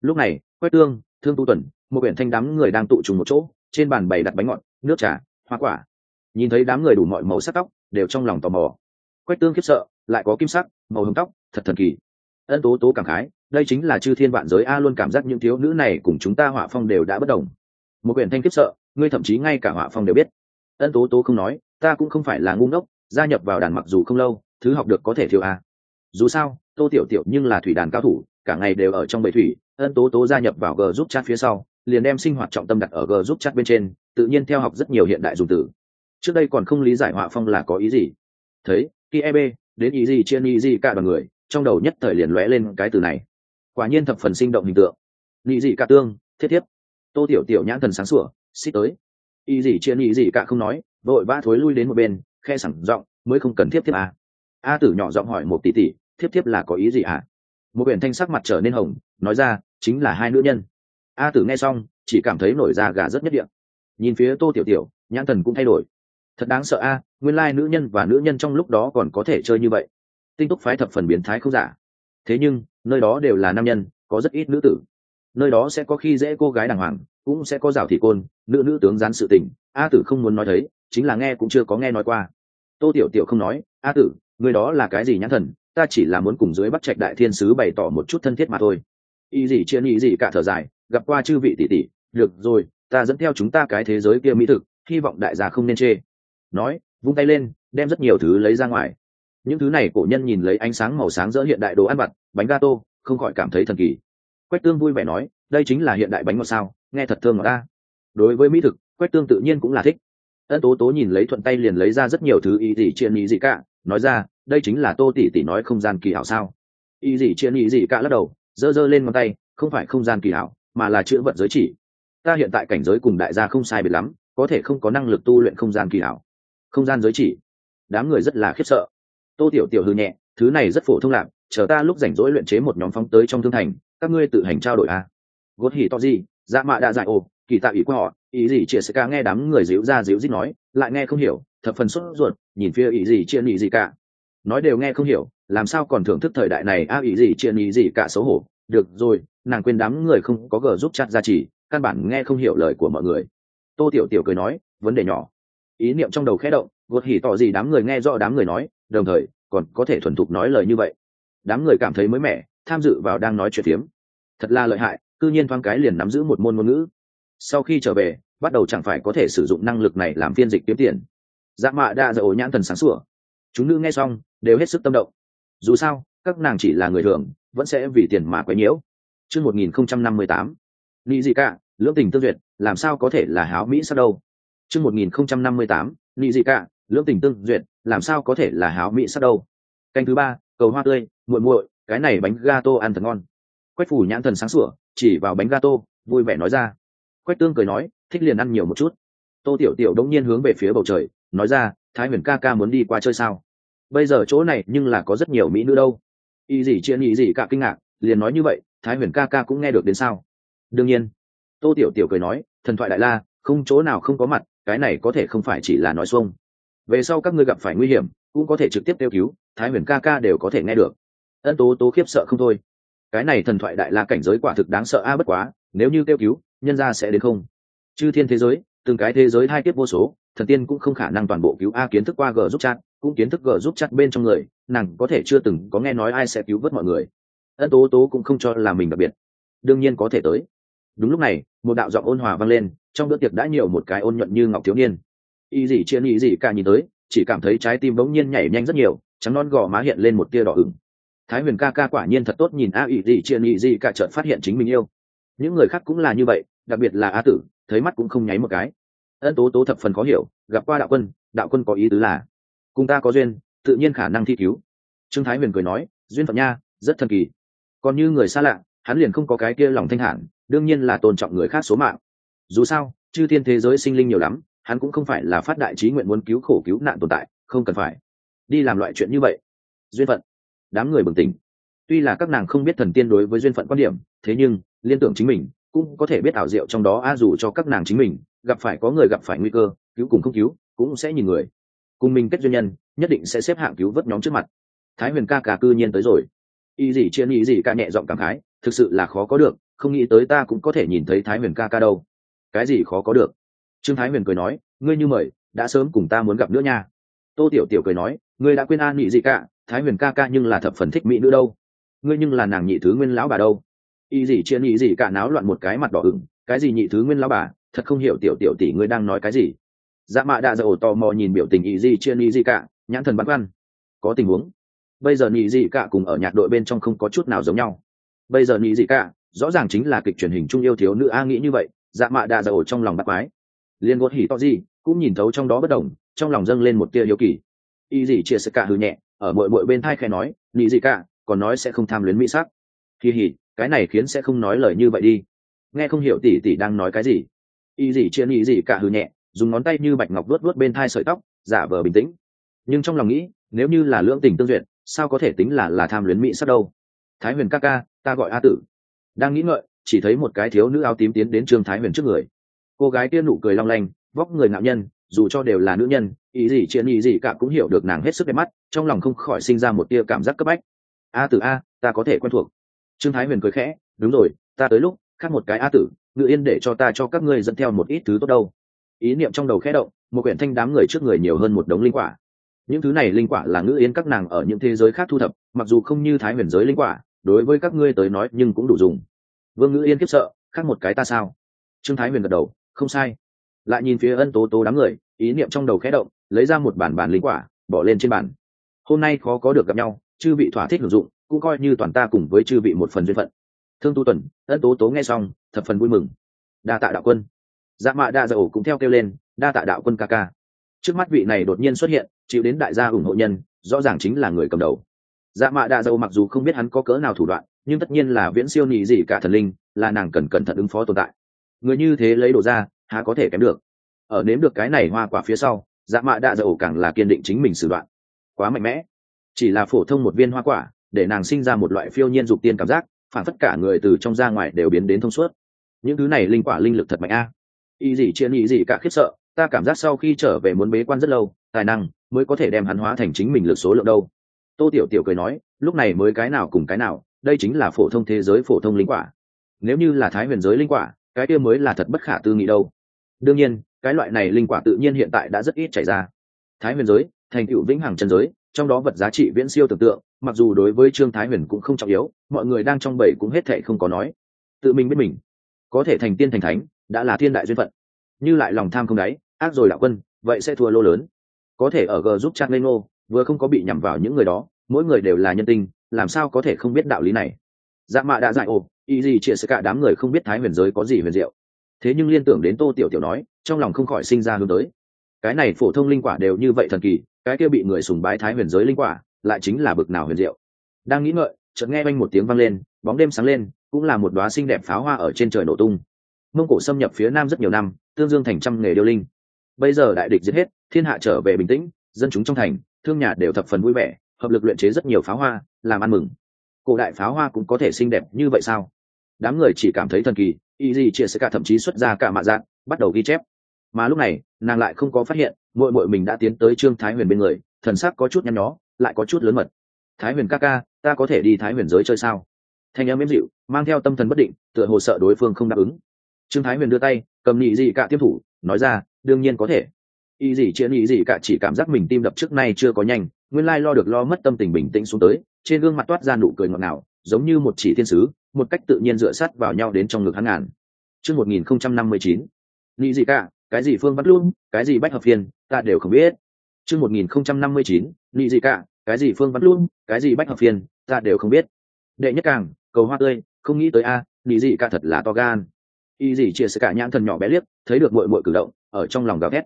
Lúc này quét tương, thương tu tuần, một biển thanh đám người đang tụ trùng một chỗ, trên bàn bày đặt bánh ngọt, nước trà, hoa quả. Nhìn thấy đám người đủ mọi màu sắc tóc, đều trong lòng tò mò. Quét tương khiếp sợ, lại có kim sắc, màu hồng tóc, thật thần kỳ. Ân tố tố cảm khái đây chính là chư thiên vạn giới a luôn cảm giác những thiếu nữ này cùng chúng ta họa phong đều đã bất đồng. Một quyển thanh khiếp sợ, ngươi thậm chí ngay cả họa phong đều biết. Ân tố tố không nói, ta cũng không phải là ngu ngốc, gia nhập vào đàn mặc dù không lâu, thứ học được có thể thiếu a. Dù sao, tô tiểu tiểu nhưng là thủy đàn cao thủ, cả ngày đều ở trong bể thủy, ân tố tố gia nhập vào g giúp chat phía sau, liền đem sinh hoạt trọng tâm đặt ở g giúp chat bên trên, tự nhiên theo học rất nhiều hiện đại dùng từ. Trước đây còn không lý giải họa phong là có ý gì. Thấy khi eb đến ý gì chia ý gì cả đoàn người, trong đầu nhất thời liền lóe lên cái từ này quả nhiên thập phần sinh động hình tượng. Nghĩ gì cả tương, thiết thiếp. Tô tiểu tiểu nhãn thần sáng sủa, xích tới. Y gì chia nghĩ gì cả không nói, vội ba thối lui đến một bên, khe sẳng giọng, mới không cần thiếp thiếp à. a tử nhỏ giọng hỏi một tỷ tỷ thiếp thiếp là có ý gì à một biển thanh sắc mặt trở nên hồng, nói ra, chính là hai nữ nhân. A tử nghe xong, chỉ cảm thấy nổi da gà rất nhất điện nhìn phía tô tiểu tiểu, nhãn thần cũng thay đổi. Thật đáng sợ a, nguyên lai nữ nhân và nữ nhân trong lúc đó còn có thể chơi như vậy. Tinh túc phái thập phần biến thái không giả. Thế nhưng nơi đó đều là nam nhân, có rất ít nữ tử. Nơi đó sẽ có khi dễ cô gái đàng hoàng, cũng sẽ có rào thị côn, nữ nữ tướng gián sự tình. A tử không muốn nói thấy, chính là nghe cũng chưa có nghe nói qua. Tô tiểu tiểu không nói, a tử, người đó là cái gì nhãn thần? Ta chỉ là muốn cùng dưới bắt trạch đại thiên sứ bày tỏ một chút thân thiết mà thôi. Ý gì chia ý gì cả thở dài, gặp qua chư vị tỷ tỷ, được rồi, ta dẫn theo chúng ta cái thế giới kia mỹ thực, hy vọng đại gia không nên chê. Nói, vung tay lên, đem rất nhiều thứ lấy ra ngoài. Những thứ này cổ nhân nhìn lấy ánh sáng màu sáng rỡ hiện đại đồ ăn vặt bánh gato, không khỏi cảm thấy thần kỳ. Quách tương vui vẻ nói, đây chính là hiện đại bánh ngọt sao, nghe thật thương ngọt ta. Đối với mỹ thực, quách tương tự nhiên cũng là thích. Ân tố tố nhìn lấy thuận tay liền lấy ra rất nhiều thứ ý gì chiên ý gì cả, nói ra, đây chính là tô tỷ tỷ nói không gian kỳ hảo sao. Ý gì chiên ý gì cả lắc đầu, giơ giơ lên ngón tay, không phải không gian kỳ hảo, mà là chữ vật giới chỉ. Ta hiện tại cảnh giới cùng đại gia không sai biệt lắm, có thể không có năng lực tu luyện không gian kỳ hảo. Không gian giới chỉ. Đám người rất là khiếp sợ. Tô tiểu tiểu hư nhẹ, thứ này rất phổ thông lạc chờ ta lúc rảnh rỗi luyện chế một nhóm phóng tới trong thương thành, các ngươi tự hành trao đổi à. gốt hỉ to gì dạ mạ đã dại ồ kỳ tạ ý của họ, ý gì chia sẻ ca nghe đám người díu ra díu dít nói, lại nghe không hiểu, thập phần sốt ruột, nhìn phía ý gì chia ý gì cả. Nói đều nghe không hiểu, làm sao còn thưởng thức thời đại này a, ý gì chia ý gì cả xấu hổ. Được rồi, nàng quên đám người không có gờ giúp chặt ra chỉ căn bản nghe không hiểu lời của mọi người. Tô tiểu tiểu cười nói, vấn đề nhỏ. Ý niệm trong đầu khẽ động gột hỉ tỏ gì đám người nghe rõ đám người nói, đồng thời, còn có thể thuần thục nói lời như vậy đám người cảm thấy mới mẻ, tham dự vào đang nói chuyện phiếm. Thật là lợi hại, cư nhiên thoáng cái liền nắm giữ một môn ngôn ngữ. Sau khi trở về, bắt đầu chẳng phải có thể sử dụng năng lực này làm phiên dịch kiếm tiền. Dạ mạ đã dợ ổ nhãn thần sáng sủa. Chúng nữ nghe xong, đều hết sức tâm động. Dù sao, các nàng chỉ là người thường, vẫn sẽ vì tiền mà quấy nhiễu. Chương một nghìn không trăm năm mươi tám. Nghĩ gì cả, lưỡng tình tương duyệt, làm sao có thể là háo mỹ sắc đâu? Chương một nghìn không trăm năm mươi tám. Nghĩ gì cả, lưỡng tình tương duyệt, làm sao có thể là háo mỹ sắc đâu? Canh thứ ba cầu hoa tươi, muội muội, cái này bánh gato ăn thật ngon. Quách phủ nhãn thần sáng sủa, chỉ vào bánh gato, vui vẻ nói ra. Quách tương cười nói, thích liền ăn nhiều một chút. Tô tiểu tiểu đống nhiên hướng về phía bầu trời, nói ra, thái huyền ca ca muốn đi qua chơi sao? Bây giờ chỗ này nhưng là có rất nhiều mỹ nữ đâu. Y gì chia nghĩ gì cả kinh ngạc, liền nói như vậy, thái huyền ca ca cũng nghe được đến sao? Đương nhiên. Tô tiểu tiểu cười nói, thần thoại đại la, không chỗ nào không có mặt, cái này có thể không phải chỉ là nói xuông. Về sau các ngươi gặp phải nguy hiểm, cũng có thể trực tiếp kêu cứu thái huyền ca ca đều có thể nghe được. Ân tố tố khiếp sợ không thôi. Cái này thần thoại đại la cảnh giới quả thực đáng sợ a, bất quá, nếu như kêu cứu, nhân ra sẽ đến không? Chư thiên thế giới, từng cái thế giới hai kiếp vô số, thần tiên cũng không khả năng toàn bộ cứu a kiến thức qua g giúp chat, cũng kiến thức g giúp chat bên trong người, nàng có thể chưa từng có nghe nói ai sẽ cứu vớt mọi người. Ân tố tố cũng không cho là mình đặc biệt. Đương nhiên có thể tới. Đúng lúc này, một đạo giọng ôn hòa vang lên, trong bữa tiệc đã nhiều một cái ôn nhuận như ngọc thiếu niên. Y gì chia y gì cả nhìn tới, chỉ cảm thấy trái tim bỗng nhiên nhảy nhanh rất nhiều trắng non gò má hiện lên một tia đỏ ửng. Thái huyền ca ca quả nhiên thật tốt, nhìn a ỵ gì chia nhị dị cả chợt phát hiện chính mình yêu. Những người khác cũng là như vậy, đặc biệt là a tử, thấy mắt cũng không nháy một cái. Ân tố tố thập phần khó hiểu, gặp qua đạo quân đạo quân có ý tứ là, cùng ta có duyên, tự nhiên khả năng thi cứu. Trương thái huyền cười nói, duyên phận nha, rất thần kỳ. Còn như người xa lạ, hắn liền không có cái kia lòng thanh hẳn, đương nhiên là tôn trọng người khác số mạng. Dù sao, chư thiên thế giới sinh linh nhiều lắm, hắn cũng không phải là phát đại trí nguyện muốn cứu khổ cứu nạn tồn tại, không cần phải đi làm loại chuyện như vậy. Duyên phận. Đám người bừng tỉnh. Tuy là các nàng không biết thần tiên đối với duyên phận quan điểm, thế nhưng, liên tưởng chính mình, cũng có thể biết ảo diệu trong đó a dù cho các nàng chính mình, gặp phải có người gặp phải nguy cơ, cứu cùng không cứu, cũng sẽ nhìn người. Cùng mình kết duyên nhân, nhất định sẽ xếp hạng cứu vớt nhóm trước mặt. Thái huyền ca cả cư nhiên tới rồi. Y gì chia nghĩ gì ca nhẹ giọng cảm khái, thực sự là khó có được, không nghĩ tới ta cũng có thể nhìn thấy thái huyền ca ca đâu. Cái gì khó có được? Trương thái huyền cười nói, ngươi như mời, đã sớm cùng ta muốn gặp nữa nha. Tô tiểu tiểu cười nói ngươi đã quên an nhị gì cả thái huyền ca ca nhưng là thập phần thích mỹ nữ đâu. Ngươi nhưng là nàng nhị thứ nguyên lão bà đâu. Y gì chia nhị gì cả náo loạn một cái mặt đỏ ửng. Cái gì nhị thứ nguyên lão bà? Thật không hiểu tiểu tiểu tỷ ngươi đang nói cái gì. Dạ mạ đạ dạ dầu tò mò nhìn biểu tình y gì chia nhị gì cả nhãn thần băn khoăn. Có tình huống. Bây giờ nhị gì cả cùng ở nhạc đội bên trong không có chút nào giống nhau. Bây giờ nhị gì cả rõ ràng chính là kịch truyền hình trung yêu thiếu nữ a nghĩ như vậy dạ mạ đạ dạ dầu trong lòng bắt quái. Liên gốt hỉ to gì cũng nhìn thấu trong đó bất đồng, trong lòng dâng lên một tia hiếu kỳ y gì chia sẻ cả hư nhẹ, ở mội mội bên thai khai nói nị gì cả, còn nói sẽ không tham luyến mỹ sắc. Kỳ hỉ cái này khiến sẽ không nói lời như vậy đi. Nghe không hiểu tỷ tỷ đang nói cái gì. Y gì chia nị gì cả hư nhẹ, dùng ngón tay như bạch ngọc vuốt vuốt bên thai sợi tóc, giả vờ bình tĩnh. Nhưng trong lòng nghĩ, nếu như là lưỡng tình tương duyệt, sao có thể tính là là tham luyến mỹ sắc đâu? Thái huyền ca ca, ta gọi a tử. Đang nghĩ ngợi, chỉ thấy một cái thiếu nữ áo tím tiến đến trương thái huyền trước người. Cô gái kia nụ cười long lanh, vóc người ngạo nhân, dù cho đều là nữ nhân ý gì chuyện ý gì cả cũng hiểu được nàng hết sức đẹp mắt, trong lòng không khỏi sinh ra một tia cảm giác cấp bách. A tử a, ta có thể quen thuộc. Trương thái huyền cười khẽ, đúng rồi, ta tới lúc, khác một cái a tử, ngự yên để cho ta cho các ngươi dẫn theo một ít thứ tốt đâu. Ý niệm trong đầu khẽ động, một quyển thanh đám người trước người nhiều hơn một đống linh quả. Những thứ này linh quả là ngữ yên các nàng ở những thế giới khác thu thập, mặc dù không như thái huyền giới linh quả, đối với các ngươi tới nói nhưng cũng đủ dùng. Vương ngữ yên kiếp sợ, khác một cái ta sao? Trương thái huyền gật đầu, không sai. Lại nhìn phía ân tố tố đám người, ý niệm trong đầu khẽ động lấy ra một bản bản linh quả, bỏ lên trên bàn. Hôm nay khó có được gặp nhau, chư vị thỏa thích hưởng dụng, cũng coi như toàn ta cùng với chư vị một phần duyên phận. Thương tu tuần, ân tố tố nghe xong, thập phần vui mừng. Đa tạ đạo quân. Dạ mạ đa dầu cũng theo kêu lên, đa tạ đạo quân ca ca. Trước mắt vị này đột nhiên xuất hiện, chịu đến đại gia ủng hộ nhân, rõ ràng chính là người cầm đầu. Dạ mạ đa dầu mặc dù không biết hắn có cỡ nào thủ đoạn, nhưng tất nhiên là viễn siêu nhị gì cả thần linh, là nàng cần cẩn thận ứng phó tồn tại. Người như thế lấy đồ ra, há có thể kém được. Ở nếm được cái này hoa quả phía sau dạ mạ đạ dậu càng là kiên định chính mình xử đoạn. Quá mạnh mẽ. Chỉ là phổ thông một viên hoa quả, để nàng sinh ra một loại phiêu nhiên dục tiên cảm giác, phản tất cả người từ trong ra ngoài đều biến đến thông suốt. Những thứ này linh quả linh lực thật mạnh a. À. y gì chia ý gì cả khiếp sợ, ta cảm giác sau khi trở về muốn bế quan rất lâu, tài năng mới có thể đem hắn hóa thành chính mình lực số lượng đâu. Tô tiểu tiểu cười nói, lúc này mới cái nào cùng cái nào, đây chính là phổ thông thế giới phổ thông linh quả. Nếu như là thái huyền giới linh quả, cái kia mới là thật bất khả tư nghị đâu. Đương nhiên cái loại này linh quả tự nhiên hiện tại đã rất ít chảy ra. Thái huyền giới, thành tựu vĩnh hằng chân giới, trong đó vật giá trị viễn siêu tưởng tượng, mặc dù đối với trương thái huyền cũng không trọng yếu, mọi người đang trong bảy cũng hết thệ không có nói. Tự mình biết mình. Có thể thành tiên thành thánh, đã là thiên đại duyên phận. Như lại lòng tham không đáy, ác rồi đạo quân, vậy sẽ thua lô lớn. Có thể ở g giúp chat lên ngô, vừa không có bị nhằm vào những người đó, mỗi người đều là nhân tinh làm sao có thể không biết đạo lý này? Dạ mạ đã dại ồ ý gì chia sẻ cả đám người không biết thái huyền giới có gì huyền diệu thế nhưng liên tưởng đến tô tiểu tiểu nói, trong lòng không khỏi sinh ra hướng tới. Cái này phổ thông linh quả đều như vậy thần kỳ, cái kia bị người sùng bái thái huyền giới linh quả, lại chính là bực nào huyền diệu. Đang nghĩ ngợi, chợt nghe oanh một tiếng vang lên, bóng đêm sáng lên, cũng là một đóa xinh đẹp pháo hoa ở trên trời nổ tung. Mông cổ xâm nhập phía nam rất nhiều năm, tương dương thành trăm nghề điêu linh. Bây giờ đại địch giết hết, thiên hạ trở về bình tĩnh, dân chúng trong thành, thương nhà đều thập phần vui vẻ, hợp lực luyện chế rất nhiều pháo hoa, làm ăn mừng. Cổ đại pháo hoa cũng có thể xinh đẹp như vậy sao? Đám người chỉ cảm thấy thần kỳ, y gì chia sẻ cả thậm chí xuất ra cả mạ dạng, bắt đầu ghi chép. Mà lúc này, nàng lại không có phát hiện, muội muội mình đã tiến tới trương thái huyền bên người, thần sắc có chút nhăn nhó, lại có chút lớn mật. Thái huyền ca ca, ta có thể đi thái huyền giới chơi sao? Thanh em êm dịu, mang theo tâm thần bất định, tựa hồ sợ đối phương không đáp ứng. Trương thái huyền đưa tay, cầm nhị dị cả tiếp thủ, nói ra, đương nhiên có thể. Y dị chia nhị dị cả chỉ cảm giác mình tim đập trước nay chưa có nhanh, nguyên lai lo được lo mất tâm tình bình tĩnh xuống tới, trên gương mặt toát ra nụ cười ngọt ngào giống như một chỉ thiên sứ một cách tự nhiên dựa sát vào nhau đến trong ngực hắn ngàn. Chương một nghìn không trăm năm mươi chín. Nhị gì cả cái gì phương bắt luôn cái gì bách hợp phiên ta đều không biết. Chương một nghìn không trăm năm mươi chín nhị gì cả cái gì phương bắt luôn cái gì bách hợp phiên ta đều không biết. Đệ nhất càng cầu hoa tươi không nghĩ tới a à, gì cả thật là to gan. Y dị chia sẻ cả nhãn thần nhỏ bé liếc thấy được mội mội cử động ở trong lòng gào thét.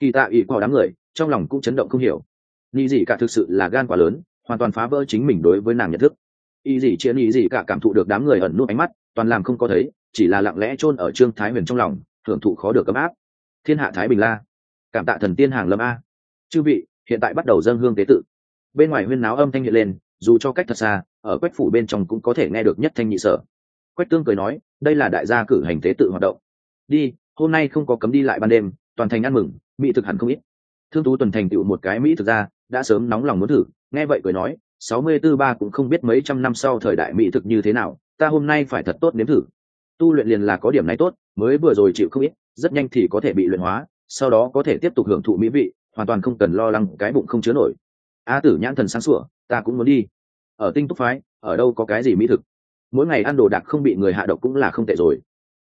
Kỳ tạ y của đám người trong lòng cũng chấn động không hiểu. Nhị gì cả thực sự là gan quá lớn hoàn toàn phá vỡ chính mình đối với nàng nhận thức y gì chiến ý gì cả cảm thụ được đám người ẩn nút ánh mắt, toàn làm không có thấy, chỉ là lặng lẽ chôn ở trương thái huyền trong lòng, hưởng thụ khó được ấm áp. Thiên hạ thái bình la. Cảm tạ thần tiên hàng lâm a. Chư vị, hiện tại bắt đầu dâng hương tế tự. Bên ngoài huyên náo âm thanh hiện lên, dù cho cách thật xa, ở quách phủ bên trong cũng có thể nghe được nhất thanh nhị sở. Quách tương cười nói, đây là đại gia cử hành tế tự hoạt động. Đi, hôm nay không có cấm đi lại ban đêm, toàn thành ăn mừng, mỹ thực hẳn không ít. Thương tú tuần thành tựu một cái mỹ thực ra, đã sớm nóng lòng muốn thử, nghe vậy cười nói sáu mươi tư ba cũng không biết mấy trăm năm sau thời đại mỹ thực như thế nào, ta hôm nay phải thật tốt nếm thử. Tu luyện liền là có điểm này tốt, mới vừa rồi chịu không ít, rất nhanh thì có thể bị luyện hóa, sau đó có thể tiếp tục hưởng thụ mỹ vị, hoàn toàn không cần lo lắng, cái bụng không chứa nổi. A tử nhãn thần sáng sủa, ta cũng muốn đi. Ở tinh túc phái, ở đâu có cái gì mỹ thực. Mỗi ngày ăn đồ đạc không bị người hạ độc cũng là không tệ rồi.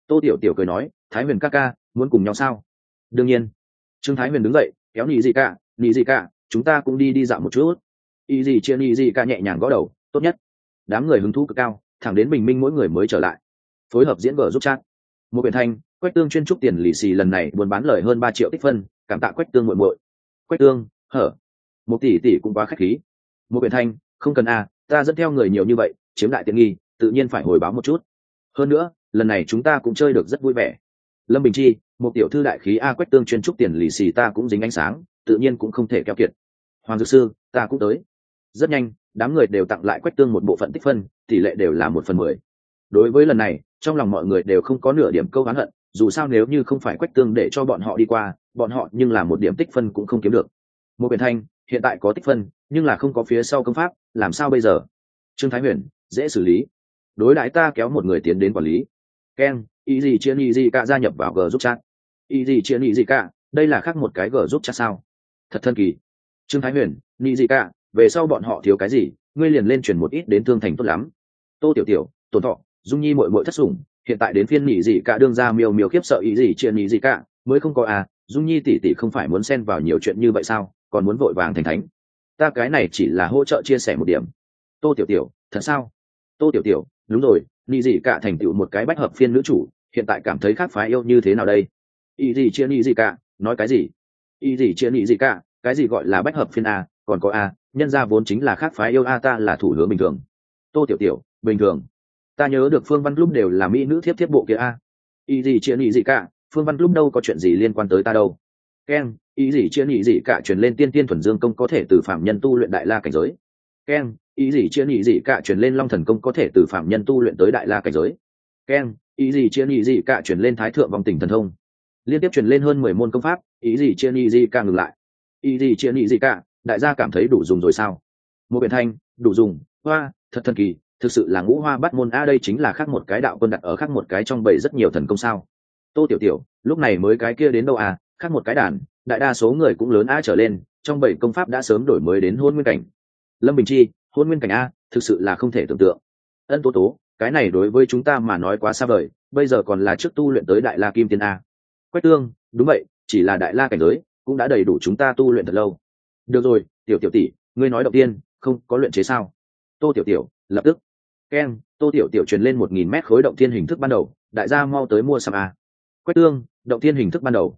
Tô tiểu tiểu cười nói, thái huyền ca ca, muốn cùng nhau sao? Đương nhiên. Trương thái huyền đứng dậy, kéo nhị gì cả nhị gì cả chúng ta cũng đi đi dạo một chút y gì chia y gì ca nhẹ nhàng gõ đầu, tốt nhất. Đám người hứng thú cực cao, thẳng đến bình minh mỗi người mới trở lại. Phối hợp diễn vở giúp chat. Một biển thanh, quách tương chuyên trúc tiền lì xì lần này buôn bán lời hơn ba triệu tích phân, cảm tạ quách tương muội muội. Quách tương, hở? Một tỷ tỷ cũng quá khách khí. Một biển thanh, không cần a, ta dẫn theo người nhiều như vậy, chiếm đại tiện nghi, tự nhiên phải hồi báo một chút. Hơn nữa, lần này chúng ta cũng chơi được rất vui vẻ. Lâm bình chi, một tiểu thư đại khí a, quách tương chuyên trúc tiền lì xì ta cũng dính ánh sáng, tự nhiên cũng không thể keo kiệt. Hoàng dược sư, ta cũng tới rất nhanh, đám người đều tặng lại quách tương một bộ phận tích phân, tỷ lệ đều là một phần mười. Đối với lần này, trong lòng mọi người đều không có nửa điểm câu oán hận, dù sao nếu như không phải quách tương để cho bọn họ đi qua, bọn họ nhưng là một điểm tích phân cũng không kiếm được. Một biển thanh, hiện tại có tích phân, nhưng là không có phía sau công pháp, làm sao bây giờ? Trương thái huyền, dễ xử lý. Đối đãi ta kéo một người tiến đến quản lý. Ken, ý gì chia ý gì cả gia nhập vào g giúp chat. Ý gì chia ý gì cả, đây là khác một cái g giúp chat sao? Thật thân kỳ. Trương thái huyền nghĩ gì cả về sau bọn họ thiếu cái gì, ngươi liền lên chuyển một ít đến thương thành tốt lắm. Tô tiểu tiểu tổn thọ, dung nhi mội mội thất sủng, hiện tại đến phiên nhị gì cả đương ra miêu miêu khiếp sợ ý gì chuyện nhị gì cả, mới không có à dung nhi tỷ tỷ không phải muốn xen vào nhiều chuyện như vậy sao, còn muốn vội vàng thành thánh. Ta cái này chỉ là hỗ trợ chia sẻ một điểm. Tô tiểu tiểu, thật sao? Tô tiểu tiểu, đúng rồi nhị gì cả thành tựu một cái bách hợp phiên nữ chủ, hiện tại cảm thấy khác phái yêu như thế nào đây? Ý gì chia nhị gì cả, nói cái gì? Ý gì chia nhị gì cả, cái gì gọi là bách hợp phiên a còn có a nhân ra vốn chính là khác phái yêu a ta là thủ hướng bình thường tô tiểu tiểu bình thường ta nhớ được phương văn lúc đều là mỹ nữ thiếp thiếp bộ kia a ý gì chuyện ý gì cả phương văn lúc đâu có chuyện gì liên quan tới ta đâu keng ý gì chuyện ý gì cả truyền lên tiên tiên thuần dương công có thể từ phạm nhân tu luyện đại la cảnh giới keng ý gì chuyện ý gì cả truyền lên long thần công có thể từ phạm nhân tu luyện tới đại la cảnh giới keng ý gì chuyện ý gì cả truyền lên thái thượng vòng tình thần thông liên tiếp truyền lên hơn mười môn công pháp ý gì chuyện ý gì cả ngừng lại ý gì chuyện ý gì cả đại gia cảm thấy đủ dùng rồi sao? Một biển thanh, đủ dùng. Hoa, thật thần kỳ, thực sự là ngũ hoa bắt môn. A, đây chính là khác một cái đạo quân đặt ở khác một cái trong bầy rất nhiều thần công sao? Tô tiểu tiểu, lúc này mới cái kia đến đâu à? Khác một cái đàn, đại đa số người cũng lớn a trở lên, trong bảy công pháp đã sớm đổi mới đến hôn nguyên cảnh. Lâm bình chi, hôn nguyên cảnh a, thực sự là không thể tưởng tượng. Ân tố tố, cái này đối với chúng ta mà nói quá xa vời, bây giờ còn là trước tu luyện tới đại la kim tiên a. Quách tương, đúng vậy, chỉ là đại la cảnh giới, cũng đã đầy đủ chúng ta tu luyện thật lâu được rồi, tiểu tiểu tỷ, ngươi nói đầu tiên, không có luyện chế sao? Tô tiểu tiểu, lập tức. Keng tô tiểu tiểu truyền lên một nghìn mét khối động thiên hình thức ban đầu, đại gia mau tới mua sắm a. Quách tương, động thiên hình thức ban đầu.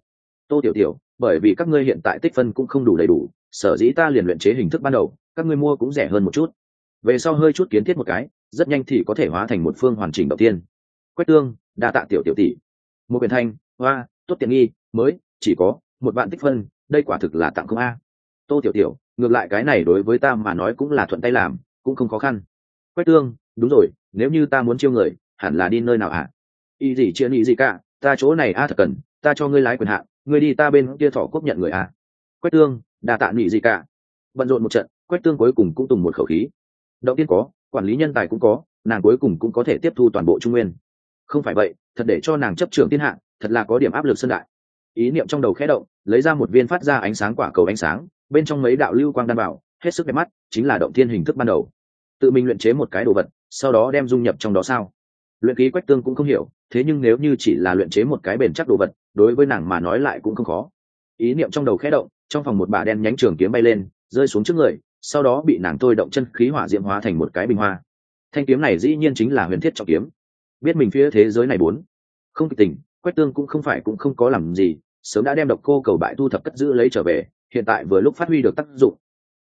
Tô tiểu tiểu, bởi vì các ngươi hiện tại tích phân cũng không đủ đầy đủ, sở dĩ ta liền luyện chế hình thức ban đầu, các ngươi mua cũng rẻ hơn một chút. Về sau hơi chút kiến thiết một cái, rất nhanh thì có thể hóa thành một phương hoàn chỉnh đầu tiên quách tương, đa tạ tiểu tiểu tỷ. Một quyền thanh, hoa, tốt tiện nghi, mới, chỉ có một vạn tích phân, đây quả thực là tặng không a tô tiểu tiểu, ngược lại cái này đối với ta mà nói cũng là thuận tay làm, cũng không khó khăn. Quách tương, đúng rồi, nếu như ta muốn chiêu người, hẳn là đi nơi nào hả? Y gì chia nghĩ gì cả, ta chỗ này a thật cần, ta cho ngươi lái quyền hạn ngươi đi ta bên kia thỏ quốc nhận người a quách tương đà tạ nghỉ gì cả. Bận rộn một trận, quách tương cuối cùng cũng tùng một khẩu khí. Động tiên có, quản lý nhân tài cũng có, nàng cuối cùng cũng có thể tiếp thu toàn bộ trung nguyên. Không phải vậy, thật để cho nàng chấp trưởng thiên hạ, thật là có điểm áp lực sân đại. Ý niệm trong đầu khẽ động, lấy ra một viên phát ra ánh sáng quả cầu ánh sáng bên trong mấy đạo lưu quang đan bảo, hết sức đẹp mắt, chính là động thiên hình thức ban đầu. Tự mình luyện chế một cái đồ vật, sau đó đem dung nhập trong đó sao? Luyện ký quách tương cũng không hiểu, thế nhưng nếu như chỉ là luyện chế một cái bền chắc đồ vật, đối với nàng mà nói lại cũng không khó. Ý niệm trong đầu khẽ động, trong phòng một bà đen nhánh trường kiếm bay lên, rơi xuống trước người, sau đó bị nàng thôi động chân khí hỏa diễm hóa thành một cái bình hoa. Thanh kiếm này dĩ nhiên chính là huyền thiết trọng kiếm. Biết mình phía thế giới này bốn. Không kịch tình, quách tương cũng không phải cũng không có làm gì, sớm đã đem độc cô cầu bại thu thập cất giữ lấy trở về hiện tại vừa lúc phát huy được tác dụng.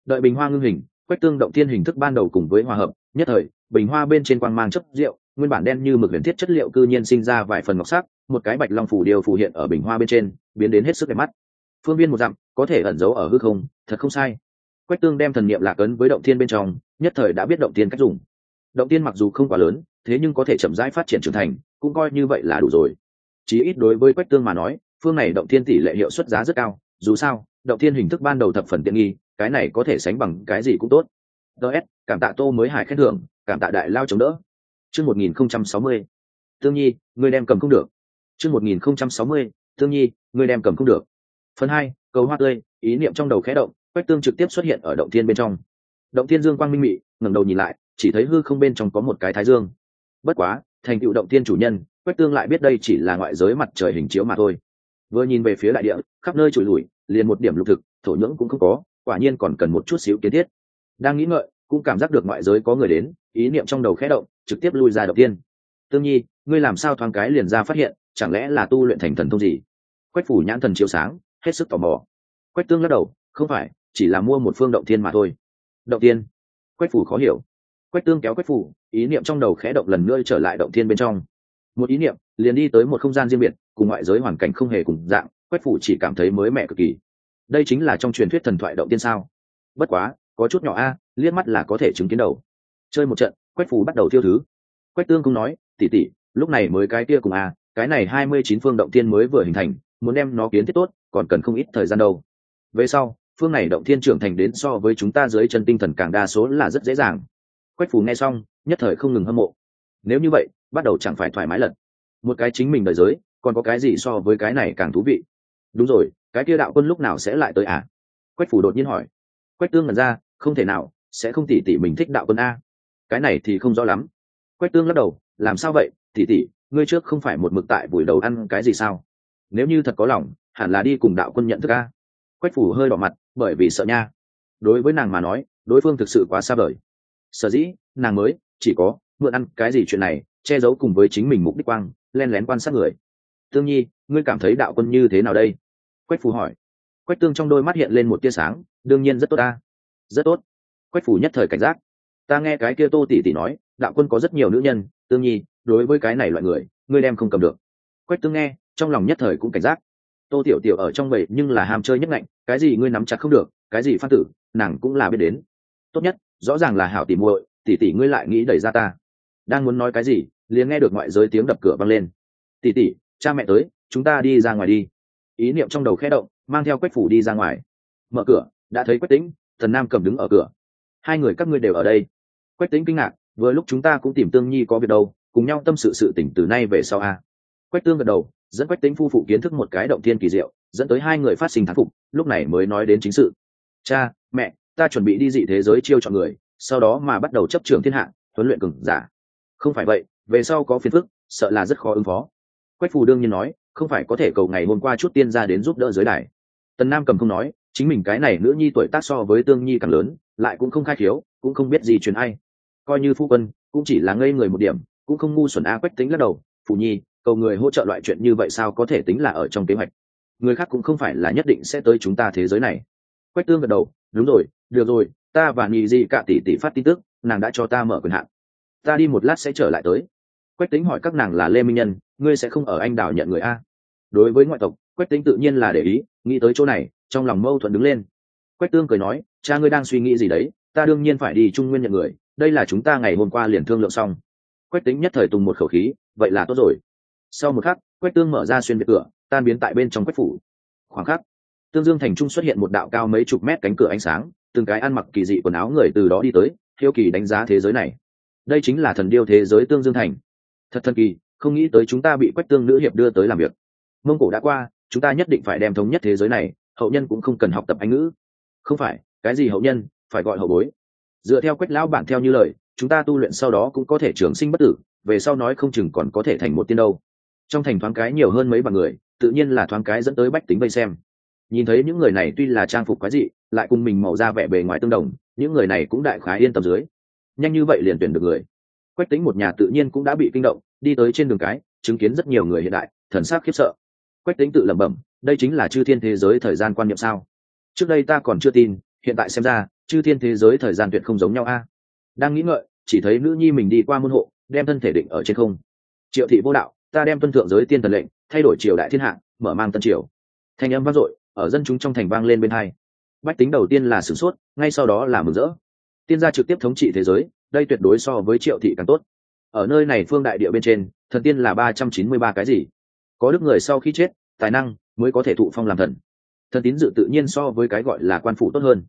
Đợi bình hoa ngưng hình, quách tương động tiên hình thức ban đầu cùng với hòa hợp, nhất thời, bình hoa bên trên quang mang chấp rượu, nguyên bản đen như mực huyền thiết chất liệu cư nhiên sinh ra vài phần ngọc sắc, một cái bạch long phủ điều phủ hiện ở bình hoa bên trên, biến đến hết sức đẹp mắt. Phương viên một dặm, có thể ẩn giấu ở hư không, thật không sai. Quách tương đem thần niệm lạc ấn với động tiên bên trong, nhất thời đã biết động tiên cách dùng. Động tiên mặc dù không quá lớn, thế nhưng có thể chậm rãi phát triển trưởng thành, cũng coi như vậy là đủ rồi. Chí ít đối với quách tương mà nói, phương này động thiên tỷ lệ hiệu suất giá rất cao, dù sao động thiên hình thức ban đầu thập phần tiện nghi, cái này có thể sánh bằng cái gì cũng tốt. Ts cảm tạ tô mới hải khen thưởng, cảm tạ đại lao chống đỡ. Chương một nghìn không trăm sáu mươi tương nhi người đem cầm không được. Chương một nghìn không trăm sáu mươi tương nhi người đem cầm không được. Phần hai, cầu hoa tươi, ý niệm trong đầu khẽ động, quách tương trực tiếp xuất hiện ở động thiên bên trong. Động thiên dương quang minh mị, ngẩng đầu nhìn lại, chỉ thấy hư không bên trong có một cái thái dương. Bất quá, thành tựu động thiên chủ nhân, quách tương lại biết đây chỉ là ngoại giới mặt trời hình chiếu mà thôi. Vừa nhìn về phía đại địa, khắp nơi trụi lùi liền một điểm lục thực, thổ nhưỡng cũng không có, quả nhiên còn cần một chút xíu kiến thiết. Đang nghĩ ngợi, cũng cảm giác được ngoại giới có người đến, ý niệm trong đầu khẽ động, trực tiếp lui ra đầu tiên. Tương nhi, ngươi làm sao thoáng cái liền ra phát hiện, chẳng lẽ là tu luyện thành thần thông gì? Quách phủ nhãn thần chiếu sáng, hết sức tò mò. Quách tương lắc đầu, không phải, chỉ là mua một phương động thiên mà thôi. Động tiên? Quách phủ khó hiểu. Quách tương kéo quách phủ, ý niệm trong đầu khẽ động lần nữa trở lại động thiên bên trong. Một ý niệm, liền đi tới một không gian riêng biệt, cùng ngoại giới hoàn cảnh không hề cùng dạng quách phủ chỉ cảm thấy mới mẻ cực kỳ. Đây chính là trong truyền thuyết thần thoại động tiên sao? Bất quá, có chút nhỏ a, liếc mắt là có thể chứng kiến đầu. Chơi một trận, quách phủ bắt đầu thiêu thứ. Quách tương cũng nói tỉ tỉ lúc này mới cái kia cùng a, cái này hai mươi chín phương động tiên mới vừa hình thành, muốn đem nó kiến thiết tốt, còn cần không ít thời gian đâu. Về sau, phương này động thiên trưởng thành đến so với chúng ta dưới chân tinh thần càng đa số là rất dễ dàng. Quách phủ nghe xong, nhất thời không ngừng hâm mộ. Nếu như vậy, bắt đầu chẳng phải thoải mái lật một cái chính mình đời giới, còn có cái gì so với cái này càng thú vị? Đúng rồi, cái kia đạo quân lúc nào sẽ lại tới à? Quách phủ đột nhiên hỏi. Quách tương ngẩn ra, không thể nào, sẽ không tỉ tỉ mình thích đạo quân a. Cái này thì không rõ lắm. Quách tương lắc đầu, làm sao vậy? Tỉ tỉ, ngươi trước không phải một mực tại buổi đầu ăn cái gì sao? Nếu như thật có lòng, hẳn là đi cùng đạo quân nhận thức a. Quách phủ hơi đỏ mặt, bởi vì sợ nha. Đối với nàng mà nói, đối phương thực sự quá xa vời. Sở dĩ, nàng mới, chỉ có, mượn ăn cái gì chuyện này, che giấu cùng với chính mình mục đích quang, len lén quan sát người. Tương nhi ngươi cảm thấy đạo quân như thế nào đây? Quách phù hỏi. Quách tương trong đôi mắt hiện lên một tia sáng, đương nhiên rất tốt ta. Rất tốt. Quách phủ nhất thời cảnh giác. Ta nghe cái kia tô tỷ tỷ nói, đạo quân có rất nhiều nữ nhân, tương nhi, đối với cái này loại người, ngươi đem không cầm được. Quách tương nghe, trong lòng nhất thời cũng cảnh giác. Tô tiểu tiểu ở trong bầy, nhưng là ham chơi nhất ngạnh, cái gì ngươi nắm chặt không được, cái gì phan tử, nàng cũng là biết đến. Tốt nhất, rõ ràng là hảo tỉ muội tỉ tỉ ngươi lại nghĩ đẩy ra ta. Đang muốn nói cái gì, liền nghe được ngoại giới tiếng đập cửa vang lên. Tỉ tỉ cha mẹ tới chúng ta đi ra ngoài đi. Ý niệm trong đầu khẽ động, mang theo quách phủ đi ra ngoài. Mở cửa, đã thấy quách tĩnh, thần nam cầm đứng ở cửa. Hai người các ngươi đều ở đây. Quách tĩnh kinh ngạc, vừa lúc chúng ta cũng tìm tương nhi có việc đâu, cùng nhau tâm sự sự tỉnh từ nay về sau a. Quách tương gật đầu, dẫn quách tính phu phụ kiến thức một cái động thiên kỳ diệu, dẫn tới hai người phát sinh thán phục, lúc này mới nói đến chính sự. Cha, mẹ, ta chuẩn bị đi dị thế giới chiêu chọn người, sau đó mà bắt đầu chấp trường thiên hạ, huấn luyện cừng giả. Không phải vậy, về sau có phiền phức, sợ là rất khó ứng phó. Quách phù đương nhiên nói không phải có thể cầu ngày hôm qua chút tiên ra đến giúp đỡ giới đài. Tần nam cầm không nói, chính mình cái này nữ nhi tuổi tác so với tương nhi càng lớn, lại cũng không khai khiếu, cũng không biết gì truyền ai. Coi như phu quân, cũng chỉ là ngây người một điểm, cũng không ngu xuẩn a quách tính lắc đầu phụ nhi, cầu người hỗ trợ loại chuyện như vậy sao có thể tính là ở trong kế hoạch? Người khác cũng không phải là nhất định sẽ tới chúng ta thế giới này. Quách tương gật đầu, đúng rồi, được rồi, ta và Nhi di cả tỷ tỷ phát tin tức, nàng đã cho ta mở quyền hạn. Ta đi một lát sẽ trở lại tới quách tính hỏi các nàng là lê minh nhân, ngươi sẽ không ở anh đảo nhận người a. Đối với ngoại tộc, quách tính tự nhiên là để ý, nghĩ tới chỗ này, trong lòng mâu thuẫn đứng lên. Quách tương cười nói, cha ngươi đang suy nghĩ gì đấy? Ta đương nhiên phải đi trung nguyên nhận người, đây là chúng ta ngày hôm qua liền thương lượng xong. Quách tính nhất thời tùng một khẩu khí, vậy là tốt rồi. Sau một khắc, quách tương mở ra xuyên biệt cửa, tan biến tại bên trong quách phủ. Khoảng khắc, tương dương thành trung xuất hiện một đạo cao mấy chục mét cánh cửa ánh sáng, từng cái ăn mặc kỳ dị quần áo người từ đó đi tới, hiếu kỳ đánh giá thế giới này. Đây chính là thần điêu thế giới tương dương thành thật thần kỳ, không nghĩ tới chúng ta bị quách tương nữ hiệp đưa tới làm việc. Mông cổ đã qua, chúng ta nhất định phải đem thống nhất thế giới này, hậu nhân cũng không cần học tập anh ngữ. Không phải, cái gì hậu nhân, phải gọi hậu bối. Dựa theo quách lão bản theo như lời, chúng ta tu luyện sau đó cũng có thể trường sinh bất tử, về sau nói không chừng còn có thể thành một tiên đâu. Trong thành thoáng cái nhiều hơn mấy bằng người, tự nhiên là thoáng cái dẫn tới bách tính vây xem. Nhìn thấy những người này tuy là trang phục quái dị, lại cùng mình màu ra vẻ bề ngoài tương đồng, những người này cũng đại khá yên tâm dưới. Nhanh như vậy liền tuyển được người quách tính một nhà tự nhiên cũng đã bị kinh động, đi tới trên đường cái, chứng kiến rất nhiều người hiện đại, thần sắc khiếp sợ. Quách tính tự lẩm bẩm, đây chính là chư thiên thế giới thời gian quan niệm sao? Trước đây ta còn chưa tin, hiện tại xem ra, chư thiên thế giới thời gian tuyệt không giống nhau a. Đang nghĩ ngợi, chỉ thấy nữ nhi mình đi qua môn hộ, đem thân thể định ở trên không. Triệu thị vô đạo, ta đem tuân thượng giới tiên thần lệnh, thay đổi triều đại thiên hạ, mở mang tân triều. Thanh âm vang dội, ở dân chúng trong thành vang lên bên hai. Bách tính đầu tiên là sửng sốt, ngay sau đó là mừng rỡ. Tiên gia trực tiếp thống trị thế giới đây tuyệt đối so với triệu thị càng tốt. Ở nơi này phương đại địa bên trên, thần tiên là ba trăm chín mươi ba cái gì? Có đức người sau khi chết, tài năng mới có thể thụ phong làm thần. Thần tín dự tự nhiên so với cái gọi là quan phủ tốt hơn.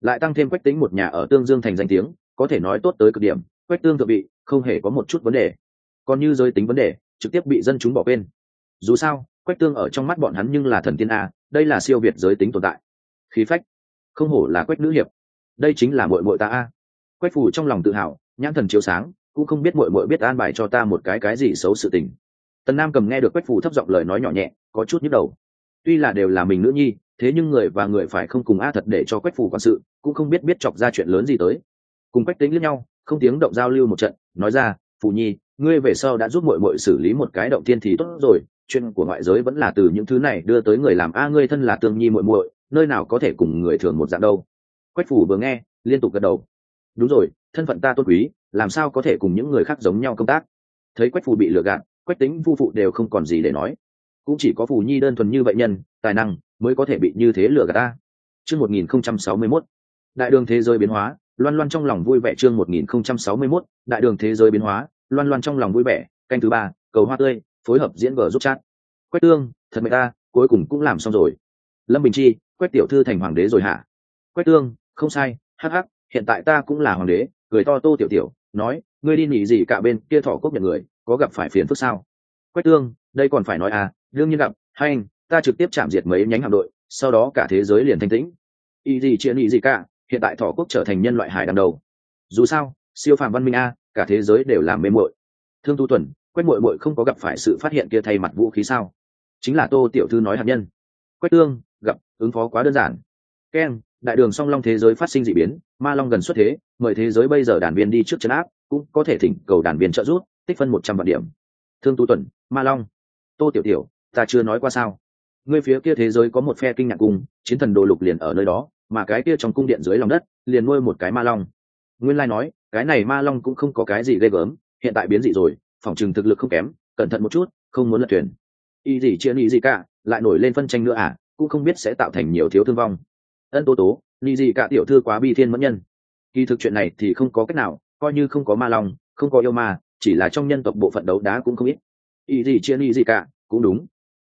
Lại tăng thêm quách tính một nhà ở tương dương thành danh tiếng, có thể nói tốt tới cực điểm, quách tương thượng vị, không hề có một chút vấn đề. Còn như giới tính vấn đề, trực tiếp bị dân chúng bỏ quên. Dù sao, quách tương ở trong mắt bọn hắn nhưng là thần tiên a, đây là siêu việt giới tính tồn tại. Khí phách, không hổ là quách nữ hiệp. Đây chính là mội mội ta a quách Phủ trong lòng tự hào, nhãn thần chiếu sáng, cũng không biết mội mội biết an bài cho ta một cái cái gì xấu sự tình. Tần nam cầm nghe được quách Phủ thấp giọng lời nói nhỏ nhẹ, có chút nhức đầu. Tuy là đều là mình nữ nhi, thế nhưng người và người phải không cùng a thật để cho quách Phủ quản sự, cũng không biết biết chọc ra chuyện lớn gì tới. Cùng quách tính lẫn nhau, không tiếng động giao lưu một trận, nói ra, phù nhi, ngươi về sau đã giúp mội mội xử lý một cái động tiên thì tốt rồi, chuyện của ngoại giới vẫn là từ những thứ này đưa tới người làm a ngươi thân là tương nhi muội muội, nơi nào có thể cùng người thường một dạng đâu. Quách phủ vừa nghe, liên tục gật đầu đúng rồi, thân phận ta tôn quý, làm sao có thể cùng những người khác giống nhau công tác? Thấy quách phù bị lừa gạt, quách tính phu phụ đều không còn gì để nói. Cũng chỉ có phù nhi đơn thuần như vậy nhân, tài năng mới có thể bị như thế lừa gạt ta. Chương một nghìn không trăm sáu mươi mốt. Đại đường thế giới biến hóa, loan loan trong lòng vui vẻ chương một nghìn không trăm sáu mươi mốt. Đại đường thế giới biến hóa, loan loan trong lòng vui vẻ, canh thứ ba, cầu hoa tươi, phối hợp diễn vở giúp chat. Quách tương, thật mẹ ta, cuối cùng cũng làm xong rồi. Lâm bình chi, quách tiểu thư thành hoàng đế rồi hả? Quách tương, không sai, hắc hắc hiện tại ta cũng là hoàng đế, cười to tô tiểu tiểu, nói, ngươi đi nghỉ gì cả bên kia thọ quốc nhận người, có gặp phải phiền phức sao? Quách tương, đây còn phải nói à đương nhiên gặp hay anh, ta trực tiếp chạm diệt mấy nhánh hạm đội, sau đó cả thế giới liền thanh tĩnh. Ý gì chuyện ý gì cả, hiện tại thọ quốc trở thành nhân loại hải đằng đầu. Dù sao, siêu phàm văn minh a, cả thế giới đều làm mê muội. Thương tu tuần, quách muội muội không có gặp phải sự phát hiện kia thay mặt vũ khí sao? Chính là tô tiểu thư nói hạt nhân. Quách tương, gặp, ứng phó quá đơn giản. Keng đại đường song long thế giới phát sinh d ị biến, ma long gần xuất thế, mời thế giới bây giờ đàn viên đi trước chân áp, cũng có thể thỉnh cầu đàn viên trợ giúp, tích phân một trăm vạn điểm. Thương tu tuần, ma long. Tô tiểu tiểu, ta chưa nói qua sao? Ngươi phía kia thế giới có một phe kinh ngạc cung chiến thần đồ lục liền ở nơi đó, mà cái kia trong cung điện dưới lòng đất, liền nuôi một cái ma long. Nguyên lai nói, cái này ma long cũng không có cái gì ghê gớm, hiện tại biến dị rồi, phòng chừng thực lực không kém, cẩn thận một chút, không muốn lật thuyền. Y gì chia nghĩ gì cả, lại nổi lên phân tranh nữa à cũng không biết sẽ tạo thành nhiều thiếu thương vong ân tố tố ni gì cả tiểu thư quá bi thiên mẫn nhân. Kỳ thực chuyện này thì không có cách nào, coi như không có ma lòng không có yêu ma, chỉ là trong nhân tộc bộ phận đấu đá cũng không ít. Ý gì chia ni gì cả, cũng đúng.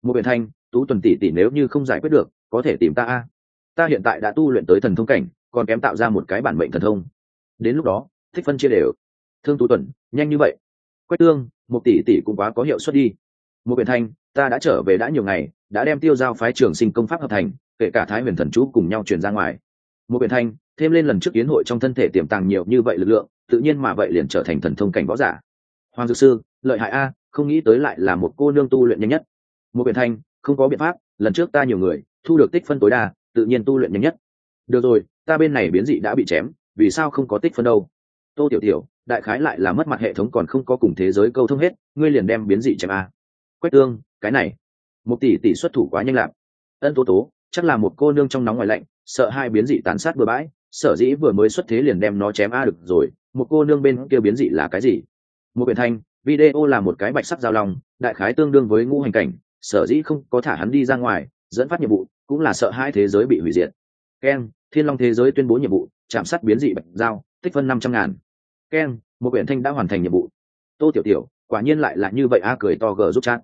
Một biển thanh, tú tuần tỷ tỷ nếu như không giải quyết được, có thể tìm ta a. Ta hiện tại đã tu luyện tới thần thông cảnh, còn kém tạo ra một cái bản mệnh thần thông. Đến lúc đó, thích phân chia đều. Thương tú tuần, nhanh như vậy. Quách tương, một tỷ tỷ cũng quá có hiệu suất đi. Một biển thanh, ta đã trở về đã nhiều ngày, đã đem tiêu giao phái trường sinh công pháp hợp thành kể cả thái huyền thần chú cùng nhau truyền ra ngoài. Một biển thanh, thêm lên lần trước kiến hội trong thân thể tiềm tàng nhiều như vậy lực lượng, tự nhiên mà vậy liền trở thành thần thông cảnh võ giả. Hoàng dược sư, lợi hại a, không nghĩ tới lại là một cô nương tu luyện nhanh nhất. Một biển thanh, không có biện pháp, lần trước ta nhiều người, thu được tích phân tối đa, tự nhiên tu luyện nhanh nhất. Được rồi, ta bên này biến dị đã bị chém, vì sao không có tích phân đâu? Tô tiểu tiểu, đại khái lại là mất mặt hệ thống còn không có cùng thế giới câu thông hết, ngươi liền đem biến dị chém a. Quách tương, cái này. Một tỷ tỷ xuất thủ quá nhanh lạp ân tố tố chắc là một cô nương trong nóng ngoài lạnh, sợ hai biến dị tàn sát bừa bãi, sở dĩ vừa mới xuất thế liền đem nó chém a được rồi, một cô nương bên kia biến dị là cái gì? Một quyển thanh, video là một cái bạch sắc giao long, đại khái tương đương với ngũ hành cảnh, sở dĩ không có thả hắn đi ra ngoài, dẫn phát nhiệm vụ, cũng là sợ hai thế giới bị hủy diệt. Ken, thiên long thế giới tuyên bố nhiệm vụ, chạm sát biến dị bạch giao, tích phân năm trăm ngàn. Ken, một quyển thanh đã hoàn thành nhiệm vụ. Tô tiểu tiểu, quả nhiên lại là như vậy a, cười to g giúp chat.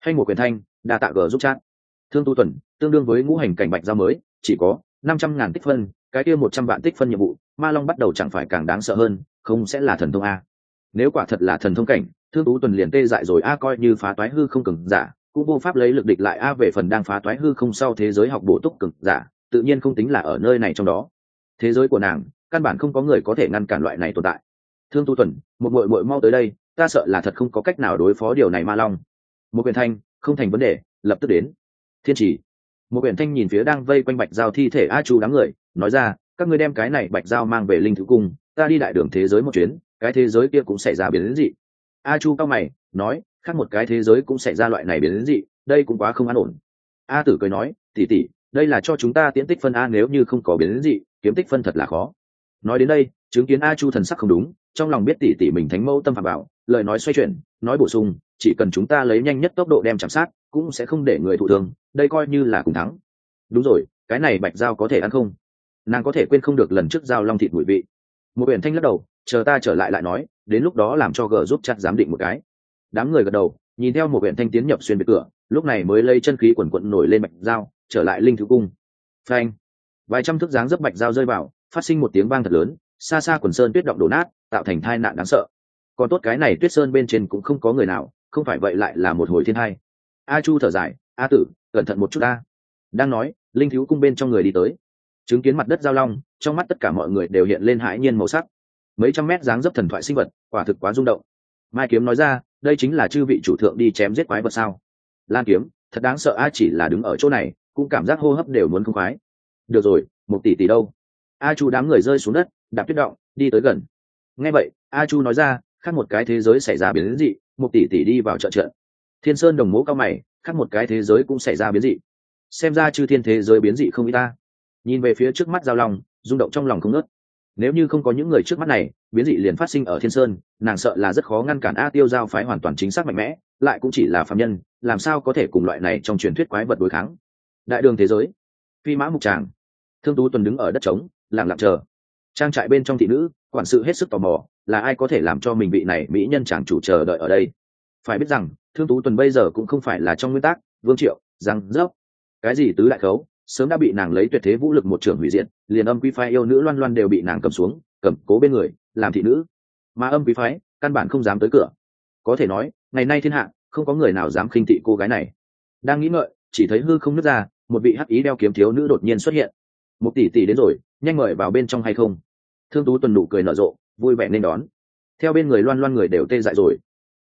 Hay một quyển thanh, đa tạ g giúp chat thương tu tuần tương đương với ngũ hành cảnh bạch giao mới, chỉ có năm trăm ngàn tích phân, cái kia một trăm vạn tích phân nhiệm vụ, ma long bắt đầu chẳng phải càng đáng sợ hơn, không sẽ là thần thông a. Nếu quả thật là thần thông cảnh, thương tú tuần liền tê dại rồi a, coi như phá toái hư không cừng giả, cũng vô pháp lấy lực địch lại a về phần đang phá toái hư không sau thế giới học bổ túc cực giả, tự nhiên không tính là ở nơi này trong đó. Thế giới của nàng, căn bản không có người có thể ngăn cản loại này tồn tại. Thương tu tuần một mội mội mau tới đây, ta sợ là thật không có cách nào đối phó điều này ma long. Một quyền thanh, không thành vấn đề, lập tức đến thiên trì một huyện thanh nhìn phía đang vây quanh bạch giao thi thể a chu đám người, nói ra, các ngươi đem cái này bạch giao mang về linh thứ cung, ta đi đại đường thế giới một chuyến, cái thế giới kia cũng xảy ra biến dị. A chu cao mày, nói, khác một cái thế giới cũng xảy ra loại này biến dị, đây cũng quá không an ổn. A tử cười nói, tỉ tỉ, đây là cho chúng ta tiễn tích phân a nếu như không có biến dị, kiếm tích phân thật là khó. Nói đến đây, chứng kiến a chu thần sắc không đúng, trong lòng biết tỉ tỉ mình thánh mẫu tâm phạm bảo, lời nói xoay chuyển, nói bổ sung chỉ cần chúng ta lấy nhanh nhất tốc độ đem chạm sát, cũng sẽ không để người thụ thương, đây coi như là cùng thắng. Đúng rồi, cái này bạch giao có thể ăn không? Nàng có thể quên không được lần trước giao long thịt mùi vị. Một biển thanh lắc đầu, chờ ta trở lại lại nói, đến lúc đó làm cho g giúp chặt giám định một cái. Đám người gật đầu, nhìn theo một biển thanh tiến nhập xuyên biệt cửa, lúc này mới lây chân khí quần quận nổi lên bạch dao trở lại linh thứ cung. Phanh. Vài trăm thước dáng dấp bạch dao rơi vào, phát sinh một tiếng vang thật lớn, xa xa quần sơn tuyết động đổ nát, tạo thành tai nạn đáng sợ. Còn tốt cái này tuyết sơn bên trên cũng không có người nào không phải vậy lại là một hồi thiên hai a chu thở dài, a tử, cẩn thận một chút a đang nói, linh thiếu cung bên trong người đi tới. Chứng kiến mặt đất giao long, trong mắt tất cả mọi người đều hiện lên hãi nhiên màu sắc. Mấy trăm mét dáng dấp thần thoại sinh vật, quả thực quá rung động. Mai kiếm nói ra, đây chính là chư vị chủ thượng đi chém giết quái vật sao? Lan kiếm, thật đáng sợ, a chỉ là đứng ở chỗ này, cũng cảm giác hô hấp đều muốn không khoái. Được rồi, một tỷ tỷ đâu? A chu đám người rơi xuống đất, đạp tuyết động, đi tới gần. Ngay vậy, a chu nói ra khác một cái thế giới xảy ra biến dị, một tỷ tỷ đi vào trợ trận. Thiên sơn đồng mố cao mày, khác một cái thế giới cũng xảy ra biến dị. Xem ra chư thiên thế giới biến dị không y ta. Nhìn về phía trước mắt giao long, rung động trong lòng không nớt nếu như không có những người trước mắt này, biến dị liền phát sinh ở thiên sơn, nàng sợ là rất khó ngăn cản a tiêu giao phái hoàn toàn chính xác mạnh mẽ, lại cũng chỉ là phạm nhân, làm sao có thể cùng loại này trong truyền thuyết quái vật đối kháng. Đại đường thế giới, phi mã mục tràng, thương tú tuần đứng ở đất trống, lặng lặng chờ. Trang trại bên trong thị nữ, quản sự hết sức tò mò là ai có thể làm cho mình vị này mỹ nhân chàng chủ chờ đợi ở đây? Phải biết rằng, thương tú tuần bây giờ cũng không phải là trong nguyên tắc, vương triệu rằng dốc. Cái gì tứ đại khấu, sớm đã bị nàng lấy tuyệt thế vũ lực một trưởng hủy diệt, liền âm quý phái yêu nữ loan loan đều bị nàng cầm xuống, cầm cố bên người, làm thị nữ. Mà âm quý phái, căn bản không dám tới cửa. Có thể nói, ngày nay thiên hạ, không có người nào dám khinh thị cô gái này. Đang nghĩ ngợi, chỉ thấy hư không nứt ra, một vị hắc ý đeo kiếm thiếu nữ đột nhiên xuất hiện. Một tỷ tỷ đến rồi, nhanh mời vào bên trong hay không? Thương tú tuần nụ cười nở rộ vui vẻ nên đón. Theo bên người loan loan người đều tê dại rồi.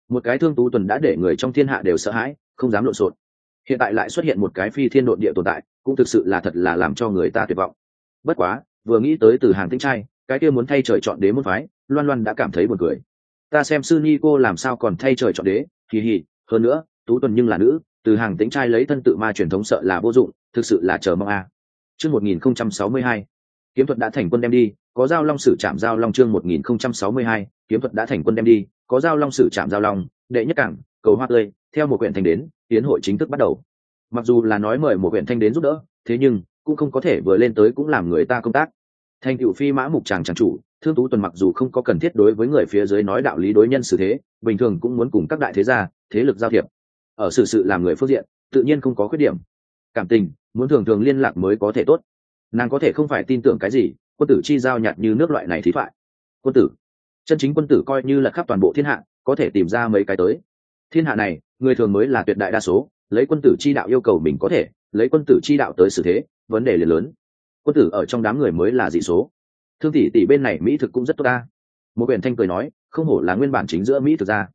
Một cái thương tú tuần đã để người trong thiên hạ đều sợ hãi, không dám lộn xộn. Hiện tại lại xuất hiện một cái phi thiên độn địa tồn tại, cũng thực sự là thật là làm cho người ta tuyệt vọng. Bất quá, vừa nghĩ tới từ hàng tinh trai, cái kia muốn thay trời chọn đế môn phái, loan loan đã cảm thấy buồn cười. Ta xem sư ni cô làm sao còn thay trời chọn đế kỳ hì, hơn nữa, tú tuần nhưng là nữ, từ hàng tính trai lấy thân tự ma truyền thống sợ là vô dụng, thực sự là chờ mong a. À. chương một nghìn không trăm sáu mươi hai kiếm thuật đã thành quân đem đi, có giao long sử trạm giao long chương một nghìn không trăm sáu mươi hai, kiếm thuật đã thành quân đem đi, có giao long sử trạm giao long, đệ nhất cảng, cầu hoa tươi, theo một quyển thanh đến, tiến hội chính thức bắt đầu. Mặc dù là nói mời một huyện thanh đến giúp đỡ, thế nhưng, cũng không có thể vừa lên tới cũng làm người ta công tác. Thành cựu phi mã mục tràng tràng chủ, thương tú tuần mặc dù không có cần thiết đối với người phía dưới nói đạo lý đối nhân xử thế, bình thường cũng muốn cùng các đại thế gia, thế lực giao thiệp. Ở sự sự làm người phương diện, tự nhiên không có khuyết điểm. Cảm tình, muốn thường thường liên lạc mới có thể tốt nàng có thể không phải tin tưởng cái gì, quân tử chi giao nhạt như nước loại này thí thoại. Quân tử, chân chính quân tử coi như là khắp toàn bộ thiên hạ, có thể tìm ra mấy cái tới. Thiên hạ này, người thường mới là tuyệt đại đa số, lấy quân tử chi đạo yêu cầu mình có thể, lấy quân tử chi đạo tới xử thế, vấn đề liền lớn. Quân tử ở trong đám người mới là dị số. Thương tỷ tỷ bên này mỹ thực cũng rất tốt ta. Một quyển thanh cười nói, không hổ là nguyên bản chính giữa mỹ thực ra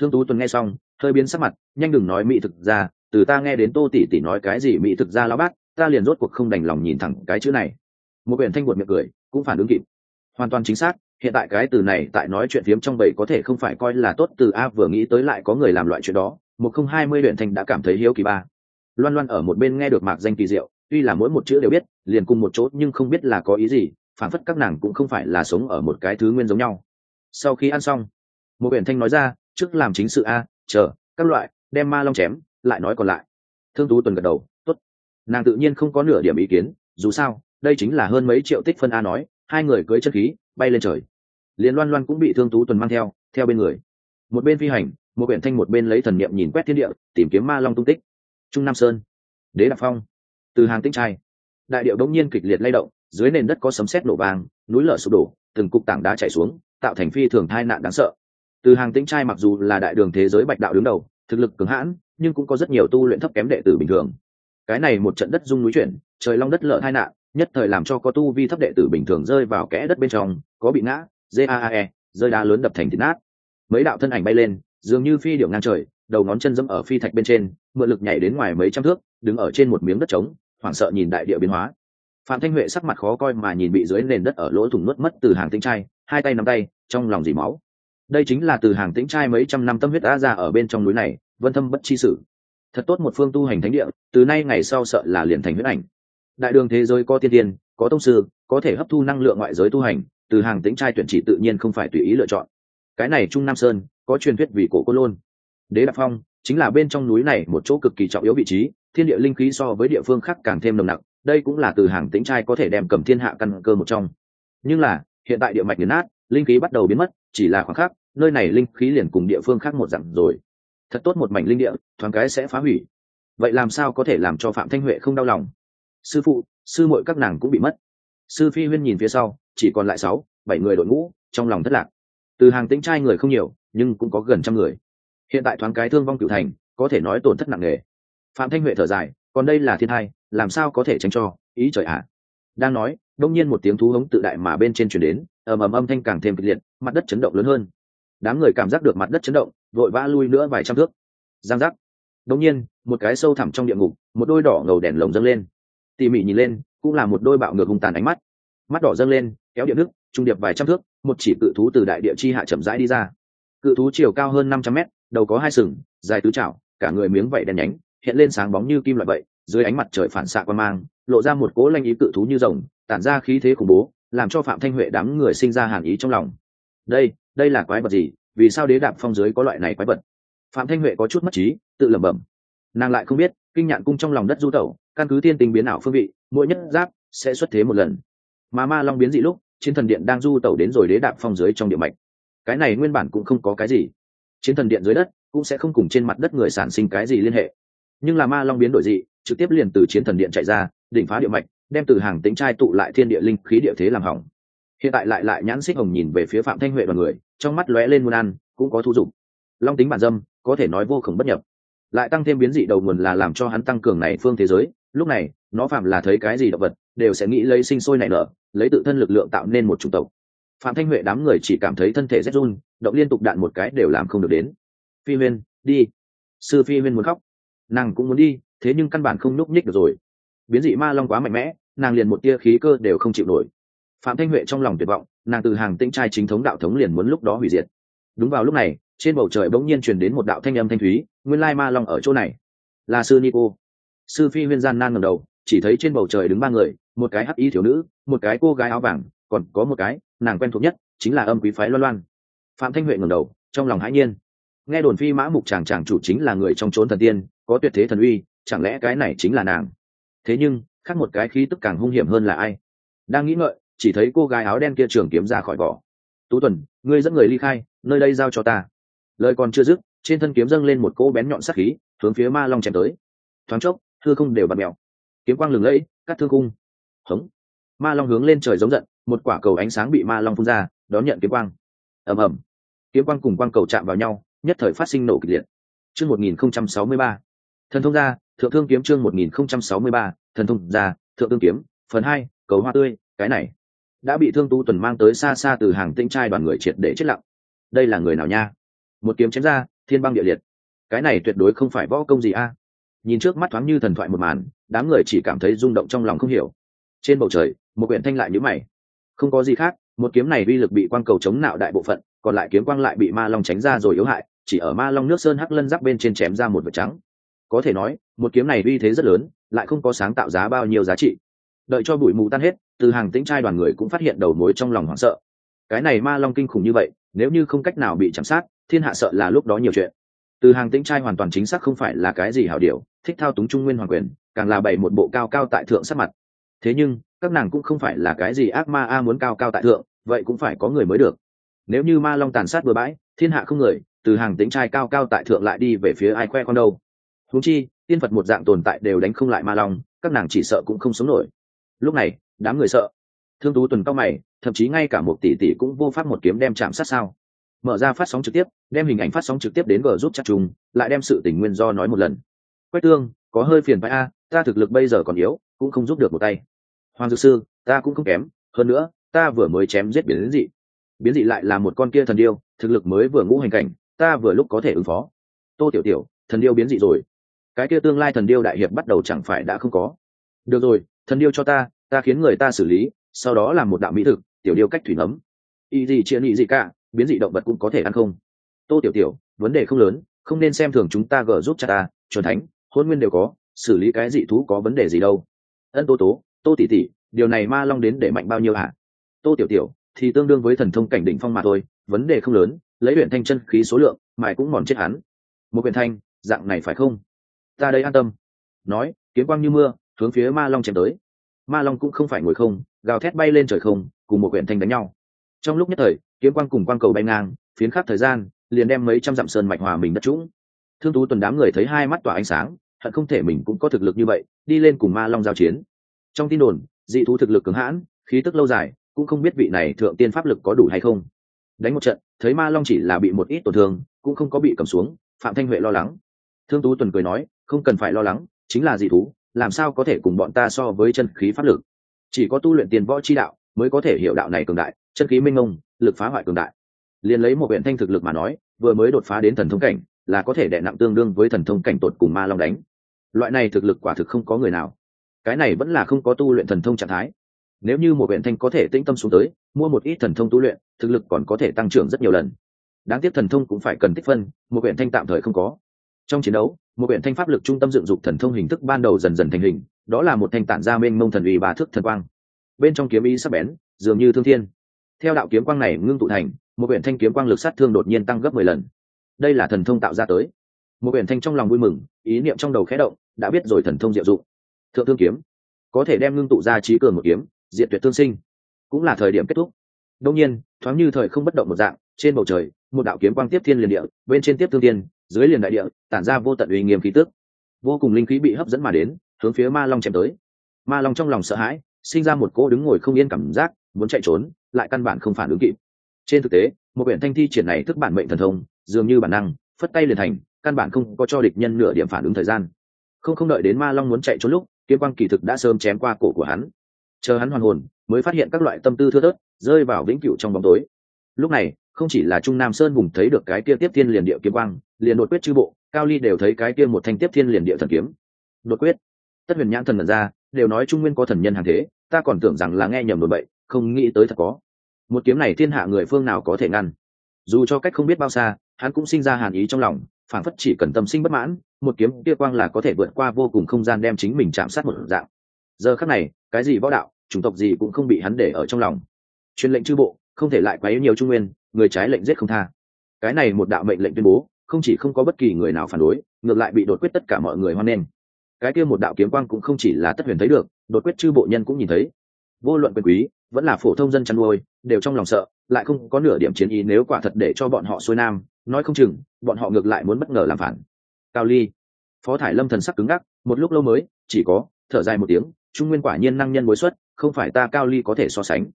thương tú tuần nghe xong, hơi biến sắc mặt, nhanh đừng nói mỹ thực ra từ ta nghe đến tô tỷ tỷ nói cái gì mỹ thực ra lão bát ta liền rốt cuộc không đành lòng nhìn thẳng cái chữ này. Một biển thanh buột miệng cười, cũng phản ứng kịp. Hoàn toàn chính xác, hiện tại cái từ này tại nói chuyện phiếm trong bầy có thể không phải coi là tốt từ a vừa nghĩ tới lại có người làm loại chuyện đó. Một không hai mươi luyện thanh đã cảm thấy hiếu kỳ ba. Loan loan ở một bên nghe được mạc danh kỳ diệu, tuy là mỗi một chữ đều biết, liền cùng một chỗ nhưng không biết là có ý gì, phản phất các nàng cũng không phải là sống ở một cái thứ nguyên giống nhau. Sau khi ăn xong, một biển thanh nói ra, trước làm chính sự a, chờ, các loại, đem ma long chém, lại nói còn lại. Thương tú tuần gật đầu nàng tự nhiên không có nửa điểm ý kiến, dù sao, đây chính là hơn mấy triệu tích phân a nói, hai người cưới chân khí, bay lên trời. Liền loan loan cũng bị thương tú tuần mang theo theo bên người. Một bên phi hành, một biển thanh một bên lấy thần niệm nhìn quét thiên địa, tìm kiếm ma long tung tích. Trung nam sơn, đế đạp phong, từ hàng tinh trai. Đại điệu đông nhiên kịch liệt lay động, dưới nền đất có sấm sét nổ vàng núi lở sụp đổ, từng cục tảng đá chảy xuống, tạo thành phi thường tai nạn đáng sợ. Từ hàng tinh trai mặc dù là đại đường thế giới bạch đạo đứng đầu, thực lực cứng hãn, nhưng cũng có rất nhiều tu luyện thấp kém đệ tử bình thường cái này một trận đất rung núi chuyển, trời long đất lở tai nạn, nhất thời làm cho có tu vi thấp đệ tử bình thường rơi vào kẽ đất bên trong, có bị ngã jae rơi đá lớn đập thành thịt nát. Mấy đạo thân ảnh bay lên, dường như phi điệu ngang trời, đầu ngón chân dẫm ở phi thạch bên trên, mượn lực nhảy đến ngoài mấy trăm thước, đứng ở trên một miếng đất trống, hoảng sợ nhìn đại địa biến hóa. Phạm thanh huệ sắc mặt khó coi mà nhìn bị dưới nền đất ở lỗ thủng nuốt mất từ hàng tĩnh trai, hai tay nắm tay, trong lòng dì máu. Đây chính là từ hàng tĩnh trai mấy trăm năm tâm huyết đã ra ở bên trong núi này, vân thâm bất chi sử thật tốt một phương tu hành thánh địa, từ nay ngày sau sợ là liền thành huyết ảnh. Đại đường thế giới có tiên tiên, có tông sư, có thể hấp thu năng lượng ngoại giới tu hành, từ hàng tĩnh trai tuyển chỉ tự nhiên không phải tùy ý lựa chọn. Cái này trung nam sơn, có truyền thuyết vì cổ cô lôn. Đế đạp phong, chính là bên trong núi này một chỗ cực kỳ trọng yếu vị trí, thiên địa linh khí so với địa phương khác càng thêm nồng nặc, đây cũng là từ hàng tĩnh trai có thể đem cầm thiên hạ căn cơ một trong. Nhưng là, hiện tại địa mạch nghiền nát, linh khí bắt đầu biến mất, chỉ là khoảng khắc, nơi này linh khí liền cùng địa phương khác một dặm rồi thật tốt một mảnh linh địa, thoáng cái sẽ phá hủy. Vậy làm sao có thể làm cho phạm thanh huệ không đau lòng? Sư phụ, sư muội các nàng cũng bị mất. Sư phi huyên nhìn phía sau, chỉ còn lại sáu, bảy người đội ngũ, trong lòng thất lạc. Từ hàng tĩnh trai người không nhiều, nhưng cũng có gần trăm người. Hiện tại thoáng cái thương vong cựu thành, có thể nói tổn thất nặng nề. Phạm thanh huệ thở dài, còn đây là thiên hai làm sao có thể tránh cho? Ý trời ạ. À. đang nói, đông nhiên một tiếng thú hống tự đại mà bên trên chuyển đến, ầm ầm âm thanh càng thêm kịch liệt, mặt đất chấn động lớn hơn đám người cảm giác được mặt đất chấn động vội vã lui nữa vài trăm thước. Giang giác. Đông nhiên một cái sâu thẳm trong địa ngục một đôi đỏ ngầu đèn lồng dâng lên. Tỉ mỉ nhìn lên cũng là một đôi bạo ngược hung tàn ánh mắt. Mắt đỏ dâng lên kéo điện nước trung điệp vài trăm thước một chỉ cự thú từ đại địa chi hạ chậm rãi đi ra. Cự thú chiều cao hơn năm trăm mét đầu có hai sừng dài tứ trảo, cả người miếng vảy đen nhánh hiện lên sáng bóng như kim loại vậy dưới ánh mặt trời phản xạ quan mang lộ ra một cố lanh ý cự thú như rồng tản ra khí thế khủng bố làm cho phạm thanh huệ đám người sinh ra hàn ý trong lòng. Đây đây là quái vật gì? Vì sao đế đạp phong dưới có loại này quái vật? Phạm thanh huệ có chút mất trí, tự lẩm bẩm. Nàng lại không biết, kinh nhạn cung trong lòng đất du tẩu, căn cứ tiên tình biến ảo phương vị, mỗi nhất giáp sẽ xuất thế một lần. Mà ma long biến dị lúc, chiến thần điện đang du tẩu đến rồi đế đạp phong dưới trong địa mạch. Cái này nguyên bản cũng không có cái gì. Chiến thần điện dưới đất cũng sẽ không cùng trên mặt đất người sản sinh cái gì liên hệ. Nhưng là ma long biến đổi dị, trực tiếp liền từ chiến thần điện chạy ra, đỉnh phá địa mạch, đem từ hàng tính trai tụ lại thiên địa linh khí địa thế làm hỏng hiện tại lại lại nhãn xích hồng nhìn về phía phạm thanh huệ và người, trong mắt lóe lên muôn ăn, cũng có thu dụng long tính bản dâm, có thể nói vô khổng bất nhập. Lại tăng thêm biến dị đầu nguồn là làm cho hắn tăng cường này phương thế giới, lúc này, nó phạm là thấy cái gì động vật, đều sẽ nghĩ lấy sinh sôi nảy nở, lấy tự thân lực lượng tạo nên một chủng tộc. Phạm thanh huệ đám người chỉ cảm thấy thân thể rét run, động liên tục đạn một cái đều làm không được đến. Phi huyên, đi. Sư phi huyên muốn khóc. Nàng cũng muốn đi, thế nhưng căn bản không nhúc nhích được rồi. Biến dị ma long quá mạnh mẽ, nàng liền một tia khí cơ đều không chịu nổi phạm thanh huệ trong lòng tuyệt vọng, nàng từ hàng tĩnh trai chính thống đạo thống liền muốn lúc đó hủy diệt. Đúng vào lúc này, trên bầu trời bỗng nhiên truyền đến một đạo thanh âm thanh thúy, nguyên lai ma long ở chỗ này. Là sư nico sư phi huyên gian nan ngầm đầu, chỉ thấy trên bầu trời đứng ba người, một cái hắc y thiếu nữ, một cái cô gái áo vàng, còn có một cái, nàng quen thuộc nhất, chính là âm quý phái loan loan. Phạm thanh huệ ngầm đầu, trong lòng hãi nhiên. Nghe đồn phi mã mục chàng chàng chủ chính là người trong trốn thần tiên, có tuyệt thế thần uy, chẳng lẽ cái này chính là nàng? Thế nhưng, khác một cái khí tức càng hung hiểm hơn là ai? Đang nghĩ ngợi chỉ thấy cô gái áo đen kia trường kiếm ra khỏi vỏ. Tú tuần, ngươi dẫn người ly khai, nơi đây giao cho ta. Lời còn chưa dứt, trên thân kiếm dâng lên một cỗ bén nhọn sắc khí, hướng phía ma long chém tới. Thoáng chốc thưa không đều bật mèo. Kiếm quang lừng lẫy, cắt thương cung hống. Ma long hướng lên trời giống giận, một quả cầu ánh sáng bị ma long phun ra, đón nhận kiếm quang. Ầm ầm. Kiếm quang cùng quang cầu chạm vào nhau, nhất thời phát sinh nổ kịch liệt. Chương một nghìn không trăm sáu mươi ba. Thần thông gia, thượng thương kiếm chương một nghìn không trăm sáu mươi ba. Thần thông gia, thượng thương kiếm, phần hai, cầu hoa tươi, cái này đã bị thương tu tuần mang tới xa xa từ hàng tinh trai đoàn người triệt để chết lặng. Đây là người nào nha? Một kiếm chém ra, thiên băng địa liệt. Cái này tuyệt đối không phải võ công gì a. Nhìn trước mắt thoáng như thần thoại một màn, đám người chỉ cảm thấy rung động trong lòng không hiểu. Trên bầu trời, một quyển thanh lại nhữ mày. Không có gì khác, một kiếm này uy lực bị quang cầu chống nạo đại bộ phận, còn lại kiếm quang lại bị ma long tránh ra rồi yếu hại, chỉ ở ma long nước sơn hắc lân giáp bên trên chém ra một vật trắng. Có thể nói, một kiếm này uy thế rất lớn, lại không có sáng tạo giá bao nhiêu giá trị đợi cho bụi mù tan hết, từ hàng tĩnh trai đoàn người cũng phát hiện đầu mối trong lòng hoảng sợ. Cái này ma long kinh khủng như vậy, nếu như không cách nào bị chạm sát, thiên hạ sợ là lúc đó nhiều chuyện. Từ hàng tĩnh trai hoàn toàn chính xác không phải là cái gì hảo điều, thích thao túng trung nguyên hoàng quyền, càng là bày một bộ cao cao tại thượng sát mặt. Thế nhưng, các nàng cũng không phải là cái gì ác ma a muốn cao cao tại thượng, vậy cũng phải có người mới được. Nếu như ma long tàn sát bừa bãi, thiên hạ không người, từ hàng tĩnh trai cao cao tại thượng lại đi về phía ai khoe con đâu. Húng chi, tiên phật một dạng tồn tại đều đánh không lại ma long, các nàng chỉ sợ cũng không sống nổi lúc này, đám người sợ. Thương tú tuần cao mày, thậm chí ngay cả một tỷ tỷ cũng vô pháp một kiếm đem chạm sát sao. Mở ra phát sóng trực tiếp, đem hình ảnh phát sóng trực tiếp đến g giúp chắc trùng lại đem sự tình nguyên do nói một lần. Quách tương, có hơi phiền phải a, ta thực lực bây giờ còn yếu, cũng không giúp được một tay. Hoàng dược sư, ta cũng không kém, hơn nữa, ta vừa mới chém giết biến dị. Biến dị lại là một con kia thần điêu, thực lực mới vừa ngũ hành cảnh, ta vừa lúc có thể ứng phó. Tô tiểu tiểu, thần điêu biến dị rồi. Cái kia tương lai thần điêu đại hiệp bắt đầu chẳng phải đã không có. Được rồi thần điêu cho ta ta khiến người ta xử lý, sau đó làm một đạo mỹ thực, tiểu điêu cách thủy nấm y gì chia nghị gì cả, biến dị động vật cũng có thể ăn không? Tô tiểu tiểu, vấn đề không lớn, không nên xem thường chúng ta gỡ giúp cha ta, chuẩn thánh, hôn nguyên đều có, xử lý cái dị thú có vấn đề gì đâu. Ân tô tố, tô tỷ tỷ, điều này ma long đến để mạnh bao nhiêu hả tô tiểu tiểu, thì tương đương với thần thông cảnh đỉnh phong mà thôi, vấn đề không lớn, lấy huyện thanh chân khí số lượng, mài cũng mòn chết hắn. Một huyện thanh, dạng này phải không? Ta đây an tâm. Nói, kiếm quang như mưa hướng phía ma long chém tới. Ma long cũng không phải ngồi không, gào thét bay lên trời không, cùng một quyển thanh đánh nhau. Trong lúc nhất thời, kiếm quang cùng quang cầu bay ngang, phiến khắc thời gian, liền đem mấy trăm dặm sơn mạch hòa mình đất trũng. Thương tú tuần đám người thấy hai mắt tỏa ánh sáng, hận không thể mình cũng có thực lực như vậy, đi lên cùng ma long giao chiến. Trong tin đồn, dị thú thực lực cứng hãn, khí tức lâu dài, cũng không biết vị này thượng tiên pháp lực có đủ hay không. Đánh một trận, thấy ma long chỉ là bị một ít tổn thương, cũng không có bị cầm xuống, phạm thanh huệ lo lắng. Thương tú tuần cười nói, không cần phải lo lắng, chính là dị thú làm sao có thể cùng bọn ta so với chân khí pháp lực? Chỉ có tu luyện tiền võ chi đạo mới có thể hiểu đạo này cường đại, chân khí minh ngông, lực phá hoại cường đại. Liền lấy một huyện thanh thực lực mà nói, vừa mới đột phá đến thần thông cảnh, là có thể đè nặng tương đương với thần thông cảnh tột cùng ma long đánh. Loại này thực lực quả thực không có người nào. Cái này vẫn là không có tu luyện thần thông trạng thái. Nếu như một huyện thanh có thể tĩnh tâm xuống tới, mua một ít thần thông tu luyện, thực lực còn có thể tăng trưởng rất nhiều lần. Đáng tiếc thần thông cũng phải cần tích phân, một huyện thanh tạm thời không có. Trong chiến đấu một huyện thanh pháp lực trung tâm dựng dục thần thông hình thức ban đầu dần dần thành hình, đó là một thanh tản gia mênh mông thần uy bà thức thần quang. Bên trong kiếm ý sắc bén, dường như thương thiên. Theo đạo kiếm quang này ngưng tụ thành, một huyện thanh kiếm quang lực sát thương đột nhiên tăng gấp mười lần. Đây là thần thông tạo ra tới. Một huyện thanh trong lòng vui mừng, ý niệm trong đầu khẽ động, đã biết rồi thần thông diệu dụng. Thượng thương kiếm. Có thể đem ngưng tụ ra trí cường một kiếm diện tuyệt thương sinh. Cũng là thời điểm kết thúc. Đông nhiên, thoáng như thời không bất động một dạng, trên bầu trời, một đạo kiếm quang tiếp thiên liền địa, bên trên tiếp thương tiên dưới liền đại địa, tản ra vô tận uy nghiêm khí tước vô cùng linh khí bị hấp dẫn mà đến, hướng phía ma long chém tới. Ma long trong lòng sợ hãi, sinh ra một cô đứng ngồi không yên cảm giác, muốn chạy trốn, lại căn bản không phản ứng kịp. Trên thực tế, một biển thanh thi triển này thức bản mệnh thần thông, dường như bản năng, phất tay liền thành, căn bản không có cho địch nhân nửa điểm phản ứng thời gian. Không không đợi đến ma long muốn chạy trốn lúc, kiếm quang kỳ thực đã sớm chém qua cổ của hắn. Chờ hắn hoàn hồn, mới phát hiện các loại tâm tư thưa thớt, rơi vào vĩnh cửu trong bóng tối lúc này, không chỉ là trung nam sơn vùng thấy được cái kia tiếp thiên liền địa kiếm quang, liền đột quyết chư bộ, cao ly đều thấy cái kia một thanh tiếp thiên liền địa thần kiếm. Đột quyết. Tất huyền nhãn thần mật ra, đều nói trung nguyên có thần nhân hàng thế, ta còn tưởng rằng là nghe nhầm đồn bậy, không nghĩ tới thật có. Một kiếm này thiên hạ người phương nào có thể ngăn? Dù cho cách không biết bao xa, hắn cũng sinh ra hàn ý trong lòng phản phất chỉ cần tâm sinh bất mãn, một kiếm kia quang là có thể vượt qua vô cùng không gian đem chính mình chạm sát một dạng. Giờ khắc này, cái gì võ đạo, chủng tộc gì cũng không bị hắn để ở trong lòng. Truyền lệnh chư bộ không thể lại quá yếu nhiều trung nguyên, người trái lệnh giết không tha. Cái này một đạo mệnh lệnh tuyên bố, không chỉ không có bất kỳ người nào phản đối, ngược lại bị đột quyết tất cả mọi người hoan nghênh. Cái kia một đạo kiếm quang cũng không chỉ là tất huyền thấy được, đột quyết chư bộ nhân cũng nhìn thấy. Vô luận quyền quý, vẫn là phổ thông dân chăn nuôi, đều trong lòng sợ, lại không có nửa điểm chiến ý nếu quả thật để cho bọn họ xuôi nam, nói không chừng, bọn họ ngược lại muốn bất ngờ làm phản. Cao ly. Phó thải lâm thần sắc cứng ngắc, một lúc lâu mới, chỉ có, thở dài một tiếng, trung nguyên quả nhiên năng nhân bối xuất, không phải ta cao ly có thể so sánh.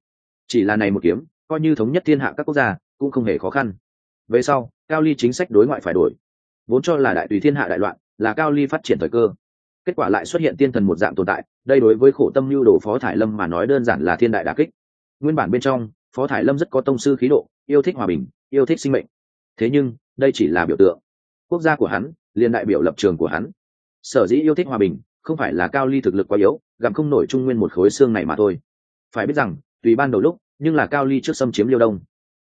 Chỉ là này một kiếm coi như thống nhất thiên hạ các quốc gia, cũng không hề khó khăn. Về sau, cao ly chính sách đối ngoại phải đổi. Vốn cho là đại tùy thiên hạ đại loạn, là cao ly phát triển thời cơ. Kết quả lại xuất hiện tiên thần một dạng tồn tại, đây đối với khổ tâm lưu đồ phó thải lâm mà nói đơn giản là thiên đại đà kích. Nguyên bản bên trong, phó thải lâm rất có tông sư khí độ, yêu thích hòa bình, yêu thích sinh mệnh. Thế nhưng, đây chỉ là biểu tượng. Quốc gia của hắn, liền đại biểu lập trường của hắn. Sở dĩ yêu thích hòa bình, không phải là cao ly thực lực quá yếu, gặm không nổi trung nguyên một khối xương này mà thôi. Phải biết rằng, tùy ban đầu lúc nhưng là cao ly trước xâm chiếm liêu đông.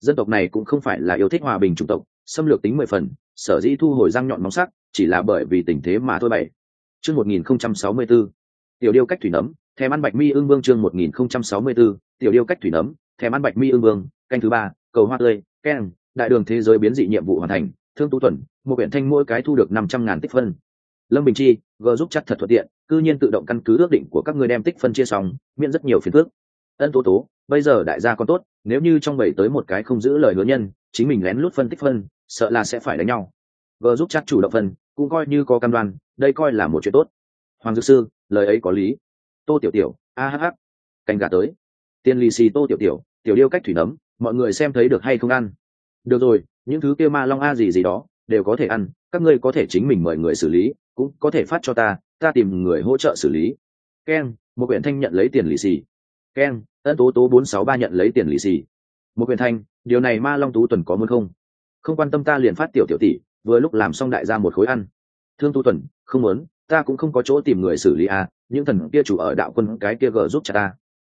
Dân tộc này cũng không phải là yêu thích hòa bình chủng tộc, xâm lược tính mười phần, sở dĩ thu hồi răng nhọn móng sắc, chỉ là bởi vì tình thế mà thôi bảy chương một nghìn không trăm sáu mươi b tiểu điêu cách thủy nấm, thèm ăn bạch mi ương vương chương một nghìn không trăm sáu mươi b tiểu điêu cách thủy nấm, thèm ăn bạch mi ương vương, canh thứ ba, cầu hoa tươi keng đại đường thế giới biến dị nhiệm vụ hoàn thành, thương tú tuần, một biển thanh mỗi cái thu được năm trăm ngàn tích phân. Lâm bình chi g giúp chắc thật thuận tiện, cư nhiên tự động căn cứ ước định của các ngươi đem tích phân chia xong, miễn rất nhiều phiền phước ân tố tố, bây giờ đại gia còn tốt, nếu như trong bảy tới một cái không giữ lời hứa nhân, chính mình lén lút phân tích phân, sợ là sẽ phải đánh nhau. Vợ giúp chắc chủ động phân, cũng coi như có cam đoan, đây coi là một chuyện tốt. Hoàng dược sư, lời ấy có lý. Tô tiểu tiểu, a hh canh gà tới. Tiền lì xì tô tiểu tiểu tiểu điêu cách thủy nấm, mọi người xem thấy được hay không ăn? Được rồi, những thứ kia ma long a gì gì đó, đều có thể ăn, các ngươi có thể chính mình mời người xử lý, cũng có thể phát cho ta ta tìm người hỗ trợ xử lý. Keng một huyện thanh nhận lấy tiền lì xì keng ân tố tố bốn sáu ba nhận lấy tiền lì xì. Một quyền thanh, điều này ma long tú tuần có muốn không? Không quan tâm ta liền phát tiểu tiểu tỷ, vừa lúc làm xong đại gia một khối ăn. Thương tu tuần, không muốn, ta cũng không có chỗ tìm người xử lý à những thần kia chủ ở đạo quân cái kia gờ giúp cha ta.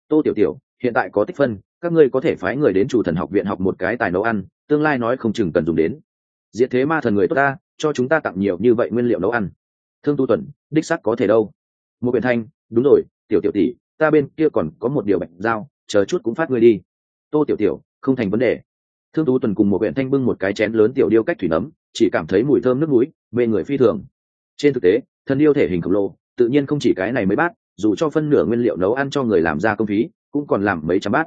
Tô tiểu tiểu, hiện tại có tích phân, các ngươi có thể phái người đến chủ thần học viện học một cái tài nấu ăn, tương lai nói không chừng cần dùng đến. Diệt thế ma thần người tốt ta, cho chúng ta tặng nhiều như vậy nguyên liệu nấu ăn. Thương tu tuần, đích sắc có thể đâu. Một quyền thanh, đúng rồi, tiểu tiểu tỷ ta bên kia còn có một điều bệnh giao, chờ chút cũng phát ngươi đi. Tô tiểu tiểu, không thành vấn đề. Thương tú tuần cùng một huyện thanh bưng một cái chén lớn tiểu điêu cách thủy nấm, chỉ cảm thấy mùi thơm nước núi, mê người phi thường. Trên thực tế, thân yêu thể hình khổng lồ, tự nhiên không chỉ cái này mới bát, dù cho phân nửa nguyên liệu nấu ăn cho người làm ra công phí, cũng còn làm mấy trăm bát.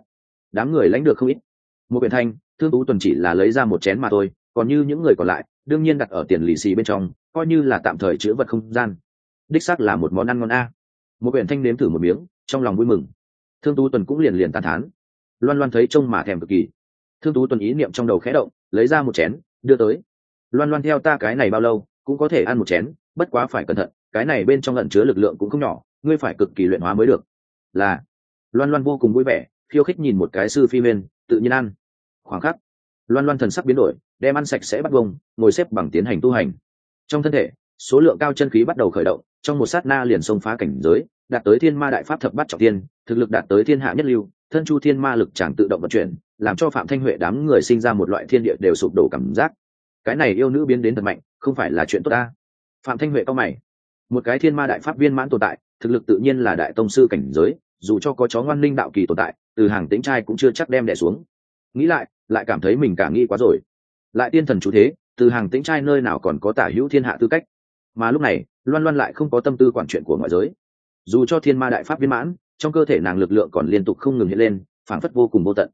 Đám người lãnh được không ít. Một huyện thanh, thương tú tuần chỉ là lấy ra một chén mà thôi, còn như những người còn lại, đương nhiên đặt ở tiền lì xì bên trong, coi như là tạm thời chữa vật không gian. Đích xác là một món ăn ngon a. Một huyện thanh nếm thử một miếng trong lòng vui mừng. Thương tú tuần cũng liền liền tàn thán. Loan loan thấy trông mà thèm cực kỳ. Thương tú tuần ý niệm trong đầu khẽ động, lấy ra một chén, đưa tới. Loan loan theo ta cái này bao lâu, cũng có thể ăn một chén, bất quá phải cẩn thận, cái này bên trong lẫn chứa lực lượng cũng không nhỏ, ngươi phải cực kỳ luyện hóa mới được. Là. Loan loan vô cùng vui vẻ, khiêu khích nhìn một cái sư phi huyên, tự nhiên ăn. Khoảng khắc, loan loan thần sắc biến đổi, đem ăn sạch sẽ bắt vông ngồi xếp bằng tiến hành tu hành. Trong thân thể số lượng cao chân khí bắt đầu khởi động, trong một sát na liền xông phá cảnh giới, đạt tới thiên ma đại pháp thập bắt trọng tiên thực lực đạt tới thiên hạ nhất lưu, thân chu thiên ma lực chẳng tự động vận chuyển, làm cho phạm thanh huệ đám người sinh ra một loại thiên địa đều sụp đổ cảm giác. Cái này yêu nữ biến đến thật mạnh, không phải là chuyện tốt ta. Phạm thanh huệ cao mày. Một cái thiên ma đại pháp viên mãn tồn tại, thực lực tự nhiên là đại tông sư cảnh giới, dù cho có chó ngoan linh đạo kỳ tồn tại, từ hàng tính trai cũng chưa chắc đem đẻ xuống. Nghĩ lại lại cảm thấy mình cả nghĩ quá rồi. Lại tiên thần chú thế, từ hàng tính trai nơi nào còn có tả hữu thiên hạ tư cách? Mà lúc này, loan loan lại không có tâm tư quản chuyện của ngoại giới. Dù cho thiên ma đại pháp viên mãn, trong cơ thể nàng lực lượng còn liên tục không ngừng hiện lên, phảng phất vô cùng vô tận.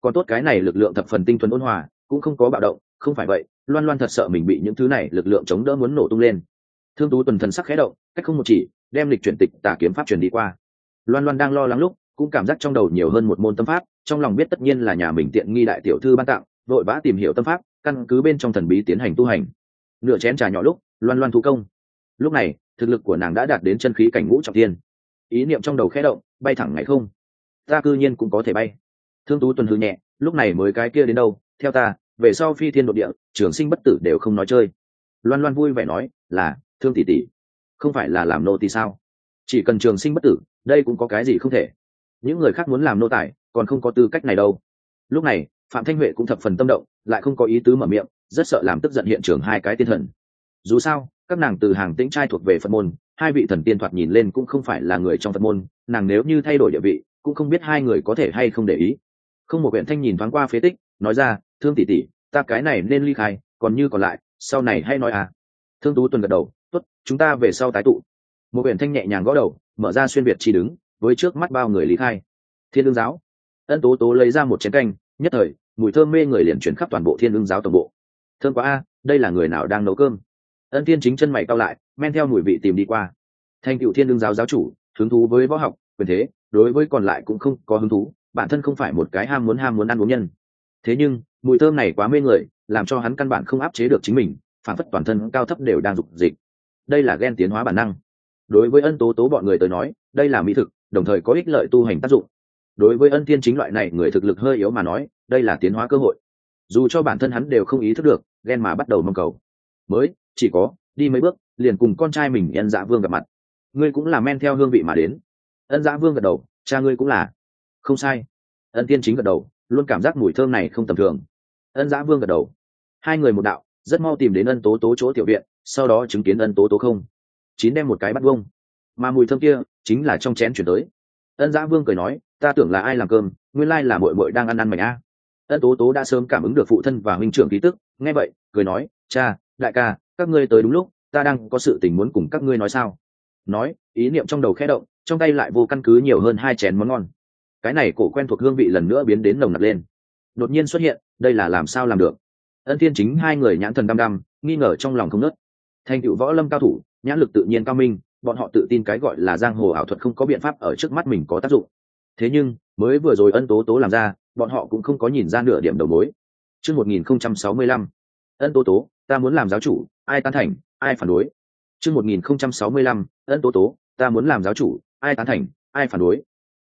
Còn tốt cái này lực lượng thập phần tinh thuần ôn hòa, cũng không có bạo động, không phải vậy, loan loan thật sợ mình bị những thứ này lực lượng chống đỡ muốn nổ tung lên. Thương tú tuần thần sắc khẽ động, cách không một chỉ, đem lịch chuyển tịch tả kiếm pháp truyền đi qua. Loan loan đang lo lắng lúc, cũng cảm giác trong đầu nhiều hơn một môn tâm pháp, trong lòng biết tất nhiên là nhà mình tiện nghi đại tiểu thư ban tặng, vội vã tìm hiểu tâm pháp, căn cứ bên trong thần bí tiến hành tu hành. Nửa chén trà nhỏ lúc loan loan thu công. Lúc này, thực lực của nàng đã đạt đến chân khí cảnh ngũ trọng tiên ý niệm trong đầu khẽ động, bay thẳng ngày không. Ta cư nhiên cũng có thể bay. Thương tú tuần hư nhẹ, lúc này mới cái kia đến đâu, theo ta, về sau phi thiên đ ộ địa, trường sinh bất tử đều không nói chơi. Loan loan vui vẻ nói, là, thương tỷ tỷ, không phải là làm nô thì sao? Chỉ cần trường sinh bất tử, đây cũng có cái gì không thể? Những người khác muốn làm nô tài, còn không có tư cách này đâu. Lúc này, phạm thanh huệ cũng thập phần tâm động, lại không có ý tứ mở miệng, rất sợ làm tức giận hiện trường hai cái tiên thần dù sao, các nàng từ hàng tĩnh trai thuộc về phật môn, hai vị thần tiên thoạt nhìn lên cũng không phải là người trong phật môn, nàng nếu như thay đổi địa vị, cũng không biết hai người có thể hay không để ý. Không một huyện thanh nhìn thoáng qua phế tích, nói ra, thương tỷ tỷ, ta cái này nên ly khai, còn như còn lại, sau này hay nói à. Thương tú tuần gật đầu, tốt, chúng ta về sau tái tụ. Một huyện thanh nhẹ nhàng gõ đầu, mở ra xuyên việt chỉ đứng, với trước mắt bao người lý khai. Thiên lương giáo. Ân tố tố lấy ra một chén canh, nhất thời, mùi thơm mê người liền chuyển khắp toàn bộ thiên lương giáo tổng bộ. Thơm quá a, đây là người nào đang nấu cơm? Ân thiên chính chân mày cao lại, men theo mùi vị tìm đi qua. Thành cựu thiên đương giáo giáo chủ, hứng thú với võ học, quyền thế, đối với còn lại cũng không có hứng thú, bản thân không phải một cái ham muốn ham muốn ăn uống nhân. Thế nhưng, mùi thơm này quá mê người, làm cho hắn căn bản không áp chế được chính mình, phản phất toàn thân cao thấp đều đang dục dịch. Đây là ghen tiến hóa bản năng. Đối với ân tố tố bọn người tới nói, đây là mỹ thực, đồng thời có ích lợi tu hành tác dụng. Đối với ân thiên chính loại này người thực lực hơi yếu mà nói, đây là tiến hóa cơ hội. Dù cho bản thân hắn đều không ý thức được ghen mà bắt đầu mong cầu. Mới chỉ có, đi mấy bước, liền cùng con trai mình ân dạ vương gặp mặt. Ngươi cũng là men theo hương vị mà đến. Ân dạ vương gật đầu, cha ngươi cũng là. Không sai. Ân tiên chính gật đầu, luôn cảm giác mùi thơm này không tầm thường. Ân dạ vương gật đầu. Hai người một đạo, rất mau tìm đến ân tố tố chỗ tiểu viện, sau đó chứng kiến ân tố tố không. Chín đem một cái bắt vông mà mùi thơm kia, chính là trong chén chuyển tới. Ân dạ vương cười nói, ta tưởng là ai làm cơm, nguyên lai là mội mội đang ăn ăn mảnh a. Ân tố tố đã sớm cảm ứng được phụ thân và huynh trưởng ký tức, nghe vậy, cười nói, cha, đại ca các ngươi tới đúng lúc, ta đang có sự tình muốn cùng các ngươi nói sao? Nói, ý niệm trong đầu khẽ động, trong tay lại vô căn cứ nhiều hơn hai chén món ngon. Cái này cổ quen thuộc hương vị lần nữa biến đến nồng nặc lên. Đột nhiên xuất hiện, đây là làm sao làm được? Ân thiên chính hai người nhãn thần đăm đăm, nghi ngờ trong lòng không nớt. Thành cựu võ lâm cao thủ, nhãn lực tự nhiên cao minh, bọn họ tự tin cái gọi là giang hồ ảo thuật không có biện pháp ở trước mắt mình có tác dụng. Thế nhưng, mới vừa rồi ân tố tố làm ra, bọn họ cũng không có nhìn ra nửa điểm đầu mối. Chương một nghìn không trăm sáu mươi lăm, ân tố tố ta muốn làm giáo chủ, ai tán thành, ai phản đối. Chương một nghìn không trăm sáu mươi lăm, ân tố tố, ta muốn làm giáo chủ, ai tán thành, ai phản đối.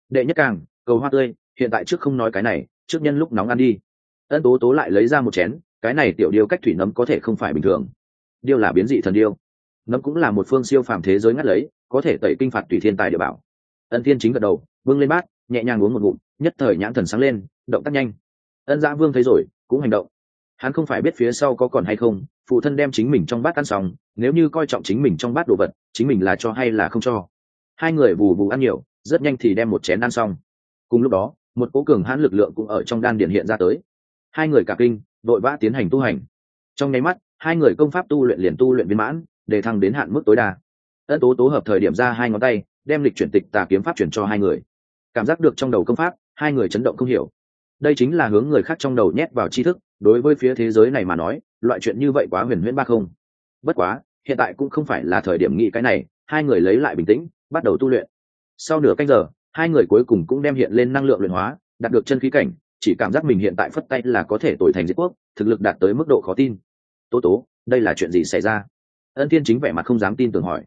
Đệ nhất càng, cầu hoa tươi, hiện tại trước không nói cái này, trước nhân lúc nóng ăn đi. Ân tố tố lại lấy ra một chén, cái này tiểu điêu cách thủy nấm có thể không phải bình thường. Điêu là biến dị thần điêu. Nấm cũng là một phương siêu phàm thế giới ngắt lấy, có thể tẩy kinh phạt tùy thiên tài địa bảo. Ân thiên chính gật đầu vương lên bát, nhẹ nhàng uống một ngụm, nhất thời nhãn thần sáng lên, động tác nhanh. Ân giã vương thấy rồi, cũng hành động hắn không phải biết phía sau có còn hay không, phụ thân đem chính mình trong bát ăn xong, nếu như coi trọng chính mình trong bát đồ vật, chính mình là cho hay là không cho. Hai người vù vù ăn nhiều, rất nhanh thì đem một chén ăn xong. Cùng lúc đó, một cố cường hãn lực lượng cũng ở trong đan điện hiện ra tới. Hai người cả kinh vội vã tiến hành tu hành. Trong nháy mắt, hai người công pháp tu luyện liền tu luyện viên mãn, để thăng đến hạn mức tối đa. Ân tố tố hợp thời điểm ra hai ngón tay, đem lịch chuyển tịch tà kiếm pháp chuyển cho hai người. Cảm giác được trong đầu công pháp, hai người chấn động không hiểu đây chính là hướng người khác trong đầu nhét vào tri thức, đối với phía thế giới này mà nói, loại chuyện như vậy quá huyền huyễn ba không. Bất quá, hiện tại cũng không phải là thời điểm nghĩ cái này, hai người lấy lại bình tĩnh, bắt đầu tu luyện. Sau nửa canh giờ, hai người cuối cùng cũng đem hiện lên năng lượng luyện hóa, đạt được chân khí cảnh, chỉ cảm giác mình hiện tại phất tay là có thể tội thành diệt quốc, thực lực đạt tới mức độ khó tin. Tố tố, đây là chuyện gì xảy ra? Ân thiên chính vẻ mặt không dám tin tưởng hỏi.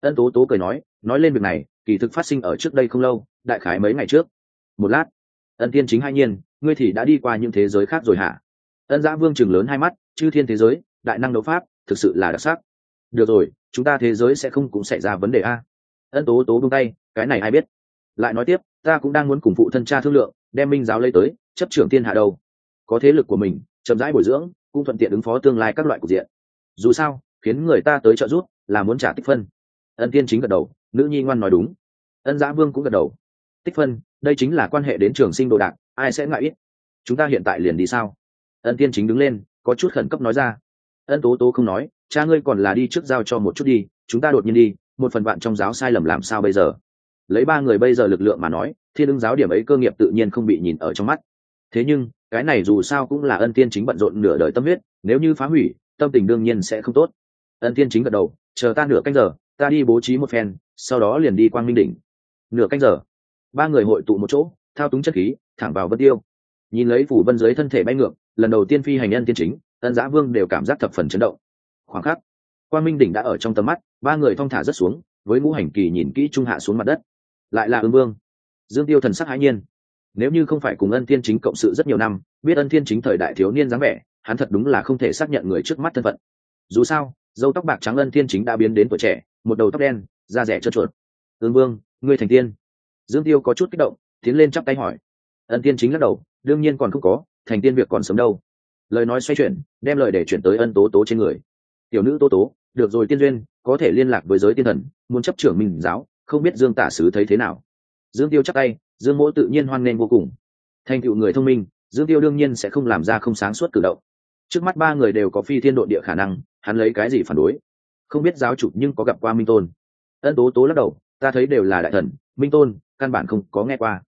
Ân tố tố cười nói nói lên việc này, kỳ thực phát sinh ở trước đây không lâu, đại khái mấy ngày trước. Một lát ân thiên chính hai nhiên, ngươi thì đã đi qua những thế giới khác rồi hả? Ân giã vương chừng lớn hai mắt, chư thiên thế giới, đại năng đấu pháp, thực sự là đặc sắc. Được rồi, chúng ta thế giới sẽ không cũng xảy ra vấn đề a. Ân tố tố buông tay, cái này ai biết? Lại nói tiếp, ta cũng đang muốn cùng phụ thân cha thương lượng, đem minh giáo lấy tới, chấp trưởng thiên hạ đâu. Có thế lực của mình, chậm rãi bồi dưỡng, cũng thuận tiện ứng phó tương lai các loại cục diện. Dù sao, khiến người ta tới trợ giúp là muốn trả tích phân. Ân tiên chính gật đầu, nữ nhi ngoan nói đúng. Ân giã vương cũng gật đầu tích phân, đây chính là quan hệ đến trường sinh đồ đạc, ai sẽ ngại ít? Chúng ta hiện tại liền đi sao? Ân tiên chính đứng lên, có chút khẩn cấp nói ra. Ân tố tố không nói, cha ngươi còn là đi trước giao cho một chút đi, chúng ta đột nhiên đi, một phần bạn trong giáo sai lầm làm sao bây giờ? Lấy ba người bây giờ lực lượng mà nói, thiên ứng giáo điểm ấy cơ nghiệp tự nhiên không bị nhìn ở trong mắt. Thế nhưng, cái này dù sao cũng là ân tiên chính bận rộn nửa đời tâm huyết, nếu như phá hủy, tâm tình đương nhiên sẽ không tốt. Ân tiên chính gật đầu, chờ ta nửa canh giờ, ta đi bố trí một phen, sau đó liền đi quang minh đỉnh. Nửa canh giờ ba người hội tụ một chỗ, thao túng chất khí, thẳng vào vân tiêu. Nhìn lấy phủ vân dưới thân thể bay ngược, lần đầu tiên phi hành nhân tiên chính, ân giã vương đều cảm giác thập phần chấn động. Khoảng khắc quan minh đỉnh đã ở trong tầm mắt, ba người thong thả rất xuống, với ngũ hành kỳ nhìn kỹ trung hạ xuống mặt đất. Lại là ương vương. Dương tiêu thần sắc hãi nhiên. Nếu như không phải cùng ân thiên chính cộng sự rất nhiều năm, biết ân thiên chính thời đại thiếu niên dáng vẻ, hắn thật đúng là không thể xác nhận người trước mắt thân phận. Dù sao, dâu tóc bạc trắng ân thiên chính đã biến đến tuổi trẻ, một đầu tóc đen, da rẻ trơn chuột ương vương, ngươi thành tiên dương tiêu có chút kích động, tiến lên chắp tay hỏi. Ân Tiên chính lắc đầu, đương nhiên còn không có, thành tiên việc còn sớm đâu. Lời nói xoay chuyển, đem lời để chuyển tới ân tố tố trên người. Tiểu nữ tố tố, được rồi tiên duyên, có thể liên lạc với giới tiên thần, muốn chấp trưởng mình giáo, không biết dương tả sứ thấy thế nào. Dương tiêu chắc tay, dương mỗ tự nhiên hoan nghênh vô cùng. Thành tựu người thông minh, dương tiêu đương nhiên sẽ không làm ra không sáng suốt cử động. Trước mắt ba người đều có phi thiên độ địa khả năng, hắn lấy cái gì phản đối? Không biết giáo chủ nhưng có gặp qua minh tôn. Ân tố tố lắc đầu, ta thấy đều là đại thần minh tôn, căn bản không có nghe qua.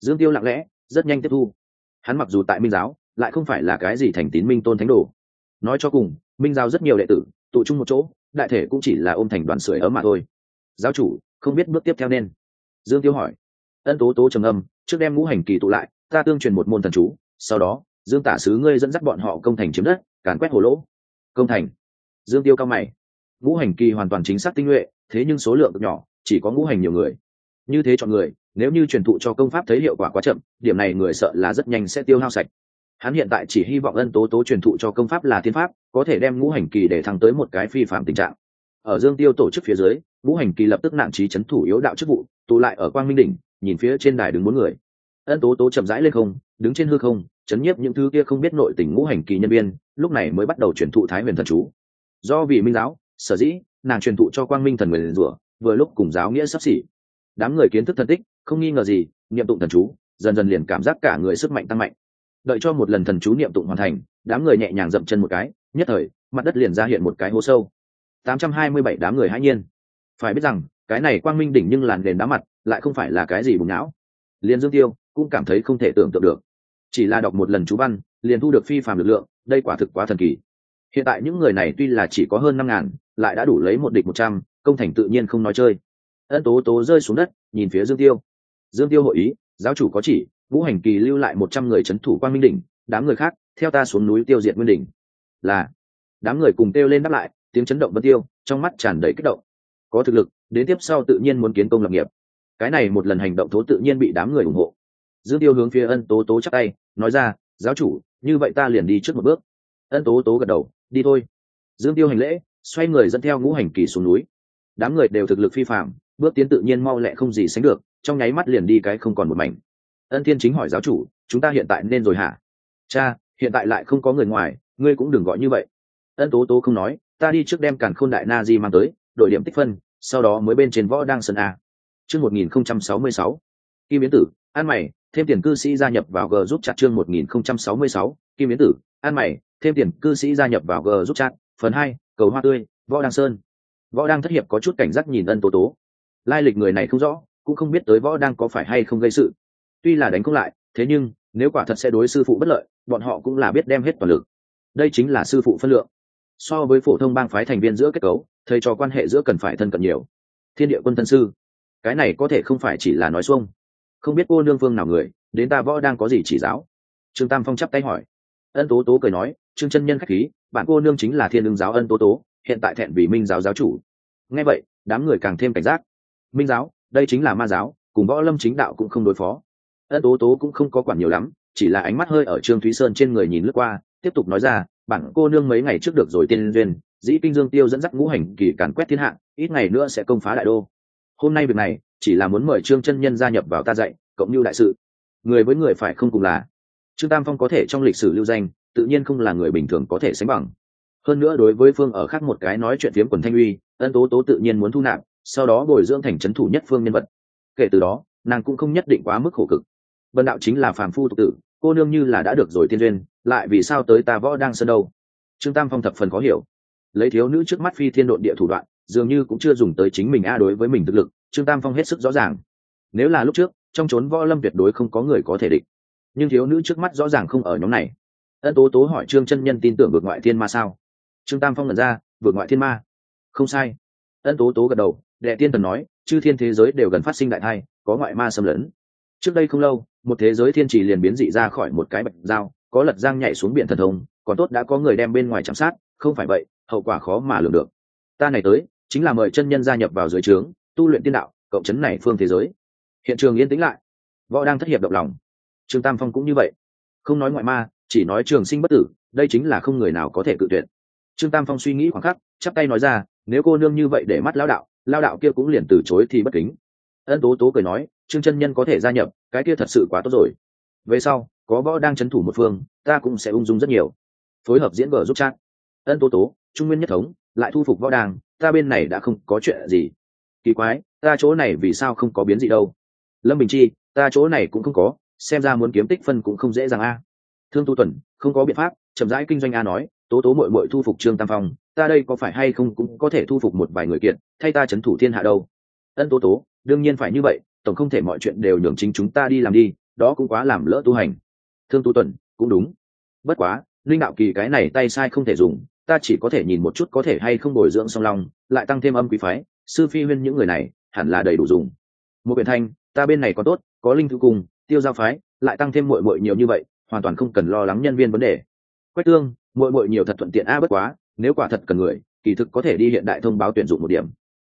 Dương tiêu lặng lẽ, rất nhanh tiếp thu. Hắn mặc dù tại minh giáo, lại không phải là cái gì thành tín minh tôn thánh đồ. Nói cho cùng, minh giáo rất nhiều đệ tử, tụ chung một chỗ, đại thể cũng chỉ là ôm thành đoàn sưởi ấm mà thôi. Giáo chủ, không biết bước tiếp theo nên? Dương tiêu hỏi. Ân tố tố trầm âm trước đem ngũ hành kỳ tụ lại, ta tương truyền một môn thần chú, sau đó, dương tả sứ ngươi dẫn dắt bọn họ công thành chiếm đất, càn quét hồ lỗ. Công thành. Dương tiêu cao mày. Ngũ hành kỳ hoàn toàn chính xác tinh nhuệ, thế nhưng số lượng nhỏ, chỉ có ngũ hành nhiều người như thế chọn người, nếu như truyền thụ cho công pháp thấy hiệu quả quá chậm, điểm này người sợ là rất nhanh sẽ tiêu hao sạch. Hắn hiện tại chỉ hy vọng ân tố tố truyền thụ cho công pháp là thiên pháp, có thể đem ngũ hành kỳ để thăng tới một cái phi phạm tình trạng. Ở dương tiêu tổ chức phía dưới, ngũ hành kỳ lập tức nản trí c h ấ n thủ yếu đạo chức vụ, tụ lại ở quang minh đỉnh, nhìn phía trên đài đứng bốn người. Ân tố tố chậm rãi lên không, đứng trên hư không, chấn nhiếp những thứ kia không biết nội tình ngũ hành kỳ nhân viên, lúc này mới bắt đầu truyền thụ thái huyền thần chú. Do vị minh giáo, sở dĩ, nàng truyền thụ cho quang minh thần người liền rủa, vừa lúc cùng giáo nghĩa sắp xỉ đám người kiến thức thần tích, không nghi ngờ gì, niệm tụng thần chú, dần dần liền cảm giác cả người sức mạnh tăng mạnh. Đợi cho một lần thần chú niệm tụng hoàn thành, đám người nhẹ nhàng dậm chân một cái, nhất thời, mặt đất liền ra hiện một cái hố sâu. 827 đám người hãy nhiên. Phải biết rằng, cái này quang minh đỉnh nhưng làn đền đá mặt, lại không phải là cái gì bùng não. Liền dương tiêu cũng cảm thấy không thể tưởng tượng được. Chỉ là đọc một lần chú văn, liền thu được phi phàm lực lượng, đây quả thực quá thần kỳ. Hiện tại những người này tuy là chỉ có hơn năm ngàn, lại đã đủ lấy một địch một trăm, công thành tự nhiên không nói chơi ân tố tố rơi xuống đất, nhìn phía dương tiêu. Dương tiêu hội ý, giáo chủ có chỉ, ngũ hành kỳ lưu lại một trăm người c h ấ n thủ quan minh đỉnh, đám người khác, theo ta xuống núi tiêu diệt nguyên đỉnh. Là, đám người cùng kêu lên đáp lại, tiếng chấn động vân tiêu, trong mắt tràn đầy kích động. Có thực lực, đến tiếp sau tự nhiên muốn kiến công lập nghiệp. Cái này một lần hành động tố tự nhiên bị đám người ủng hộ. Dương tiêu hướng phía ân tố tố chắc tay, nói ra, giáo chủ, như vậy ta liền đi trước một bước. Ân tố tố gật đầu, đi thôi. Dương tiêu hành lễ, xoay người dẫn theo ngũ hành kỳ xuống núi. Đám người đều thực lực phi phạm bước tiến tự nhiên mau lẹ không gì sánh được, trong nháy mắt liền đi cái không còn một mảnh. Ân thiên chính hỏi giáo chủ, chúng ta hiện tại nên rồi hả? Cha, hiện tại lại không có người ngoài, ngươi cũng đừng gọi như vậy. Ân tố tố không nói, ta đi trước đem càn khôn đại na di mang tới đội điểm tích phân, sau đó mới bên trên võ đang sân a. Chương một nghìn không trăm sáu mươi sáu. Kim biến tử, an mày, thêm tiền cư sĩ gia nhập vào g giúp chặt chương một nghìn không trăm sáu mươi sáu. Kim biến tử, an mày, thêm tiền cư sĩ gia nhập vào g giúp chặt phần hai, cầu hoa tươi, võ đăng sơn. Võ đăng thất hiệp có chút cảnh giác nhìn ân tố tố lai lịch người này không rõ, cũng không biết tới võ đang có phải hay không gây sự. Tuy là đánh không lại, thế nhưng, nếu quả thật sẽ đối sư phụ bất lợi, bọn họ cũng là biết đem hết toàn lực. Đây chính là sư phụ phân lượng. So với phổ thông bang phái thành viên giữa kết cấu, thầy trò quan hệ giữa cần phải thân cận nhiều. Thiên địa quân thân sư. Cái này có thể không phải chỉ là nói xuông. Không biết cô nương phương nào người, đến ta võ đang có gì chỉ giáo? Trương tam phong chắp tay hỏi. Ân tố tố cười nói, trương chân nhân khách khí, bạn cô nương chính là thiên lương giáo ân tố tố, hiện tại thẹn vì minh giáo giáo chủ. Nghe vậy, đám người càng thêm cảnh giác minh giáo, đây chính là ma giáo, cùng võ lâm chính đạo cũng không đối phó. Ân tố tố cũng không có quản nhiều lắm, chỉ là ánh mắt hơi ở trương thúy sơn trên người nhìn lướt qua, tiếp tục nói ra, bản cô nương mấy ngày trước được rồi tiên duyên, dĩ kinh dương tiêu dẫn dắt ngũ hành kỳ càn quét thiên hạ, ít ngày nữa sẽ công phá đại đô. Hôm nay việc này, chỉ là muốn mời trương chân nhân gia nhập vào ta dạy, cộng như đại sự. Người với người phải không cùng là. Trương tam phong có thể trong lịch sử lưu danh, tự nhiên không là người bình thường có thể sánh bằng. Hơn nữa đối với phương ở khác một cái nói chuyện phiếm quần thanh uy, ân tố tố tự nhiên muốn thu nạp sau đó bồi dưỡng thành c h ấ n thủ nhất phương nhân vật. Kể từ đó, nàng cũng không nhất định quá mức khổ cực. Vân đạo chính là phàm phu tục tử, cô nương như là đã được rồi tiên duyên, lại vì sao tới ta võ đang sân đâu? Trương tam phong thập phần khó hiểu. Lấy thiếu nữ trước mắt phi thiên độn địa thủ đoạn, dường như cũng chưa dùng tới chính mình a à đối với mình thực lực, trương tam phong hết sức rõ ràng. Nếu là lúc trước, trong chốn võ lâm tuyệt đối không có người có thể địch. Nhưng thiếu nữ trước mắt rõ ràng không ở nhóm này. Ân tố tố hỏi trương chân nhân tin tưởng vượt ngoại thiên ma sao? Trương tam phong nhận ra, vượt ngoại thiên ma. Không sai. Ân tố tố gật đầu đệ tiên thần nói, chư thiên thế giới đều gần phát sinh đại thai có ngoại ma xâm lấn. Trước đây không lâu, một thế giới thiên trì liền biến dị ra khỏi một cái bạch dao có lật giang nhảy xuống biển thần thông, còn tốt đã có người đem bên ngoài chăm sát, không phải vậy, hậu quả khó mà lường được. Ta này tới, chính là mời chân nhân gia nhập vào dưới trướng, tu luyện tiên đạo, cộng chấn này phương thế giới. Hiện trường yên tĩnh lại. Võ đang thất hiệp động lòng. Trương tam phong cũng như vậy. Không nói ngoại ma, chỉ nói trường sinh bất tử, đây chính là không người nào có thể cự tuyệt. Trương tam phong suy nghĩ khoảng khắc, chắp tay nói ra, nếu cô nương như vậy để mắt lão đạo lao đạo kia cũng liền từ chối thì bất kính. Ân tố tố cười nói, trương chân nhân có thể gia nhập, cái kia thật sự quá tốt rồi. Về sau, có võ đang c h ấ n thủ một phương, ta cũng sẽ ung dung rất nhiều. Phối hợp diễn vở giúp chat. Ân tố tố, trung nguyên nhất thống, lại thu phục võ đang, ta bên này đã không có chuyện gì. Kỳ quái, ta chỗ này vì sao không có biến gì đâu? Lâm bình chi, ta chỗ này cũng không có, xem ra muốn kiếm tích phân cũng không dễ dàng a. Thương tu tuần, không có biện pháp, chậm rãi kinh doanh a nói, tố tố mội mội thu phục trương tam phong ta đây có phải hay không cũng có thể thu phục một vài người kiện, thay ta c h ấ n thủ thiên hạ đâu? Ân tố tố, đương nhiên phải như vậy, tổng không thể mọi chuyện đều nhường chính chúng ta đi làm đi, đó cũng quá làm lỡ tu hành. Thương tu tuần, cũng đúng. Bất quá, linh đạo kỳ cái này tay sai không thể dùng, ta chỉ có thể nhìn một chút có thể hay không bồi dưỡng song long, lại tăng thêm âm quý phái, sư phi huyên những người này, hẳn là đầy đủ dùng. Một biển thanh, ta bên này có tốt, có linh thư cùng tiêu giao phái, lại tăng thêm mội mội nhiều như vậy, hoàn toàn không cần lo lắng nhân viên vấn đề. Quách tương mội mội nhiều thật thuận tiện a, bất quá nếu quả thật cần người, kỳ thực có thể đi hiện đại thông báo tuyển dụng một điểm.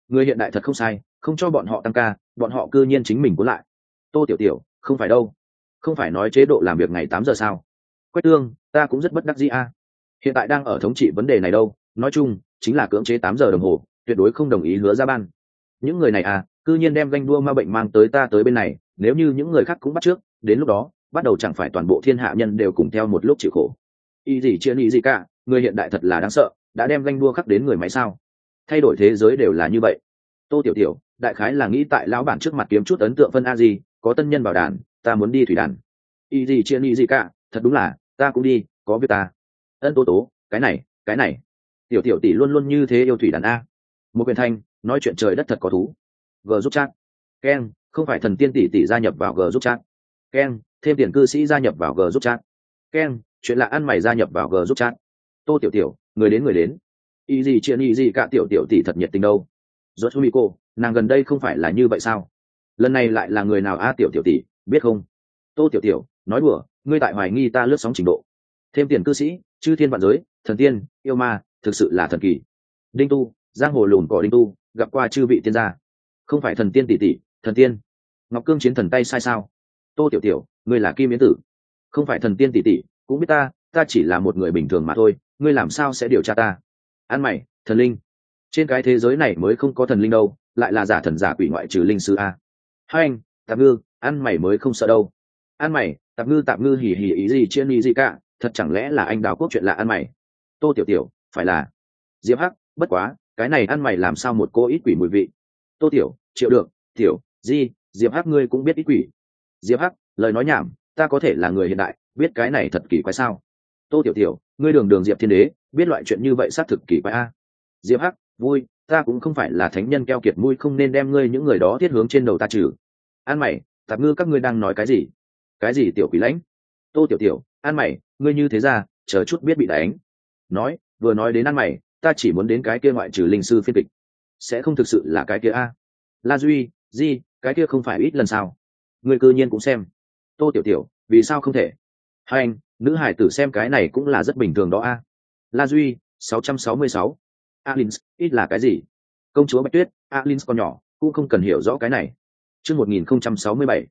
Người hiện đại thật không sai, không cho bọn họ tăng ca, bọn họ cư nhiên chính mình cuốn lại. Tô tiểu tiểu, không phải đâu. Không phải nói chế độ làm việc ngày tám giờ sao? Quách tương, ta cũng rất bất đắc dĩ a. Hiện tại đang ở thống trị vấn đề này đâu, nói chung, chính là cưỡng chế tám giờ đồng hồ, tuyệt đối không đồng ý hứa ra ban. Những người này à cư nhiên đem ganh đua ma bệnh mang tới ta tới bên này, nếu như những người khác cũng bắt trước, đến lúc đó, bắt đầu chẳng phải toàn bộ thiên hạ nhân đều cùng theo một lúc chịu khổ. Y gì chia ý gì cả? Người hiện đại thật là đáng sợ, đã đem ganh đua khắc đến người máy sao? Thay đổi thế giới đều là như vậy. Tô tiểu tiểu, đại khái là nghĩ tại lão bản trước mặt kiếm chút ấn tượng phân a gì có tân nhân bảo đàn, ta muốn đi thủy đàn. Y gì chia y gì cả, thật đúng là, ta cũng đi, có việc ta. Ân tố tố, cái này cái này. Tiểu tiểu tỷ luôn luôn như thế yêu thủy đàn a. Một quyền thanh, nói chuyện trời đất thật có thú. G giúp chat. Keng không phải thần tiên tỷ tỷ gia nhập vào g giúp chat. Keng thêm tiền cư sĩ gia nhập vào g giúp chat. Keng chuyện lạ ăn mày gia nhập vào g giúp chat tô tiểu tiểu, người đến người đến. Ý gì chuyện ý gì cả tiểu tiểu tỷ thật nhiệt tình đâu. Rốt mi cô nàng gần đây không phải là như vậy sao? Lần này lại là người nào a tiểu tiểu tỷ, biết không? Tô tiểu tiểu, nói đùa, ngươi tại hoài nghi ta lướt sóng trình độ. Thêm tiền cư sĩ, chư thiên vạn giới, thần tiên, yêu ma, thực sự là thần kỳ. Đinh tu, giang hồ lùn cỏ đinh tu, gặp qua chư vị tiên gia. Không phải thần tiên tỷ tỷ, thần tiên. Ngọc cương chiến thần tay sai sao? Tô tiểu tiểu, ngươi là kim yến tử. Không phải thần tiên tỷ tỷ, cũng biết ta ta chỉ là một người bình thường mà thôi ngươi làm sao sẽ điều tra ta? An mày, thần linh. Trên cái thế giới này mới không có thần linh đâu, lại là giả thần giả quỷ ngoại trừ linh sư a. Hai anh, tạp ngư ăn mày mới không sợ đâu. Ăn mày, tạp ngư tạp ngư hỉ hỉ ý gì chia ý gì cả, thật chẳng lẽ là anh đào quốc chuyện là ăn mày? Tô tiểu tiểu, phải là. Diệp hắc, bất quá, cái này ăn mày làm sao một cô ít quỷ mùi vị? Tô tiểu, triệu được, tiểu, di, diệp hắc ngươi cũng biết ít quỷ. Diệp hắc, lời nói nhảm, ta có thể là người hiện đại, biết cái này thật kỳ quái sao? Tô tiểu tiểu, ngươi đường đường diệp thiên đế, biết loại chuyện như vậy xác thực kỳ quái a. Diệp hắc, vui, ta cũng không phải là thánh nhân keo kiệt mui không nên đem ngươi những người đó thiết hướng trên đầu ta trừ. An mày, tạp ngư các ngươi đang nói cái gì? Cái gì tiểu quỷ lãnh? Tô tiểu tiểu, an mày, ngươi như thế ra, chờ chút biết bị đánh. Nói, vừa nói đến ăn mày, ta chỉ muốn đến cái kia ngoại trừ linh sư phiên kịch. Sẽ không thực sự là cái kia a. La duy, di, cái kia không phải ít lần sao? Người cư nhiên cũng xem. Tô tiểu tiểu, vì sao không thể? Hai anh nữ hải tử xem cái này cũng là rất bình thường đó a. La duy 666. alins, ít là cái gì? Công chúa bạch tuyết, alins còn nhỏ, cũng không cần hiểu rõ cái này. Chương 1067.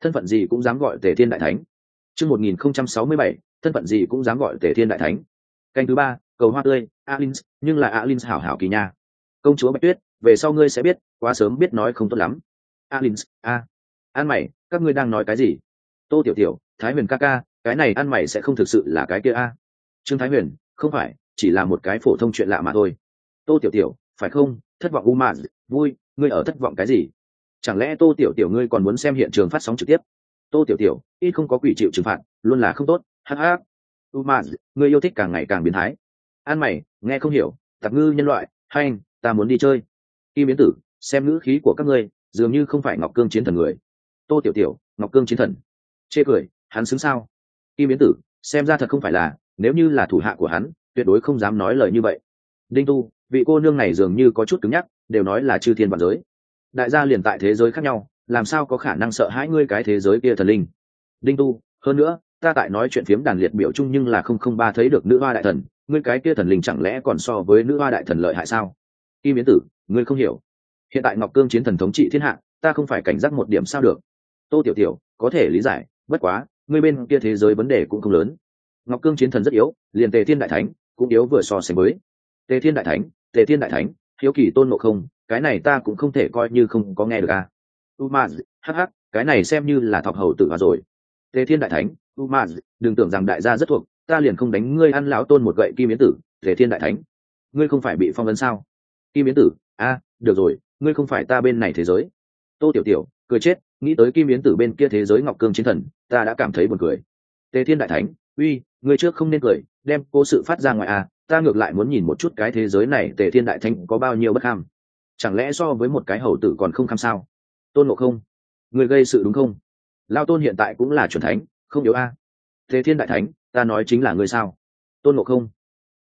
thân phận gì cũng dám gọi tề thiên đại thánh. Chương 1067. thân phận gì cũng dám gọi tề thiên đại thánh. Canh thứ ba, cầu hoa tươi, alins, nhưng là alins hảo hảo kỳ nha. Công chúa bạch tuyết, về sau ngươi sẽ biết, quá sớm biết nói không tốt lắm. Alins, a. An mày, các ngươi đang nói cái gì? Tô tiểu tiểu, thái huyền ca ca cái này ăn mày sẽ không thực sự là cái kia a. Trương thái huyền, không phải, chỉ là một cái phổ thông chuyện lạ mà thôi. Tô tiểu tiểu, phải không? Thất vọng u mạn, vui, ngươi ở thất vọng cái gì? Chẳng lẽ tô tiểu tiểu ngươi còn muốn xem hiện trường phát sóng trực tiếp? Tô tiểu tiểu, ít không có quỷ chịu trừng phạt, luôn là không tốt hắc u mạn, ngươi yêu thích càng ngày càng biến thái. An mày, nghe không hiểu, tạp ngư nhân loại, hay anh ta muốn đi chơi. Kim biến tử, xem ngữ khí của các ngươi, dường như không phải ngọc cương chiến thần người. Tô tiểu tiểu, ngọc cương chiến thần. Chê cười, hắn xứng sao? Kim biến tử, xem ra thật không phải là, nếu như là thủ hạ của hắn, tuyệt đối không dám nói lời như vậy. Đinh tu, vị cô nương này dường như có chút cứng nhắc, đều nói là chư thiên vạn giới. Đại gia liền tại thế giới khác nhau, làm sao có khả năng sợ hãi ngươi cái thế giới kia thần linh? Đinh tu, hơn nữa, ta tại nói chuyện phiếm đàn liệt biểu chung nhưng là không không ba thấy được nữ hoa đại thần, ngươi cái kia thần linh chẳng lẽ còn so với nữ hoa đại thần lợi hại sao? Kim biến tử, ngươi không hiểu. Hiện tại ngọc cương chiến thần thống trị thiên hạ, ta không phải cảnh giác một điểm sao được. Tô tiểu tiểu, có thể lý giải, bất quá ngươi bên kia thế giới vấn đề cũng không lớn. Ngọc cương chiến thần rất yếu, liền tề thiên đại thánh cũng yếu vừa so sánh với. Tề thiên đại thánh, tề thiên đại thánh, hiếu kỳ tôn ngộ không, cái này ta cũng không thể coi như không có nghe được à. umaz hh cái này xem như là thọc hầu tử hòa rồi. Tề thiên đại thánh, umaz, đừng tưởng rằng đại gia rất thuộc, ta liền không đánh ngươi ăn lão tôn một gậy kim miến tử, tề thiên đại thánh. Ngươi không phải bị phong ấn sao? Kim miến tử, a, được rồi, ngươi không phải ta bên này thế giới. Tô tiểu tiểu, cười chết nghĩ tới kim biến tử bên kia thế giới ngọc cương chiến thần, ta đã cảm thấy buồn cười. Tề thiên đại thánh, uy ngươi trước không nên cười, đem cô sự phát ra ngoài à ta ngược lại muốn nhìn một chút cái thế giới này, tề thiên đại thánh có bao nhiêu bất ham chẳng lẽ so với một cái hầu tử còn không kham sao? Tôn ngộ không, người gây sự đúng không? Lao tôn hiện tại cũng là c thánh, không yếu a. Tề thiên đại thánh, ta nói chính là người sao? Tôn ngộ không,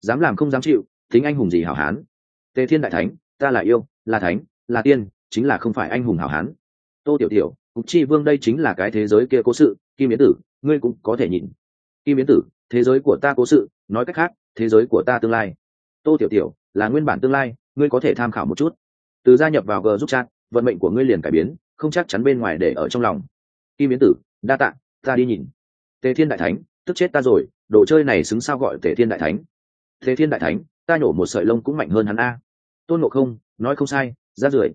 dám làm không dám chịu tính anh hùng gì hảo hán? Tề thiên đại thánh, ta là yêu, là thánh, là tiên, chính là không phải anh hùng hảo hán. Tô tiểu tiểu cục chi vương đây chính là cái thế giới kia cố sự, kim yến tử, ngươi cũng có thể nhìn. Kim yến tử, thế giới của ta cố sự, nói cách khác, thế giới của ta tương lai. Tô tiểu tiểu, là nguyên bản tương lai, ngươi có thể tham khảo một chút. Từ gia nhập vào g giúp chat, vận mệnh của ngươi liền cải biến, không chắc chắn bên ngoài để ở trong lòng. Kim yến tử, đa tạ, ta đi nhìn. Tề thiên đại thánh, tức chết ta rồi, đồ chơi này xứng sao gọi tề thiên đại thánh? Tề thiên đại thánh, ta nhổ một sợi lông cũng mạnh hơn hắn a. Tôn ngộ không, nói không sai, ra rưởi.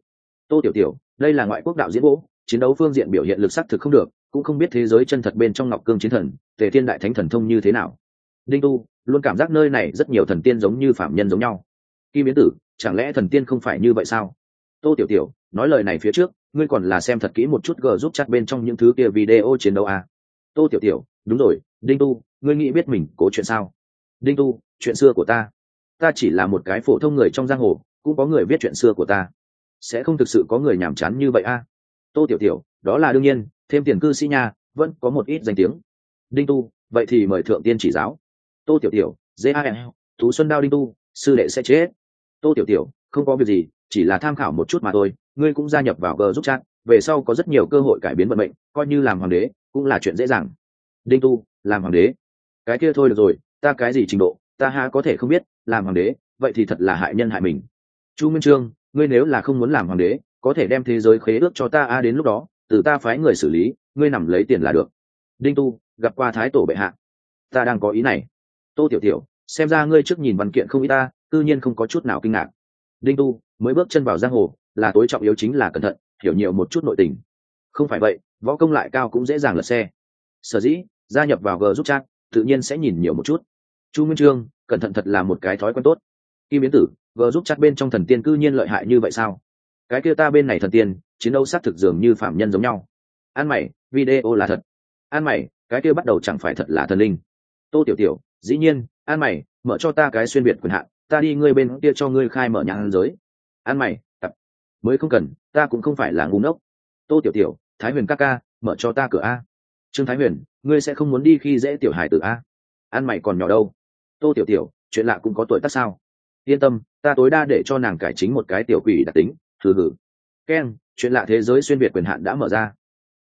Tô tiểu tiểu, đây là ngoại quốc đạo diễn bố chiến đấu phương diện biểu hiện lực sắc thực không được, cũng không biết thế giới chân thật bên trong ngọc cương chiến thần, tề thiên đại thánh thần thông như thế nào. Đinh tu luôn cảm giác nơi này rất nhiều thần tiên giống như phạm nhân giống nhau. Kim biến tử, chẳng lẽ thần tiên không phải như vậy sao? Tô tiểu tiểu, nói lời này phía trước, ngươi còn là xem thật kỹ một chút g giúp chặt bên trong những thứ kia video chiến đấu à. tô tiểu tiểu, đúng rồi, đinh tu, ngươi nghĩ biết mình cố chuyện sao? Đinh tu, chuyện xưa của ta. Ta chỉ là một cái phổ thông người trong giang hồ, cũng có người viết chuyện xưa của ta. Sẽ không thực sự có người nhàm chán như vậy a à? Tô tiểu tiểu, đó là đương nhiên, thêm tiền cư sĩ nha, vẫn có một ít danh tiếng. Đinh tu, vậy thì mời thượng tiên chỉ giáo. Tô tiểu tiểu jan thú xuân đao đinh tu, sư đệ sẽ chết. Tô tiểu tiểu, không có việc gì, chỉ là tham khảo một chút mà thôi, ngươi cũng gia nhập vào g giúp chat, về sau có rất nhiều cơ hội cải biến vận mệnh, coi như làm hoàng đế, cũng là chuyện dễ dàng. Đinh tu, làm hoàng đế. Cái kia thôi được rồi, ta cái gì trình độ, ta ha có thể không biết, làm hoàng đế, vậy thì thật là hại nhân hại mình. Chu minh trương, ngươi nếu là không muốn làm hoàng đế có thể đem thế giới khế ước cho ta a đến lúc đó, từ ta phái người xử lý, ngươi nằm lấy tiền là được. Đinh tu, gặp qua thái tổ bệ hạ. Ta đang có ý này. Tô tiểu tiểu, xem ra ngươi trước nhìn văn kiện không ý ta tự nhiên không có chút nào kinh ngạc. Đinh tu, mới bước chân vào giang hồ, là tối trọng yếu chính là cẩn thận, hiểu nhiều một chút nội tình. Không phải vậy, võ công lại cao cũng dễ dàng lật xe. Sở dĩ, gia nhập vào g giúp chat tự nhiên sẽ nhìn nhiều một chút. Chu nguyên trương, cẩn thận thật là một cái thói quen tốt. Kim biến tử, g giúp chat bên trong thần tiên cư nhiên lợi hại như vậy sao? Cái kia ta bên này thần tiên, chiến đấu xác thực dường như phạm nhân giống nhau. An mày, video là thật. An mày, cái kia bắt đầu chẳng phải thật là thần linh. Tô tiểu tiểu, dĩ nhiên, an mày, mở cho ta cái xuyên biệt quyền hạn, ta đi ngươi bên kia cho ngươi khai mở nhà giới. An mày, tập. Mới không cần, ta cũng không phải là ngu ngốc. Tô tiểu tiểu, thái huyền ca ca, mở cho ta cửa a. Trương thái huyền, ngươi sẽ không muốn đi khi dễ tiểu Hải tử a. An mày còn nhỏ đâu? Tô tiểu tiểu, chuyện lạ cũng có tuổi tác sao? Yên tâm, ta tối đa để cho nàng cải chính một cái tiểu quỷ đặc tính thử hử keng chuyện lạ thế giới xuyên việt quyền hạn đã mở ra.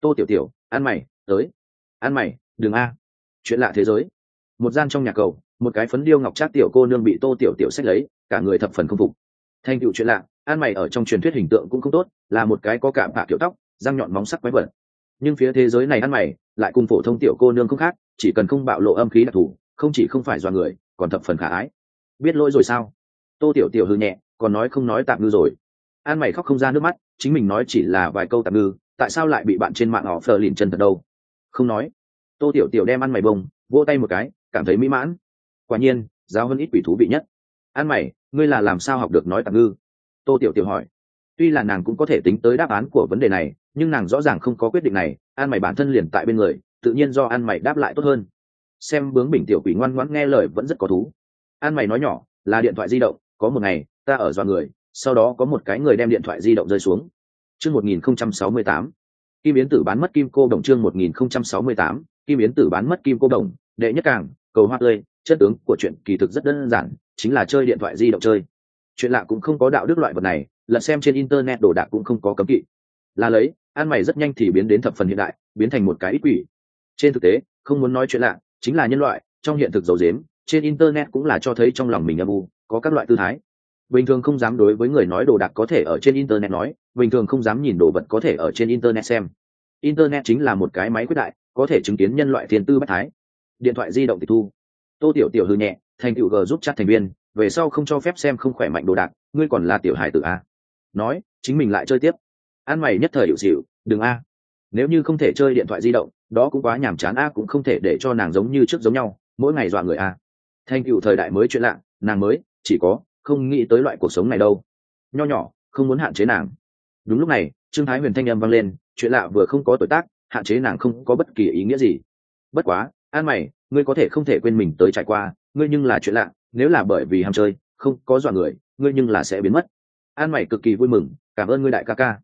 Tô tiểu tiểu, ăn mày, tới. Ăn mày, đừng a. Chuyện lạ thế giới. Một gian trong nhà cầu, một cái phấn điêu ngọc trác tiểu cô nương bị tô tiểu tiểu sách lấy, cả người thập phần không phục. Thành tựu chuyện lạ an mày ở trong truyền thuyết hình tượng cũng không tốt, là một cái có cảm hạ kiểu tóc, răng nhọn móng sắc quái vật. Nhưng phía thế giới này ăn mày, lại cùng phổ thông tiểu cô nương không khác, chỉ cần không bạo lộ âm khí đặc thù, không chỉ không phải do người, còn thập phần khả ái. Biết lỗi rồi sao? Tô tiểu tiểu hư nhẹ, còn nói không nói tạm ngư rồi an mày khóc không ra nước mắt, chính mình nói chỉ là vài câu tạm ngư, tại sao lại bị bạn trên mạng họ phờ lìn chân thật đâu? Không nói. Tô tiểu tiểu đem ăn mày bông, vỗ tay một cái, cảm thấy mỹ mãn. Quả nhiên, giáo hơn ít quỷ thú vị nhất. An mày, ngươi là làm sao học được nói tạm ngư? Tô tiểu tiểu hỏi. Tuy là nàng cũng có thể tính tới đáp án của vấn đề này, nhưng nàng rõ ràng không có quyết định này, an mày bản thân liền tại bên người, tự nhiên do an mày đáp lại tốt hơn. Xem bướng bình tiểu quỷ ngoan ngoãn nghe lời vẫn rất có thú. An mày nói nhỏ, là điện thoại di động, có một ngày, ta ở dọa người sau đó có một cái người đem điện thoại di động rơi xuống. Chương một nghìn không trăm sáu mươi tám. Kim yến tử bán mất kim cô đồng chương một nghìn không trăm sáu mươi tám. Kim yến tử bán mất kim cô đồng, đệ nhất càng, cầu hoa tươi, chất tướng của chuyện kỳ thực rất đơn giản, chính là chơi điện thoại di động chơi. Chuyện lạ cũng không có đạo đức loại vật này lật xem trên internet đồ đạc cũng không có cấm kỵ. Là lấy an mày rất nhanh thì biến đến thập phần hiện đại, biến thành một cái ít quỷ. Trên thực tế, không muốn nói chuyện lạ, chính là nhân loại, trong hiện thực dầu dếm, trên internet cũng là cho thấy trong lòng mình âm u, có các loại tư thái bình thường không dám đối với người nói đồ đạc có thể ở trên internet nói, bình thường không dám nhìn đồ vật có thể ở trên internet xem. Internet chính là một cái máy quyết đại, có thể chứng kiến nhân loại thiên tư bất thái. Điện thoại di động tịch thu. Tô tiểu tiểu hư nhẹ, thành tựu g giúp chắc thành viên, về sau không cho phép xem không khỏe mạnh đồ đạc, ngươi còn là tiểu hài tử a. Nói, chính mình lại chơi tiếp. Ăn mày nhất thời hiệu xịu đừng a. Nếu như không thể chơi điện thoại di động, đó cũng quá nhàm chán, a cũng không thể để cho nàng giống như trước giống nhau, mỗi ngày dọa người a. Thành tựu thời đại mới chuyện lạ, nàng mới, chỉ có không nghĩ tới loại cuộc sống này đâu. Nho nhỏ, không muốn hạn chế nàng. Đúng lúc này, trương thái huyền thanh â m vang lên, chuyện lạ vừa không có tuổi tác, hạn chế nàng không có bất kỳ ý nghĩa gì. Bất quá, an mày, ngươi có thể không thể quên mình tới trải qua, ngươi nhưng là chuyện lạ, nếu là bởi vì ham chơi, không có dọa người, ngươi nhưng là sẽ biến mất. An mày cực kỳ vui mừng, cảm ơn ngươi đại ca ca.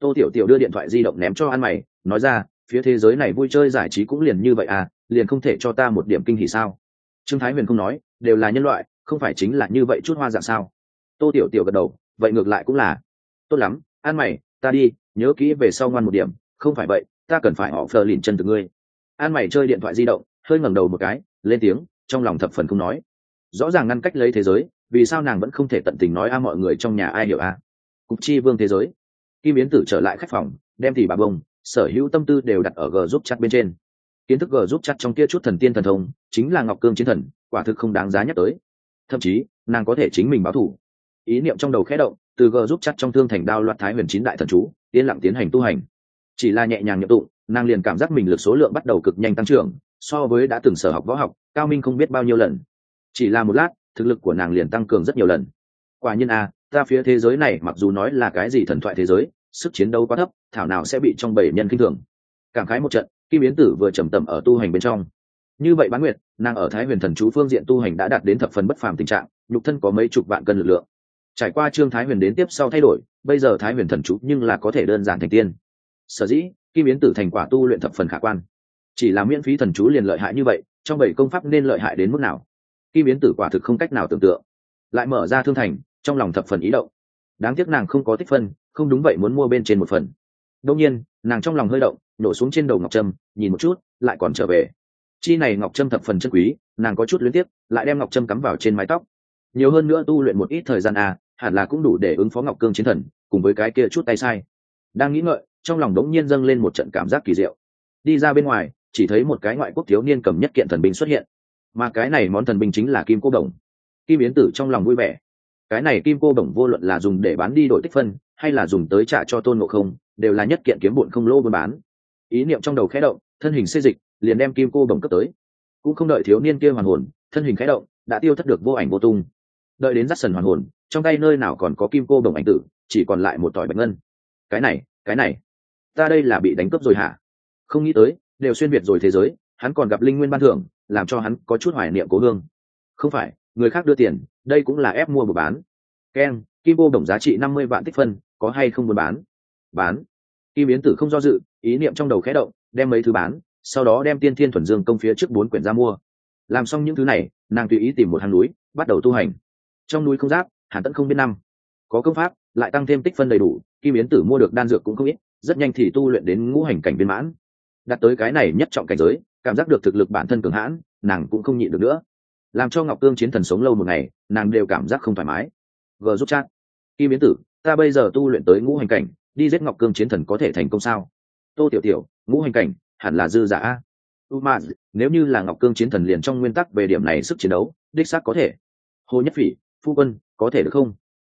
Tô tiểu tiểu đưa điện thoại di động ném cho an mày, nói ra, phía thế giới này vui chơi giải trí cũng liền như vậy à liền không thể cho ta một điểm kinh thì sao? Trương thái huyền không nói, đều là nhân loại không phải chính là như vậy chút hoa dạng sao? Tô tiểu tiểu gật đầu, vậy ngược lại cũng là. Tốt lắm an mày, ta đi, nhớ kỹ về sau ngoan một điểm, không phải vậy, ta cần phải họ phờ lìn chân từ ngươi. An mày chơi điện thoại di động, hơi ngẩng đầu một cái, lên tiếng, trong lòng thập phần không nói. Rõ ràng ngăn cách lấy thế giới, vì sao nàng vẫn không thể tận tình nói a mọi người trong nhà ai hiểu a? Cục chi vương thế giới. Kim biến tử trở lại khách phòng, đem thì bà bông, sở hữu tâm tư đều đặt ở g giúp chặt bên trên. Kiến thức g giúp chặt trong kia chút thần tiên thần thông, chính là ngọc cương chiến thần, quả thực không đáng giá nhắc tới thậm chí nàng có thể chính mình báo thủ. Ý niệm trong đầu khẽ động từ gờ giúp chặt trong thương thành đao loạt thái huyền chín đại thần chú yên lặng tiến hành tu hành. Chỉ là nhẹ nhàng nhập tụng nàng liền cảm giác mình lực số lượng bắt đầu cực nhanh tăng trưởng so với đã từng sở học võ học cao minh không biết bao nhiêu lần. Chỉ là một lát thực lực của nàng liền tăng cường rất nhiều lần. Quả nhiên a à, ta phía thế giới này mặc dù nói là cái gì thần thoại thế giới sức chiến đấu quá thấp thảo nào sẽ bị trong bảy nhân kinh thường. Cảm khái một trận kim biến tử vừa trầm tầm ở tu hành bên trong như vậy bán nguyệt, nàng ở thái huyền thần chú phương diện tu hành đã đạt đến thập phần bất phàm tình trạng, nhục thân có mấy chục vạn cân lực lượng. Trải qua trương thái huyền đến tiếp sau thay đổi, bây giờ thái huyền thần chú nhưng là có thể đơn giản thành tiên. Sở dĩ, kim biến tử thành quả tu luyện thập phần khả quan. Chỉ là miễn phí thần chú liền lợi hại như vậy, trong bảy công pháp nên lợi hại đến mức nào? Kim biến tử quả thực không cách nào tưởng tượng. Lại mở ra thương thành, trong lòng thập phần ý động. Đáng tiếc nàng không có tích phân, không đúng vậy muốn mua bên trên một phần. Đông nhiên, nàng trong lòng hơi động, nổ xuống trên đầu ngọc trâm, nhìn một chút, lại còn trở về chi này ngọc trâm thập phần chân quý, nàng có chút luyến tiếp lại đem ngọc trâm cắm vào trên mái tóc. Nhiều hơn nữa tu luyện một ít thời gian à hẳn là cũng đủ để ứng phó ngọc cương chiến thần, cùng với cái kia chút tay sai. Đang nghĩ ngợi, trong lòng đống nhiên dâng lên một trận cảm giác kỳ diệu. Đi ra bên ngoài, chỉ thấy một cái ngoại quốc thiếu niên cầm nhất kiện thần binh xuất hiện. Mà cái này món thần binh chính là kim cô đồng. Kim biến tử trong lòng vui vẻ. Cái này kim cô đồng vô luận là dùng để bán đi đổi tích phân, hay là dùng tới trả cho tôn ngộ không, đều là nhất kiện kiếm bụn không lỗ buôn bán. Ý niệm trong đầu khẽ động, thân hình xây dịch liền đem kim cô đồng cấp tới. Cũng không đợi thiếu niên kia hoàn hồn, thân hình khẽ động, đã tiêu thất được vô ảnh vô tung. Đợi đến rắt sần hoàn hồn, trong tay nơi nào còn có kim cô đồng ảnh tử, chỉ còn lại một tỏi bạch ngân. Cái này cái này, ta đây là bị đánh cướp rồi hả? Không nghĩ tới, đều xuyên việt rồi thế giới, hắn còn gặp linh nguyên ban thưởng, làm cho hắn có chút hoài niệm cố hương. Không phải, người khác đưa tiền, đây cũng là ép mua và bán. Keng kim cô đồng giá trị năm mươi vạn tích phân, có hay không muốn bán? Bán. Kim biến tử không do dự, ý niệm trong đầu khẽ động, đem mấy thứ bán sau đó đem tiên thiên thuần dương công phía trước bốn quyển ra mua. Làm xong những thứ này, nàng tùy ý tìm một hang núi, bắt đầu tu hành. Trong núi không giáp, hàn tẫn không biết năm. Có công pháp, lại tăng thêm tích phân đầy đủ, kim biến tử mua được đan dược cũng không ít, rất nhanh thì tu luyện đến ngũ hành cảnh viên mãn. Đặt tới cái này nhất trọng cảnh giới, cảm giác được thực lực bản thân cường hãn, nàng cũng không nhịn được nữa. Làm cho ngọc cương chiến thần sống lâu một ngày, nàng đều cảm giác không thoải mái. G giúp chat. Kim biến tử, ta bây giờ tu luyện tới ngũ hành cảnh, đi giết ngọc cương chiến thần có thể thành công sao? Tô tiểu tiểu, ngũ hành cảnh hẳn là dư giả. A umaz, nếu như là ngọc cương chiến thần liền trong nguyên tắc về điểm này sức chiến đấu, đích xác có thể. Hồ nhất phỉ, phu quân, có thể được không?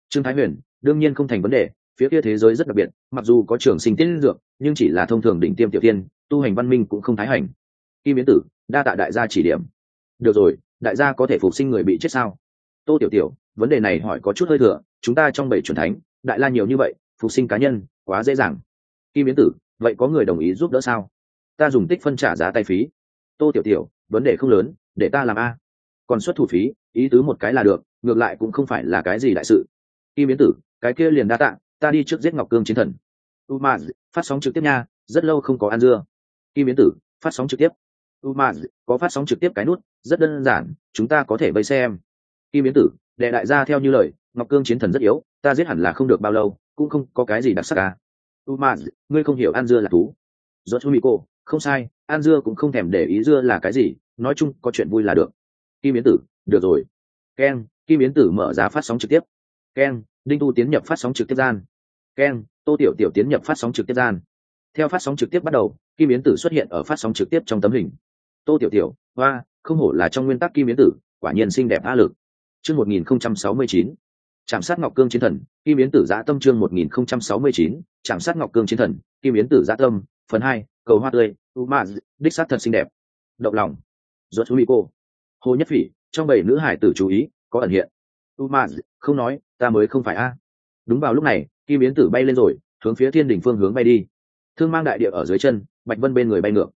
Trương thái huyền, đương nhiên không thành vấn đề, phía kia thế giới rất đặc biệt, mặc dù có trường sinh tiên dược, nhưng chỉ là thông thường đỉnh tiêm tiểu tiên, tu hành văn minh cũng không thái hành. Kim biến tử, đa tạ đại gia chỉ điểm. Được rồi, đại gia có thể phục sinh người bị chết sao? Tô tiểu tiểu, vấn đề này hỏi có chút hơi thừa, chúng ta trong bảy truyền thánh, đại la nhiều như vậy, phục sinh cá nhân, quá dễ dàng. Kim biến tử, vậy có người đồng ý giúp đỡ sao? Ta dùng tích phân trả giá tay phí. Tô tiểu tiểu, vấn đề không lớn, để ta làm a. Còn xuất thủ phí, ý tứ một cái là được, ngược lại cũng không phải là cái gì đại sự. Kim biến tử, cái kia liền đa tạ, ta đi trước giết ngọc cương chiến thần. U ma phát sóng trực tiếp nha, rất lâu không có ăn dưa. Kim biến tử, phát sóng trực tiếp. U ma có phát sóng trực tiếp cái nút, rất đơn giản, chúng ta có thể vây xem. Kim biến tử, đệ đại gia theo như lời, ngọc cương chiến thần rất yếu, ta giết hẳn là không được bao lâu, cũng không có cái gì đặc sắc à. u ma ngươi không hiểu ăn dưa là thú. Do chú mỹ cô không sai, an dưa cũng không thèm để ý dưa là cái gì, nói chung, có chuyện vui là được. Kim biến tử, được rồi. Keng kim biến tử mở ra phát sóng trực tiếp. Keng đinh tu tiến nhập phát sóng trực tiếp gian. Keng tô tiểu tiểu tiến nhập phát sóng trực tiếp gian. Theo phát sóng trực tiếp bắt đầu, kim biến tử xuất hiện ở phát sóng trực tiếp trong tấm hình. Tô tiểu tiểu, hoa, không hổ là trong nguyên tắc kim biến tử, quả nhiên xinh đẹp a lực. Chương một nghìn không trăm sáu mươi chín. Trạm sát ngọc cương chiến thần, kim biến tử giã tâm chương một nghìn không trăm sáu mươi chín. Trạm sát ngọc cương chiến thần, kim biến tử giã tâm, phần hai cầu hoa tươi, u ma đích sát thật xinh đẹp. Động lòng. Ruột thú cô hồ nhất phỉ, trong bảy nữ hải tử chú ý, có ẩn hiện. U ma không nói, ta mới không phải a. Đúng vào lúc này, kim biến tử bay lên rồi, hướng phía thiên đỉnh phương hướng bay đi. Thương mang đại địa ở dưới chân, bạch vân bên người bay ngược.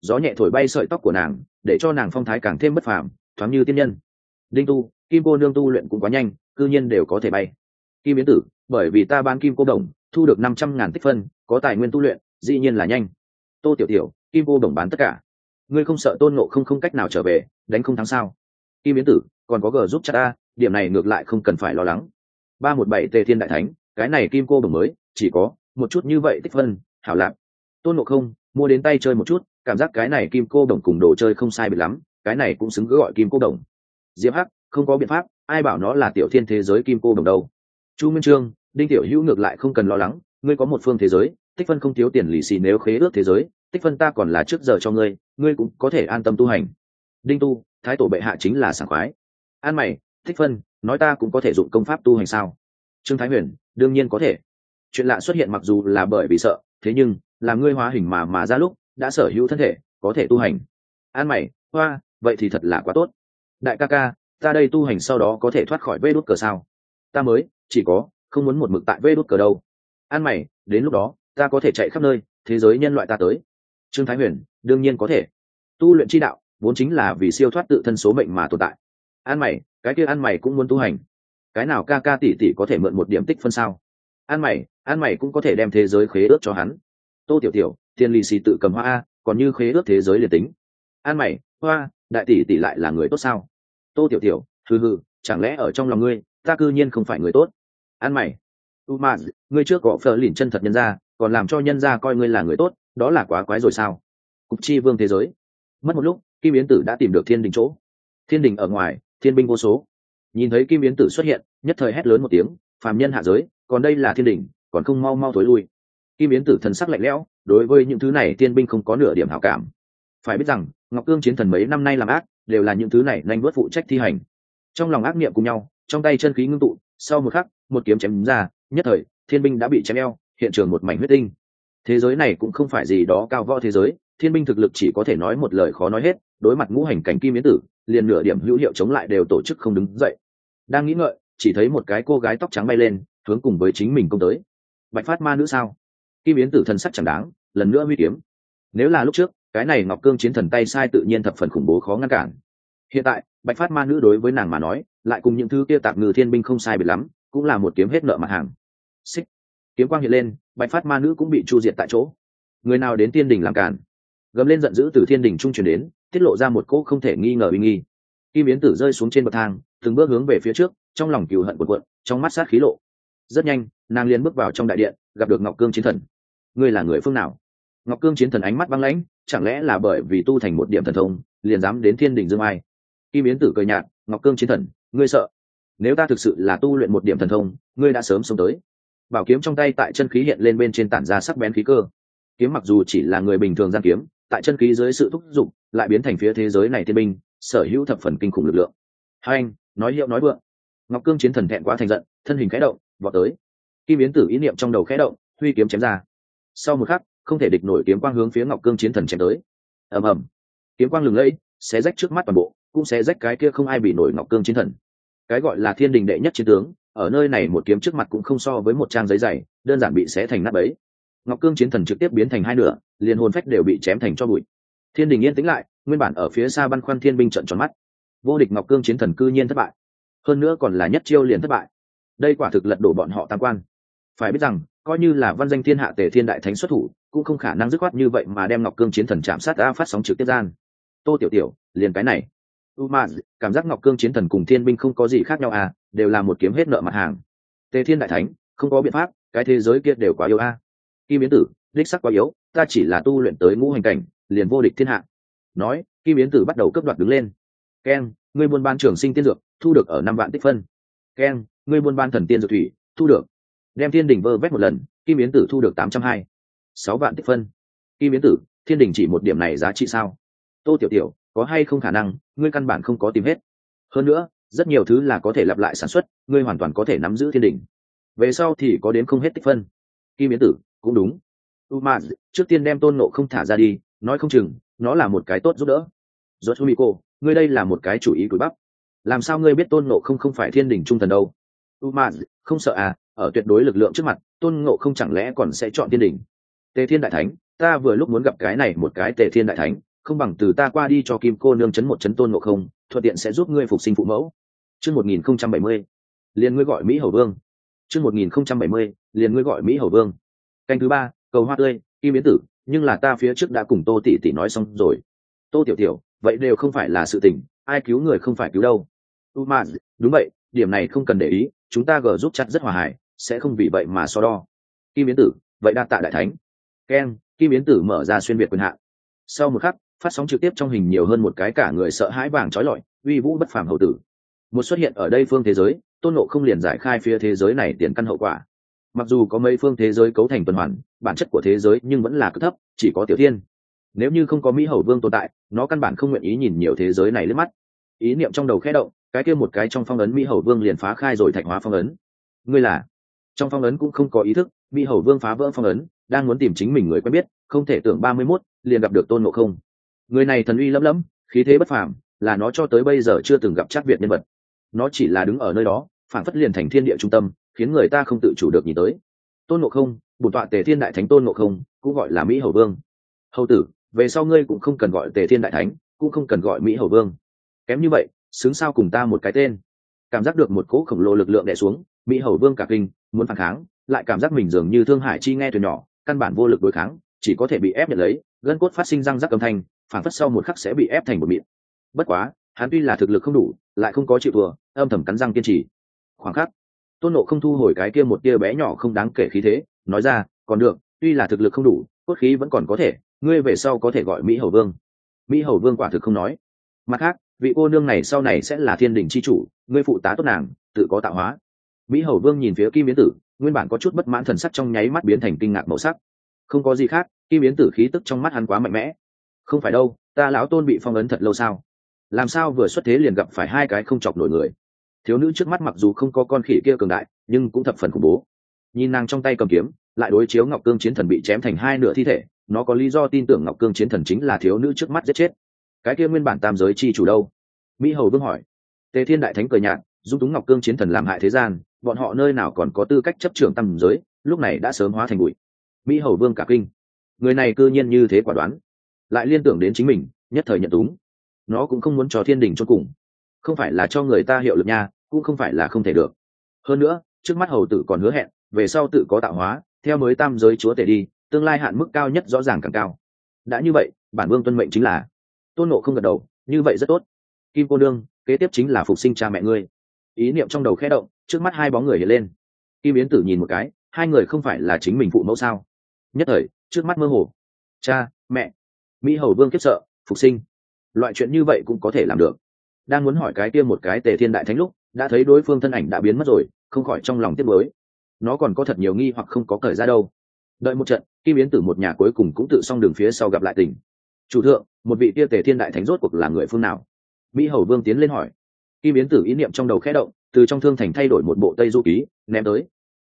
Gió nhẹ thổi bay sợi tóc của nàng, để cho nàng phong thái càng thêm bất phàm, thoáng như tiên nhân. Đinh tu, kim cô nương tu luyện cũng quá nhanh, cư nhiên đều có thể bay. Kim biến tử, bởi vì ta bán kim cô đồng, thu được năm trăm ngàn tích phân, có tài nguyên tu luyện, dĩ nhiên là nhanh tô tiểu tiểu, kim cô đồng bán tất cả. Ngươi không sợ tôn nộ không không cách nào trở về, đánh không thắng sao? Kim biến tử, còn có g giúp cha ta, điểm này ngược lại không cần phải lo lắng. Ba một bảy tề thiên đại thánh, cái này kim cô đồng mới, chỉ có một chút như vậy tích phân, hảo lạc. Tôn nộ không, mua đến tay chơi một chút, cảm giác cái này kim cô đồng cùng đồ chơi không sai biệt lắm, cái này cũng xứng gọi kim cô đồng. Diệp hắc, không có biện pháp, ai bảo nó là tiểu thiên thế giới kim cô đồng đâu. Chu minh trương, đinh tiểu hữu ngược lại không cần lo lắng, ngươi có một phương thế giới tích phân không thiếu tiền lì xì nếu khế ước thế giới, tích phân ta còn là trước giờ cho ngươi ngươi cũng có thể an tâm tu hành. Đinh tu, thái tổ bệ hạ chính là sảng khoái. An mày, tích phân, nói ta cũng có thể dụng công pháp tu hành sao? Trương thái huyền, đương nhiên có thể. Chuyện lạ xuất hiện mặc dù là bởi vì sợ, thế nhưng, là ngươi hóa hình mà mà ra lúc, đã sở hữu thân thể, có thể tu hành. An mày, hoa, vậy thì thật là quá tốt. Đại ca ca, ta đây tu hành sau đó có thể thoát khỏi vê đốt cờ sao? Ta mới, chỉ có, không muốn một mực tại vê đốt cờ đâu. An mày, đến lúc đó ta có thể chạy khắp nơi, thế giới nhân loại ta tới. Trương thái huyền, đương nhiên có thể. Tu luyện chi đạo, vốn chính là vì siêu thoát tự thân số mệnh mà tồn tại. An mày, cái kia ăn mày cũng muốn tu hành. Cái nào ca ca tỷ tỷ có thể mượn một điểm tích phân sao? An mày an mày cũng có thể đem thế giới khế ước cho hắn. Tô tiểu tiểu tiền lì xì tự cầm hoa a, còn như khế ước thế giới liền tính. An mày, hoa, đại tỷ tỷ lại là người tốt sao? Tô tiểu tiểu, hừ hừ, chẳng lẽ ở trong lòng ngươi, ta cư nhiên không phải người tốt? An mày u ma ngươi trước gõ phờ lìn chân thật nhân ra còn làm cho nhân gia coi ngươi là người tốt, đó là quá quái rồi sao? Cục chi vương thế giới. Mất một lúc, kim yến tử đã tìm được thiên đình chỗ. Thiên đình ở ngoài, thiên binh vô số. Nhìn thấy kim yến tử xuất hiện, nhất thời hét lớn một tiếng, phàm nhân hạ giới, còn đây là thiên đình, còn không mau mau thối lui. Kim yến tử thần sắc lạnh lẽo, đối với những thứ này thiên binh không có nửa điểm hảo cảm. Phải biết rằng, ngọc cương chiến thần mấy năm nay làm ác, đều là những thứ này nhanh vớt phụ trách thi hành. Trong lòng ác niệm cùng nhau, trong tay chân khí ngưng tụ, sau một khắc, một kiếm chém ra, nhất thời, thiên binh đã bị chém eo hiện trường một mảnh huyết tinh. Thế giới này cũng không phải gì đó cao võ thế giới, thiên binh thực lực chỉ có thể nói một lời khó nói hết, đối mặt ngũ hành cảnh kim Yến tử, liền nửa điểm hữu hiệu chống lại đều tổ chức không đứng dậy. Đang nghĩ ngợi, chỉ thấy một cái cô gái tóc trắng bay lên, hướng cùng với chính mình công tới. Bạch phát ma nữ sao? Kim Yến tử thân sắc chẳng đáng, lần nữa huy kiếm. Nếu là lúc trước, cái này ngọc cương chiến thần tay sai tự nhiên thập phần khủng bố khó ngăn cản. Hiện tại, bạch phát ma nữ đối với nàng mà nói, lại cùng những thứ kia tạp ngư thiên binh không sai biệt lắm, cũng là một kiếm hết nợ mặt hàng. Xích kiếm quang hiện lên, bạch phát ma nữ cũng bị chu diệt tại chỗ. Người nào đến tiên đình làm cản gầm lên giận dữ từ thiên đình trung truyền đến, tiết lộ ra một cỗ không thể nghi ngờ uy nghi. Kim yến tử rơi xuống trên bậc thang, từng bước hướng về phía trước, trong lòng cừu hận cuộn cuộn, trong mắt sát khí lộ. Rất nhanh, nàng liền bước vào trong đại điện, gặp được ngọc cương chiến thần. Ngươi là người phương nào? Ngọc cương chiến thần ánh mắt băng lãnh, chẳng lẽ là bởi vì tu thành một điểm thần thông, liền dám đến thiên đình dương ai? Kim yến tử cười nhạt, ngọc cương chiến thần, ngươi sợ? Nếu ta thực sự là tu luyện một điểm thần thông, ngươi đã sớm sống tới bảo kiếm trong tay tại chân khí hiện lên bên trên tản ra sắc bén khí cơ. Kiếm mặc dù chỉ là người bình thường gian kiếm, tại chân khí dưới sự thúc giục, lại biến thành phía thế giới này thiên binh, sở hữu thập phần kinh khủng lực lượng. Hai anh, nói hiệu nói vượng. Ngọc cương chiến thần thẹn quá thành giận, thân hình khẽ động, vọt tới. Kim biến tử ý niệm trong đầu khẽ động, huy kiếm chém ra. Sau một khắc, không thể địch nổi kiếm quang hướng phía ngọc cương chiến thần chém tới. Ầm ầm. Kiếm quang lừng lẫy, xé rách trước mắt toàn bộ, cũng xé rách cái kia không ai bị nổi ngọc cương chiến thần. Cái gọi là thiên đình đệ nhất chiến tướng ở nơi này một kiếm trước mặt cũng không so với một trang giấy dày, đơn giản bị xé thành nát bấy. Ngọc cương chiến thần trực tiếp biến thành hai nửa, liền hồn phách đều bị chém thành cho bụi. Thiên đình yên tĩnh lại, nguyên bản ở phía xa băn khoăn thiên binh trận tròn mắt. Vô địch ngọc cương chiến thần cư nhiên thất bại. Hơn nữa còn là nhất chiêu liền thất bại. Đây quả thực lật đổ bọn họ tam quan. Phải biết rằng, coi như là văn danh thiên hạ tề thiên đại thánh xuất thủ, cũng không khả năng dứt khoát như vậy mà đem ngọc cương chiến thần chạm sát đã phát sóng trực tiếp gian. Tô tiểu tiểu, liền cái này u cảm giác ngọc cương chiến thần cùng thiên binh không có gì khác nhau à đều là một kiếm hết nợ mặt hàng. Tề thiên đại thánh không có biện pháp cái thế giới kia đều quá yếu a à. kim biến tử đích sắc quá yếu ta chỉ là tu luyện tới ngũ hành cảnh liền vô địch thiên hạ. Nói kim biến tử bắt đầu cấp đoạt đứng lên. Ken, người buôn ban trường sinh tiên dược thu được ở năm vạn tích phân. Ken, người buôn ban thần tiên dược thủy thu được. Đem thiên đình vơ vét một lần kim biến tử thu được tám trăm hai. Sáu vạn tích phân. Kim biến tử thiên đình chỉ một điểm này giá trị sao? Tô tiểu tiểu có hay không khả năng ngươi căn bản không có tìm hết. Hơn nữa rất nhiều thứ là có thể lặp lại sản xuất ngươi hoàn toàn có thể nắm giữ thiên đình về sau thì có đến không hết tích phân. Kim biến tử cũng đúng. U ma trước tiên đem tôn nộ không thả ra đi nói không chừng nó là một cái tốt giúp đỡ. Giọt cô, ngươi đây là một cái chủ ý cúi bắp. Làm sao ngươi biết tôn nộ không không phải thiên đình trung thần đâu? U ma không sợ à ở tuyệt đối lực lượng trước mặt tôn ngộ không chẳng lẽ còn sẽ chọn thiên đình tề thiên đại thánh ta vừa lúc muốn gặp cái này một cái tề thiên đại thánh không bằng từ ta qua đi cho kim cô nương chấn một chấn tôn ngộ không, thuận tiện sẽ giúp ngươi phục sinh phụ mẫu. Chương một nghìn không trăm bảy mươi, liền ngươi gọi mỹ hầu vương. Chương một nghìn không trăm bảy mươi, liền ngươi gọi mỹ hầu vương. Canh thứ ba, cầu hoa tươi, kim biến tử, nhưng là ta phía trước đã cùng tô tỷ tỷ nói xong rồi. Tô tiểu tiểu, vậy đều không phải là sự tình, ai cứu người không phải cứu đâu. U ma, đúng vậy, điểm này không cần để ý, chúng ta gờ giúp chặt rất hòa hải sẽ không vì vậy mà so đo. Kim biến tử, vậy đa tạ đại thánh. Ken, kim biến tử mở ra xuyên việt quyền hạn sau một khắc phát sóng trực tiếp trong hình nhiều hơn một cái cả người sợ hãi vàng trói lọi, uy vũ bất phàm hậu tử. Một xuất hiện ở đây phương thế giới, tôn nộ không liền giải khai phía thế giới này tiền căn hậu quả. Mặc dù có mấy phương thế giới cấu thành tuần hoàn, bản chất của thế giới nhưng vẫn là cực thấp, chỉ có tiểu thiên. Nếu như không có mỹ hầu vương tồn tại, nó căn bản không nguyện ý nhìn nhiều thế giới này lướt mắt. Ý niệm trong đầu khẽ động, cái kia một cái trong phong ấn mỹ hầu vương liền phá khai rồi thạch hóa phong ấn. Ngươi là? Trong phong ấn cũng không có ý thức, mỹ hầu vương phá vỡ phong ấn, đang muốn tìm chính mình người quen biết, không thể tưởng ba mươi mốt, liền gặp được tôn ngộ không người này thần uy lẫm lẫm, khí thế bất phàm, là nó cho tới bây giờ chưa từng gặp chắc việt nhân vật. Nó chỉ là đứng ở nơi đó phản phất liền thành thiên địa trung tâm, khiến người ta không tự chủ được nhìn tới. Tôn ngộ không, bổn tọa tề thiên đại thánh tôn ngộ không, cũng gọi là mỹ hầu vương. Hầu tử, về sau ngươi cũng không cần gọi tề thiên đại thánh, cũng không cần gọi mỹ hầu vương. Kém như vậy, xứng sao cùng ta một cái tên. Cảm giác được một cỗ khổng lồ lực lượng đè xuống, mỹ hầu vương cả kinh, muốn phản kháng, lại cảm giác mình dường như thương hải chi nghe từ nhỏ, căn bản vô lực đối kháng chỉ có thể bị ép nhận lấy, gân cốt phát sinh răng rắc âm thanh phản phất sau một khắc sẽ bị ép thành một miệng bất quá, hắn tuy là thực lực không đủ, lại không có chịu vừa âm thầm cắn răng kiên trì. Khoảng khắc, tôn nộ không thu hồi cái kia một tia bé nhỏ không đáng kể khí thế, nói ra, còn được, tuy là thực lực không đủ, cốt khí vẫn còn có thể, ngươi về sau có thể gọi mỹ hầu vương. Mỹ hầu vương quả thực không nói. Mặt khác, vị cô nương này sau này sẽ là thiên đình c h i chủ, ngươi phụ tá tốt nàng, tự có tạo hóa. Mỹ hầu vương nhìn phía kim biến tử, nguyên bản có chút bất mãn thần sắc trong nháy mắt biến thành kinh ngạc màu sắc không có gì khác, kim biến tử khí tức trong mắt hắn quá mạnh mẽ. Không phải đâu, ta lão tôn bị phong ấn thật lâu sao? Làm sao vừa xuất thế liền gặp phải hai cái không chọc nổi người? Thiếu nữ trước mắt mặc dù không có con khỉ kia cường đại, nhưng cũng thập phần khủng bố. Nhìn nàng trong tay cầm kiếm, lại đối chiếu ngọc cương chiến thần bị chém thành hai nửa thi thể, nó có lý do tin tưởng ngọc cương chiến thần chính là thiếu nữ trước mắt giết chết. Cái kia nguyên bản tam giới chi chủ đâu? Mỹ hầu vương hỏi. Tề thiên đại thánh cờ nhạt, dung túng ngọc cương chiến thần làm hại thế gian, bọn họ nơi nào còn có tư cách chấp trưởng tam giới, lúc này đã sớm hóa thành bụi mỹ hầu vương cả kinh. Người này cư nhiên như thế quả đoán. Lại liên tưởng đến chính mình, nhất thời nhận túng. Nó cũng không muốn cho thiên đình cho cùng. Không phải là cho người ta hiệu lực nha, cũng không phải là không thể được. Hơn nữa, trước mắt hầu tử còn hứa hẹn, về sau tự có tạo hóa, theo mới tam giới chúa tể đi, tương lai hạn mức cao nhất rõ ràng càng cao. Đã như vậy, bản vương tuân mệnh chính là. Tôn nộ không gật đầu, như vậy rất tốt. Kim cô đương kế tiếp chính là phục sinh cha mẹ ngươi. Ý niệm trong đầu khẽ động, trước mắt hai bóng người hiện lên. Kim biến tử nhìn một cái, hai người không phải là chính mình phụ mẫu sao? Nhất thời, trước mắt mơ hồ. Cha, mẹ. Mỹ hầu vương kiếp sợ, phục sinh. Loại chuyện như vậy cũng có thể làm được. Đang muốn hỏi cái kia một cái tề thiên đại thánh lúc, đã thấy đối phương thân ảnh đã biến mất rồi, không khỏi trong lòng tiếc mới nó còn có thật nhiều nghi hoặc không có cởi ra đâu. Đợi một trận, kim biến tử một nhà cuối cùng cũng tự xong đường phía sau gặp lại tỉnh chủ thượng, một vị kia tề thiên đại thánh rốt cuộc là người phương nào? Mỹ hầu vương tiến lên hỏi. Kim biến tử ý niệm trong đầu khẽ động, từ trong thương thành thay đổi một bộ tây du ký, ném tới.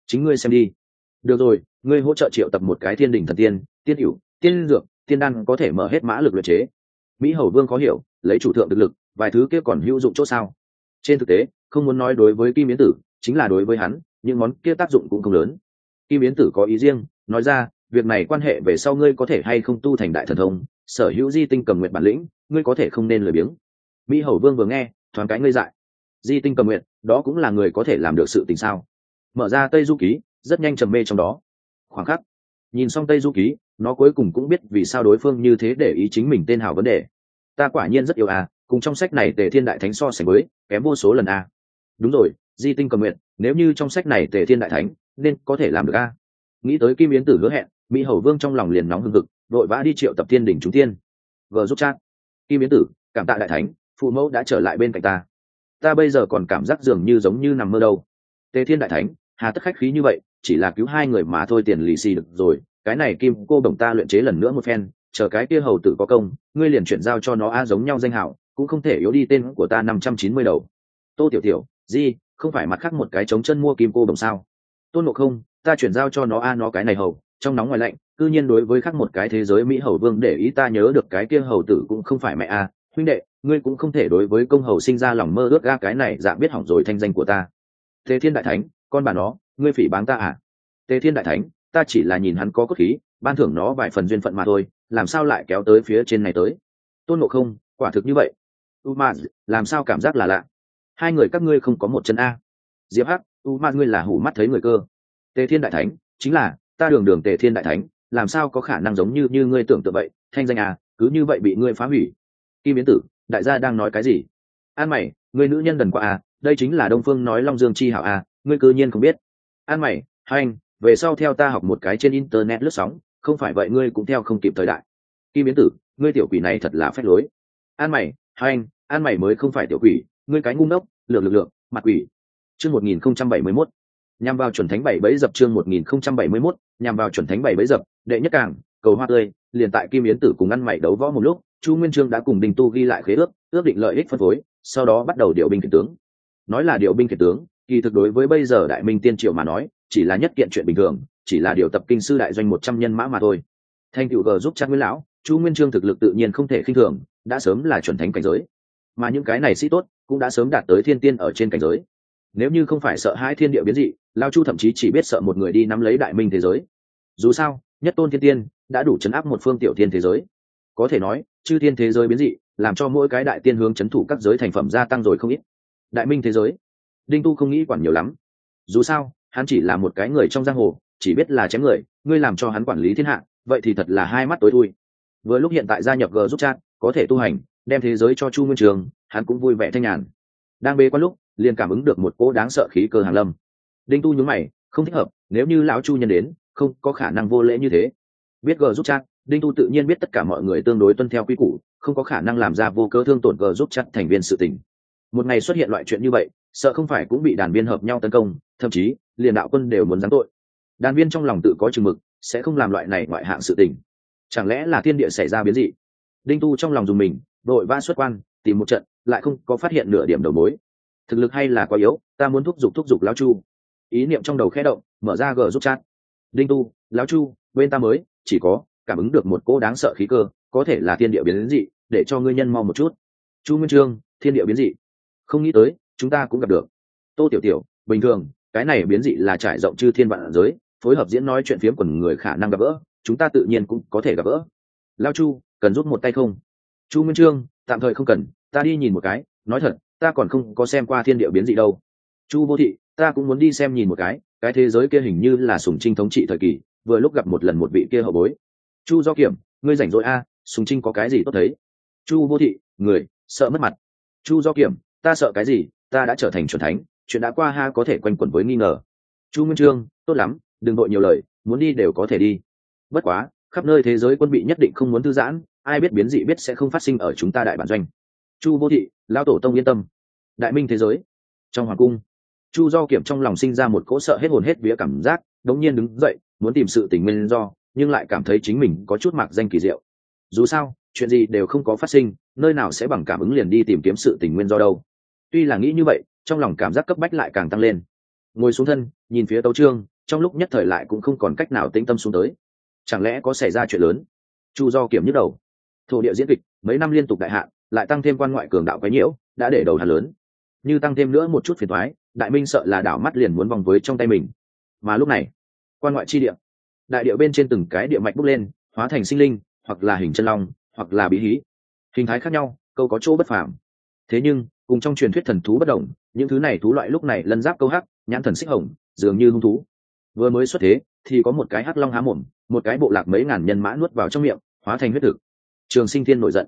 Chính ngươi xem đi. Được rồi ngươi hỗ trợ triệu tập một cái thiên đình thần tiên tiên hữu, tiên dược, tiên đan có thể mở hết mã lực luyện chế. Mỹ hầu vương có hiểu, lấy chủ thượng thực lực, vài thứ kia còn hữu dụng chỗ sao? Trên thực tế, không muốn nói đối với kim biến tử, chính là đối với hắn, những món kia tác dụng cũng không lớn. Kim biến tử có ý riêng, nói ra, việc này quan hệ về sau ngươi có thể hay không tu thành đại thần thông, sở hữu di tinh cầm nguyện bản lĩnh, ngươi có thể không nên lười biếng. Mỹ hầu vương vừa nghe, thoáng cái ngươi dại. Di tinh cầm nguyện đó cũng là người có thể làm được sự tình sao? Mở ra tây du ký, rất nhanh trầm mê trong đó khoảng khắc. Nhìn xong tây du ký, nó cuối cùng cũng biết vì sao đối phương như thế để ý chính mình tên hào vấn đề. Ta quả nhiên rất yêu à cùng trong sách này tề thiên đại thánh so sánh với, kém vô số lần à. đúng rồi, di tinh cầm nguyện, nếu như trong sách này tề thiên đại thánh, nên có thể làm được à. nghĩ tới kim yến tử hứa hẹn, mỹ hầu vương trong lòng liền nóng hưng hực đội vã đi triệu tập thiên đỉnh chúng tiên. Vợ giúp chat. Kim yến tử, cảm tạ đại thánh, phụ mẫu đã trở lại bên cạnh ta. Ta bây giờ còn cảm giác dường như giống như nằm mơ đâu. Tề thiên đại thánh, hà tất khách khí như vậy chỉ là cứu hai người mà thôi tiền lì xì được rồi, cái này kim cô đồng ta luyện chế lần nữa một phen, chờ cái kia hầu tử có công, ngươi liền chuyển giao cho nó a giống nhau danh hảo, cũng không thể yếu đi tên của ta năm trăm chín mươi đầu. Tô tiểu tiểu, di, không phải mặt khác một cái chống chân mua kim cô đồng sao? Tôn ngộ không, ta chuyển giao cho nó a, nó cái này hầu, trong nóng ngoài lạnh, cư nhiên đối với khác một cái thế giới mỹ hầu vương để ý ta nhớ được cái kia hầu tử cũng không phải mẹ a. Huynh đệ, ngươi cũng không thể đối với công hầu sinh ra lòng mơ ước ga cái này dạng biết hỏng rồi thanh danh của ta. Thế thiên đại thánh, con bà nó ngươi phỉ báng ta à? Tề thiên đại thánh, ta chỉ là nhìn hắn có cốt khí, ban thưởng nó vài phần duyên phận mà thôi, làm sao lại kéo tới phía trên này tới? Tôn ngộ không, quả thực như vậy. U ma làm sao cảm giác là lạ? Hai người các ngươi không có một chân a. Diệp hắc u ma ngươi là hủ mắt thấy người cơ. Tề thiên đại thánh, chính là, ta đường đường tề thiên đại thánh, làm sao có khả năng giống như như ngươi tưởng tượng vậy? Thanh danh à cứ như vậy bị ngươi phá hủy. Kim biến tử, đại gia đang nói cái gì? An mày, ngươi nữ nhân đần qua à đây chính là đông phương nói long dương chi hảo à ngươi cư nhiên không biết an mày, hai anh, về sau theo ta học một cái trên internet lướt sóng, không phải vậy ngươi cũng theo không kịp thời đại. Kim biến tử, ngươi tiểu quỷ này thật là phép lối. An mày, hai anh, an mày mới không phải tiểu quỷ, ngươi cái ngu ngốc lượng lực lượng, mặt quỷ. Chương một nghìn không trăm bảy mươi mốt. Nhằm vào chuẩn thánh bảy bẫy dập chương một nghìn không trăm bảy mươi mốt, nhằm vào chuẩn thánh bảy bẫy dập, đệ nhất cảng cầu hoa tươi, liền tại kim yến tử cùng ăn mày đấu võ một lúc, chu nguyên trương đã cùng đình tu ghi lại khế ước ước định lợi ích phân phối, sau đó bắt đầu điều binh khiển tướng. Nói là điều binh khiển tướng kỳ thực đối với bây giờ đại minh tiên triều mà nói, chỉ là nhất kiện chuyện bình thường, chỉ là điều tập kinh sư đại doanh một trăm nhân mã mà thôi. Thanh cựu g giúp trang nguyên lão, chu nguyên trương thực lực tự nhiên không thể khinh thường, đã sớm là chuẩn thánh cảnh giới. Mà những cái này sĩ tốt, cũng đã sớm đạt tới thiên tiên ở trên cảnh giới. Nếu như không phải sợ hai thiên địa biến dị, lao chu thậm chí chỉ biết sợ một người đi nắm lấy đại minh thế giới. Dù sao, nhất tôn thiên tiên đã đủ chấn áp một phương tiểu thiên thế giới. Có thể nói, chư thiên thế giới biến dị, làm cho mỗi cái đại tiên hướng chấn thủ các giới thành phẩm gia tăng rồi không ít. Đại minh thế giới đinh tu không nghĩ quản nhiều lắm. Dù sao, hắn chỉ là một cái người trong giang hồ, chỉ biết là chém người, ngươi làm cho hắn quản lý thiên hạ, vậy thì thật là hai mắt tối thui. Vừa lúc hiện tại gia nhập g giúp chat, có thể tu hành, đem thế giới cho chu nguyên trường, hắn cũng vui vẻ thanh nhàn. Đang bế quan lúc, liền cảm ứng được một cỗ đáng sợ khí cơ hàng lâm. Đinh tu nhún mày, không thích hợp, nếu như lão chu nhân đến, không có khả năng vô lễ như thế. Biết g giúp chat, đinh tu tự nhiên biết tất cả mọi người tương đối tuân theo quy củ, không có khả năng làm ra vô cớ thương tổn g giúp chat thành viên sự tình. Một ngày xuất hiện loại chuyện như vậy sợ không phải cũng bị đàn viên hợp nhau tấn công, thậm chí, liền đạo quân đều muốn giáng tội. Đàn viên trong lòng tự có chừng mực, sẽ không làm loại này ngoại hạng sự tình. Chẳng lẽ là thiên địa xảy ra biến dị? Đinh tu trong lòng dùng mình, đội va xuất quan, tìm một trận, lại không có phát hiện nửa điểm đầu mối. Thực lực hay là quá yếu, ta muốn thúc giục thúc giục lão chu. Ý niệm trong đầu khẽ động, mở ra gờ giúp chat. Đinh tu, lão chu, bên ta mới, chỉ có, cảm ứng được một cô đáng sợ khí cơ, có thể là thiên địa biến dị, để cho ngươi nhân mau một chút. Chu nguyên trương, thiên địa biến dị. Không nghĩ tới chúng ta cũng gặp được. Tô tiểu tiểu, bình thường, cái này biến dị là trải rộng chư thiên vạn giới, phối hợp diễn nói chuyện phiếm quần người khả năng gặp gỡ, chúng ta tự nhiên cũng có thể gặp gỡ. Lao chu, cần rút một tay không? Chu nguyên trương, tạm thời không cần, ta đi nhìn một cái, nói thật, ta còn không có xem qua thiên địa biến dị đâu. Chu vô thị, ta cũng muốn đi xem nhìn một cái cái thế giới kia hình như là sùng trinh thống trị thời kỳ, vừa lúc gặp một lần một vị kia hậu bối. Chu do kiểm, ngươi rảnh rỗi a sùng trinh có cái gì tốt thấy? Chu vô thị, người, sợ mất mặt. Chu do kiểm, ta sợ cái gì ta đã trở thành c thánh, chuyện đã qua ha có thể quanh quẩn với nghi ngờ. Chu nguyên trương, tốt lắm, đừng đội nhiều lời, muốn đi đều có thể đi. Bất quá, khắp nơi thế giới quân bị nhất định không muốn thư giãn, ai biết biến dị biết sẽ không phát sinh ở chúng ta đại bản doanh. Chu vô thị lao tổ tông yên tâm. Đại minh thế giới. Trong hoàng cung, chu do kiểm trong lòng sinh ra một cỗ sợ hết hồn hết vía cảm giác, đống nhiên đứng dậy, muốn tìm sự tình nguyên do, nhưng lại cảm thấy chính mình có chút mặc danh kỳ diệu. Dù sao, chuyện gì đều không có phát sinh, nơi nào sẽ bằng cảm ứng liền đi tìm kiếm sự tình nguyên do đâu tuy là nghĩ như vậy, trong lòng cảm giác cấp bách lại càng tăng lên. Ngồi xuống thân, nhìn phía tấu trương, trong lúc nhất thời lại cũng không còn cách nào tĩnh tâm xuống tới. Chẳng lẽ có xảy ra chuyện lớn? Chu do kiểm nhức đầu. Thổ địa diễn kịch, mấy năm liên tục đại hạn, lại tăng thêm quan ngoại cường đạo quái nhiễu, đã để đầu hạt lớn. Như tăng thêm nữa một chút phiền thoái đại minh sợ là đảo mắt liền muốn vòng với trong tay mình. Mà lúc này, quan ngoại chi địa. Đại địa bên trên từng cái địa mạch bốc lên, hóa thành sinh linh, hoặc là hình chân long, hoặc là bí hí. Hình thái khác nhau, câu có chỗ bất phàm. Thế nhưng cùng trong truyền thuyết thần thú bất đồng, những thứ này thú loại lúc này lân giáp câu hắc, nhãn thần xích hồng, dường như hung thú. Vừa mới xuất thế, thì có một cái hắc long há mồm, một cái bộ lạc mấy ngàn nhân mã nuốt vào trong miệng, hóa thành huyết thực. Trường sinh thiên nổi giận.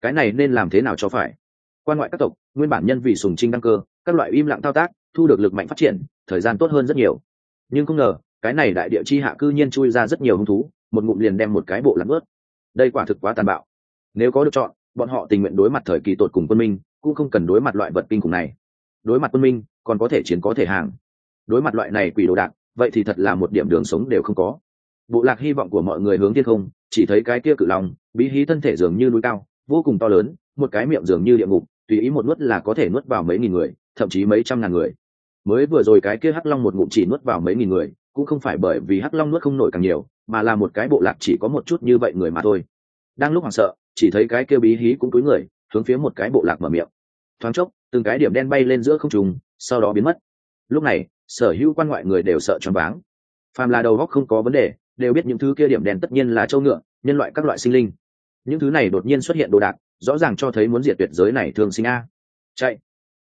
Cái này nên làm thế nào cho phải? Quan ngoại các tộc, nguyên bản nhân vì sùng trinh đăng cơ, các loại im lặng thao tác, thu được lực mạnh phát triển, thời gian tốt hơn rất nhiều. Nhưng không ngờ, cái này đại địa chi hạ cư nhiên chui ra rất nhiều hung thú, một ngụm liền đem một cái bộ lạc ướt đây quả thực quá tàn bạo. Nếu có được chọn, bọn họ tình nguyện đối mặt thời kỳ tột cùng quân minh cũng không cần đối mặt loại vật kinh khủng này. Đối mặt quân minh, còn có thể chiến có thể hàng. Đối mặt loại này quỷ đồ đạc, vậy thì thật là một điểm đường sống đều không có. Bộ lạc hy vọng của mọi người hướng thiên không, chỉ thấy cái kia cự long, bí hí thân thể dường như núi cao, vô cùng to lớn, một cái miệng dường như địa ngục, tùy ý một nuốt là có thể nuốt vào mấy nghìn người, thậm chí mấy trăm ngàn người. Mới vừa rồi cái kia hắc long một ngụm chỉ nuốt vào mấy nghìn người, cũng không phải bởi vì hắc long nuốt không nổi càng nhiều, mà là một cái bộ lạc chỉ có một chút như vậy người mà thôi. Đang lúc hoảng sợ, chỉ thấy cái kia bí hí cũng túi người hướng phía một cái bộ lạc mở miệng. Thoáng chốc, từng cái điểm đen bay lên giữa không trùng sau đó biến mất. Lúc này, sở hữu quan ngoại người đều sợ choáng váng. Phàm là đầu góc không có vấn đề, đều biết những thứ kia điểm đen tất nhiên là châu ngựa, nhân loại các loại sinh linh. Những thứ này đột nhiên xuất hiện đồ đạc, rõ ràng cho thấy muốn diệt tuyệt giới này thường sinh a. Chạy.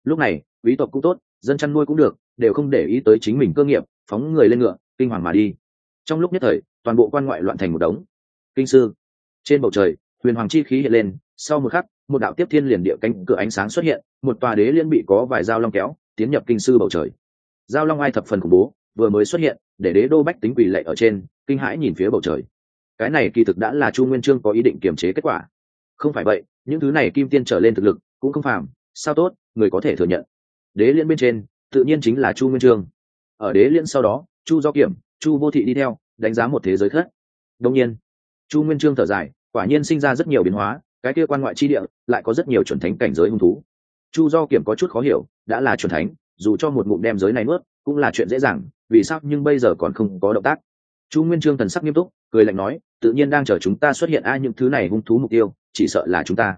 Lúc này, quý tộc cũng tốt, dân chăn nuôi cũng được, đều không để ý tới chính mình cơ nghiệp, phóng người lên ngựa, kinh hoàng mà đi. Trong lúc nhất thời, toàn bộ quan ngoại loạn thành một đống. Kinh sư. Trên bầu trời, huyền hoàng chi khí hiện lên, sau một khắc một đạo tiếp thiên liền địa cánh cửa ánh sáng xuất hiện, một tòa đế liên bị có vài dao long kéo, tiến nhập kinh sư bầu trời. Giao long ai thập phần khủng bố, vừa mới xuất hiện, để đế đô bách tính quỳ lệ ở trên, kinh hãi nhìn phía bầu trời. Cái này kỳ thực đã là chu nguyên trương có ý định kiềm chế kết quả. Không phải vậy, những thứ này kim tiên trở lên thực lực, cũng không phàm, sao tốt, người có thể thừa nhận. Đế liên bên trên, tự nhiên chính là chu nguyên trương ở đế liên sau đó, chu do kiểm, chu vô thị đi theo, đánh giá một thế giới khác. Đông nhiên, chu nguyên trương thở dài, quả nhiên sinh ra rất nhiều biến hóa cái kia quan ngoại chi địa lại có rất nhiều chuẩn thánh cảnh giới hung thú. Chu do kiểm có chút khó hiểu, đã là chuẩn thánh, dù cho một ngụm đem giới này nuốt, cũng là chuyện dễ dàng, vì sao nhưng bây giờ còn không có động tác? Chu nguyên trương thần sắc nghiêm túc, cười lạnh nói, tự nhiên đang chờ chúng ta xuất hiện ai những thứ này hung thú mục tiêu, chỉ sợ là chúng ta.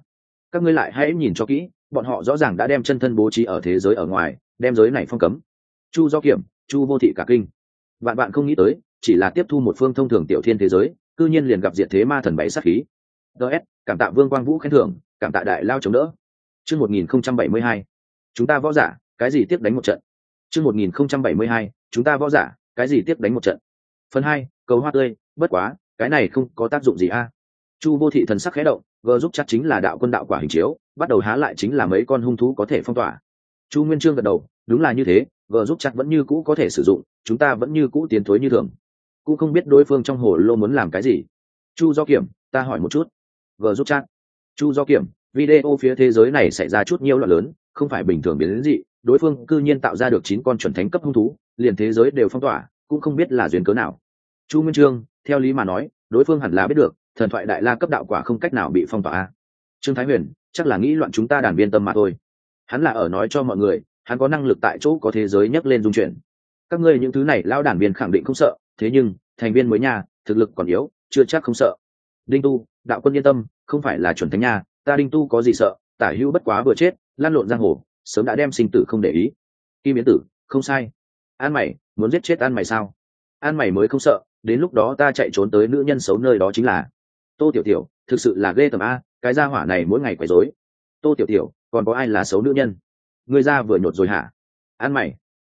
Các ngươi lại hãy nhìn cho kỹ, bọn họ rõ ràng đã đem chân thân bố trí ở thế giới ở ngoài, đem giới này phong cấm. Chu do kiểm, chu vô thị cả kinh. Bạn bạn không nghĩ tới, chỉ là tiếp thu một phương thông thường tiểu thiên thế giới, cư nhiên liền gặp diệt thế ma thần bảy sát khí ts cảm tạ vương quang vũ khen thưởng, cảm tạ đại lao chống đỡ. Chương một nghìn không trăm bảy mươi hai, chúng ta võ giả, cái gì tiếp đánh một trận? Chương một nghìn không trăm bảy mươi hai, chúng ta võ giả, cái gì tiếp đánh một trận? Phần hai, cầu hoa tươi, bất quá, cái này không có tác dụng gì a. Chu vô thị thần sắc khẽ động, gờ giúp chắc chính là đạo quân đạo quả hình chiếu, bắt đầu há lại chính là mấy con hung thú có thể phong tỏa. Chu nguyên trương gật đầu, đúng là như thế, gờ giúp chắc vẫn như cũ có thể sử dụng, chúng ta vẫn như cũ tiến thối như thường. Cũng không biết đối phương trong hồ lô muốn làm cái gì. Chu do kiểm, ta hỏi một chút g giúp chắc chu do kiểm, video phía thế giới này xảy ra chút nhiều loạn lớn, không phải bình thường biến đến dị, đối phương cư nhiên tạo ra được chín con chuẩn thánh cấp hung thú, liền thế giới đều phong tỏa, cũng không biết là duyên cớ nào. Chu minh trương, theo lý mà nói, đối phương hẳn là biết được, thần thoại đại la cấp đạo quả không cách nào bị phong tỏa trương thái huyền, chắc là nghĩ loạn chúng ta đàn viên tâm mà thôi. Hắn là ở nói cho mọi người, hắn có năng lực tại chỗ có thế giới nhấc lên dung chuyển. Các ngươi những thứ này lao đàn viên khẳng định không sợ, thế nhưng, thành viên mới nhà, thực lực còn yếu, chưa chắc không sợ. Đinh tu đạo quân yên tâm, không phải là chuẩn thánh nha, ta đinh tu có gì sợ, tả hữu bất quá vừa chết lan lộn giang hồ, sớm đã đem sinh tử không để ý. Kim biến tử, không sai. An mày, muốn giết chết an mày sao? An mày mới không sợ, đến lúc đó ta chạy trốn tới nữ nhân xấu nơi đó chính là. Tô tiểu tiểu, thực sự là ghê tầm a, cái gia hỏa này mỗi ngày quấy rối. Tô tiểu tiểu, còn có ai là xấu nữ nhân? Người ra vừa nhột rồi hả? An mày.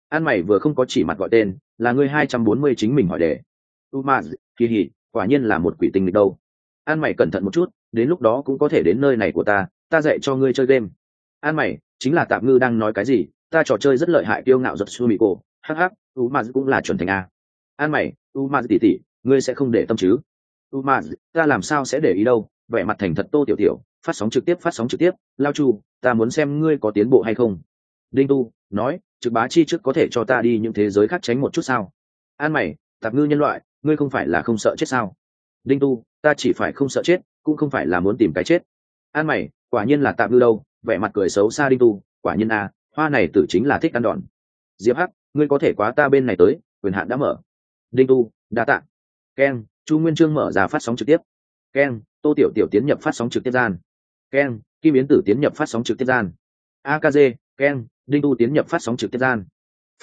An mày vừa không có chỉ mặt gọi tên, là người hai trăm bốn mươi chính mình hỏi đề. U ma kỳ hỉ, quả nhiên là một quỷ tinh địch đâu an mày cẩn thận một chút, đến lúc đó cũng có thể đến nơi này của ta ta dạy cho ngươi chơi game. An mày, chính là tạm ngư đang nói cái gì? Ta trò chơi rất lợi hại kiêu ngạo giật su mì cổ hắc hắc u ma cũng là chuẩn thành a. An mày u ma tỉ tỉ, ngươi sẽ không để tâm chứ? U ma ta làm sao sẽ để ý đâu? Vẻ mặt thành thật tô tiểu tiểu, phát sóng trực tiếp, phát sóng trực tiếp. Lao chu, ta muốn xem ngươi có tiến bộ hay không. Đinh tu, nói, trực bá chi trước có thể cho ta đi những thế giới khác tránh một chút sao? An mày tạp ngư nhân loại, ngươi không phải là không sợ chết sao? Đinh tu ta chỉ phải không sợ chết, cũng không phải là muốn tìm cái chết. An mày, quả nhiên là tạm ngư đâu, vẻ mặt cười xấu xa đinh tu, quả nhiên a, hoa này tử chính là thích ăn đòn. Diệp hắc, ngươi có thể quá ta bên này tới, quyền hạn đã mở. Đinh tu, đa t ạ keng chu nguyên trương mở ra phát sóng trực tiếp. Keng tô tiểu tiểu tiến nhập phát sóng trực tiếp gian. Keng kim biến tử tiến nhập phát sóng trực tiếp gian. Akz keng đinh tu tiến nhập phát sóng trực tiếp gian.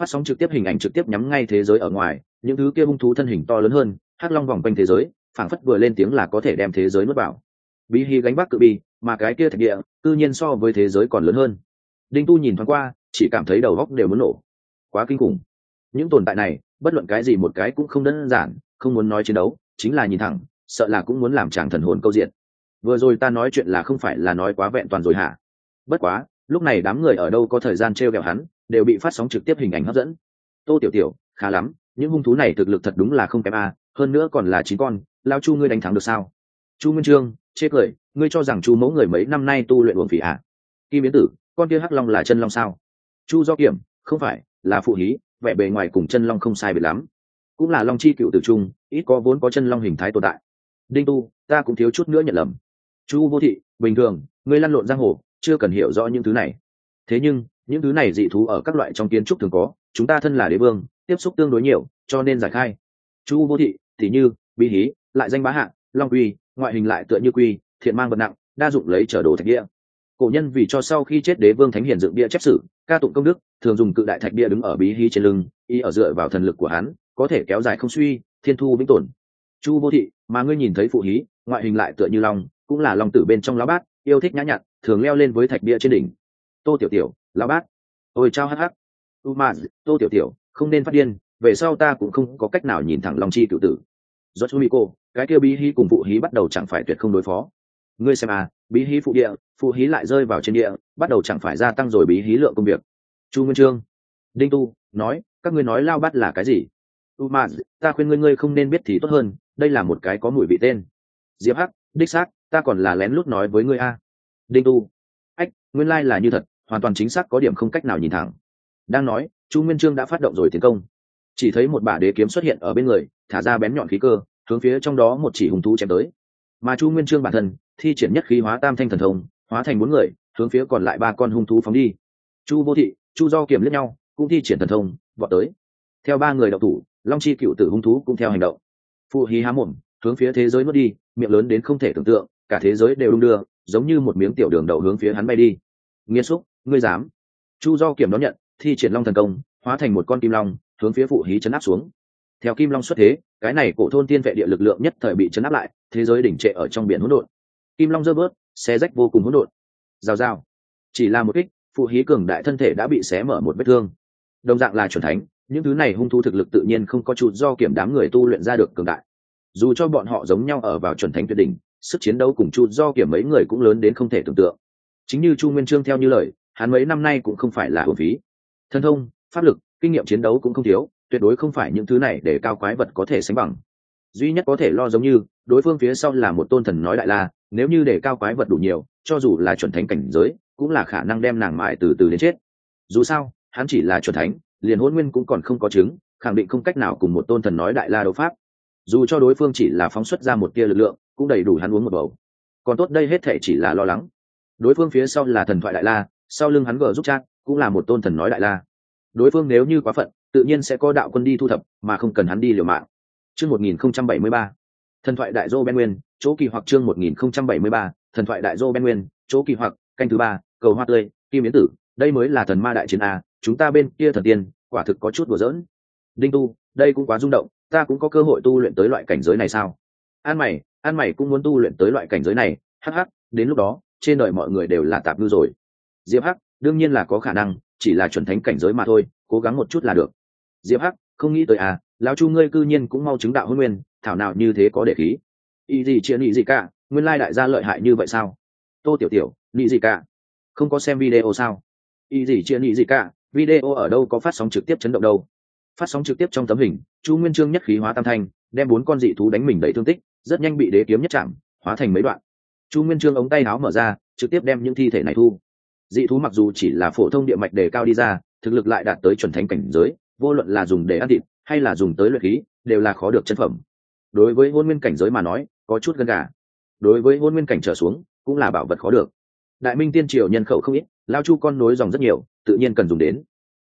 Phát sóng trực tiếp hình ảnh trực tiếp nhắm ngay thế giới ở ngoài, những thứ kia hung thú thân hình to lớn hơn, hắc long vòng quanh thế giới phảng phất vừa lên tiếng là có thể đem thế giới nuốt vào. Bí hi gánh vác cự bi, mà cái kia thạch địa tự nhiên so với thế giới còn lớn hơn. Đinh tu nhìn thoáng qua, chỉ cảm thấy đầu góc đều muốn nổ. Quá kinh khủng. Những tồn tại này, bất luận cái gì một cái cũng không đơn giản, không muốn nói chiến đấu, chính là nhìn thẳng, sợ là cũng muốn làm chàng thần hồn câu diện. Vừa rồi ta nói chuyện là không phải là nói quá vẹn toàn rồi hả? Bất quá, lúc này đám người ở đâu có thời gian t r e o g ẹ o hắn, đều bị phát sóng trực tiếp hình ảnh hấp dẫn. Tô tiểu tiểu, khá lắm, những hung thú này thực lực thật đúng là không kém a, hơn nữa còn là chín con lao chu ngươi đánh thắng được sao? Chu nguyên trương, chê cười, ngươi cho rằng chu mẫu người mấy năm nay tu luyện uổng phỉ ạ à? kim biến tử, con kia hắc long là chân long sao? Chu do kiểm, không phải, là phụ hí, vẻ bề ngoài cùng chân long không sai biệt lắm. Cũng là long chi cựu tử trung, ít có vốn có chân long hình thái tồn tại. Đinh tu, ta cũng thiếu chút nữa nhận lầm. Chu vô thị, bình thường, ngươi lăn lộn giang hồ, chưa cần hiểu rõ những thứ này. Thế nhưng, những thứ này dị thú ở các loại trong kiến trúc thường có, chúng ta thân là đế vương, tiếp xúc tương đối nhiều, cho nên giải khai. Chu vô thị thì như bí hí lại danh bá hạng, long quy, ngoại hình lại tựa như quy, thiện mang vật nặng, đa dụng lấy trở đồ thạch địa. Cổ nhân vì cho sau khi chết đế vương thánh hiền dựng bia chép sử, ca tụng công đức, thường dùng cự đại thạch bia đứng ở bí hí trên lưng, y ở dựa vào thần lực của hắn, có thể kéo dài không suy, thiên thu vĩnh tồn. Chu vô thị, mà ngươi nhìn thấy phụ hí, ngoại hình lại tựa như long, cũng là long tử bên trong lá bát, yêu thích nhã nhặn, thường leo lên với thạch bia trên đỉnh. Tô tiểu tiểu, lão bát. Ôi trao hắc hắc u ma tô tiểu tiểu, không nên phát điên, về sau ta cũng không có cách nào nhìn thẳng lòng chi cựu tử. Do chu mỹ cô cái kia bí hí cùng phụ hí bắt đầu chẳng phải tuyệt không đối phó. Ngươi xem à bí hí phụ địa, phụ hí lại rơi vào trên địa, bắt đầu chẳng phải gia tăng rồi bí hí lượng công việc. Chu nguyên trương, đinh tu, nói, các ngươi nói lao bắt là cái gì? U ma, ta khuyên ngươi ngươi không nên biết thì tốt hơn, đây là một cái có mùi vị tên. Diệp hắc, đích xác, ta còn là lén lút nói với ngươi a. Đinh tu, ách, nguyên lai là như thật, hoàn toàn chính xác có điểm không cách nào nhìn thẳng. Đang nói, chu nguyên trương đã phát động rồi tiến công. Chỉ thấy một bả đế kiếm xuất hiện ở bên người, thả ra bén nhọn khí cơ hướng phía trong đó một chỉ hùng thú chém tới. Mà chu nguyên trương bản thân, thi triển nhất khí hóa tam thanh thần thông, hóa thành bốn người, hướng phía còn lại ba con hung thú phóng đi. Chu vô thị, chu do kiểm lẫn nhau, cũng thi triển thần thông, vọt tới. Theo ba người đậu thủ, long chi cựu tử hung thú cũng theo hành động. Phụ hí há mồm, hướng phía thế giới mất đi, miệng lớn đến không thể tưởng tượng, cả thế giới đều đung đưa, giống như một miếng tiểu đường đậu hướng phía hắn bay đi. Nghiêm xúc, ngươi dám. Chu do kiểm đón nhận, thi triển long thần công, hóa thành một con kim long, hướng phía phụ hí chấn áp xuống theo kim long xuất thế, cái này cổ thôn tiên vệ địa lực lượng nhất thời bị chấn áp lại, thế giới đỉnh trệ ở trong biển hỗn độn. Kim long dơ bớt, xé rách vô cùng hỗn độn. Rào rào. Chỉ là một kích, phụ hí cường đại thân thể đã bị xé mở một vết thương. Đồng dạng là chuẩn thánh, những thứ này hung thu thực lực tự nhiên không có chút do kiểm đám người tu luyện ra được cường đại. Dù cho bọn họ giống nhau ở vào chuẩn thánh tuyệt đỉnh, sức chiến đấu cùng chu do kiểm mấy người cũng lớn đến không thể tưởng tượng. Chính như chu nguyên trương theo như lời, hắn mấy năm nay cũng không phải là hồn phí. Thân thông, pháp lực, kinh nghiệm chiến đấu cũng không thiếu tuyệt đối không phải những thứ này để cao quái vật có thể sánh bằng. Duy nhất có thể lo giống như, đối phương phía sau là một tôn thần nói đại la, nếu như để cao quái vật đủ nhiều, cho dù là chuẩn thánh cảnh giới, cũng là khả năng đem nàng mại từ từ đến chết. Dù sao, hắn chỉ là chuẩn thánh, liền hôn nguyên cũng còn không có chứng, khẳng định không cách nào cùng một tôn thần nói đại la đấu pháp. Dù cho đối phương chỉ là phóng xuất ra một tia lực lượng, cũng đầy đủ hắn uống một bầu. Còn tốt đây hết thể chỉ là lo lắng. Đối phương phía sau là thần thoại đại la, sau lưng hắn gờ giúp chắc cũng là một tôn thần nói đại la. Đối phương nếu như quá phận tự nhiên sẽ có đạo quân đi thu thập, mà không cần hắn đi liều mạng. Chương một nghìn không trăm bảy mươi ba, thần thoại đại dô ben nguyên, chỗ kỳ hoặc chương một nghìn không trăm bảy mươi ba, thần thoại đại dô ben nguyên, chỗ kỳ hoặc, canh thứ ba, cầu hoa tươi, kim biến tử, đây mới là thần ma đại chiến a, chúng ta bên kia thần tiên, quả thực có chút đùa giỡn. Đinh tu, đây cũng quá rung động, ta cũng có cơ hội tu luyện tới loại cảnh giới này sao? An mày an mày cũng muốn tu luyện tới loại cảnh giới này, hắc hắc, đến lúc đó, trên đời mọi người đều là tạp ngư rồi. Diệp hắc, đương nhiên là có khả năng, chỉ là chuẩn thánh cảnh giới mà thôi, cố gắng một chút là được diệp hắc, không nghĩ tới à lão chu ngươi cư nhiên cũng mau chứng đạo hôn nguyên, thảo nào như thế có để khí. Ý gì chuyện ý gì cả, nguyên lai đại gia lợi hại như vậy sao? Tô tiểu tiểu nghĩ gì cả? Không có xem video sao? Ý gì chuyện ý gì cả, video ở đâu có phát sóng trực tiếp chấn động đâu? Phát sóng trực tiếp trong tấm hình, chu nguyên trương nhất khí hóa tam thanh, đem bốn con dị thú đánh mình đầy thương tích, rất nhanh bị đế kiếm nhất chạm, hóa thành mấy đoạn. Chu nguyên trương ống tay áo mở ra, trực tiếp đem những thi thể này thu. Dị thú mặc dù chỉ là phổ thông địa mạch đề cao đi ra, thực lực lại đạt tới chuẩn thánh cảnh giới vô luận là dùng để ăn thịt hay là dùng tới luyện khí, đều là khó được chân phẩm. Đối với hôn nguyên cảnh giới mà nói, có chút gần gà. Đối với hôn nguyên cảnh trở xuống, cũng là bảo vật khó được. Đại minh tiên triều nhân khẩu không ít, lao chu con nối dòng rất nhiều, tự nhiên cần dùng đến.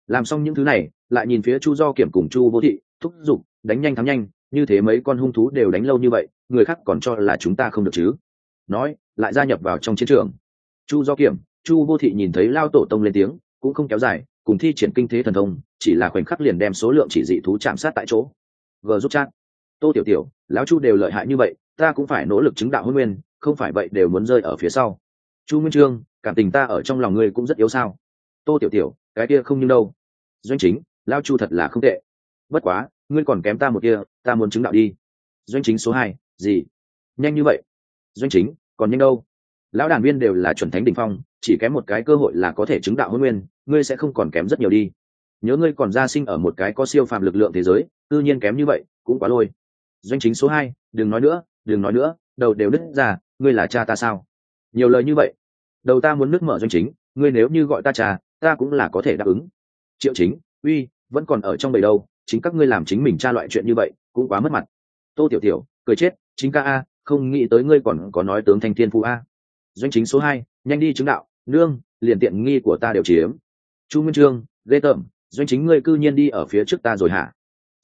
Làm xong những thứ này, lại nhìn phía chu do kiểm cùng chu vô thị, thúc giục, đánh nhanh thắng nhanh, như thế mấy con hung thú đều đánh lâu như vậy, người khác còn cho là chúng ta không được chứ. Nói, lại gia nhập vào trong chiến trường. Chu do kiểm, chu vô thị nhìn thấy lao tổ tông lên tiếng, cũng không kéo dài cùng thi triển kinh thế thần thông, chỉ là khoảnh khắc liền đem số lượng chỉ dị thú chạm sát tại chỗ. G giúp chat. Tô tiểu tiểu, lão chu đều lợi hại như vậy, ta cũng phải nỗ lực chứng đạo hôn nguyên, không phải vậy đều muốn rơi ở phía sau. Chu nguyên trương, cảm tình ta ở trong lòng ngươi cũng rất yếu sao? Tô tiểu tiểu, cái kia không như đâu. Doanh chính lao chu thật là không tệ. Bất quá, ngươi còn kém ta một kia, ta muốn chứng đạo đi. Doanh chính số hai, gì? Nhanh như vậy. Doanh chính, còn nhanh đâu? Lão đàn viên đều là chuẩn thánh đ ỉ n h phong chỉ kém một cái cơ hội là có thể chứng đạo hôn nguyên, ngươi sẽ không còn kém rất nhiều đi. Nhớ ngươi còn gia sinh ở một cái có siêu phạm lực lượng thế giới, tự nhiên kém như vậy, cũng quá lôi. Doanh chính số hai, đừng nói nữa, đừng nói nữa, đầu đều nứt ra, ngươi là cha ta sao? Nhiều lời như vậy. Đầu ta muốn nước mở doanh chính, ngươi nếu như gọi ta cha, ta cũng là có thể đáp ứng. Triệu chính, uy, vẫn còn ở trong bầy đâu chính các ngươi làm chính mình tra loại chuyện như vậy, cũng quá mất mặt. Tô tiểu tiểu, cười chết, chính ca a, không nghĩ tới ngươi còn có nói tướng thanh thiên phú a. Doanh chính số hai, nhanh đi chứng đạo nương, liền tiện nghi của ta đều chiếm. Chu nguyên trương, ghê tởm, doanh chính ngươi cư nhiên đi ở phía trước ta rồi hả?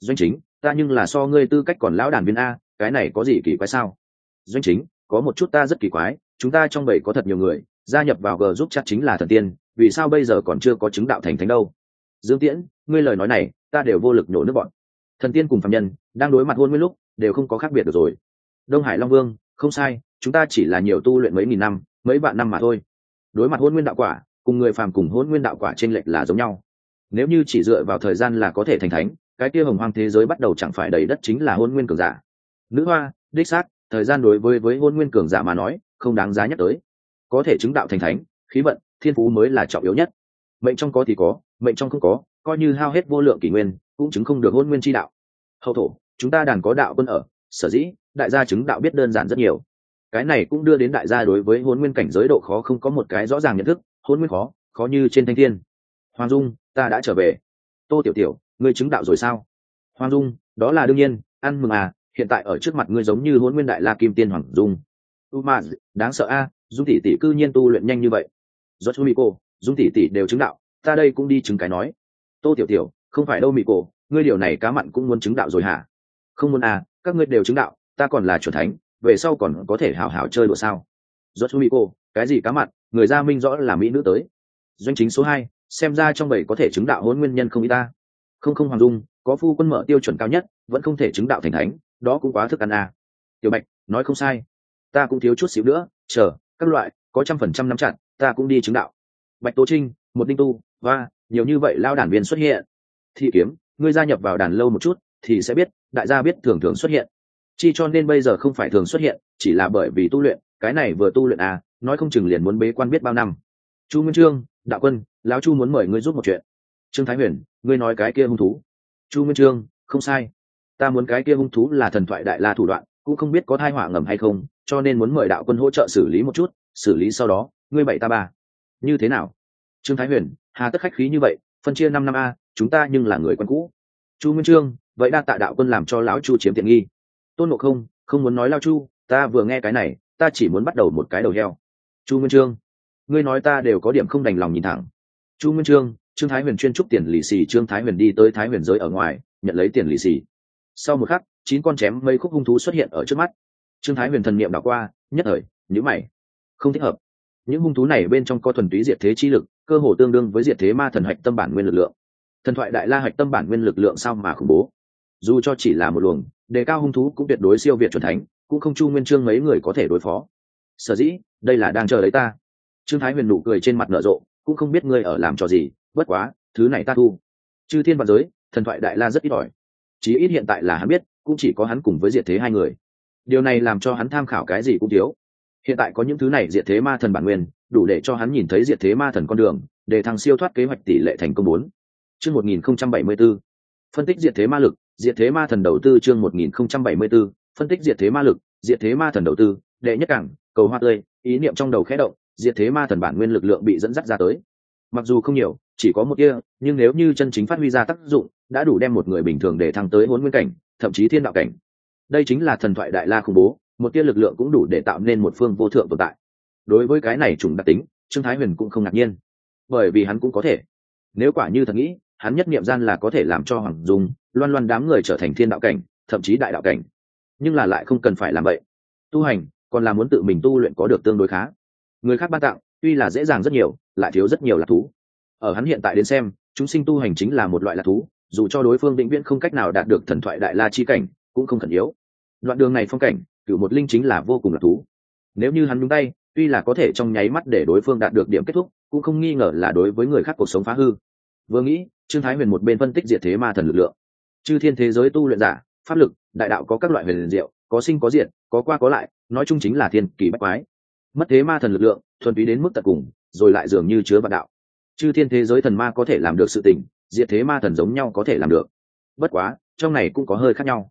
Doanh chính, ta nhưng là so ngươi tư cách còn lão đàn viên a, cái này có gì kỳ quái sao? Doanh chính, có một chút ta rất kỳ quái, chúng ta trong bầy có thật nhiều người, gia nhập vào g giúp chắc chính là thần tiên, vì sao bây giờ còn chưa có chứng đạo thành thánh đâu? Dương tiễn, ngươi lời nói này, ta đều vô lực nhổ nước bọn. Thần tiên cùng phạm nhân, đang đối mặt hôn nguyên lúc, đều không có khác biệt được rồi. Đông hải long vương, không sai, chúng ta chỉ là nhiều tu luyện mấy nghìn năm, mấy vạn năm mà thôi đối mặt hôn nguyên đạo quả, cùng người phàm cùng hôn nguyên đạo quả trên lệch là giống nhau. Nếu như chỉ dựa vào thời gian là có thể thành thánh, cái kia hồng hoang thế giới bắt đầu chẳng phải đầy đất chính là hôn nguyên cường giả. Nữ hoa, đích xác, thời gian đối với với hôn nguyên cường giả mà nói, không đáng giá nhắc tới. Có thể chứng đạo thành thánh, khí vận, thiên phú mới là trọng yếu nhất. Mệnh trong có thì có, mệnh trong không có, coi như hao hết vô lượng kỷ nguyên, cũng chứng không được hôn nguyên chi đạo. Hậu thổ, chúng ta đàn có đạo quân ở, sở dĩ, đại gia chứng đạo biết đơn giản rất nhiều cái này cũng đưa đến đại gia đối với hôn nguyên cảnh giới độ khó không có một cái rõ ràng nhận thức hôn nguyên khó khó như trên thanh thiên. Hoàng dung, ta đã trở về. Tô tiểu tiểu, ngươi chứng đạo rồi sao? Hoàng dung, đó là đương nhiên, ăn mừng à hiện tại ở trước mặt ngươi giống như hôn nguyên đại la kim tiên hoàng dung. U ma, đáng sợ a, dung tỷ tỷ cư nhiên tu luyện nhanh như vậy. Do chú mỹ cô dung tỷ tỷ đều chứng đạo, ta đây cũng đi chứng cái nói. Tô tiểu tiểu, không phải đâu mỹ cô ngươi điều này cá mặn cũng muốn chứng đạo rồi hả? Không muốn à các ngươi đều chứng đạo, ta còn là chuẩn thánh về sau còn có thể hào hào chơi đùa sao? Rốt chú mỹ cô cái gì cá mặt? người gia minh rõ là mỹ nữ tới. Doanh chính số hai, xem ra trong bảy có thể chứng đạo hôn nguyên nhân không y ta. Không không hoàng dung, có phu quân mở tiêu chuẩn cao nhất, vẫn không thể chứng đạo thành thánh, đó cũng quá thức ăn à. tiểu bạch, nói không sai. Ta cũng thiếu chút xíu nữa, chờ, các loại, có trăm phần trăm nắm chặt, ta cũng đi chứng đạo. Bạch tố trinh, một đinh tu và nhiều như vậy lao đàn viên xuất hiện. Thị kiếm, ngươi gia nhập vào đàn lâu một chút, thì sẽ biết, đại gia biết thường thường xuất hiện chi cho nên bây giờ không phải thường xuất hiện, chỉ là bởi vì tu luyện, cái này vừa tu luyện à nói không chừng liền muốn bế quan biết bao năm. Chu nguyên trương, đạo quân, lão chu muốn mời ngươi giúp một chuyện. Trương thái huyền, ngươi nói cái kia hung thú. Chu nguyên trương, không sai. Ta muốn cái kia hung thú là thần thoại đại la thủ đoạn, cũng không biết có thai họa ngầm hay không, cho nên muốn mời đạo quân hỗ trợ xử lý một chút, xử lý sau đó, ngươi bảy ta ba. Như thế nào? Trương thái huyền, hà tất khách khí như vậy, phân chia năm năm a, chúng ta nhưng là người quân cũ. Chu nguyên trương, vậy đa tạ đạo quân làm cho lão chu chiếm tiện nghi tôn ngộ không không muốn nói lao chu, ta vừa nghe cái này, ta chỉ muốn bắt đầu một cái đầu heo. Chu nguyên trương, ngươi nói ta đều có điểm không đành lòng nhìn thẳng. Chu nguyên trương trương thái huyền chuyên trúc tiền lì xì, trương thái huyền đi tới thái huyền giới ở ngoài, nhận lấy tiền lì xì. Sau một khắc, chín con chém mây khúc hung thú xuất hiện ở trước mắt. Trương thái huyền thần niệm đảo qua, nhất thời nhữ mày. Không thích hợp. Những hung thú này bên trong có thuần túy diệt thế chi lực, cơ hồ tương đương với diệt thế ma thần hạch tâm bản nguyên lực lượng. Thần thoại đại la hạch tâm bản nguyên lực lượng sao mà khủng bố? Dù cho chỉ là một luồng đề cao hung thú cũng tuyệt đối siêu việt c thánh, cũng không chu nguyên trương mấy người có thể đối phó. Sở dĩ, đây là đang chờ lấy ta. Trương thái huyền nụ cười trên mặt nở rộ, cũng không biết ngươi ở làm trò gì, bất quá, thứ này ta thu. Chư thiên văn giới, thần thoại đại la rất ít ỏi. Chí ít hiện tại là hắn biết, cũng chỉ có hắn cùng với diệt thế hai người. Điều này làm cho hắn tham khảo cái gì cũng thiếu. Hiện tại có những thứ này diệt thế ma thần bản nguyên, đủ để cho hắn nhìn thấy diệt thế ma thần con đường, để thằng siêu thoát kế hoạch tỷ lệ thành công bốn. Chương một nghìn không trăm bảy mươi b phân tích diệt thế ma lực diệt thế ma thần đầu tư chương một nghìn không trăm bảy mươi b ố phân tích diệt thế ma lực, diệt thế ma thần đầu tư, đệ nhất cảng, cầu hoa tươi, ý niệm trong đầu khẽ động, diệt thế ma thần bản nguyên lực lượng bị dẫn dắt ra tới. Mặc dù không nhiều, chỉ có một kia nhưng nếu như chân chính phát huy ra tác dụng, đã đủ đem một người bình thường để thăng tới hôn nguyên cảnh, thậm chí thiên đạo cảnh. Đây chính là thần thoại đại la khủng bố, một tia lực lượng cũng đủ để tạo nên một phương vô thượng tồn tại. Đối với cái này trùng đặc tính, trương thái huyền cũng không ngạc nhiên. Bởi vì hắn cũng có thể. Nếu quả như thật nghĩ, hắn nhất niệm gian là có thể làm cho hoàng dung loan loan đám người trở thành thiên đạo cảnh, thậm chí đại đạo cảnh. Nhưng là lại không cần phải làm vậy. Tu hành, còn là muốn tự mình tu luyện có được tương đối khá. Người khác ban tặng, tuy là dễ dàng rất nhiều, lại thiếu rất nhiều lạc thú. Ở hắn hiện tại đến xem, chúng sinh tu hành chính là một loại lạc thú, dù cho đối phương định viễn không cách nào đạt được thần thoại đại la chi cảnh, cũng không khẩn yếu. Đoạn đường này phong cảnh cựu một linh chính là vô cùng lạc thú. Nếu như hắn nhúng tay, tuy là có thể trong nháy mắt để đối phương đạt được điểm kết thúc, cũng không nghi ngờ là đối với người khác cuộc sống phá hư. Vừa nghĩ, trương thái huyền một bên phân tích diệt thế ma thần lực lượng chư thiên thế giới tu luyện giả, pháp lực, đại đạo có các loại huyền diệu, có sinh có diện có qua có lại, nói chung chính là thiên kỳ bách quái. Mất thế ma thần lực lượng, thuần túy đến mức tận cùng, rồi lại dường như chứa vạn đạo. Chư thiên thế giới thần ma có thể làm được sự tình, diệt thế ma thần giống nhau có thể làm được. Bất quá, trong này cũng có hơi khác nhau.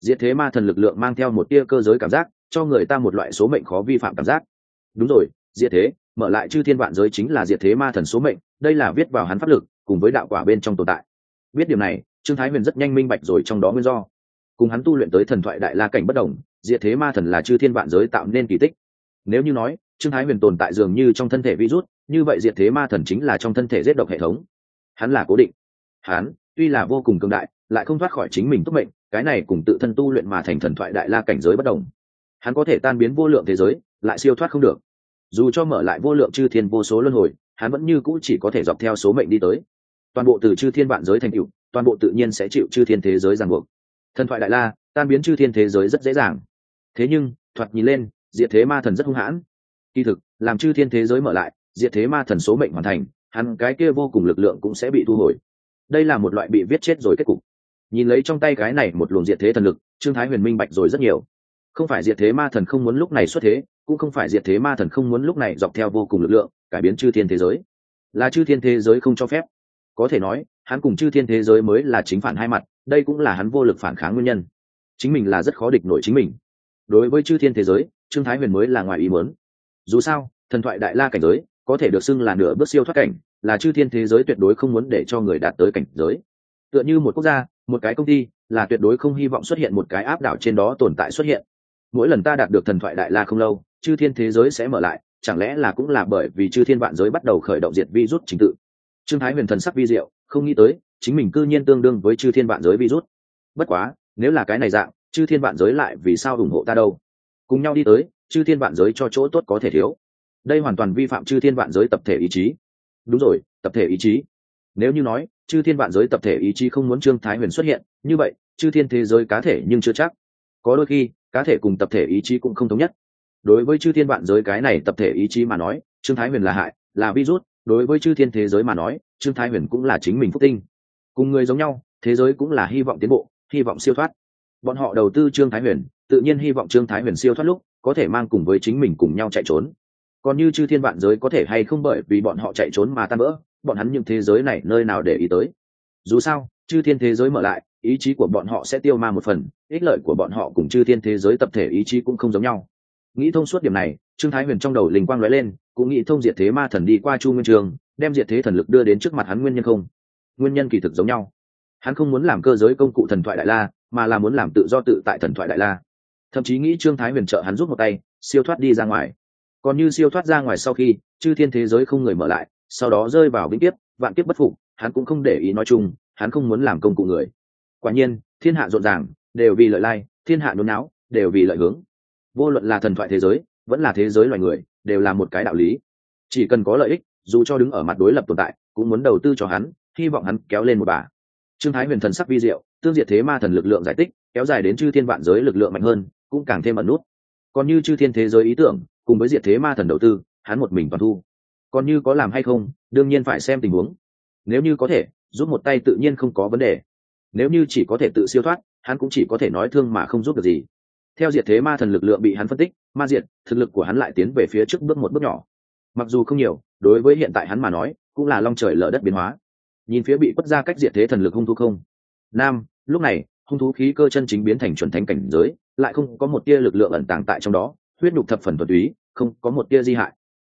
Diệt thế ma thần lực lượng mang theo một tia cơ giới cảm giác, cho người ta một loại số mệnh khó vi phạm cảm giác. Đúng rồi, diệt thế, mở lại chư thiên vạn giới chính là diệt thế ma thần số mệnh, đây là viết vào hắn pháp lực, cùng với đạo quả bên trong tồn tại. Biết điều này trương thái huyền rất nhanh minh bạch rồi trong đó nguyên do. Cùng hắn tu luyện tới thần thoại đại la cảnh bất đồng, diệt thế ma thần là chư thiên vạn giới tạo nên kỳ tích. Nếu như nói, trương thái huyền tồn tại dường như trong thân thể virus, như vậy diệt thế ma thần chính là trong thân thể giết độc hệ thống. Hắn là cố định. Hắn, tuy là vô cùng cường đại, lại không thoát khỏi chính mình túc mệnh, cái này cùng tự thân tu luyện mà thành thần thoại đại la cảnh giới bất đồng. Hắn có thể tan biến vô lượng thế giới, lại siêu thoát không được. Dù cho mở lại vô lượng chư thiên vô số luân hồi, hắn vẫn như cũ chỉ có thể dọc theo số mệnh đi tới. Toàn bộ từ chư thiên vạn giới thành cựu toàn bộ tự nhiên sẽ chịu chư thiên thế giới ràng buộc. Thần thoại đại la, tan biến chư thiên thế giới rất dễ dàng. Thế nhưng, thoạt nhìn lên, diệt thế ma thần rất hung hãn. Kỳ thực, làm chư thiên thế giới mở lại, diệt thế ma thần số mệnh hoàn thành, hắn cái kia vô cùng lực lượng cũng sẽ bị thu hồi. Đây là một loại bị viết chết rồi kết cục. Nhìn lấy trong tay cái này một luồng diệt thế thần lực, trương thái huyền minh bạch rồi rất nhiều. Không phải diệt thế ma thần không muốn lúc này xuất thế, cũng không phải diệt thế ma thần không muốn lúc này dọc theo vô cùng lực lượng, cải biến chư thiên thế giới. Là chư thiên thế giới không cho phép. Có thể nói hắn cùng chư thiên thế giới mới là chính phản hai mặt, đây cũng là hắn vô lực phản kháng nguyên nhân. Chính mình là rất khó địch nổi chính mình. Đối với chư thiên thế giới, trương thái huyền mới là ngoài ý muốn. Dù sao, thần thoại đại la cảnh giới, có thể được xưng là nửa bước siêu thoát cảnh, là chư thiên thế giới tuyệt đối không muốn để cho người đạt tới cảnh giới. Tựa như một quốc gia, một cái công ty, là tuyệt đối không hy vọng xuất hiện một cái áp đảo trên đó tồn tại xuất hiện. Mỗi lần ta đạt được thần thoại đại la không lâu, chư thiên thế giới sẽ mở lại, chẳng lẽ là cũng là bởi vì chư thiên vạn giới bắt đầu khởi động diệt vi rút trình tự? Trương thái huyền thần sắc vi diệu không nghĩ tới, chính mình cư nhiên tương đương với chư thiên vạn giới virus. Bất quá, nếu là cái này dạng, chư thiên vạn giới lại vì sao ủng hộ ta đâu? Cùng nhau đi tới, chư thiên vạn giới cho chỗ tốt có thể thiếu. Đây hoàn toàn vi phạm chư thiên vạn giới tập thể ý chí. Đúng rồi, tập thể ý chí. Nếu như nói, chư thiên vạn giới tập thể ý chí không muốn trương thái huyền xuất hiện, như vậy, chư thiên thế giới cá thể nhưng chưa chắc. Có đôi khi, cá thể cùng tập thể ý chí cũng không thống nhất. Đối với chư thiên vạn giới cái này tập thể ý chí mà nói, trương thái huyền là hại, là virus. Đối với chư thiên thế giới mà nói trương thái huyền cũng là chính mình phúc tinh. Cùng người giống nhau, thế giới cũng là hy vọng tiến bộ, hy vọng siêu thoát. Bọn họ đầu tư trương thái huyền, tự nhiên hy vọng trương thái huyền siêu thoát lúc, có thể mang cùng với chính mình cùng nhau chạy trốn. Còn như chư thiên vạn giới có thể hay không bởi vì bọn họ chạy trốn mà tan vỡ, bọn hắn những thế giới này nơi nào để ý tới? Dù sao, chư thiên thế giới mở lại, ý chí của bọn họ sẽ tiêu ma một phần, ích lợi của bọn họ cùng chư thiên thế giới tập thể ý chí cũng không giống nhau. Nghĩ thông suốt điểm này, trương thái huyền trong đầu linh quang lóe lên, cũng nghĩ thông diệt thế ma thần đi qua chu nguyên trường đem diệt thế thần lực đưa đến trước mặt hắn nguyên nhân không? Nguyên nhân kỳ thực giống nhau. Hắn không muốn làm cơ giới công cụ thần thoại đại la, mà là muốn làm tự do tự tại thần thoại đại la. Thậm chí nghĩ trương thái huyền trợ hắn rút một tay, siêu thoát đi ra ngoài. Còn như siêu thoát ra ngoài sau khi, chư thiên thế giới không người mở lại, sau đó rơi vào vĩnh tiếp vạn tiếp bất phục, hắn cũng không để ý nói chung, hắn không muốn làm công cụ người. Quả nhiên, thiên hạ rộn ràng, đều vì lợi lai, thiên hạ nôn não đều vì lợi hướng. Vô luận là thần thoại thế giới, vẫn là thế giới loài người, đều là một cái đạo lý. Chỉ cần có lợi ích dù cho đứng ở mặt đối lập tồn tại, cũng muốn đầu tư cho hắn, hy vọng hắn kéo lên một bà. Trương thái huyền thần sắc vi diệu, tương diệt thế ma thần lực lượng giải tích, kéo dài đến chư thiên vạn giới lực lượng mạnh hơn, cũng càng thêm ẩn nút. Còn như chư thiên thế giới ý tưởng, cùng với diệt thế ma thần đầu tư, hắn một mình toàn thu. Còn như có làm hay không, đương nhiên phải xem tình huống. Nếu như có thể, giúp một tay tự nhiên không có vấn đề. Nếu như chỉ có thể tự siêu thoát, hắn cũng chỉ có thể nói thương mà không giúp được gì. Theo diệt thế ma thần lực lượng bị hắn phân tích, ma diệt, thực lực của hắn lại tiến về phía trước bước một bước nhỏ. Mặc dù không nhiều đối với hiện tại hắn mà nói, cũng là long trời lở đất biến hóa. Nhìn phía bị quất ra cách diệt thế thần lực hung thú không? Nam, lúc này, hung thú khí cơ chân chính biến thành chuẩn thánh cảnh giới, lại không có một tia lực lượng ẩn tàng tại trong đó, huyết nhục thập phần thuần túy, không có một tia di hại.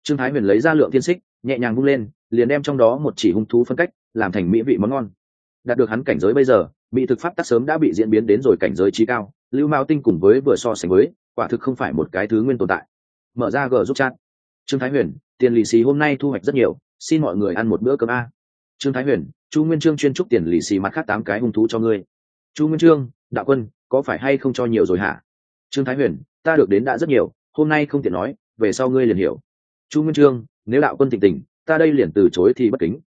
Trương thái huyền lấy ra lượng thiên xích, nhẹ nhàng bung lên, liền đem trong đó một chỉ hung thú phân cách, làm thành mỹ vị món ngon. Đạt được hắn cảnh giới bây giờ, mỹ thực pháp tắc sớm đã bị diễn biến đến rồi cảnh giới trí cao, lưu mao tinh cùng với vừa so sánh với, quả thực không phải một cái thứ nguyên tồn tại. Mở ra g giúp chat. Trương thái huyền tiền lì xì hôm nay thu hoạch rất nhiều, xin mọi người ăn một bữa cơm a. Trương thái huyền, chu nguyên trương chuyên trúc tiền lì xì mặt khác tám cái hung thú cho ngươi. Chu nguyên trương, đạo quân, có phải hay không cho nhiều rồi hả? Trương thái huyền, ta được đến đã rất nhiều, hôm nay không tiện nói, về sau ngươi liền hiểu. Chu nguyên trương, nếu đạo quân tỉnh tỉnh ta đây liền từ chối thì bất kính.